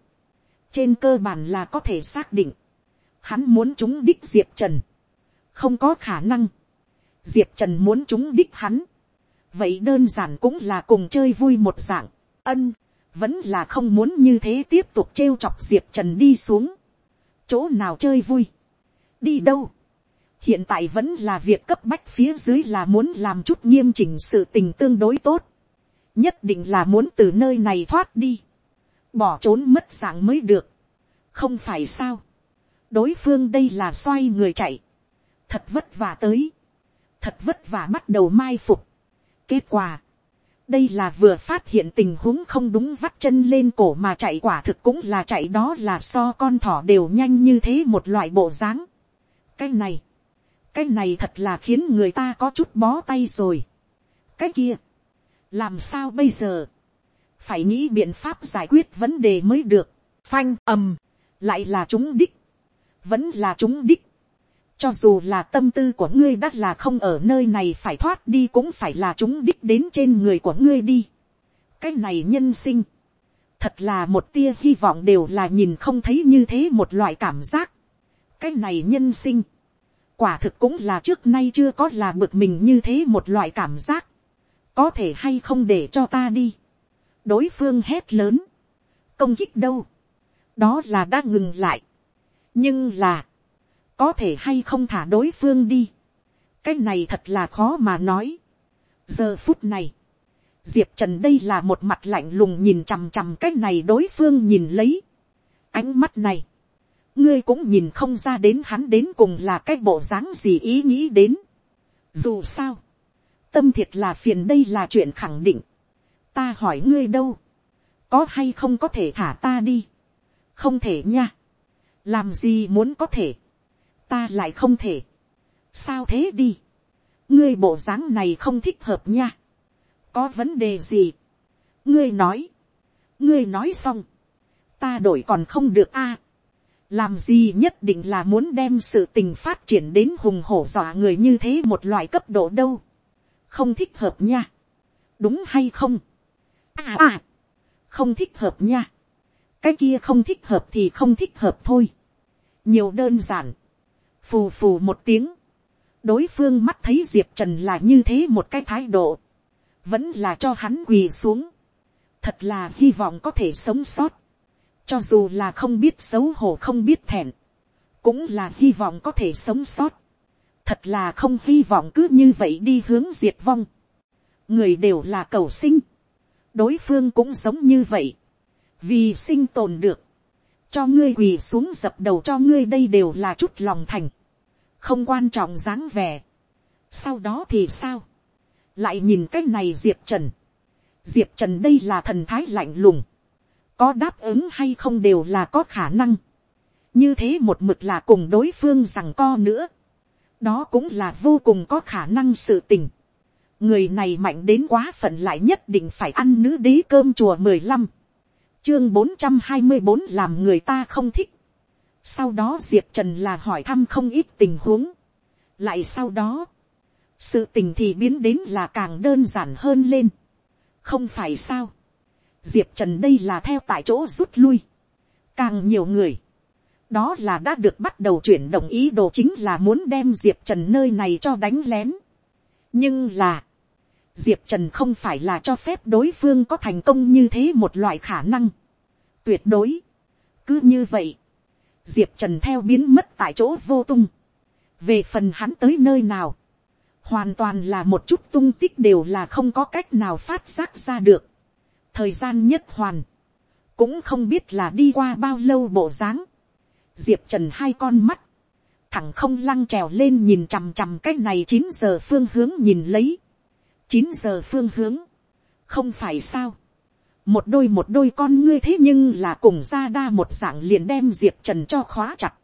trên cơ bản là có thể xác định, hắn muốn chúng đích diệp trần, không có khả năng, diệp trần muốn chúng đích hắn, vậy đơn giản cũng là cùng chơi vui một dạng, ân, vẫn là không muốn như thế tiếp tục trêu chọc diệp trần đi xuống. chỗ nào chơi vui, đi đâu. hiện tại vẫn là việc cấp bách phía dưới là muốn làm chút nghiêm chỉnh sự tình tương đối tốt. nhất định là muốn từ nơi này thoát đi. bỏ trốn mất dạng mới được, không phải sao, đối phương đây là xoay người chạy, thật vất vả tới, thật vất vả bắt đầu mai phục. kết quả, đây là vừa phát hiện tình huống không đúng vắt chân lên cổ mà chạy quả thực cũng là chạy đó là so con thỏ đều nhanh như thế một loại bộ dáng. cái này, cái này thật là khiến người ta có chút bó tay rồi. cái kia, làm sao bây giờ, phải nghĩ biện pháp giải quyết vấn đề mới được, phanh ầm, lại là chúng đích, vẫn là chúng đích, cho dù là tâm tư của ngươi đã là không ở nơi này phải thoát đi cũng phải là chúng đích đến trên người của ngươi đi. cái này nhân sinh, thật là một tia hy vọng đều là nhìn không thấy như thế một loại cảm giác. cái này nhân sinh, quả thực cũng là trước nay chưa có là bực mình như thế một loại cảm giác. có thể hay không để cho ta đi. đối phương hét lớn, công kích đâu, đó là đã ngừng lại. nhưng là, có thể hay không thả đối phương đi. cái này thật là khó mà nói. giờ phút này, diệp trần đây là một mặt lạnh lùng nhìn chằm chằm cái này đối phương nhìn lấy. ánh mắt này, ngươi cũng nhìn không ra đến hắn đến cùng là cái bộ dáng gì ý nghĩ đến. dù sao, tâm thiệt là phiền đây là chuyện khẳng định. ta hỏi ngươi đâu, có hay không có thể thả ta đi. không thể nha. làm gì muốn có thể ta lại không thể. sao thế đi. ngươi bộ dáng này không thích hợp nha. có vấn đề gì. ngươi nói. ngươi nói xong. ta đổi còn không được a. làm gì nhất định là muốn đem sự tình phát triển đến hùng hổ dọa người như thế một loại cấp độ đâu. không thích hợp nha. đúng hay không. à à. không thích hợp nha. cái kia không thích hợp thì không thích hợp thôi. nhiều đơn giản phù phù một tiếng, đối phương mắt thấy diệp trần là như thế một cái thái độ, vẫn là cho hắn quỳ xuống, thật là hy vọng có thể sống sót, cho dù là không biết xấu hổ không biết thẹn, cũng là hy vọng có thể sống sót, thật là không hy vọng cứ như vậy đi hướng diệt vong, người đều là cầu sinh, đối phương cũng sống như vậy, vì sinh tồn được, cho ngươi quỳ xuống dập đầu cho ngươi đây đều là chút lòng thành không quan trọng dáng vẻ. sau đó thì sao, lại nhìn cái này diệp trần. diệp trần đây là thần thái lạnh lùng, có đáp ứng hay không đều là có khả năng. như thế một mực là cùng đối phương rằng co nữa. đó cũng là vô cùng có khả năng sự tình. người này mạnh đến quá phận lại nhất định phải ăn nữ đế cơm chùa mười lăm chương bốn trăm hai mươi bốn làm người ta không thích sau đó diệp trần là hỏi thăm không ít tình huống. lại sau đó, sự tình thì biến đến là càng đơn giản hơn lên. không phải sao. diệp trần đây là theo tại chỗ rút lui. càng nhiều người. đó là đã được bắt đầu chuyển động ý đồ chính là muốn đem diệp trần nơi này cho đánh lén. nhưng là, diệp trần không phải là cho phép đối phương có thành công như thế một loại khả năng. tuyệt đối. cứ như vậy, diệp trần theo biến mất tại chỗ vô tung. về phần hắn tới nơi nào, hoàn toàn là một chút tung tích đều là không có cách nào phát giác ra được. thời gian nhất hoàn, cũng không biết là đi qua bao lâu bộ dáng. diệp trần hai con mắt, thẳng không lăng trèo lên nhìn chằm chằm cái này chín giờ phương hướng nhìn lấy. chín giờ phương hướng, không phải sao một đôi một đôi con ngươi thế nhưng là cùng ra đa một dạng liền đem diệp trần cho khóa chặt.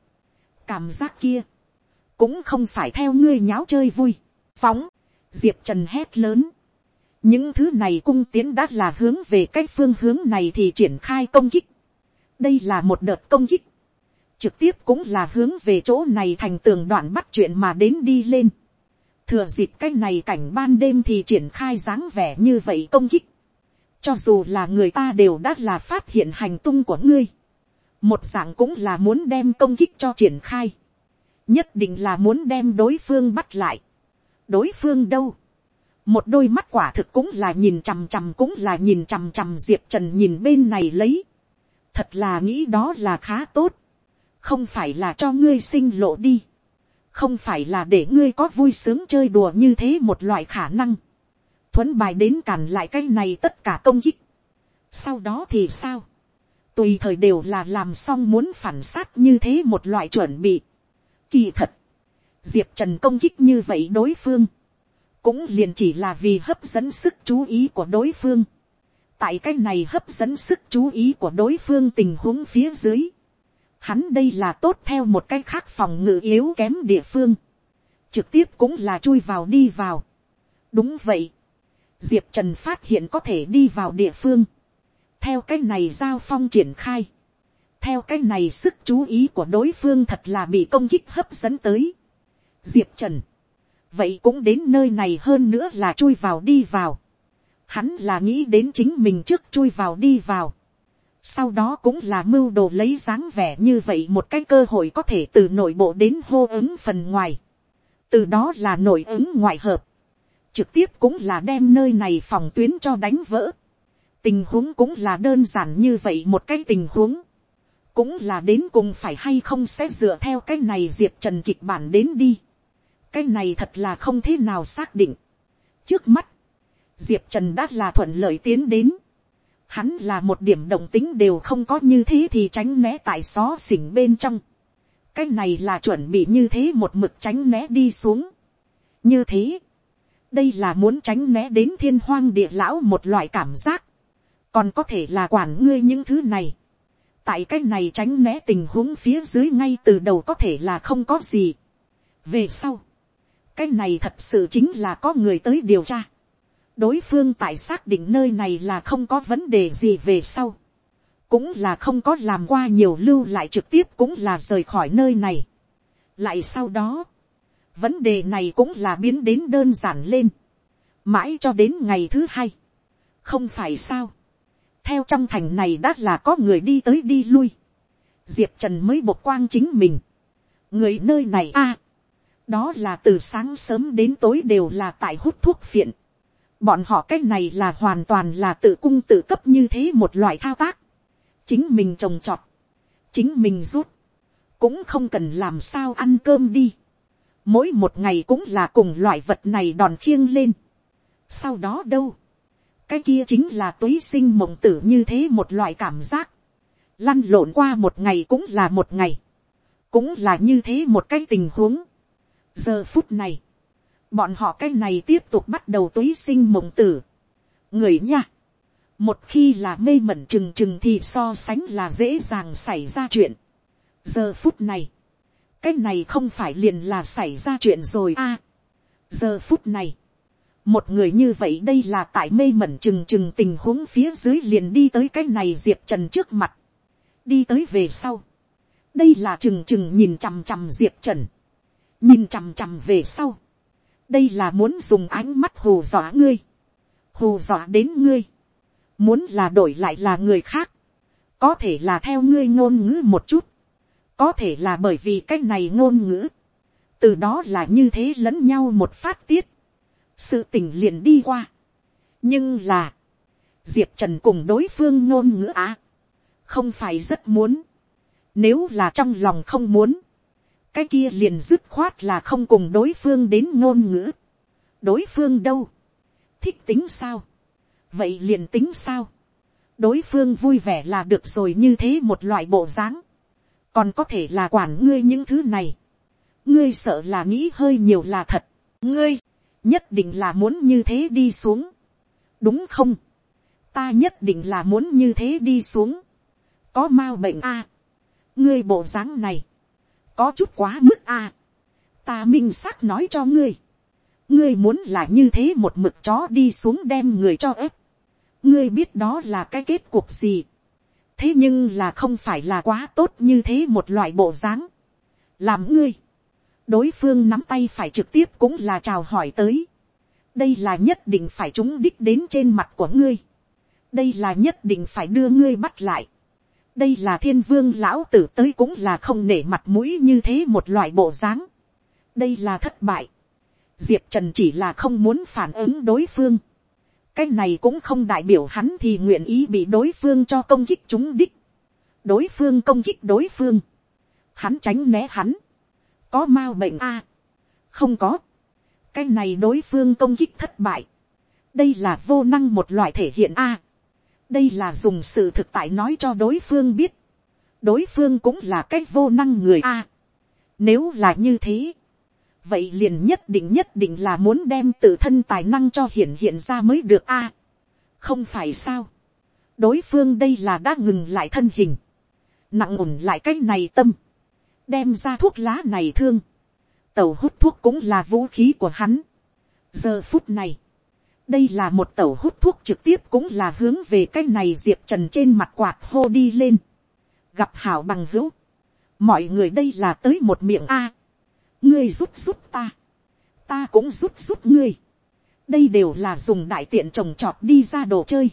cảm giác kia, cũng không phải theo ngươi nháo chơi vui, phóng, diệp trần hét lớn. những thứ này cung tiến đã là hướng về cái phương hướng này thì triển khai công kích. đây là một đợt công kích, trực tiếp cũng là hướng về chỗ này thành tường đoạn bắt chuyện mà đến đi lên. thừa dịp cái này cảnh ban đêm thì triển khai dáng vẻ như vậy công kích cho dù là người ta đều đã là phát hiện hành tung của ngươi, một dạng cũng là muốn đem công kích cho triển khai, nhất định là muốn đem đối phương bắt lại, đối phương đâu, một đôi mắt quả thực cũng là nhìn chằm chằm cũng là nhìn chằm chằm diệp trần nhìn bên này lấy, thật là nghĩ đó là khá tốt, không phải là cho ngươi sinh lộ đi, không phải là để ngươi có vui sướng chơi đùa như thế một loại khả năng, thuấn bài đến cản lại cái này tất cả công kích. Sau đó thì sao? tùy thời đều là làm xong muốn phản sát như thế một loại chuẩn bị. Kỳ thật, diệp trần công kích như vậy đối phương, cũng liền chỉ là vì hấp dẫn sức chú ý của đối phương. tại cái này hấp dẫn sức chú ý của đối phương tình huống phía dưới. hắn đây là tốt theo một cái khác phòng ngự yếu kém địa phương. trực tiếp cũng là chui vào đi vào. đúng vậy diệp trần phát hiện có thể đi vào địa phương. theo cái này giao phong triển khai. theo cái này sức chú ý của đối phương thật là bị công kích hấp dẫn tới. diệp trần vậy cũng đến nơi này hơn nữa là chui vào đi vào. Hắn là nghĩ đến chính mình trước chui vào đi vào. Sau đó cũng là mưu đồ lấy dáng vẻ như vậy một cái cơ hội có thể từ nội bộ đến hô ứng phần ngoài. Từ đó là nội ứng ngoại hợp. Trực tiếp cũng là đem nơi này phòng tuyến cho đánh vỡ. Tình huống cũng là đơn giản như vậy một cái tình huống. Cũng là đến cùng phải hay không sẽ dựa theo cái này Diệp Trần kịch bản đến đi cái này thật là không thế nào xác định. trước mắt, diệp trần đã là thuận lợi tiến đến. hắn là một điểm động tính đều không có như thế thì tránh né tại xó xỉnh bên trong. cái này là chuẩn bị như thế một mực tránh né đi xuống. như thế, đây là muốn tránh né đến thiên hoang địa lão một loại cảm giác. còn có thể là quản ngươi những thứ này. tại cái này tránh né tình huống phía dưới ngay từ đầu có thể là không có gì. về sau, cái này thật sự chính là có người tới điều tra. đối phương tại xác định nơi này là không có vấn đề gì về sau. cũng là không có làm qua nhiều lưu lại trực tiếp cũng là rời khỏi nơi này. lại sau đó, vấn đề này cũng là biến đến đơn giản lên. mãi cho đến ngày thứ hai. không phải sao. theo trong thành này đã là có người đi tới đi lui. diệp trần mới bộc quang chính mình. người nơi này a đó là từ sáng sớm đến tối đều là tại hút thuốc phiện. bọn họ cái này là hoàn toàn là tự cung tự cấp như thế một loại thao tác. chính mình trồng trọt, chính mình rút, cũng không cần làm sao ăn cơm đi mỗi một ngày cũng là cùng loại vật này đòn khiêng lên. sau đó đâu, cái kia chính là túy sinh mộng tử như thế một loại cảm giác. lăn lộn qua một ngày cũng là một ngày, cũng là như thế một cái tình huống giờ phút này, bọn họ cái này tiếp tục bắt đầu túy sinh mộng tử. người nha, một khi là mê mẩn trừng trừng thì so sánh là dễ dàng xảy ra chuyện. giờ phút này, cái này không phải liền là xảy ra chuyện rồi a. À, giờ phút này, một người như vậy đây là tại mê mẩn trừng trừng tình huống phía dưới liền đi tới cái này diệp trần trước mặt, đi tới về sau, đây là trừng trừng nhìn chằm chằm diệp trần, nhìn chằm chằm về sau, đây là muốn dùng ánh mắt hù dọa ngươi, hù dọa đến ngươi, muốn là đổi lại là người khác, có thể là theo ngươi ngôn ngữ một chút, có thể là bởi vì cái này ngôn ngữ, từ đó là như thế lẫn nhau một phát tiết, sự tình liền đi qua. nhưng là, diệp trần cùng đối phương ngôn ngữ á, không phải rất muốn, nếu là trong lòng không muốn, cái kia liền dứt khoát là không cùng đối phương đến ngôn ngữ. đối phương đâu, thích tính sao, vậy liền tính sao, đối phương vui vẻ là được rồi như thế một loại bộ dáng, còn có thể là quản ngươi những thứ này, ngươi sợ là nghĩ hơi nhiều là thật, ngươi, nhất định là muốn như thế đi xuống, đúng không, ta nhất định là muốn như thế đi xuống, có m a bệnh a, ngươi bộ dáng này, có chút quá mức a. ta minh xác nói cho ngươi, ngươi muốn là như thế một mực chó đi xuống đem người cho ép, ngươi biết đó là cái kết cuộc gì, thế nhưng là không phải là quá tốt như thế một loại bộ dáng, làm ngươi, đối phương nắm tay phải trực tiếp cũng là chào hỏi tới, đây là nhất định phải chúng đích đến trên mặt của ngươi, đây là nhất định phải đưa ngươi bắt lại, đây là thiên vương lão tử tới cũng là không nể mặt mũi như thế một loại bộ dáng. đây là thất bại. diệp trần chỉ là không muốn phản ứng đối phương cái này cũng không đại biểu hắn thì nguyện ý bị đối phương cho công kích chúng đích. đối phương công kích đối phương. hắn tránh né hắn. có m a bệnh a. không có. cái này đối phương công kích thất bại. đây là vô năng một loại thể hiện a. đây là dùng sự thực tại nói cho đối phương biết, đối phương cũng là cái vô năng người a. nếu là như thế, vậy liền nhất định nhất định là muốn đem tự thân tài năng cho hiện hiện ra mới được a. không phải sao, đối phương đây là đã ngừng lại thân hình, nặng ổn lại cái này tâm, đem ra thuốc lá này thương, tàu hút thuốc cũng là vũ khí của hắn. giờ phút này, đây là một tàu hút thuốc trực tiếp cũng là hướng về cái này diệp trần trên mặt quạt hô đi lên, gặp hảo bằng hữu, mọi người đây là tới một miệng a, ngươi rút rút ta, ta cũng rút rút ngươi, đây đều là dùng đại tiện trồng trọt đi ra đồ chơi,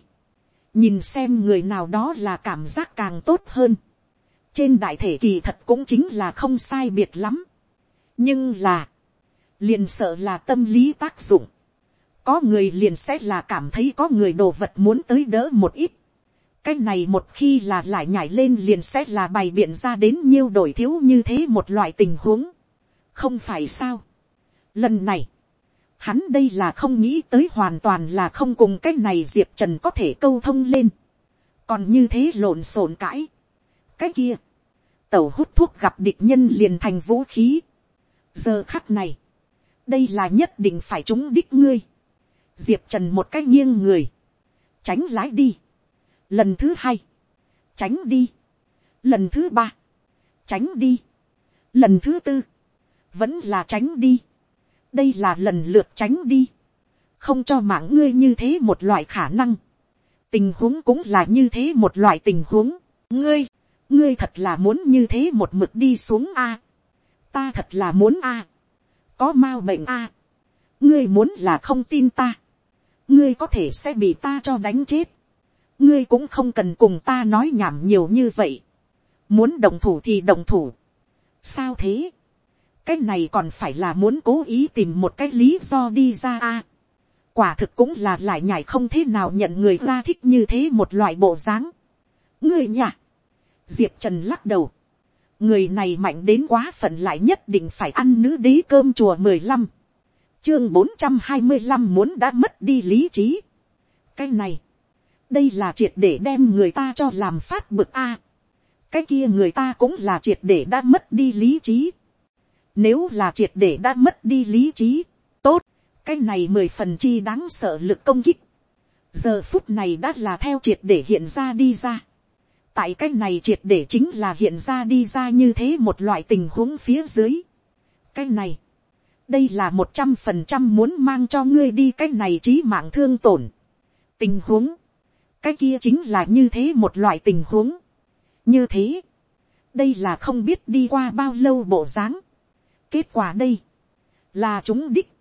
nhìn xem người nào đó là cảm giác càng tốt hơn, trên đại thể kỳ thật cũng chính là không sai biệt lắm, nhưng là, liền sợ là tâm lý tác dụng, có người liền sẽ là cảm thấy có người đồ vật muốn tới đỡ một ít, cái này một khi là lại nhảy lên liền sẽ là bày biện ra đến nhiêu đổi thiếu như thế một loại tình huống, không phải sao. Lần này, hắn đây là không nghĩ tới hoàn toàn là không cùng cái này diệp trần có thể câu thông lên, còn như thế lộn xộn cãi, cái kia, tàu hút thuốc gặp địch nhân liền thành vũ khí. giờ khắc này, đây là nhất định phải trúng đích ngươi. diệp trần một cái nghiêng người, tránh lái đi. lần thứ hai, tránh đi. lần thứ ba, tránh đi. lần thứ tư, vẫn là tránh đi. đây là lần lượt tránh đi. không cho mạng ngươi như thế một loại khả năng. tình huống cũng là như thế một loại tình huống. ngươi, ngươi thật là muốn như thế một mực đi xuống a. ta thật là muốn a. có m a u bệnh a. ngươi muốn là không tin ta. ngươi có thể sẽ bị ta cho đánh chết. ngươi cũng không cần cùng ta nói nhảm nhiều như vậy. muốn đồng thủ thì đồng thủ. sao thế cái này còn phải là muốn cố ý tìm một cái lý do đi ra a. quả thực cũng là lại nhảy không thế nào nhận người ra thích như thế một loại bộ dáng. người nhà diệp trần lắc đầu, người này mạnh đến quá phận lại nhất định phải ăn nữ đế cơm chùa mười lăm, chương bốn trăm hai mươi lăm muốn đã mất đi lý trí. cái này, đây là triệt để đem người ta cho làm phát bực a. cái kia người ta cũng là triệt để đã mất đi lý trí nếu là triệt để đã mất đi lý trí, tốt, cái này mười phần chi đáng sợ lực công kích. giờ phút này đã là theo triệt để hiện ra đi ra tại cái này triệt để chính là hiện ra đi ra như thế một loại tình huống phía dưới. cái này, đây là một trăm phần trăm muốn mang cho ngươi đi cái này trí mạng thương tổn. tình huống, cái kia chính là như thế một loại tình huống. như thế, đây là không biết đi qua bao lâu bộ dáng kết quả đây, là chúng đích.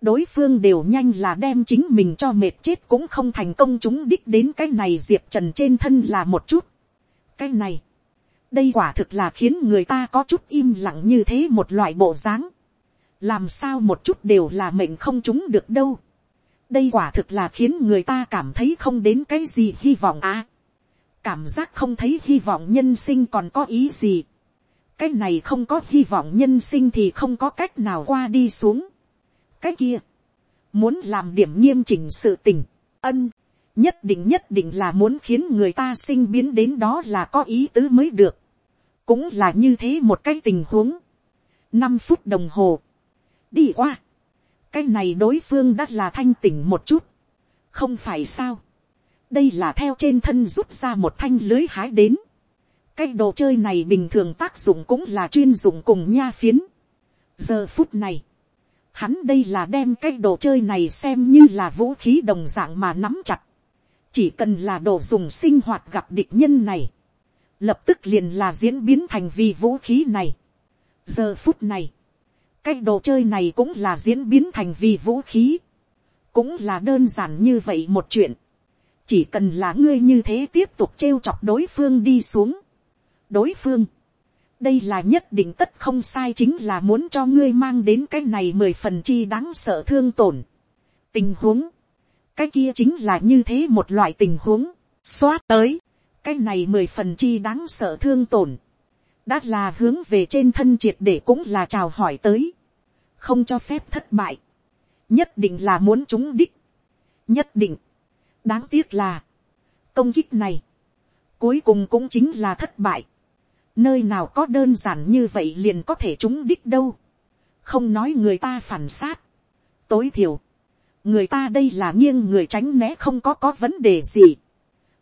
đối phương đều nhanh là đem chính mình cho mệt chết cũng không thành công. Chúng đích đến cái này diệp trần trên thân là một chút. Cái này, đây quả thực là khiến người ta có chút im lặng như thế một loại bộ dáng, làm sao một chút đều là mệnh không chúng được đâu, đây quả thực là khiến người ta cảm thấy không đến cái gì hy vọng à, cảm giác không thấy hy vọng nhân sinh còn có ý gì, cái này không có hy vọng nhân sinh thì không có cách nào qua đi xuống, cái kia, muốn làm điểm nghiêm chỉnh sự tình, ân, nhất định nhất định là muốn khiến người ta sinh biến đến đó là có ý tứ mới được. cũng là như thế một cái tình huống. năm phút đồng hồ. đi qua. cái này đối phương đã là thanh tỉnh một chút. không phải sao. đây là theo trên thân rút ra một thanh lưới hái đến cái đồ chơi này bình thường tác dụng cũng là chuyên dụng cùng nha phiến. giờ phút này hắn đây là đem cái đồ chơi này xem như là vũ khí đồng dạng mà nắm chặt chỉ cần là đồ dùng sinh hoạt gặp địch nhân này, lập tức liền là diễn biến thành vì vũ khí này. giờ phút này, cái đồ chơi này cũng là diễn biến thành vì vũ khí, cũng là đơn giản như vậy một chuyện, chỉ cần là ngươi như thế tiếp tục trêu chọc đối phương đi xuống, đối phương, đây là nhất định tất không sai chính là muốn cho ngươi mang đến cái này mười phần chi đáng sợ thương tổn. tình huống, cái kia chính là như thế một loại tình huống, xoát tới, cái này mười phần chi đáng sợ thương tổn, đã là hướng về trên thân triệt để cũng là chào hỏi tới, không cho phép thất bại, nhất định là muốn chúng đích, nhất định, đáng tiếc là, công kích này, cuối cùng cũng chính là thất bại, nơi nào có đơn giản như vậy liền có thể trúng đích đâu, không nói người ta phản sát, tối thiểu, người ta đây là nghiêng người tránh né không có có vấn đề gì,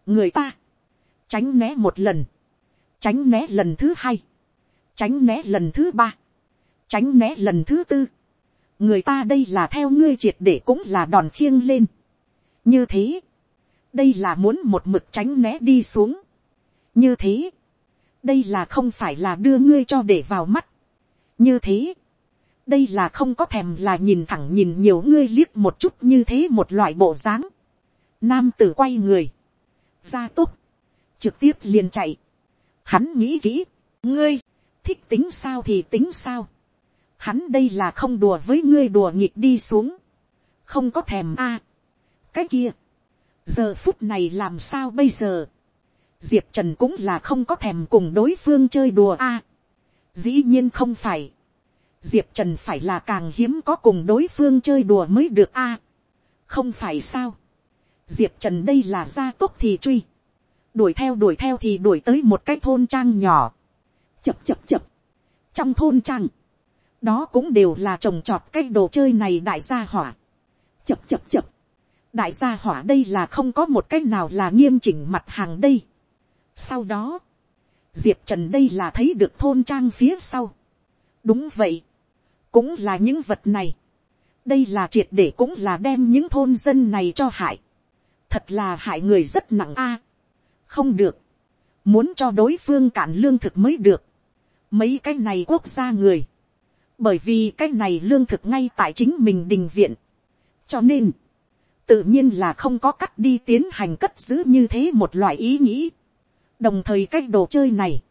người ta, tránh né một lần, tránh né lần thứ hai, tránh né lần thứ ba, tránh né lần thứ tư, người ta đây là theo ngươi triệt để cũng là đòn khiêng lên. như thế, đây là muốn một mực tránh né đi xuống. như thế, đây là không phải là đưa ngươi cho để vào mắt. như thế, đây là không có thèm là nhìn thẳng nhìn nhiều ngươi liếc một chút như thế một loại bộ dáng. nam tử quay người, ra tốt, trực tiếp liền chạy. hắn nghĩ kỹ, ngươi, thích tính sao thì tính sao hắn đây là không đùa với ngươi đùa nghịch đi xuống, không có thèm a. cái kia, giờ phút này làm sao bây giờ, diệp trần cũng là không có thèm cùng đối phương chơi đùa a. dĩ nhiên không phải, diệp trần phải là càng hiếm có cùng đối phương chơi đùa mới được a. không phải sao, diệp trần đây là gia tốc thì truy, đuổi theo đuổi theo thì đuổi tới một cái thôn trang nhỏ, chập chập chập, trong thôn trang, đó cũng đều là trồng trọt cái đồ chơi này đại gia hỏa. chập chập chập. đại gia hỏa đây là không có một cái nào là nghiêm chỉnh mặt hàng đây sau đó, diệp trần đây là thấy được thôn trang phía sau. đúng vậy, cũng là những vật này. đây là triệt để cũng là đem những thôn dân này cho hại. thật là hại người rất nặng a. không được, muốn cho đối phương cản lương thực mới được. mấy cái này quốc gia người, bởi vì cái này lương thực ngay tại chính mình đình viện. cho nên, tự nhiên là không có cách đi tiến hành cất giữ như thế một loại ý nghĩ đồng thời cái đồ chơi này,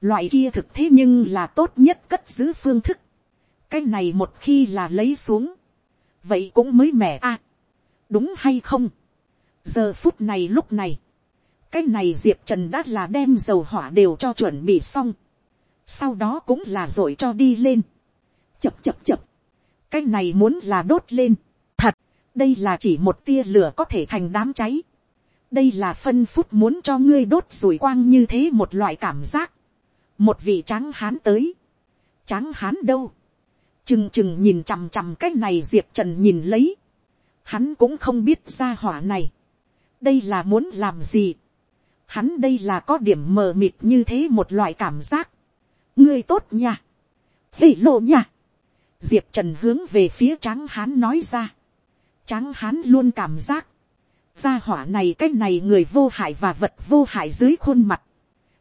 loại kia thực thế nhưng là tốt nhất cất giữ phương thức. cái này một khi là lấy xuống, vậy cũng mới mẻ a. đúng hay không. giờ phút này lúc này, cái này diệp trần đã là đem dầu hỏa đều cho chuẩn bị xong. sau đó cũng là rồi cho đi lên chập chập chập, cái này muốn là đốt lên, thật, đây là chỉ một tia lửa có thể thành đám cháy, đây là phân phút muốn cho ngươi đốt rủi quang như thế một loại cảm giác, một vị tráng hán tới, tráng hán đâu, chừng chừng nhìn chằm chằm cái này diệp trần nhìn lấy, hắn cũng không biết ra hỏa này, đây là muốn làm gì, hắn đây là có điểm mờ mịt như thế một loại cảm giác, ngươi tốt nha, hỉ lộ nha, diệp trần hướng về phía tráng hán nói ra. tráng hán luôn cảm giác, gia hỏa này cái này người vô hại và vật vô hại dưới khuôn mặt.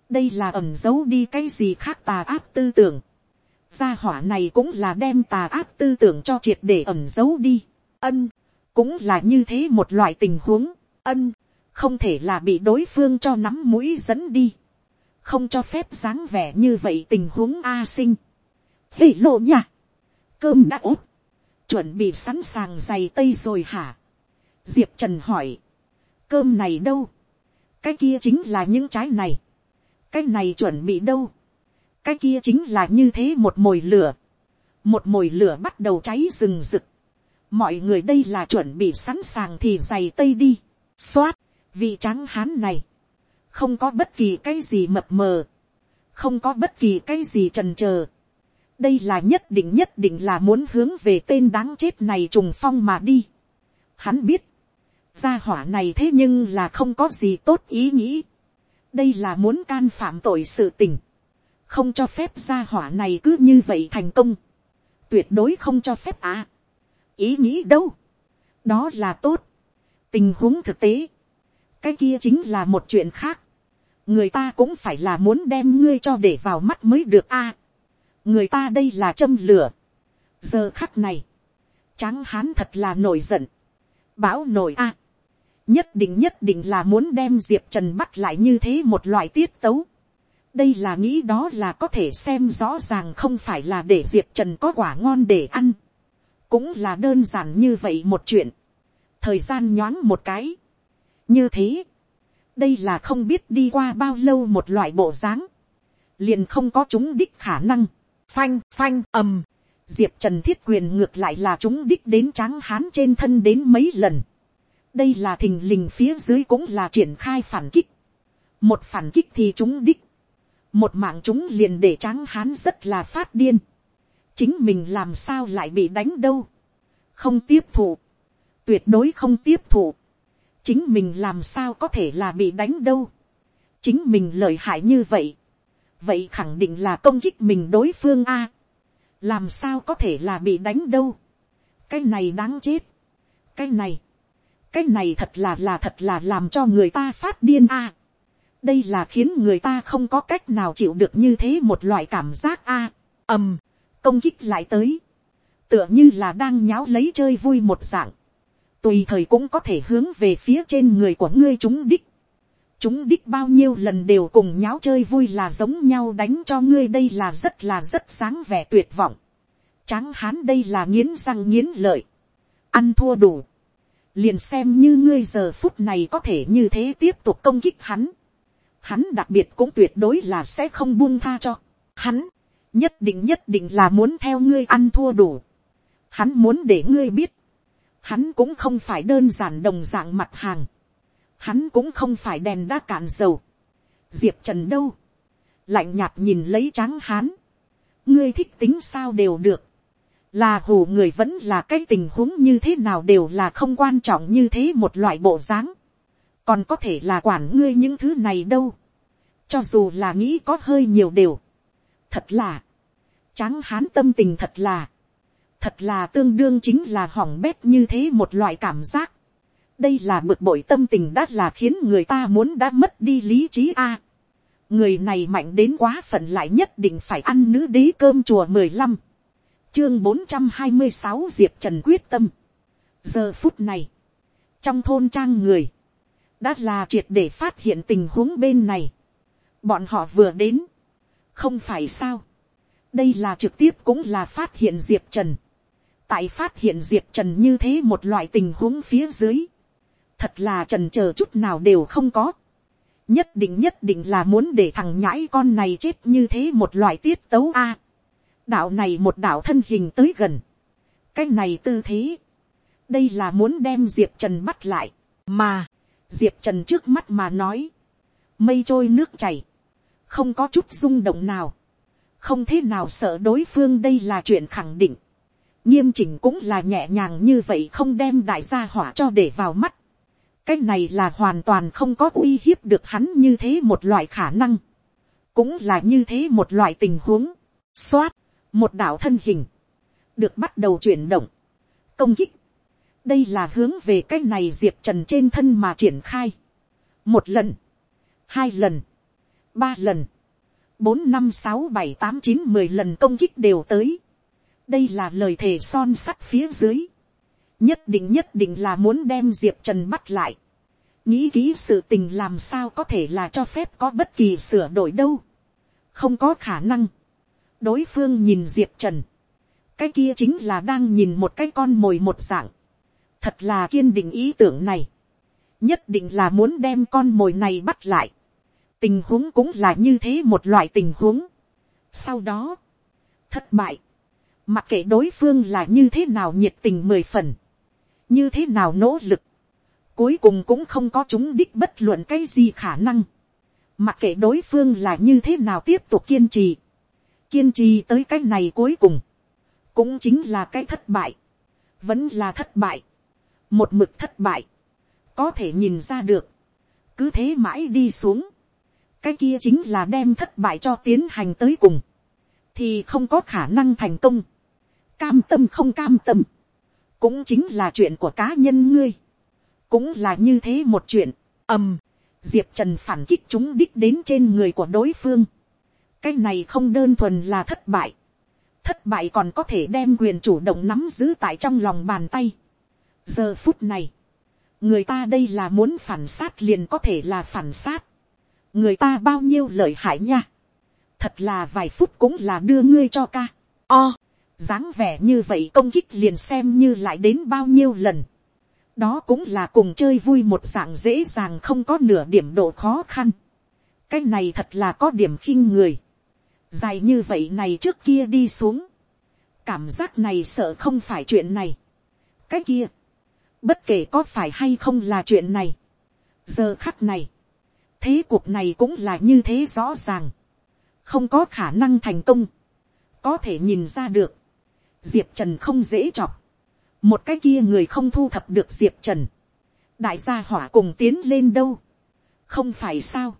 đây là ẩm giấu đi cái gì khác tà ác tư tưởng. gia hỏa này cũng là đem tà ác tư tưởng cho triệt để ẩm giấu đi. ân, cũng là như thế một loại tình huống. ân, không thể là bị đối phương cho nắm mũi dẫn đi. không cho phép dáng vẻ như vậy tình huống a sinh. hỉ lộ nha cơm đã úp, chuẩn bị sẵn sàng giày tây rồi hả. diệp trần hỏi, cơm này đâu, cái kia chính là những trái này, cái này chuẩn bị đâu, cái kia chính là như thế một mồi lửa, một mồi lửa bắt đầu cháy rừng rực, mọi người đây là chuẩn bị sẵn sàng thì giày tây đi, x o á t vị tráng hán này, không có bất kỳ cái gì mập mờ, không có bất kỳ cái gì trần trờ, đây là nhất định nhất định là muốn hướng về tên đáng chết này trùng phong mà đi. Hắn biết, gia hỏa này thế nhưng là không có gì tốt ý nghĩ. đây là muốn can phạm tội sự tình, không cho phép gia hỏa này cứ như vậy thành công, tuyệt đối không cho phép à. ý nghĩ đâu, đó là tốt, tình huống thực tế, cái kia chính là một chuyện khác, người ta cũng phải là muốn đem ngươi cho để vào mắt mới được a người ta đây là châm lửa. giờ khắc này, tráng hán thật là nổi giận. bão nổi a nhất định nhất định là muốn đem diệp trần bắt lại như thế một loại tiết tấu. đây là nghĩ đó là có thể xem rõ ràng không phải là để diệp trần có quả ngon để ăn. cũng là đơn giản như vậy một chuyện. thời gian nhoáng một cái. như thế, đây là không biết đi qua bao lâu một loại bộ dáng, liền không có chúng đích khả năng phanh phanh ầm, diệp trần thiết quyền ngược lại là chúng đích đến tráng hán trên thân đến mấy lần đây là thình lình phía dưới cũng là triển khai phản kích, một phản kích thì chúng đích, một mạng chúng liền để tráng hán rất là phát điên, chính mình làm sao lại bị đánh đâu, không tiếp thụ, tuyệt đối không tiếp thụ, chính mình làm sao có thể là bị đánh đâu, chính mình lợi hại như vậy, vậy khẳng định là công kích mình đối phương a, làm sao có thể là bị đánh đâu, cái này đáng chết, cái này, cái này thật là là thật là làm cho người ta phát điên a, đây là khiến người ta không có cách nào chịu được như thế một loại cảm giác a, ầm, công kích lại tới, tựa như là đang nháo lấy chơi vui một dạng, tùy thời cũng có thể hướng về phía trên người của ngươi chúng đích, chúng đích bao nhiêu lần đều cùng nháo chơi vui là giống nhau đánh cho ngươi đây là rất là rất sáng vẻ tuyệt vọng. Tráng hán đây là nghiến răng nghiến lợi. Ăn thua đủ. Liền xem như ngươi giờ phút này có thể như thế tiếp tục công kích hắn. Hắn đặc biệt cũng tuyệt đối là sẽ không buông tha cho. Hắn nhất định nhất định là muốn theo ngươi ăn thua đủ. Hắn muốn để ngươi biết. Hắn cũng không phải đơn giản đồng dạng mặt hàng hắn cũng không phải đèn đã cạn dầu. diệp trần đâu, lạnh nhạt nhìn lấy tráng hán, ngươi thích tính sao đều được, là hù người vẫn là cái tình huống như thế nào đều là không quan trọng như thế một loại bộ dáng, còn có thể là quản ngươi những thứ này đâu, cho dù là nghĩ có hơi nhiều đều, thật là, tráng hán tâm tình thật là, thật là tương đương chính là hỏng bét như thế một loại cảm giác, đây là bực bội tâm tình đã là khiến người ta muốn đã mất đi lý trí a. người này mạnh đến quá phận lại nhất định phải ăn nữ đế cơm chùa mười lăm, chương bốn trăm hai mươi sáu diệp trần quyết tâm. giờ phút này, trong thôn trang người, đã là triệt để phát hiện tình huống bên này. bọn họ vừa đến, không phải sao. đây là trực tiếp cũng là phát hiện diệp trần. tại phát hiện diệp trần như thế một loại tình huống phía dưới thật là trần chờ chút nào đều không có. nhất định nhất định là muốn để thằng nhãi con này chết như thế một loại tiết tấu a đạo này một đạo thân hình tới gần. cái này tư thế. đây là muốn đem diệp trần bắt lại. mà, diệp trần trước mắt mà nói. mây trôi nước chảy. không có chút rung động nào. không thế nào sợ đối phương đây là chuyện khẳng định nghiêm chỉnh cũng là nhẹ nhàng như vậy không đem đại gia hỏa cho để vào mắt cái này là hoàn toàn không có uy hiếp được hắn như thế một loại khả năng, cũng là như thế một loại tình huống, xoát, một đạo thân hình, được bắt đầu chuyển động, công kích, đây là hướng về cái này diệp trần trên thân mà triển khai, một lần, hai lần, ba lần, bốn năm sáu bảy tám chín mười lần công kích đều tới, đây là lời thề son sắt phía dưới, nhất định nhất định là muốn đem diệp trần bắt lại. nghĩ kỹ sự tình làm sao có thể là cho phép có bất kỳ sửa đổi đâu. không có khả năng đối phương nhìn diệp trần. cái kia chính là đang nhìn một cái con mồi một dạng. thật là kiên định ý tưởng này. nhất định là muốn đem con mồi này bắt lại. tình huống cũng là như thế một loại tình huống. sau đó, thất bại. mặc kệ đối phương là như thế nào nhiệt tình mười phần như thế nào nỗ lực, cuối cùng cũng không có chúng đích bất luận cái gì khả năng, mặc kệ đối phương là như thế nào tiếp tục kiên trì, kiên trì tới cái này cuối cùng, cũng chính là cái thất bại, vẫn là thất bại, một mực thất bại, có thể nhìn ra được, cứ thế mãi đi xuống, cái kia chính là đem thất bại cho tiến hành tới cùng, thì không có khả năng thành công, cam tâm không cam tâm, cũng chính là chuyện của cá nhân ngươi, cũng là như thế một chuyện, ầm, diệp trần phản kích chúng đích đến trên người của đối phương, cái này không đơn thuần là thất bại, thất bại còn có thể đem quyền chủ động nắm giữ tại trong lòng bàn tay. giờ phút này, người ta đây là muốn phản sát liền có thể là phản sát, người ta bao nhiêu lợi hại nha, thật là vài phút cũng là đưa ngươi cho ca, o, dáng vẻ như vậy công kích liền xem như lại đến bao nhiêu lần. đó cũng là cùng chơi vui một dạng dễ dàng không có nửa điểm độ khó khăn. cái này thật là có điểm khinh người dài như vậy này trước kia đi xuống. cảm giác này sợ không phải chuyện này. cái kia, Bất kể có phải hay không là chuyện này. Giờ khắc này. Thế cuộc này cũng là như thế rõ ràng. Không có khả năng thành công. Có thể nhìn ra được. Diệp Trần không dễ chọc. Một cái kia người không thu thập được Diệp Trần. Đại gia hỏa cùng tiến lên đâu. Không phải sao.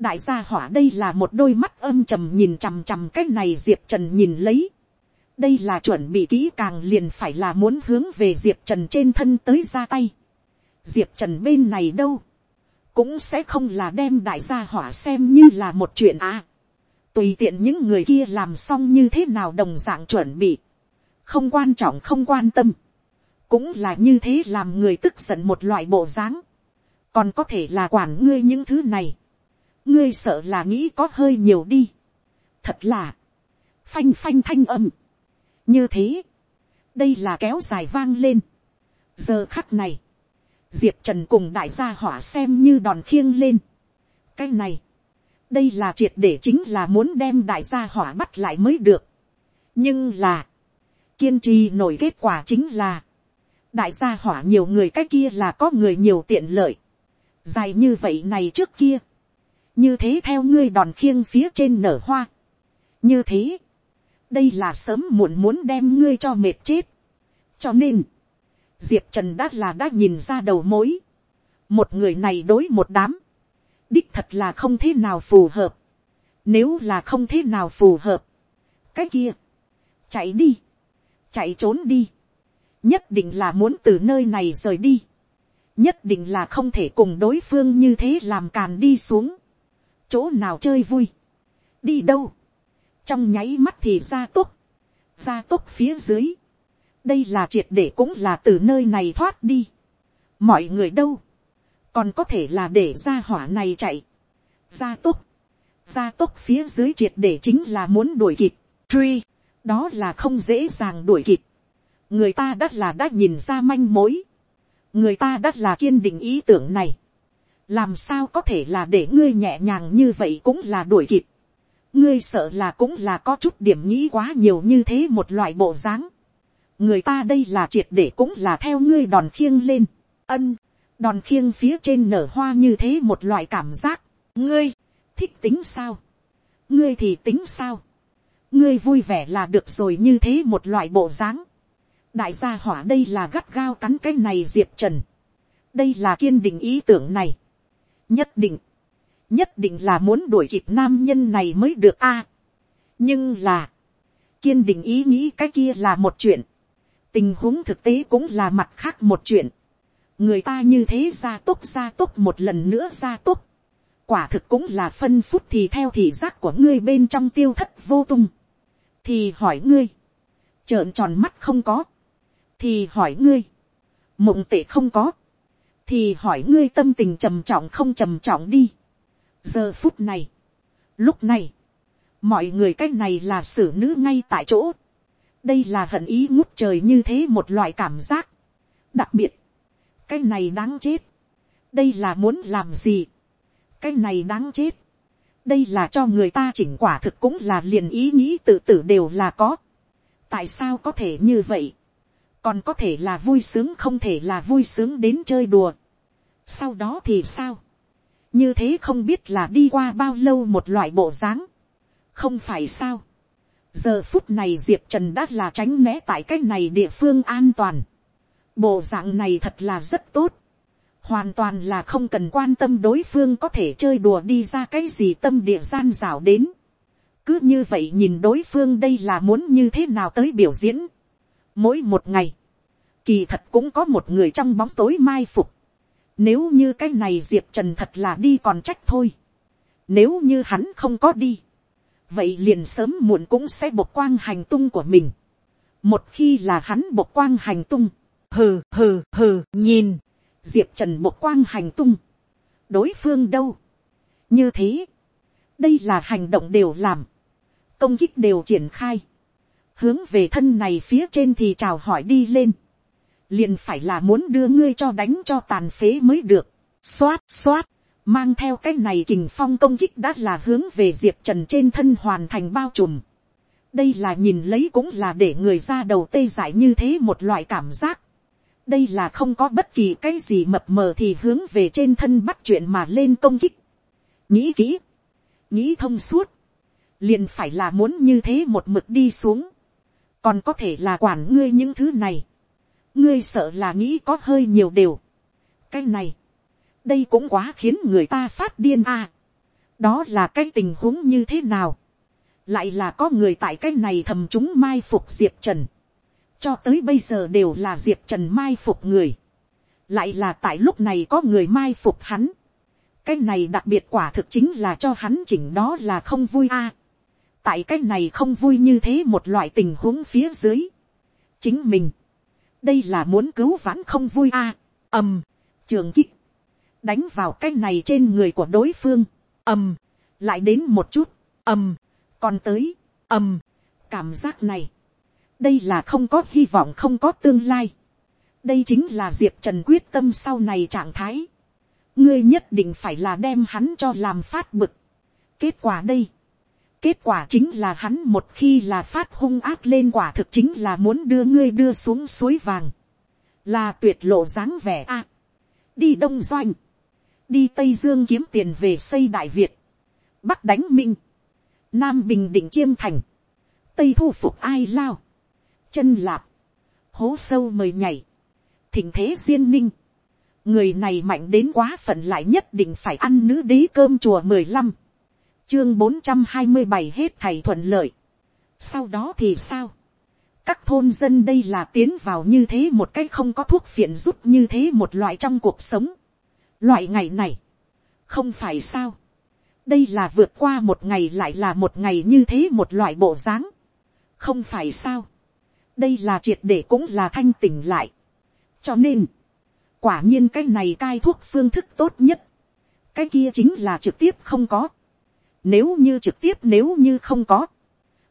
Đại gia hỏa đây là một đôi mắt âm trầm nhìn chằm chằm cái này Diệp Trần nhìn lấy. Đây là chuẩn bị kỹ càng liền phải là muốn hướng về diệp trần trên thân tới ra tay. diệp trần bên này đâu, cũng sẽ không là đem đại gia hỏa xem như là một chuyện à. tùy tiện những người kia làm xong như thế nào đồng dạng chuẩn bị, không quan trọng không quan tâm, cũng là như thế làm người tức giận một loại bộ dáng, còn có thể là quản ngươi những thứ này, ngươi sợ là nghĩ có hơi nhiều đi, thật là, phanh phanh thanh âm, như thế, đây là kéo dài vang lên. giờ khắc này, diệp trần cùng đại gia hỏa xem như đòn khiêng lên. cái này, đây là triệt để chính là muốn đem đại gia hỏa bắt lại mới được. nhưng là, kiên trì nổi kết quả chính là, đại gia hỏa nhiều người cái kia là có người nhiều tiện lợi. dài như vậy này trước kia, như thế theo ngươi đòn khiêng phía trên nở hoa. như thế, đây là sớm muộn muốn đem ngươi cho mệt chết. cho nên, diệp trần đã là đã nhìn ra đầu mối. một người này đối một đám, đích thật là không thế nào phù hợp. nếu là không thế nào phù hợp, cái kia, chạy đi, chạy trốn đi, nhất định là muốn từ nơi này rời đi, nhất định là không thể cùng đối phương như thế làm càn đi xuống, chỗ nào chơi vui, đi đâu, trong nháy mắt thì ra tốc, ra tốc phía dưới, đây là triệt để cũng là từ nơi này thoát đi, mọi người đâu, còn có thể là để ra hỏa này chạy, ra tốc, ra tốc phía dưới triệt để chính là muốn đuổi kịp, truy, đó là không dễ dàng đuổi kịp, người ta đã là đã nhìn ra manh mối, người ta đã là kiên định ý tưởng này, làm sao có thể là để ngươi nhẹ nhàng như vậy cũng là đuổi kịp, ngươi sợ là cũng là có chút điểm nghĩ quá nhiều như thế một loại bộ dáng. người ta đây là triệt để cũng là theo ngươi đòn khiêng lên. ân, đòn khiêng phía trên nở hoa như thế một loại cảm giác. ngươi, thích tính sao. ngươi thì tính sao. ngươi vui vẻ là được rồi như thế một loại bộ dáng. đại gia hỏa đây là gắt gao cắn cái này diệp trần. đây là kiên định ý tưởng này nhất định. Nhất định là muốn đuổi kịp nam nhân này mới được a. nhưng là, kiên định ý nghĩ cái kia là một chuyện, tình huống thực tế cũng là mặt khác một chuyện, người ta như thế ra túc ra túc một lần nữa ra túc, quả thực cũng là phân phút thì theo thị giác của ngươi bên trong tiêu thất vô tung, thì hỏi ngươi, trợn tròn mắt không có, thì hỏi ngươi, mộng tệ không có, thì hỏi ngươi tâm tình trầm trọng không trầm trọng đi. Giờ phút này, lúc này, mọi người cái này là xử nữ ngay tại chỗ, đây là hận ý ngút trời như thế một loại cảm giác, đặc biệt, cái này đáng chết, đây là muốn làm gì, cái này đáng chết, đây là cho người ta chỉnh quả thực cũng là liền ý nghĩ tự tử đều là có, tại sao có thể như vậy, còn có thể là vui sướng không thể là vui sướng đến chơi đùa, sau đó thì sao, như thế không biết là đi qua bao lâu một loại bộ dáng, không phải sao. giờ phút này diệp trần đã là tránh né tại cái này địa phương an toàn. bộ dạng này thật là rất tốt. hoàn toàn là không cần quan tâm đối phương có thể chơi đùa đi ra cái gì tâm địa gian rào đến. cứ như vậy nhìn đối phương đây là muốn như thế nào tới biểu diễn mỗi một ngày, kỳ thật cũng có một người trong bóng tối mai phục nếu như cái này Diệp Trần thật là đi còn trách thôi. Nếu như hắn không có đi. Vậy liền sớm muộn cũng sẽ bộc quang hành tung của mình. Một khi là hắn bộc quang hành tung. Hừ hừ hừ nhìn. Diệp Trần bộc quang hành tung. Đối phương đâu? Như thế. Đây là hành động đều làm. Công kích đều triển khai. Hướng về thân này phía trên thì chào hỏi đi lên liền phải là muốn đưa ngươi cho đánh cho tàn phế mới được. xoát xoát, mang theo cái này kình phong công kích đã là hướng về diệp trần trên thân hoàn thành bao trùm. đây là nhìn lấy cũng là để người ra đầu tê dại như thế một loại cảm giác. đây là không có bất kỳ cái gì mập mờ thì hướng về trên thân bắt chuyện mà lên công kích. nghĩ kỹ, nghĩ thông suốt, liền phải là muốn như thế một mực đi xuống, còn có thể là quản ngươi những thứ này, ngươi sợ là nghĩ có hơi nhiều đều. cái này, đây cũng quá khiến người ta phát điên à. đó là cái tình huống như thế nào, lại là có người tại cái này thầm chúng mai phục diệp trần, cho tới bây giờ đều là diệp trần mai phục người, lại là tại lúc này có người mai phục hắn, cái này đặc biệt quả thực chính là cho hắn chỉnh đó là không vui a tại cái này không vui như thế một loại tình huống phía dưới, chính mình, đây là muốn cứu vãn không vui a. ầm, trường kích, đánh vào cái này trên người của đối phương, ầm, lại đến một chút, ầm, còn tới, ầm, cảm giác này, đây là không có hy vọng không có tương lai, đây chính là diệp trần quyết tâm sau này trạng thái, ngươi nhất định phải là đem hắn cho làm phát bực. kết quả đây, kết quả chính là hắn một khi là phát hung ác lên quả thực chính là muốn đưa ngươi đưa xuống suối vàng, là tuyệt lộ dáng vẻ a, đi đông doanh, đi tây dương kiếm tiền về xây đại việt, bắc đánh minh, nam bình định chiêm thành, tây thu phục ai lao, chân lạp, hố sâu mời nhảy, thỉnh thế duyên ninh, người này mạnh đến quá phận lại nhất định phải ăn nữ đế cơm chùa mười lăm, chương bốn trăm hai mươi bảy hết thầy thuận lợi. sau đó thì sao, các thôn dân đây là tiến vào như thế một cách không có thuốc phiện giúp như thế một loại trong cuộc sống. loại ngày này, không phải sao, đây là vượt qua một ngày lại là một ngày như thế một loại bộ dáng, không phải sao, đây là triệt để cũng là thanh tỉnh lại. cho nên, quả nhiên cái này cai thuốc phương thức tốt nhất, cái kia chính là trực tiếp không có. Nếu như trực tiếp nếu như không có,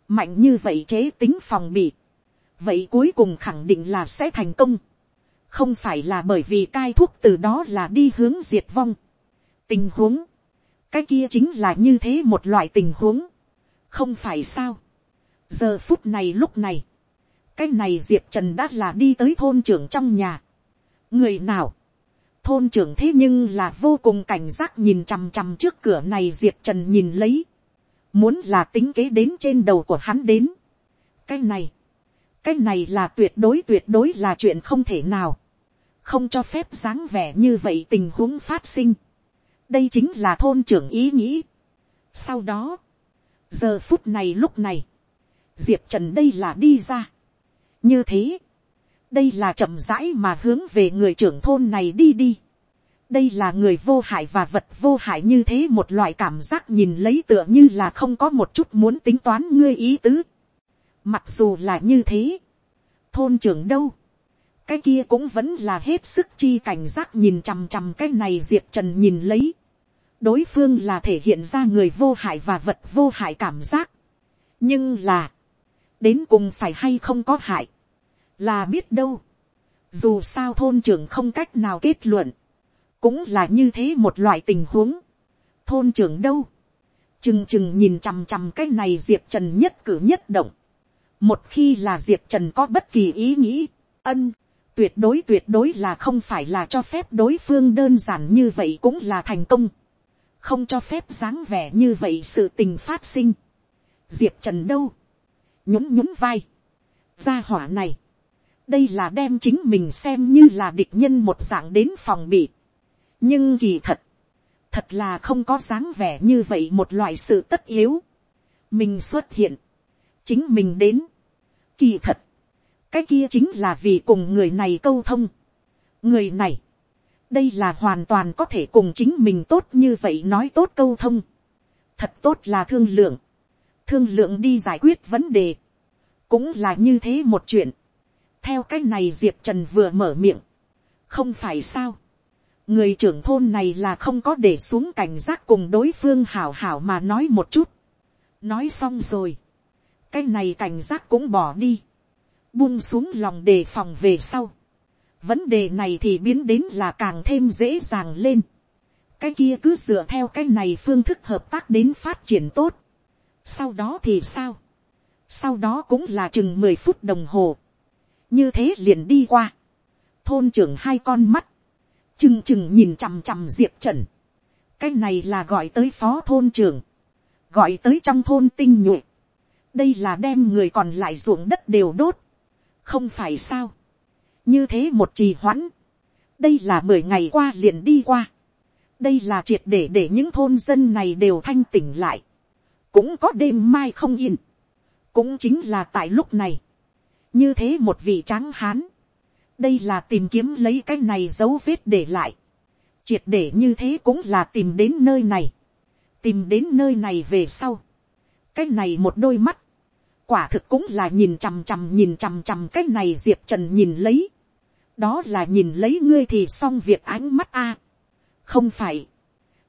mạnh như vậy chế tính phòng bị, vậy cuối cùng khẳng định là sẽ thành công. không phải là bởi vì cai thuốc từ đó là đi hướng diệt vong. tình huống, cái kia chính là như thế một loại tình huống, không phải sao. giờ phút này lúc này, cái này diệp trần đã là đi tới thôn trưởng trong nhà. Người nào, thôn trưởng thế nhưng là vô cùng cảnh giác nhìn chằm chằm trước cửa này diệp trần nhìn lấy, muốn là tính kế đến trên đầu của hắn đến. cái này, cái này là tuyệt đối tuyệt đối là chuyện không thể nào, không cho phép dáng vẻ như vậy tình huống phát sinh. đây chính là thôn trưởng ý nghĩ. sau đó, giờ phút này lúc này, diệp trần đây là đi ra. như thế, đây là chậm rãi mà hướng về người trưởng thôn này đi đi. đây là người vô hại và vật vô hại như thế một loại cảm giác nhìn lấy tựa như là không có một chút muốn tính toán ngươi ý tứ. mặc dù là như thế, thôn trưởng đâu, cái kia cũng vẫn là hết sức chi cảnh giác nhìn chằm chằm cái này diệp trần nhìn lấy. đối phương là thể hiện ra người vô hại và vật vô hại cảm giác. nhưng là, đến cùng phải hay không có hại là biết đâu. Dù sao thôn trưởng không cách nào kết luận, cũng là như thế một loại tình huống. Thôn trưởng đâu? Chừng chừng nhìn chằm chằm cái này Diệp Trần nhất cử nhất động. Một khi là Diệp Trần có bất kỳ ý nghĩ, ân, tuyệt đối tuyệt đối là không phải là cho phép đối phương đơn giản như vậy cũng là thành công. Không cho phép dáng vẻ như vậy sự tình phát sinh. Diệp Trần đâu? Nhún nhún vai. Gia hỏa này đây là đem chính mình xem như là địch nhân một dạng đến phòng bị. nhưng kỳ thật, thật là không có dáng vẻ như vậy một loại sự tất yếu. mình xuất hiện, chính mình đến. kỳ thật, cái kia chính là vì cùng người này câu thông. người này, đây là hoàn toàn có thể cùng chính mình tốt như vậy nói tốt câu thông. thật tốt là thương lượng, thương lượng đi giải quyết vấn đề, cũng là như thế một chuyện theo cái này diệp trần vừa mở miệng, không phải sao, người trưởng thôn này là không có để xuống cảnh giác cùng đối phương hảo hảo mà nói một chút, nói xong rồi, cái này cảnh giác cũng bỏ đi, buông xuống lòng đề phòng về sau, vấn đề này thì biến đến là càng thêm dễ dàng lên, cái kia cứ dựa theo cái này phương thức hợp tác đến phát triển tốt, sau đó thì sao, sau đó cũng là chừng mười phút đồng hồ, như thế liền đi qua. thôn trưởng hai con mắt, chừng chừng nhìn chằm chằm diệp trần, cái này là gọi tới phó thôn trưởng, gọi tới trong thôn tinh nhuệ, đây là đem người còn lại ruộng đất đều đốt, không phải sao, như thế một trì hoãn, đây là mười ngày qua liền đi qua, đây là triệt để để những thôn dân này đều thanh tỉnh lại, cũng có đêm mai không yên, cũng chính là tại lúc này, như thế một vị tráng hán, đây là tìm kiếm lấy cái này dấu vết để lại, triệt để như thế cũng là tìm đến nơi này, tìm đến nơi này về sau, cái này một đôi mắt, quả thực cũng là nhìn chằm chằm nhìn chằm chằm cái này diệp trần nhìn lấy, đó là nhìn lấy ngươi thì xong việc ánh mắt a, không phải,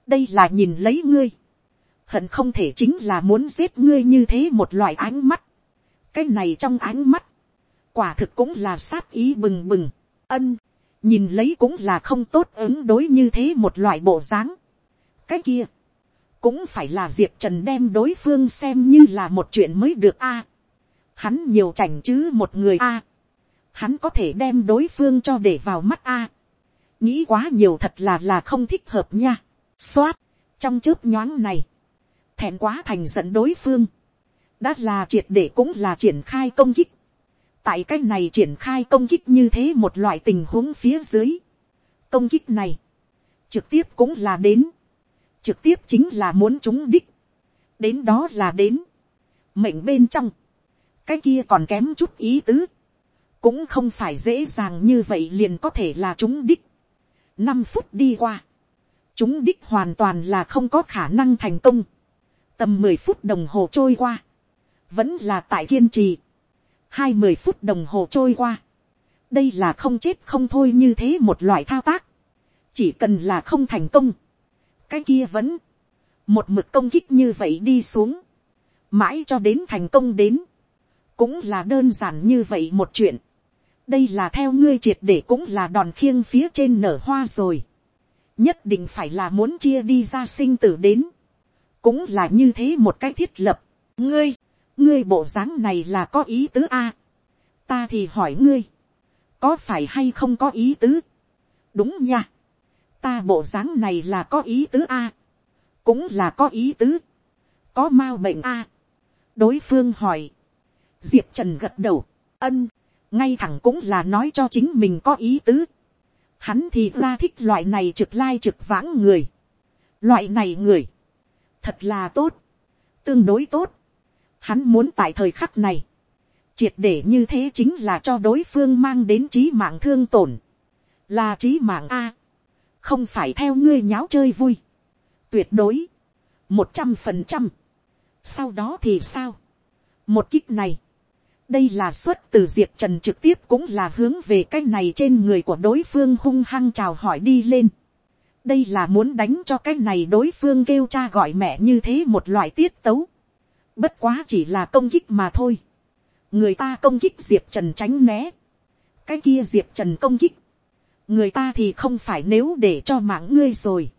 đây là nhìn lấy ngươi, hận không thể chính là muốn giết ngươi như thế một loại ánh mắt, cái này trong ánh mắt, quả thực cũng là sát ý bừng bừng, ân, nhìn lấy cũng là không tốt ứng đối như thế một loại bộ dáng. cái kia, cũng phải là diệp trần đem đối phương xem như là một chuyện mới được a. hắn nhiều chảnh chứ một người a. hắn có thể đem đối phương cho để vào mắt a. nghĩ quá nhiều thật là là không thích hợp nha. x o á t trong chớp nhoáng này, thẹn quá thành giận đối phương, đã là triệt để cũng là triển khai công kích tại cái này triển khai công kích như thế một loại tình huống phía dưới. công kích này, trực tiếp cũng là đến, trực tiếp chính là muốn chúng đích, đến đó là đến, mệnh bên trong, cái kia còn kém chút ý tứ, cũng không phải dễ dàng như vậy liền có thể là chúng đích. năm phút đi qua, chúng đích hoàn toàn là không có khả năng thành công. tầm mười phút đồng hồ trôi qua, vẫn là tại kiên trì hai mươi phút đồng hồ trôi qua. đây là không chết không thôi như thế một loại thao tác. chỉ cần là không thành công. cái kia vẫn, một mực công kích như vậy đi xuống. mãi cho đến thành công đến. cũng là đơn giản như vậy một chuyện. đây là theo ngươi triệt để cũng là đòn khiêng phía trên nở hoa rồi. nhất định phải là muốn chia đi ra sinh tử đến. cũng là như thế một cái thiết lập. ngươi, ngươi bộ dáng này là có ý tứ a. ta thì hỏi ngươi, có phải hay không có ý tứ. đúng nha. ta bộ dáng này là có ý tứ a. cũng là có ý tứ. có m a bệnh a. đối phương hỏi. diệp trần gật đầu, ân, ngay thẳng cũng là nói cho chính mình có ý tứ. hắn thì ra thích loại này trực lai trực vãng người. loại này người, thật là tốt, tương đối tốt Hắn muốn tại thời khắc này, triệt để như thế chính là cho đối phương mang đến trí mạng thương tổn. Là trí mạng A. Không phải theo ngươi nháo chơi vui. Tuyệt đối. Một trăm phần trăm. Sau đó thì sao? Một kích này. Đây là xuất từ Diệp Trần trực tiếp cũng là hướng về cái này trên người của đối phương hung hăng chào hỏi đi lên. Đây là muốn đánh cho cái này đối phương kêu cha gọi mẹ như thế một loại tiết tấu Bất quá chỉ là công kích mà thôi. Người ta công kích Diệp Trần tránh né. Cái kia Diệp Trần công kích. Người ta thì không phải nếu để cho mạng ngươi rồi.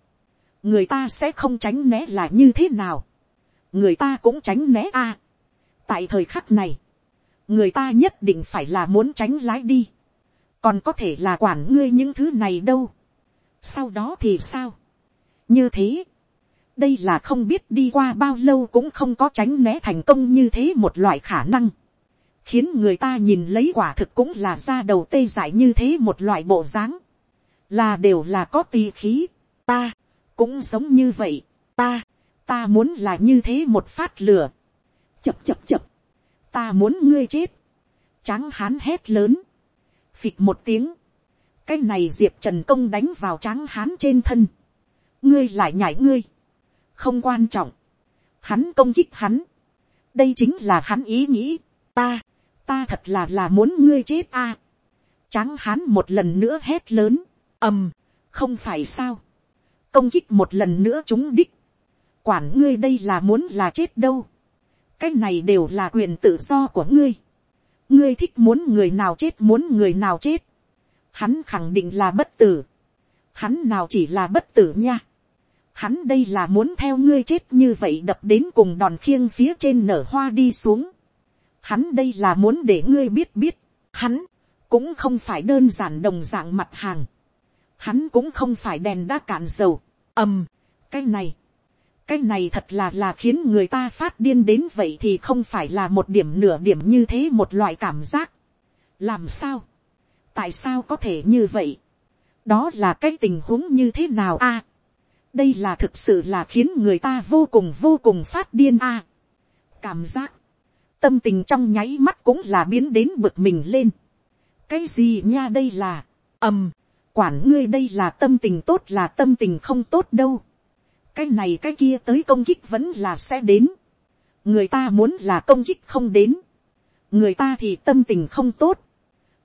Người ta sẽ không tránh né là như thế nào. Người ta cũng tránh né a Tại thời khắc này. Người ta nhất định phải là muốn tránh lái đi. Còn có thể là quản ngươi những thứ này đâu. Sau đó thì sao? Như thế đây là không biết đi qua bao lâu cũng không có tránh né thành công như thế một loại khả năng, khiến người ta nhìn lấy quả thực cũng là ra đầu tê dại như thế một loại bộ dáng, là đều là có tì khí, ta, cũng giống như vậy, ta, ta muốn là như thế một phát lửa, chập chập chập, ta muốn ngươi chết, tráng hán hét lớn, phịch một tiếng, cái này diệp trần công đánh vào tráng hán trên thân, ngươi lại nhảy ngươi, không quan trọng, hắn công kích hắn, đây chính là hắn ý nghĩ, ta, ta thật là là muốn ngươi chết a, tráng hắn một lần nữa hét lớn, ầm, không phải sao, công kích một lần nữa chúng đích, quản ngươi đây là muốn là chết đâu, cái này đều là quyền tự do của ngươi, ngươi thích muốn người nào chết muốn người nào chết, hắn khẳng định là bất tử, hắn nào chỉ là bất tử nha, Hắn đây là muốn theo ngươi chết như vậy đập đến cùng đòn khiêng phía trên nở hoa đi xuống. Hắn đây là muốn để ngươi biết biết. Hắn cũng không phải đơn giản đồng dạng mặt hàng, hắn cũng không phải đèn đã cạn dầu, ầm, cái này, cái này thật là là khiến người ta phát điên đến vậy thì không phải là một điểm nửa điểm như thế một loại cảm giác. làm sao, tại sao có thể như vậy, đó là cái tình huống như thế nào a, đây là thực sự là khiến người ta vô cùng vô cùng phát điên a, cảm giác, tâm tình trong nháy mắt cũng là biến đến bực mình lên, cái gì nha đây là, ầm, quản ngươi đây là tâm tình tốt là tâm tình không tốt đâu, cái này cái kia tới công kích vẫn là sẽ đến. người ta muốn là công kích không đến. người ta thì tâm tình không tốt.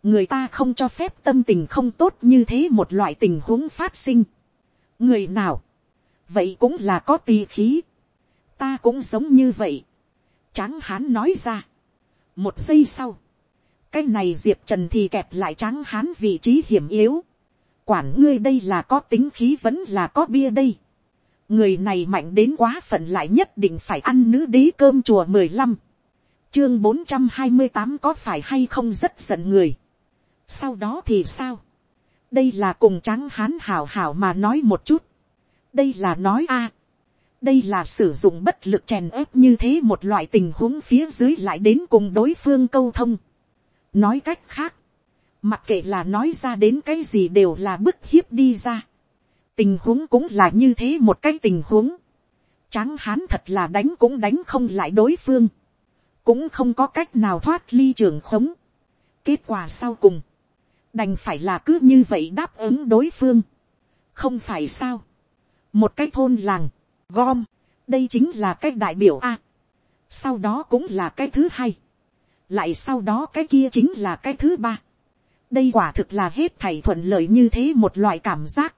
người ta không cho phép tâm tình không tốt như thế một loại tình huống phát sinh. người nào, vậy cũng là có tì khí. ta cũng sống như vậy. tráng hán nói ra. một giây sau, cái này diệp trần thì kẹp lại tráng hán vị trí hiểm yếu. quản ngươi đây là có tính khí vẫn là có bia đây người này mạnh đến quá phận lại nhất định phải ăn nữ đế cơm chùa mười lăm chương bốn trăm hai mươi tám có phải hay không rất giận người sau đó thì sao đây là cùng trắng hán hảo hảo mà nói một chút đây là nói a đây là sử dụng bất lực chèn ép như thế một loại tình huống phía dưới lại đến cùng đối phương câu thông nói cách khác, mặc kệ là nói ra đến cái gì đều là bức hiếp đi ra tình huống cũng là như thế một cái tình huống. Tráng hán thật là đánh cũng đánh không lại đối phương. Cũng không có cách nào thoát ly trường khống. Kết quả sau cùng. Đành phải là cứ như vậy đáp ứng đối phương. Không phải sao. Một cái thôn làng. Gom. Đây chính là cái đại biểu A. Sau đó cũng là cái thứ hai. Lại sau đó cái kia chính là cái thứ ba. Đây quả thực là hết thảy thuận lợi như thế một loại cảm giác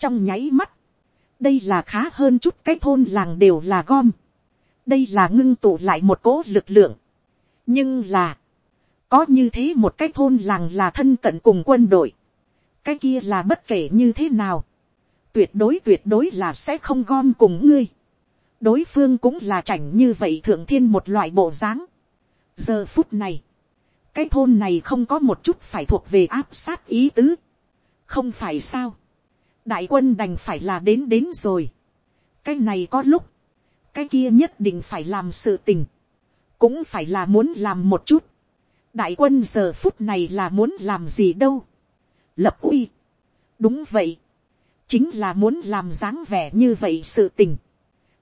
trong nháy mắt, đây là khá hơn chút cái thôn làng đều là gom, đây là ngưng tụ lại một cố lực lượng, nhưng là, có như thế một cái thôn làng là thân cận cùng quân đội, cái kia là bất kể như thế nào, tuyệt đối tuyệt đối là sẽ không gom cùng ngươi, đối phương cũng là chảnh như vậy thượng thiên một loại bộ dáng. giờ phút này, cái thôn này không có một chút phải thuộc về áp sát ý tứ, không phải sao, đại quân đành phải là đến đến rồi. cái này có lúc, cái kia nhất định phải làm sự tình, cũng phải là muốn làm một chút. đại quân giờ phút này là muốn làm gì đâu. lập uy. đúng vậy chính là muốn làm dáng vẻ như vậy sự tình.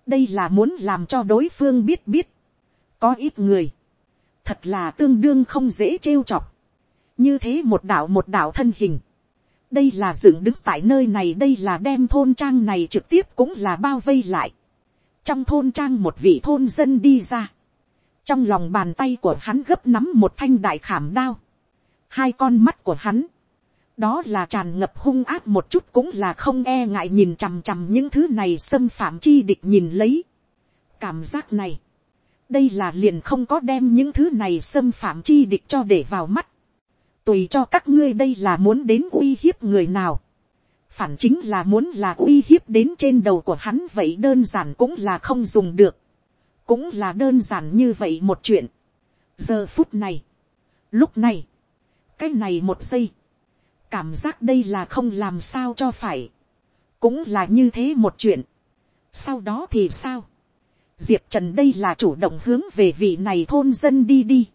đây là muốn làm cho đối phương biết biết. có ít người, thật là tương đương không dễ trêu chọc. như thế một đạo một đạo thân hình, đây là dựng đứng tại nơi này đây là đem thôn trang này trực tiếp cũng là bao vây lại. trong thôn trang một vị thôn dân đi ra. trong lòng bàn tay của hắn gấp nắm một thanh đại khảm đao. hai con mắt của hắn đó là tràn ngập hung áp một chút cũng là không e ngại nhìn chằm chằm những thứ này xâm phạm chi địch nhìn lấy. cảm giác này. đây là liền không có đem những thứ này xâm phạm chi địch cho để vào mắt tùy cho các ngươi đây là muốn đến uy hiếp người nào. phản chính là muốn là uy hiếp đến trên đầu của hắn vậy đơn giản cũng là không dùng được. cũng là đơn giản như vậy một chuyện. giờ phút này, lúc này, cái này một giây, cảm giác đây là không làm sao cho phải. cũng là như thế một chuyện. sau đó thì sao. diệp trần đây là chủ động hướng về vị này thôn dân đi đi.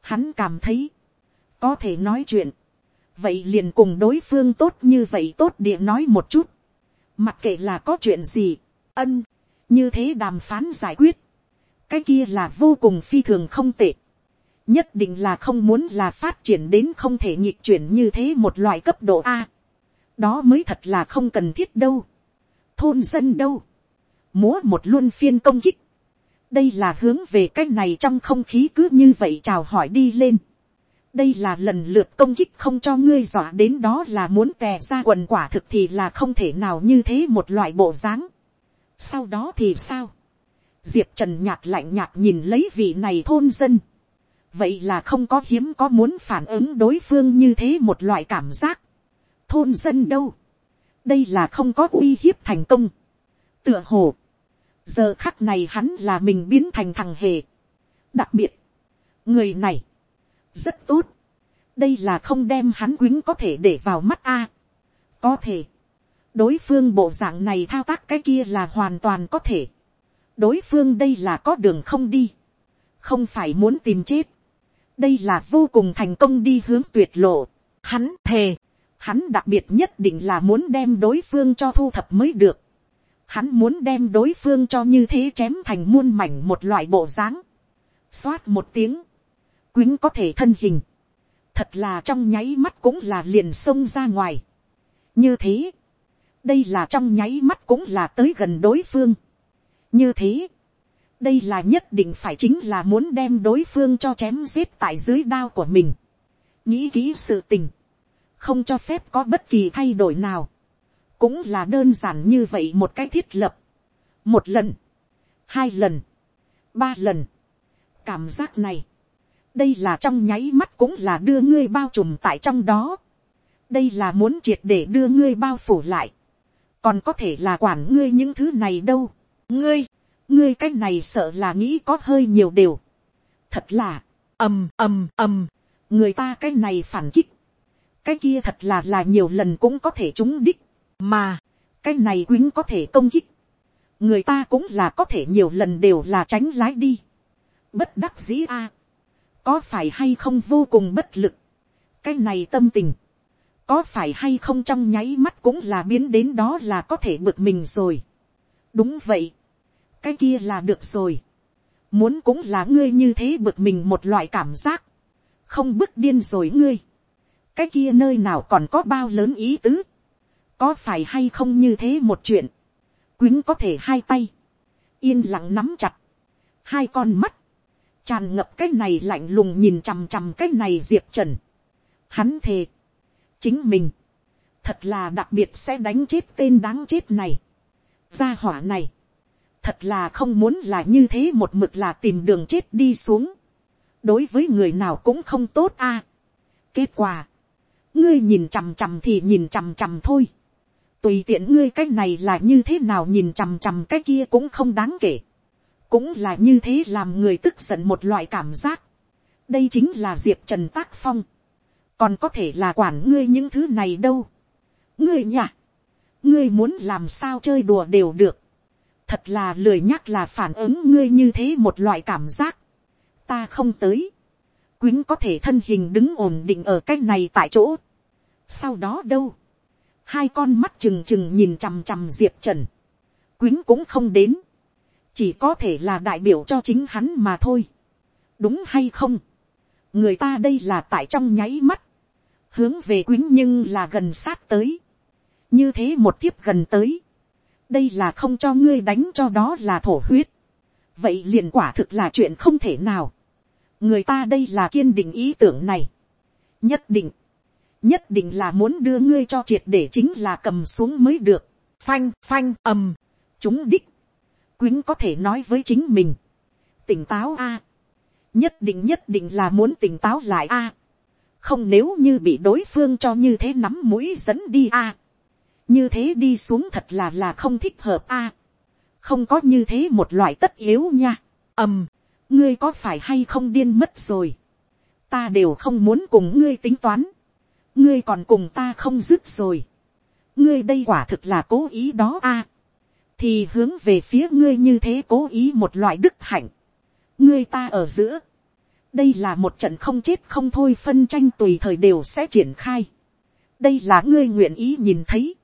hắn cảm thấy, có thể nói chuyện, vậy liền cùng đối phương tốt như vậy tốt địa nói một chút, mặc kệ là có chuyện gì, ân, như thế đàm phán giải quyết, cái kia là vô cùng phi thường không tệ, nhất định là không muốn là phát triển đến không thể nhịp chuyển như thế một loại cấp độ a, đó mới thật là không cần thiết đâu, thôn dân đâu, múa một luân phiên công kích, đây là hướng về cái này trong không khí cứ như vậy chào hỏi đi lên. Đây là lần lượt công kích không cho ngươi dọa đến đó là muốn tè ra quần quả thực thì là không thể nào như thế một loại bộ dáng. sau đó thì sao, diệp trần nhạt lạnh nhạt nhìn lấy vị này thôn dân vậy là không có hiếm có muốn phản ứng đối phương như thế một loại cảm giác. thôn dân đâu, đây là không có uy hiếp thành công. tựa hồ, giờ khắc này hắn là mình biến thành thằng hề. đặc biệt, người này, rất tốt. đây là không đem hắn quýnh có thể để vào mắt a. có thể, đối phương bộ dạng này thao tác cái kia là hoàn toàn có thể. đối phương đây là có đường không đi, không phải muốn tìm chết đây là vô cùng thành công đi hướng tuyệt lộ. hắn thề, hắn đặc biệt nhất định là muốn đem đối phương cho thu thập mới được. hắn muốn đem đối phương cho như thế chém thành muôn mảnh một loại bộ dáng. xoát một tiếng, quýnh có thể thân hình thật là trong nháy mắt cũng là liền xông ra ngoài. như thế, đây là trong nháy mắt cũng là tới gần đối phương. như thế, đây là nhất định phải chính là muốn đem đối phương cho chém giết tại dưới đao của mình. nghĩ kỹ sự tình, không cho phép có bất kỳ thay đổi nào, cũng là đơn giản như vậy một cái thiết lập. một lần, hai lần, ba lần, cảm giác này, đây là trong nháy mắt cũng là đưa ngươi bao trùm tại trong đó. đây là muốn triệt để đưa ngươi bao phủ lại. còn có thể là quản ngươi những thứ này đâu. ngươi, ngươi cái này sợ là nghĩ có hơi nhiều đều. thật là, ầm ầm ầm, người ta cái này phản kích. cái kia thật là là nhiều lần cũng có thể trúng đích, mà, cái này quýnh có thể công kích. người ta cũng là có thể nhiều lần đều là tránh lái đi. bất đắc dĩ a có phải hay không vô cùng bất lực, cái này tâm tình, có phải hay không trong nháy mắt cũng là biến đến đó là có thể bực mình rồi. đúng vậy, cái kia là được rồi. muốn cũng là ngươi như thế bực mình một loại cảm giác, không bức điên rồi ngươi. cái kia nơi nào còn có bao lớn ý tứ, có phải hay không như thế một chuyện, quýnh có thể hai tay, yên lặng nắm chặt, hai con mắt, tràn ngập cái này lạnh lùng nhìn chằm chằm cái này diệp trần. Hắn thề, chính mình, thật là đặc biệt sẽ đánh chết tên đáng chết này. gia hỏa này, thật là không muốn là như thế một mực là tìm đường chết đi xuống. đối với người nào cũng không tốt a. kết quả, ngươi nhìn chằm chằm thì nhìn chằm chằm thôi. tùy tiện ngươi cái này là như thế nào nhìn chằm chằm cái kia cũng không đáng kể cũng là như thế làm người tức giận một loại cảm giác. đây chính là diệp trần tác phong. còn có thể là quản ngươi những thứ này đâu. ngươi nhả. ngươi muốn làm sao chơi đùa đều được thật là lười nhắc là phản ứng ngươi như thế một loại cảm giác. ta không tới. quyến có thể thân hình đứng ổn định ở cái này tại chỗ. sau đó đâu. hai con mắt trừng trừng nhìn chằm chằm diệp trần. quyến cũng không đến chỉ có thể là đại biểu cho chính hắn mà thôi. đúng hay không. người ta đây là tại trong nháy mắt, hướng về quyến nhưng là gần sát tới. như thế một thiếp gần tới đây là không cho ngươi đánh cho đó là thổ huyết. vậy liền quả thực là chuyện không thể nào. người ta đây là kiên định ý tưởng này. nhất định, nhất định là muốn đưa ngươi cho triệt để chính là cầm xuống mới được. phanh phanh ầm, chúng đích quyến có thể nói với chính mình, tỉnh táo a, nhất định nhất định là muốn tỉnh táo lại a, không nếu như bị đối phương cho như thế nắm mũi dẫn đi a, như thế đi xuống thật là là không thích hợp a, không có như thế một loại tất yếu nha, ầm, ngươi có phải hay không điên mất rồi, ta đều không muốn cùng ngươi tính toán, ngươi còn cùng ta không dứt rồi, ngươi đây quả thực là cố ý đó a, thì hướng về phía ngươi như thế cố ý một loại đức hạnh, ngươi ta ở giữa, đây là một trận không chết không thôi phân tranh tùy thời đều sẽ triển khai, đây là ngươi nguyện ý nhìn thấy,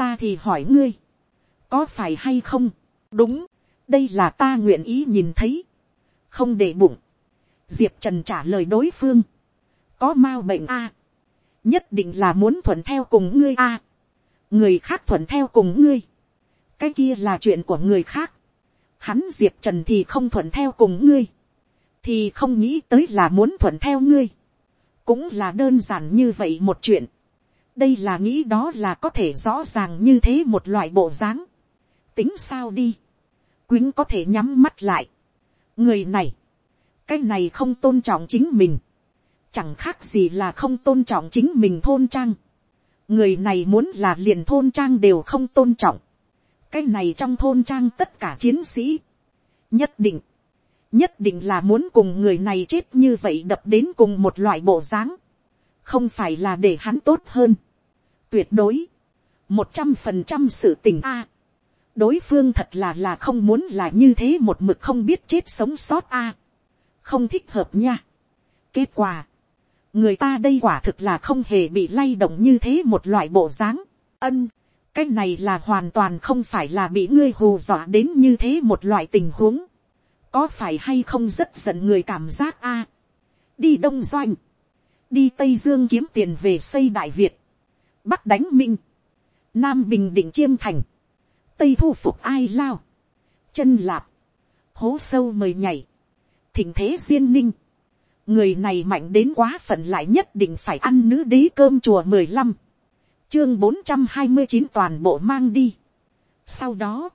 ta thì hỏi ngươi, có phải hay không, đúng, đây là ta nguyện ý nhìn thấy, không để bụng, diệp trần trả lời đối phương, có m a bệnh a, nhất định là muốn thuận theo cùng ngươi a, người khác thuận theo cùng ngươi, cái kia là chuyện của người khác. Hắn diệp trần thì không thuận theo cùng ngươi, thì không nghĩ tới là muốn thuận theo ngươi. cũng là đơn giản như vậy một chuyện đây là nghĩ đó là có thể rõ ràng như thế một loại bộ dáng. tính sao đi. quyến có thể nhắm mắt lại. người này, cái này không tôn trọng chính mình. chẳng khác gì là không tôn trọng chính mình thôn trang. người này muốn là liền thôn trang đều không tôn trọng cái này trong thôn trang tất cả chiến sĩ, nhất định, nhất định là muốn cùng người này chết như vậy đập đến cùng một loại bộ dáng, không phải là để hắn tốt hơn, tuyệt đối, một trăm phần trăm sự tình a, đối phương thật là là không muốn là như thế một mực không biết chết sống sót a, không thích hợp nha. kết quả, người ta đây quả thực là không hề bị lay động như thế một loại bộ dáng, ân, cái này là hoàn toàn không phải là bị ngươi hù dọa đến như thế một loại tình huống, có phải hay không rất giận người cảm giác a, đi đông doanh, đi tây dương kiếm tiền về xây đại việt, bắc đánh minh, nam bình định chiêm thành, tây thu phục ai lao, chân lạp, hố sâu mời nhảy, thỉnh thế duyên ninh, người này mạnh đến quá phận lại nhất định phải ăn nữ đế cơm chùa mười lăm, chương bốn trăm hai mươi chín toàn bộ mang đi. sau đó,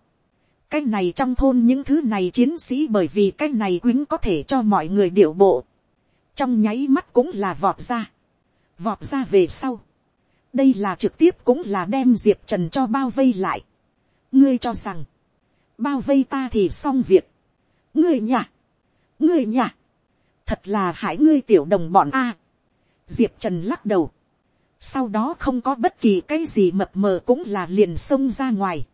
cái này trong thôn những thứ này chiến sĩ bởi vì cái này quýnh có thể cho mọi người điệu bộ, trong nháy mắt cũng là vọt ra, vọt ra về sau, đây là trực tiếp cũng là đem diệp trần cho bao vây lại, ngươi cho rằng, bao vây ta thì xong việc, ngươi nhà, ngươi nhà, thật là hại ngươi tiểu đồng bọn a. diệp trần lắc đầu, sau đó không có bất kỳ cái gì mập mờ cũng là liền xông ra ngoài.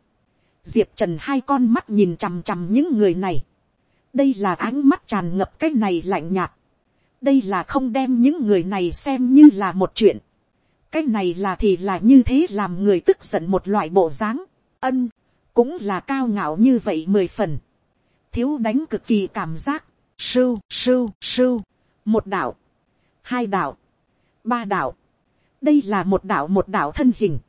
diệp trần hai con mắt nhìn chằm chằm những người này. đây là ánh mắt tràn ngập cái này lạnh nhạt. đây là không đem những người này xem như là một chuyện cái này là thì là như thế làm người tức giận một loại bộ dáng. ân, cũng là cao ngạo như vậy mười phần. thiếu đánh cực kỳ cảm giác. sưu sưu sưu. một đạo, hai đạo, ba đạo. đây là một đạo một đạo thân hình.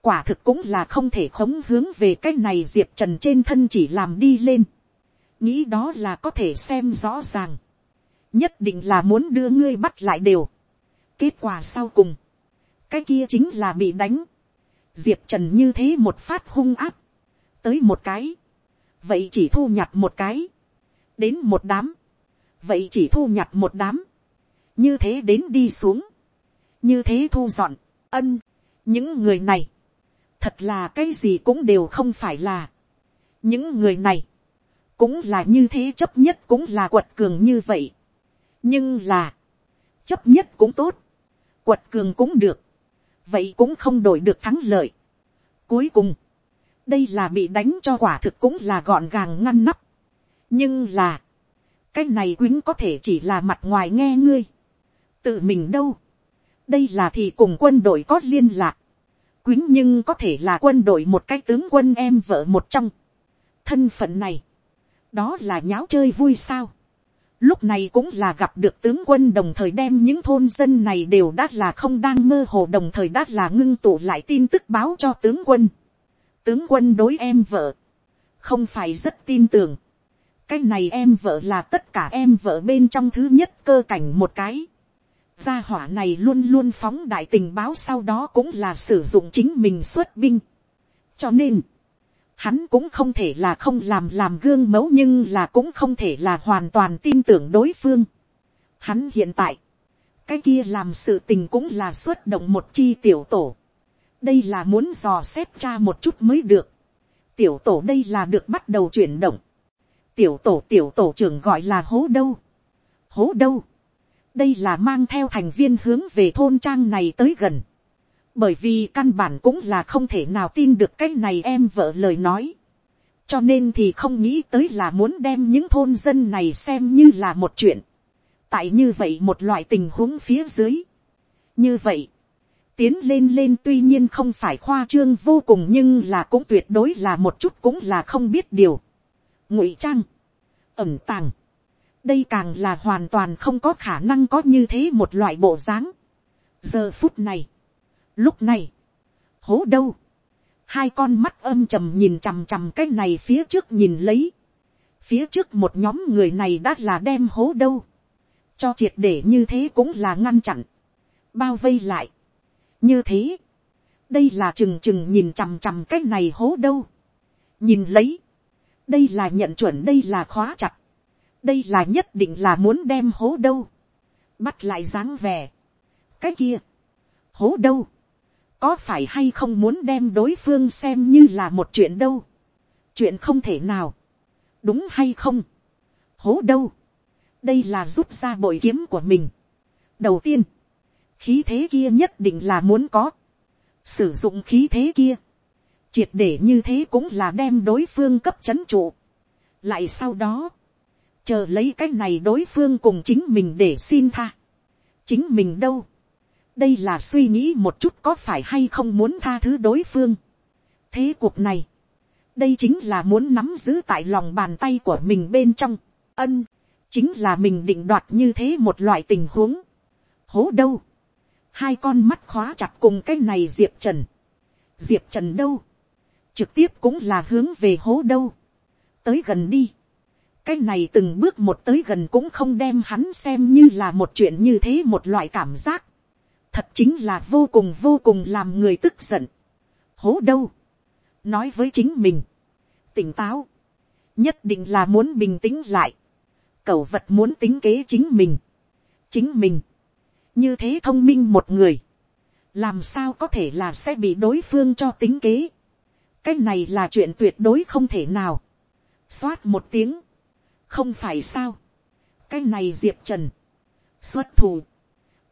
quả thực cũng là không thể khống hướng về cái này diệp trần trên thân chỉ làm đi lên. nghĩ đó là có thể xem rõ ràng. nhất định là muốn đưa ngươi bắt lại đều. kết quả sau cùng, cái kia chính là bị đánh. diệp trần như thế một phát hung áp. Tới một cái, vậy chỉ thu nhặt một cái, đến một đám, vậy chỉ thu nhặt một đám, như thế đến đi xuống, như thế thu dọn, ân, những người này, thật là cái gì cũng đều không phải là, những người này, cũng là như thế chấp nhất cũng là quật cường như vậy, nhưng là, chấp nhất cũng tốt, quật cường cũng được, vậy cũng không đổi được thắng lợi. Cuối cùng, đây là bị đánh cho quả thực cũng là gọn gàng ngăn nắp. nhưng là, cái này quýnh có thể chỉ là mặt ngoài nghe ngươi. tự mình đâu. đây là thì cùng quân đội có liên lạc. quýnh nhưng có thể là quân đội một cái tướng quân em vợ một trong. thân phận này, đó là nháo chơi vui sao lúc này cũng là gặp được tướng quân đồng thời đem những thôn dân này đều đã là không đang mơ hồ đồng thời đã là ngưng tụ lại tin tức báo cho tướng quân tướng quân đối em vợ, không phải rất tin tưởng. cái này em vợ là tất cả em vợ bên trong thứ nhất cơ cảnh một cái. gia hỏa này luôn luôn phóng đại tình báo sau đó cũng là sử dụng chính mình xuất binh. cho nên, hắn cũng không thể là không làm làm gương mẫu nhưng là cũng không thể là hoàn toàn tin tưởng đối phương. Hắn hiện tại, cái kia làm sự tình cũng là xuất động một chi tiểu tổ đây là muốn dò xét cha một chút mới được. tiểu tổ đây là được bắt đầu chuyển động. tiểu tổ tiểu tổ trưởng gọi là hố đâu. hố đâu. đây là mang theo thành viên hướng về thôn trang này tới gần bởi vì căn bản cũng là không thể nào tin được cái này em vợ lời nói. cho nên thì không nghĩ tới là muốn đem những thôn dân này xem như là một chuyện. tại như vậy một loại tình huống phía dưới. như vậy, tiến lên lên tuy nhiên không phải khoa trương vô cùng nhưng là cũng tuyệt đối là một chút cũng là không biết điều. ngụy trang, ẩm tàng, đây càng là hoàn toàn không có khả năng có như thế một loại bộ dáng. giờ phút này, lúc này, hố đâu, hai con mắt âm trầm nhìn chằm chằm cái này phía trước nhìn lấy, phía trước một nhóm người này đã là đem hố đâu, cho triệt để như thế cũng là ngăn chặn, bao vây lại, như thế, đây là chừng chừng nhìn chằm chằm cái này hố đâu, nhìn lấy, đây là nhận chuẩn đây là khóa chặt, đây là nhất định là muốn đem hố đâu, bắt lại dáng vẻ, cái kia, hố đâu, có phải hay không muốn đem đối phương xem như là một chuyện đâu, chuyện không thể nào, đúng hay không, hố đâu, đây là rút ra bội kiếm của mình. đầu tiên, khí thế kia nhất định là muốn có, sử dụng khí thế kia, triệt để như thế cũng là đem đối phương cấp c h ấ n trụ, lại sau đó, chờ lấy cái này đối phương cùng chính mình để xin tha, chính mình đâu, đây là suy nghĩ một chút có phải hay không muốn tha thứ đối phương, thế cuộc này, đây chính là muốn nắm giữ tại lòng bàn tay của mình bên trong, ân, chính là mình định đoạt như thế một loại tình huống, hố đâu, hai con mắt khóa chặt cùng cái này diệp trần. diệp trần đâu, trực tiếp cũng là hướng về hố đâu, tới gần đi. cái này từng bước một tới gần cũng không đem hắn xem như là một chuyện như thế một loại cảm giác thật chính là vô cùng vô cùng làm người tức giận. hố đâu, nói với chính mình, tỉnh táo, nhất định là muốn bình tĩnh lại, cẩu vật muốn tính kế chính mình, chính mình, như thế thông minh một người, làm sao có thể là sẽ bị đối phương cho tính kế. cái này là chuyện tuyệt đối không thể nào. xoát một tiếng, không phải sao. cái này diệp trần, xuất thủ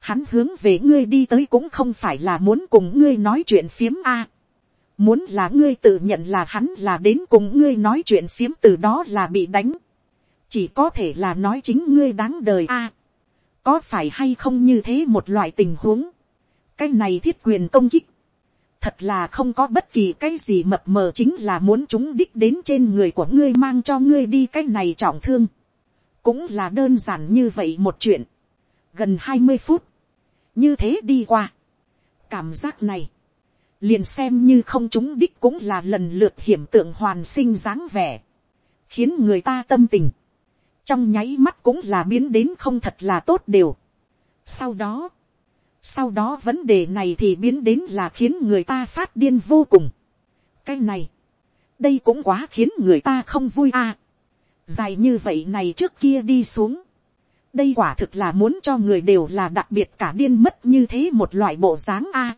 hắn hướng về ngươi đi tới cũng không phải là muốn cùng ngươi nói chuyện phiếm a. muốn là ngươi tự nhận là hắn là đến cùng ngươi nói chuyện phiếm từ đó là bị đánh. chỉ có thể là nói chính ngươi đáng đời a. Có phải hay không như thế một loại tình huống, cái này thiết quyền công kích, thật là không có bất kỳ cái gì mập mờ chính là muốn chúng đích đến trên người của ngươi mang cho ngươi đi cái này trọng thương, cũng là đơn giản như vậy một chuyện, gần hai mươi phút, như thế đi qua, cảm giác này, liền xem như không chúng đích cũng là lần lượt hiểm tượng hoàn sinh dáng vẻ, khiến người ta tâm tình, trong nháy mắt cũng là biến đến không thật là tốt đều. sau đó, sau đó vấn đề này thì biến đến là khiến người ta phát điên vô cùng. cái này, đây cũng quá khiến người ta không vui à. dài như vậy này trước kia đi xuống đây quả thực là muốn cho người đều là đặc biệt cả điên mất như thế một loại bộ dáng a.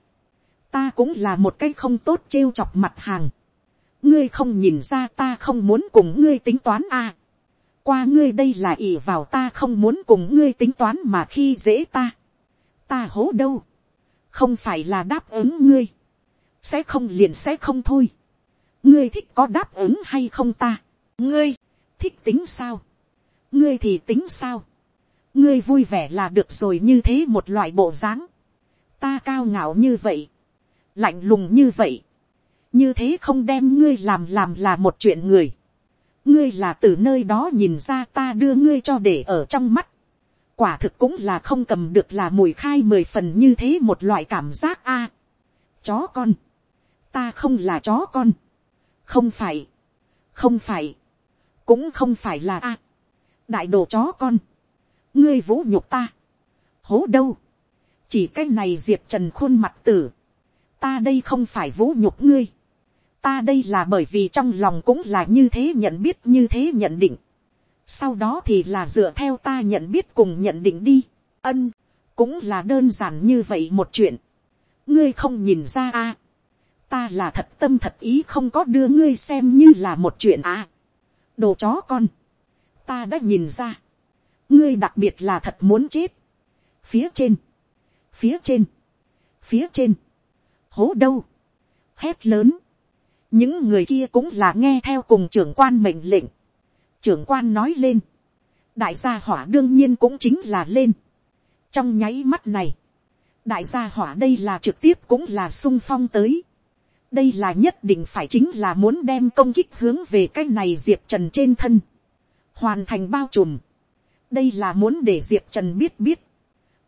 ta cũng là một cái không tốt trêu chọc mặt hàng. ngươi không nhìn ra ta không muốn cùng ngươi tính toán a qua ngươi đây là ỉ vào ta không muốn cùng ngươi tính toán mà khi dễ ta. ta hố đâu. không phải là đáp ứng ngươi. sẽ không liền sẽ không thôi. ngươi thích có đáp ứng hay không ta. ngươi, thích tính sao. ngươi thì tính sao ngươi vui vẻ là được rồi như thế một loại bộ dáng. ta cao ngạo như vậy. lạnh lùng như vậy. như thế không đem ngươi làm làm là một chuyện người ngươi là từ nơi đó nhìn ra ta đưa ngươi cho để ở trong mắt. quả thực cũng là không cầm được là mùi khai mười phần như thế một loại cảm giác a. chó con, ta không là chó con, không phải, không phải, cũng không phải là a. đại đồ chó con, ngươi vũ nhục ta, hố đâu, chỉ cái này diệp trần khuôn mặt tử, ta đây không phải vũ nhục ngươi, ta đây là bởi vì trong lòng cũng là như thế nhận biết như thế nhận định. sau đó thì là dựa theo ta nhận biết cùng nhận định đi. ân, cũng là đơn giản như vậy một chuyện. ngươi không nhìn ra a. À. ta là thật tâm thật ý không có đưa ngươi xem như là một chuyện à. đồ chó con. ta đã nhìn ra ngươi đặc biệt là thật muốn chết. phía trên. phía trên. phía trên. hố đâu. hét lớn những người kia cũng là nghe theo cùng trưởng quan mệnh lệnh. trưởng quan nói lên, đại gia hỏa đương nhiên cũng chính là lên. trong nháy mắt này, đại gia hỏa đây là trực tiếp cũng là sung phong tới. đây là nhất định phải chính là muốn đem công kích hướng về cái này diệp trần trên thân. hoàn thành bao trùm đây là muốn để diệp trần biết biết.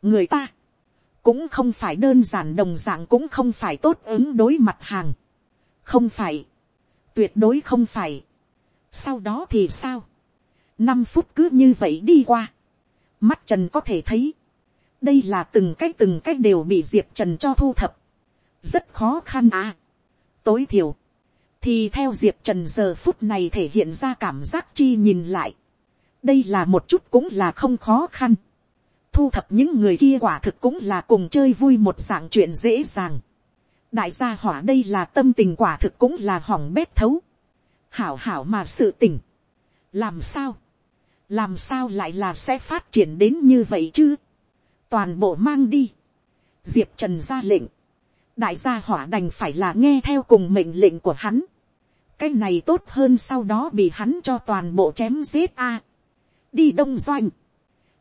người ta, cũng không phải đơn giản đồng dạng cũng không phải tốt ứng đối mặt hàng. Không phải, tuyệt đối không phải. sau đó thì sao, năm phút cứ như vậy đi qua, mắt trần có thể thấy, đây là từng cái từng cái đều bị diệp trần cho thu thập, rất khó khăn à. tối thiểu, thì theo diệp trần giờ phút này thể hiện ra cảm giác chi nhìn lại, đây là một chút cũng là không khó khăn, thu thập những người kia quả thực cũng là cùng chơi vui một dạng chuyện dễ dàng đại gia hỏa đây là tâm tình quả thực cũng là hỏng bét thấu. hảo hảo mà sự tình. làm sao, làm sao lại là sẽ phát triển đến như vậy chứ. toàn bộ mang đi. diệp trần ra lệnh, đại gia hỏa đành phải là nghe theo cùng mệnh lệnh của hắn, cái này tốt hơn sau đó bị hắn cho toàn bộ chém giết a, đi đông doanh,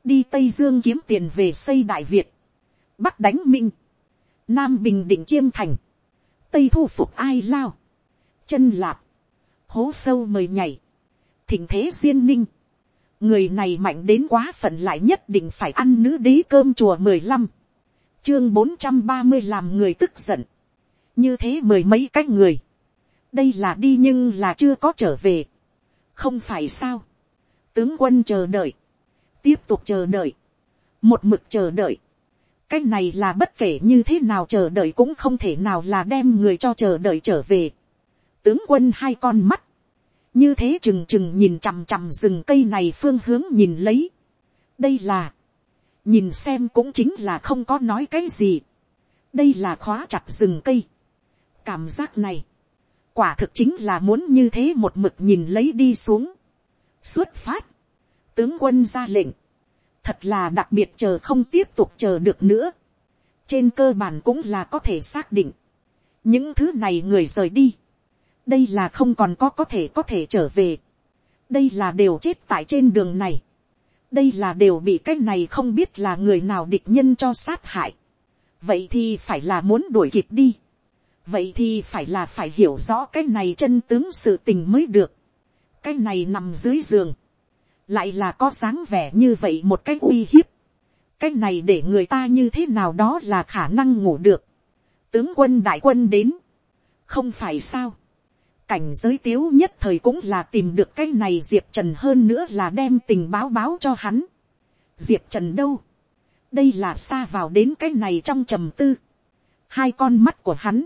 đi tây dương kiếm tiền về xây đại việt, bắc đánh minh, nam bình định chiêm thành, tây thu phục ai lao, chân lạp, hố sâu mời nhảy, thỉnh thế duyên ninh, người này mạnh đến quá phận lại nhất định phải ăn nữ đế cơm chùa mười lăm, chương bốn trăm ba mươi làm người tức giận, như thế mười mấy cái người, đây là đi nhưng là chưa có trở về, không phải sao, tướng quân chờ đợi, tiếp tục chờ đợi, một mực chờ đợi, cái này là bất kể như thế nào chờ đợi cũng không thể nào là đem người cho chờ đợi trở về. tướng quân hai con mắt, như thế chừng chừng nhìn chằm chằm rừng cây này phương hướng nhìn lấy. đây là, nhìn xem cũng chính là không có nói cái gì. đây là khóa chặt rừng cây. cảm giác này, quả thực chính là muốn như thế một mực nhìn lấy đi xuống xuất phát, tướng quân ra lệnh, thật là đặc biệt chờ không tiếp tục chờ được nữa. trên cơ bản cũng là có thể xác định, những thứ này người rời đi, đây là không còn có có thể có thể trở về, đây là đều chết tại trên đường này, đây là đều bị cái này không biết là người nào địch nhân cho sát hại, vậy thì phải là muốn đuổi kịp đi, vậy thì phải là phải hiểu rõ cái này chân tướng sự tình mới được, cái này nằm dưới giường, lại là có dáng vẻ như vậy một cái uy hiếp, cái này để người ta như thế nào đó là khả năng ngủ được, tướng quân đại quân đến, không phải sao, cảnh giới tiếu nhất thời cũng là tìm được cái này diệp trần hơn nữa là đem tình báo báo cho hắn. diệp trần đâu, đây là xa vào đến cái này trong trầm tư, hai con mắt của hắn,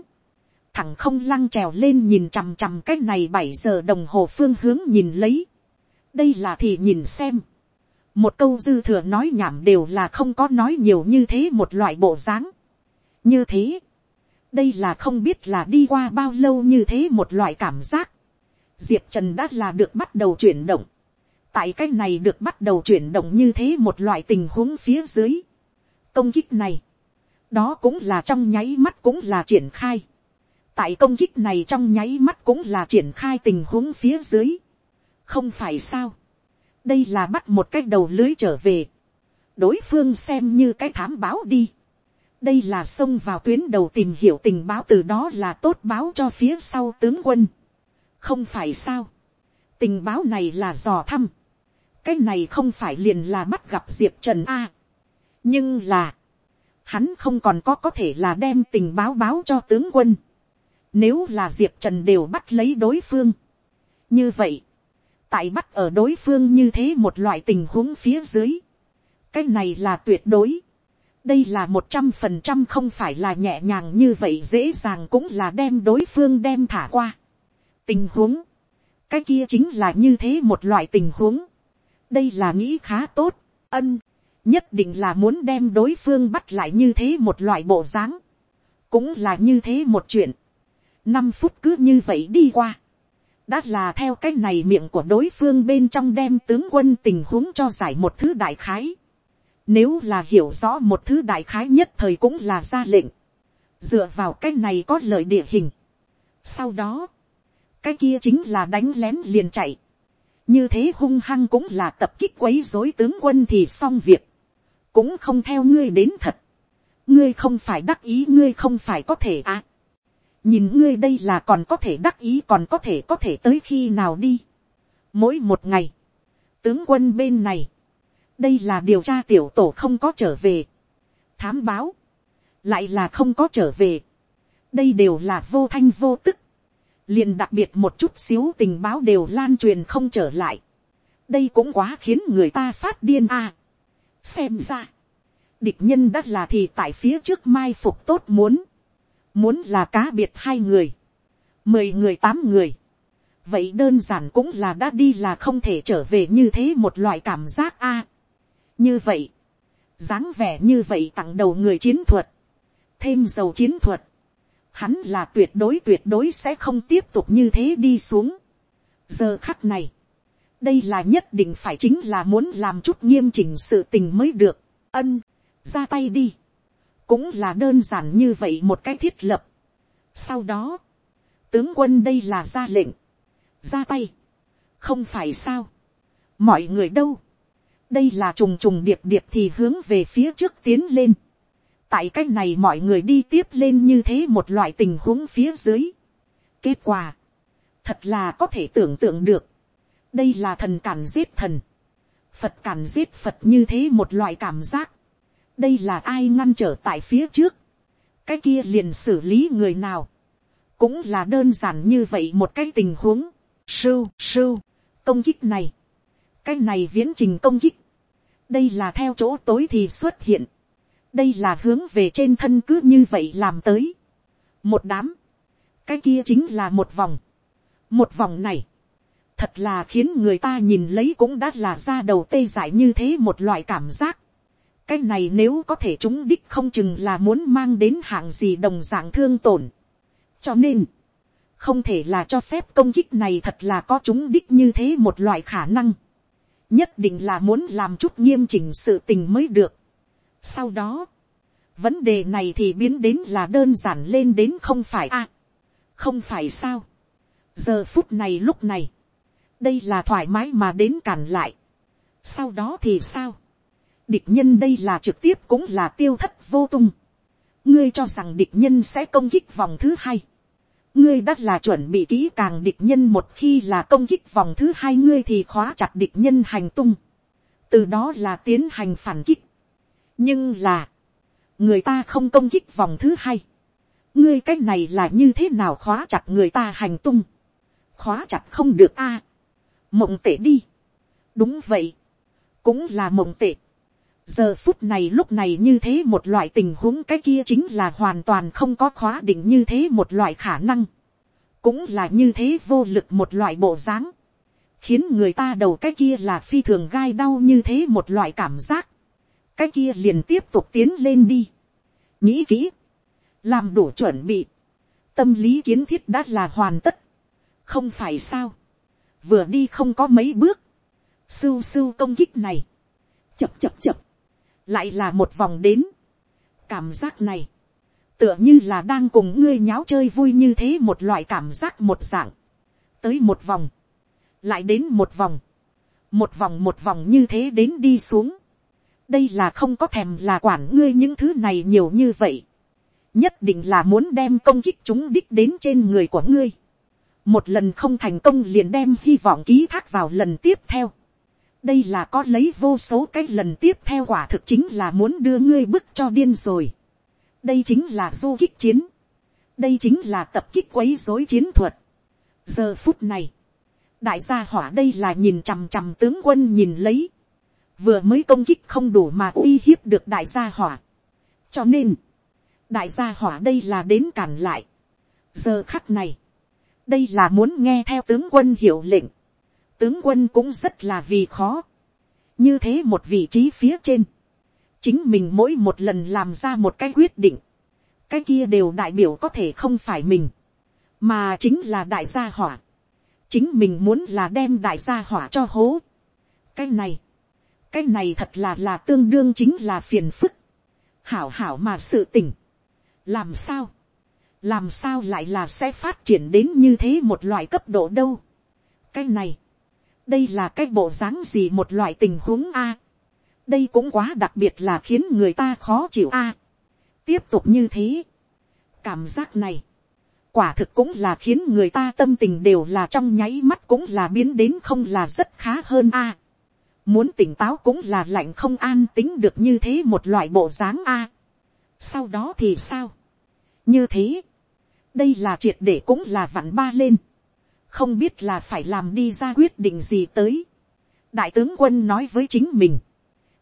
thẳng không lăng trèo lên nhìn chằm chằm cái này bảy giờ đồng hồ phương hướng nhìn lấy, đây là thì nhìn xem, một câu dư thừa nói nhảm đều là không có nói nhiều như thế một loại bộ dáng, như thế, đây là không biết là đi qua bao lâu như thế một loại cảm giác. diệp trần đã là được bắt đầu chuyển động. tại cái này được bắt đầu chuyển động như thế một loại tình huống phía dưới. công kích này, đó cũng là trong nháy mắt cũng là triển khai tại công kích này trong nháy mắt cũng là triển khai tình huống phía dưới. không phải sao. đây là bắt một cái đầu lưới trở về. đối phương xem như cái thám báo đi đây là xông vào tuyến đầu tìm hiểu tình báo từ đó là tốt báo cho phía sau tướng quân. không phải sao. tình báo này là dò thăm. cái này không phải liền là bắt gặp diệp trần a. nhưng là, hắn không còn có có thể là đem tình báo báo cho tướng quân nếu là diệp trần đều bắt lấy đối phương. như vậy, tại bắt ở đối phương như thế một loại tình huống phía dưới. cái này là tuyệt đối đây là một trăm phần trăm không phải là nhẹ nhàng như vậy dễ dàng cũng là đem đối phương đem thả qua. tình huống, cái kia chính là như thế một loại tình huống. đây là nghĩ khá tốt, ân, nhất định là muốn đem đối phương bắt lại như thế một loại bộ dáng. cũng là như thế một chuyện năm phút cứ như vậy đi qua. đã là theo cái này miệng của đối phương bên trong đem tướng quân tình huống cho giải một thứ đại khái nếu là hiểu rõ một thứ đại khái nhất thời cũng là ra lệnh. Dựa vào cái này có lợi địa hình. Sau đó, cái kia chính là đánh lén liền chạy. Như thế hung hăng cũng là tập kích quấy rối tướng quân thì xong việc. Cũng không theo ngươi đến thật. Ngươi không phải đắc ý ngươi không phải có thể à. Nhìn ngươi đây là còn có thể đắc ý còn có thể có thể tới khi nào đi. Mỗi một ngày, tướng quân bên này đây là điều tra tiểu tổ không có trở về. thám báo, lại là không có trở về. đây đều là vô thanh vô tức. liền đặc biệt một chút xíu tình báo đều lan truyền không trở lại. đây cũng quá khiến người ta phát điên a. xem ra, địch nhân đã là thì tại phía trước mai phục tốt muốn muốn là cá biệt hai người, mười người tám người. Vậy đơn giản cũng là đã đi là không thể trở về như thế một loại cảm giác a. Như vậy, dáng vẻ như vậy tặng đầu người chiến thuật, thêm dầu chiến thuật, hắn là tuyệt đối tuyệt đối sẽ không tiếp tục như thế đi xuống. giờ khắc này, đây là nhất định phải chính là muốn làm chút nghiêm chỉnh sự tình mới được, ân, ra tay đi, cũng là đơn giản như vậy một cái thiết lập. sau đó, tướng quân đây là ra lệnh, ra tay, không phải sao, mọi người đâu, đây là trùng trùng điệp điệp thì hướng về phía trước tiến lên, tại cái này mọi người đi tiếp lên như thế một loại tình huống phía dưới. kết quả, thật là có thể tưởng tượng được, đây là thần cản giết thần, phật cản giết phật như thế một loại cảm giác, đây là ai ngăn trở tại phía trước, cái kia liền xử lý người nào, cũng là đơn giản như vậy một cái tình huống, sưu sưu, công kích này, cái này viễn trình công kích, đây là theo chỗ tối thì xuất hiện, đây là hướng về trên thân cứ như vậy làm tới, một đám, cái kia chính là một vòng, một vòng này, thật là khiến người ta nhìn lấy cũng đã là ra đầu tê dại như thế một loại cảm giác cái này nếu có thể chúng đích không chừng là muốn mang đến hạng gì đồng dạng thương tổn. cho nên, không thể là cho phép công kích này thật là có chúng đích như thế một loại khả năng. nhất định là muốn làm chút nghiêm chỉnh sự tình mới được. sau đó, vấn đề này thì biến đến là đơn giản lên đến không phải a. không phải sao. giờ phút này lúc này, đây là thoải mái mà đến cản lại. sau đó thì sao, địch nhân đây là trực tiếp cũng là tiêu thất vô tung. ngươi cho rằng địch nhân sẽ công kích vòng thứ hai. ngươi đã là chuẩn bị kỹ càng địch nhân một khi là công kích vòng thứ hai ngươi thì khóa chặt địch nhân hành tung. từ đó là tiến hành phản kích. nhưng là, người ta không công kích vòng thứ hai. ngươi cái này là như thế nào khóa chặt người ta hành tung. khóa chặt không được a mộng tệ đi. đúng vậy, cũng là mộng tệ giờ phút này lúc này như thế một loại tình huống cái kia chính là hoàn toàn không có khóa định như thế một loại khả năng. cũng là như thế vô lực một loại bộ dáng. khiến người ta đầu cái kia là phi thường gai đau như thế một loại cảm giác. cái kia liền tiếp tục tiến lên đi. nghĩ kỹ, làm đủ chuẩn bị, tâm lý kiến thiết đã là hoàn tất. không phải sao vừa đi không có mấy bước, sưu sưu công kích này, chập chập chập, lại là một vòng đến, cảm giác này, tựa như là đang cùng ngươi nháo chơi vui như thế một loại cảm giác một dạng, tới một vòng, lại đến một vòng, một vòng một vòng như thế đến đi xuống, đây là không có thèm là quản ngươi những thứ này nhiều như vậy, nhất định là muốn đem công kích chúng đích đến trên người của ngươi, một lần không thành công liền đem hy vọng ký thác vào lần tiếp theo đây là có lấy vô số cái lần tiếp theo quả thực chính là muốn đưa ngươi bức cho điên rồi. đây chính là du kích chiến. đây chính là tập kích quấy dối chiến thuật. giờ phút này, đại gia hỏa đây là nhìn chằm chằm tướng quân nhìn lấy. vừa mới công kích không đủ mà uy hiếp được đại gia hỏa. cho nên, đại gia hỏa đây là đến cản lại. giờ khắc này, đây là muốn nghe theo tướng quân hiệu lệnh tướng quân cũng rất là vì khó. như thế một vị trí phía trên. chính mình mỗi một lần làm ra một cái quyết định. cái kia đều đại biểu có thể không phải mình. mà chính là đại gia hỏa. chính mình muốn là đem đại gia hỏa cho hố. cái này, cái này thật là là tương đương chính là phiền phức. hảo hảo mà sự tỉnh. làm sao làm sao lại là sẽ phát triển đến như thế một loại cấp độ đâu. cái này, đây là cái bộ dáng gì một loại tình huống a. đây cũng quá đặc biệt là khiến người ta khó chịu a. tiếp tục như thế, cảm giác này, quả thực cũng là khiến người ta tâm tình đều là trong nháy mắt cũng là biến đến không là rất khá hơn a. muốn tỉnh táo cũng là lạnh không an tính được như thế một loại bộ dáng a. sau đó thì sao, như thế, đây là triệt để cũng là vặn ba lên, không biết là phải làm đi ra quyết định gì tới. đại tướng quân nói với chính mình,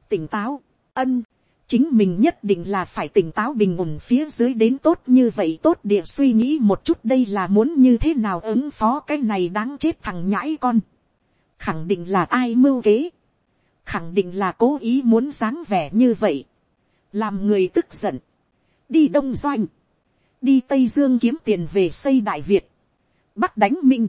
tỉnh táo, ân, chính mình nhất định là phải tỉnh táo bình ổn phía dưới đến tốt như vậy tốt địa suy nghĩ một chút đây là muốn như thế nào ứng phó cái này đáng chết thằng nhãi con. khẳng định là ai mưu kế. khẳng định là cố ý muốn dáng vẻ như vậy. làm người tức giận. đi đông doanh đi tây dương kiếm tiền về xây đại việt, bắc đánh minh,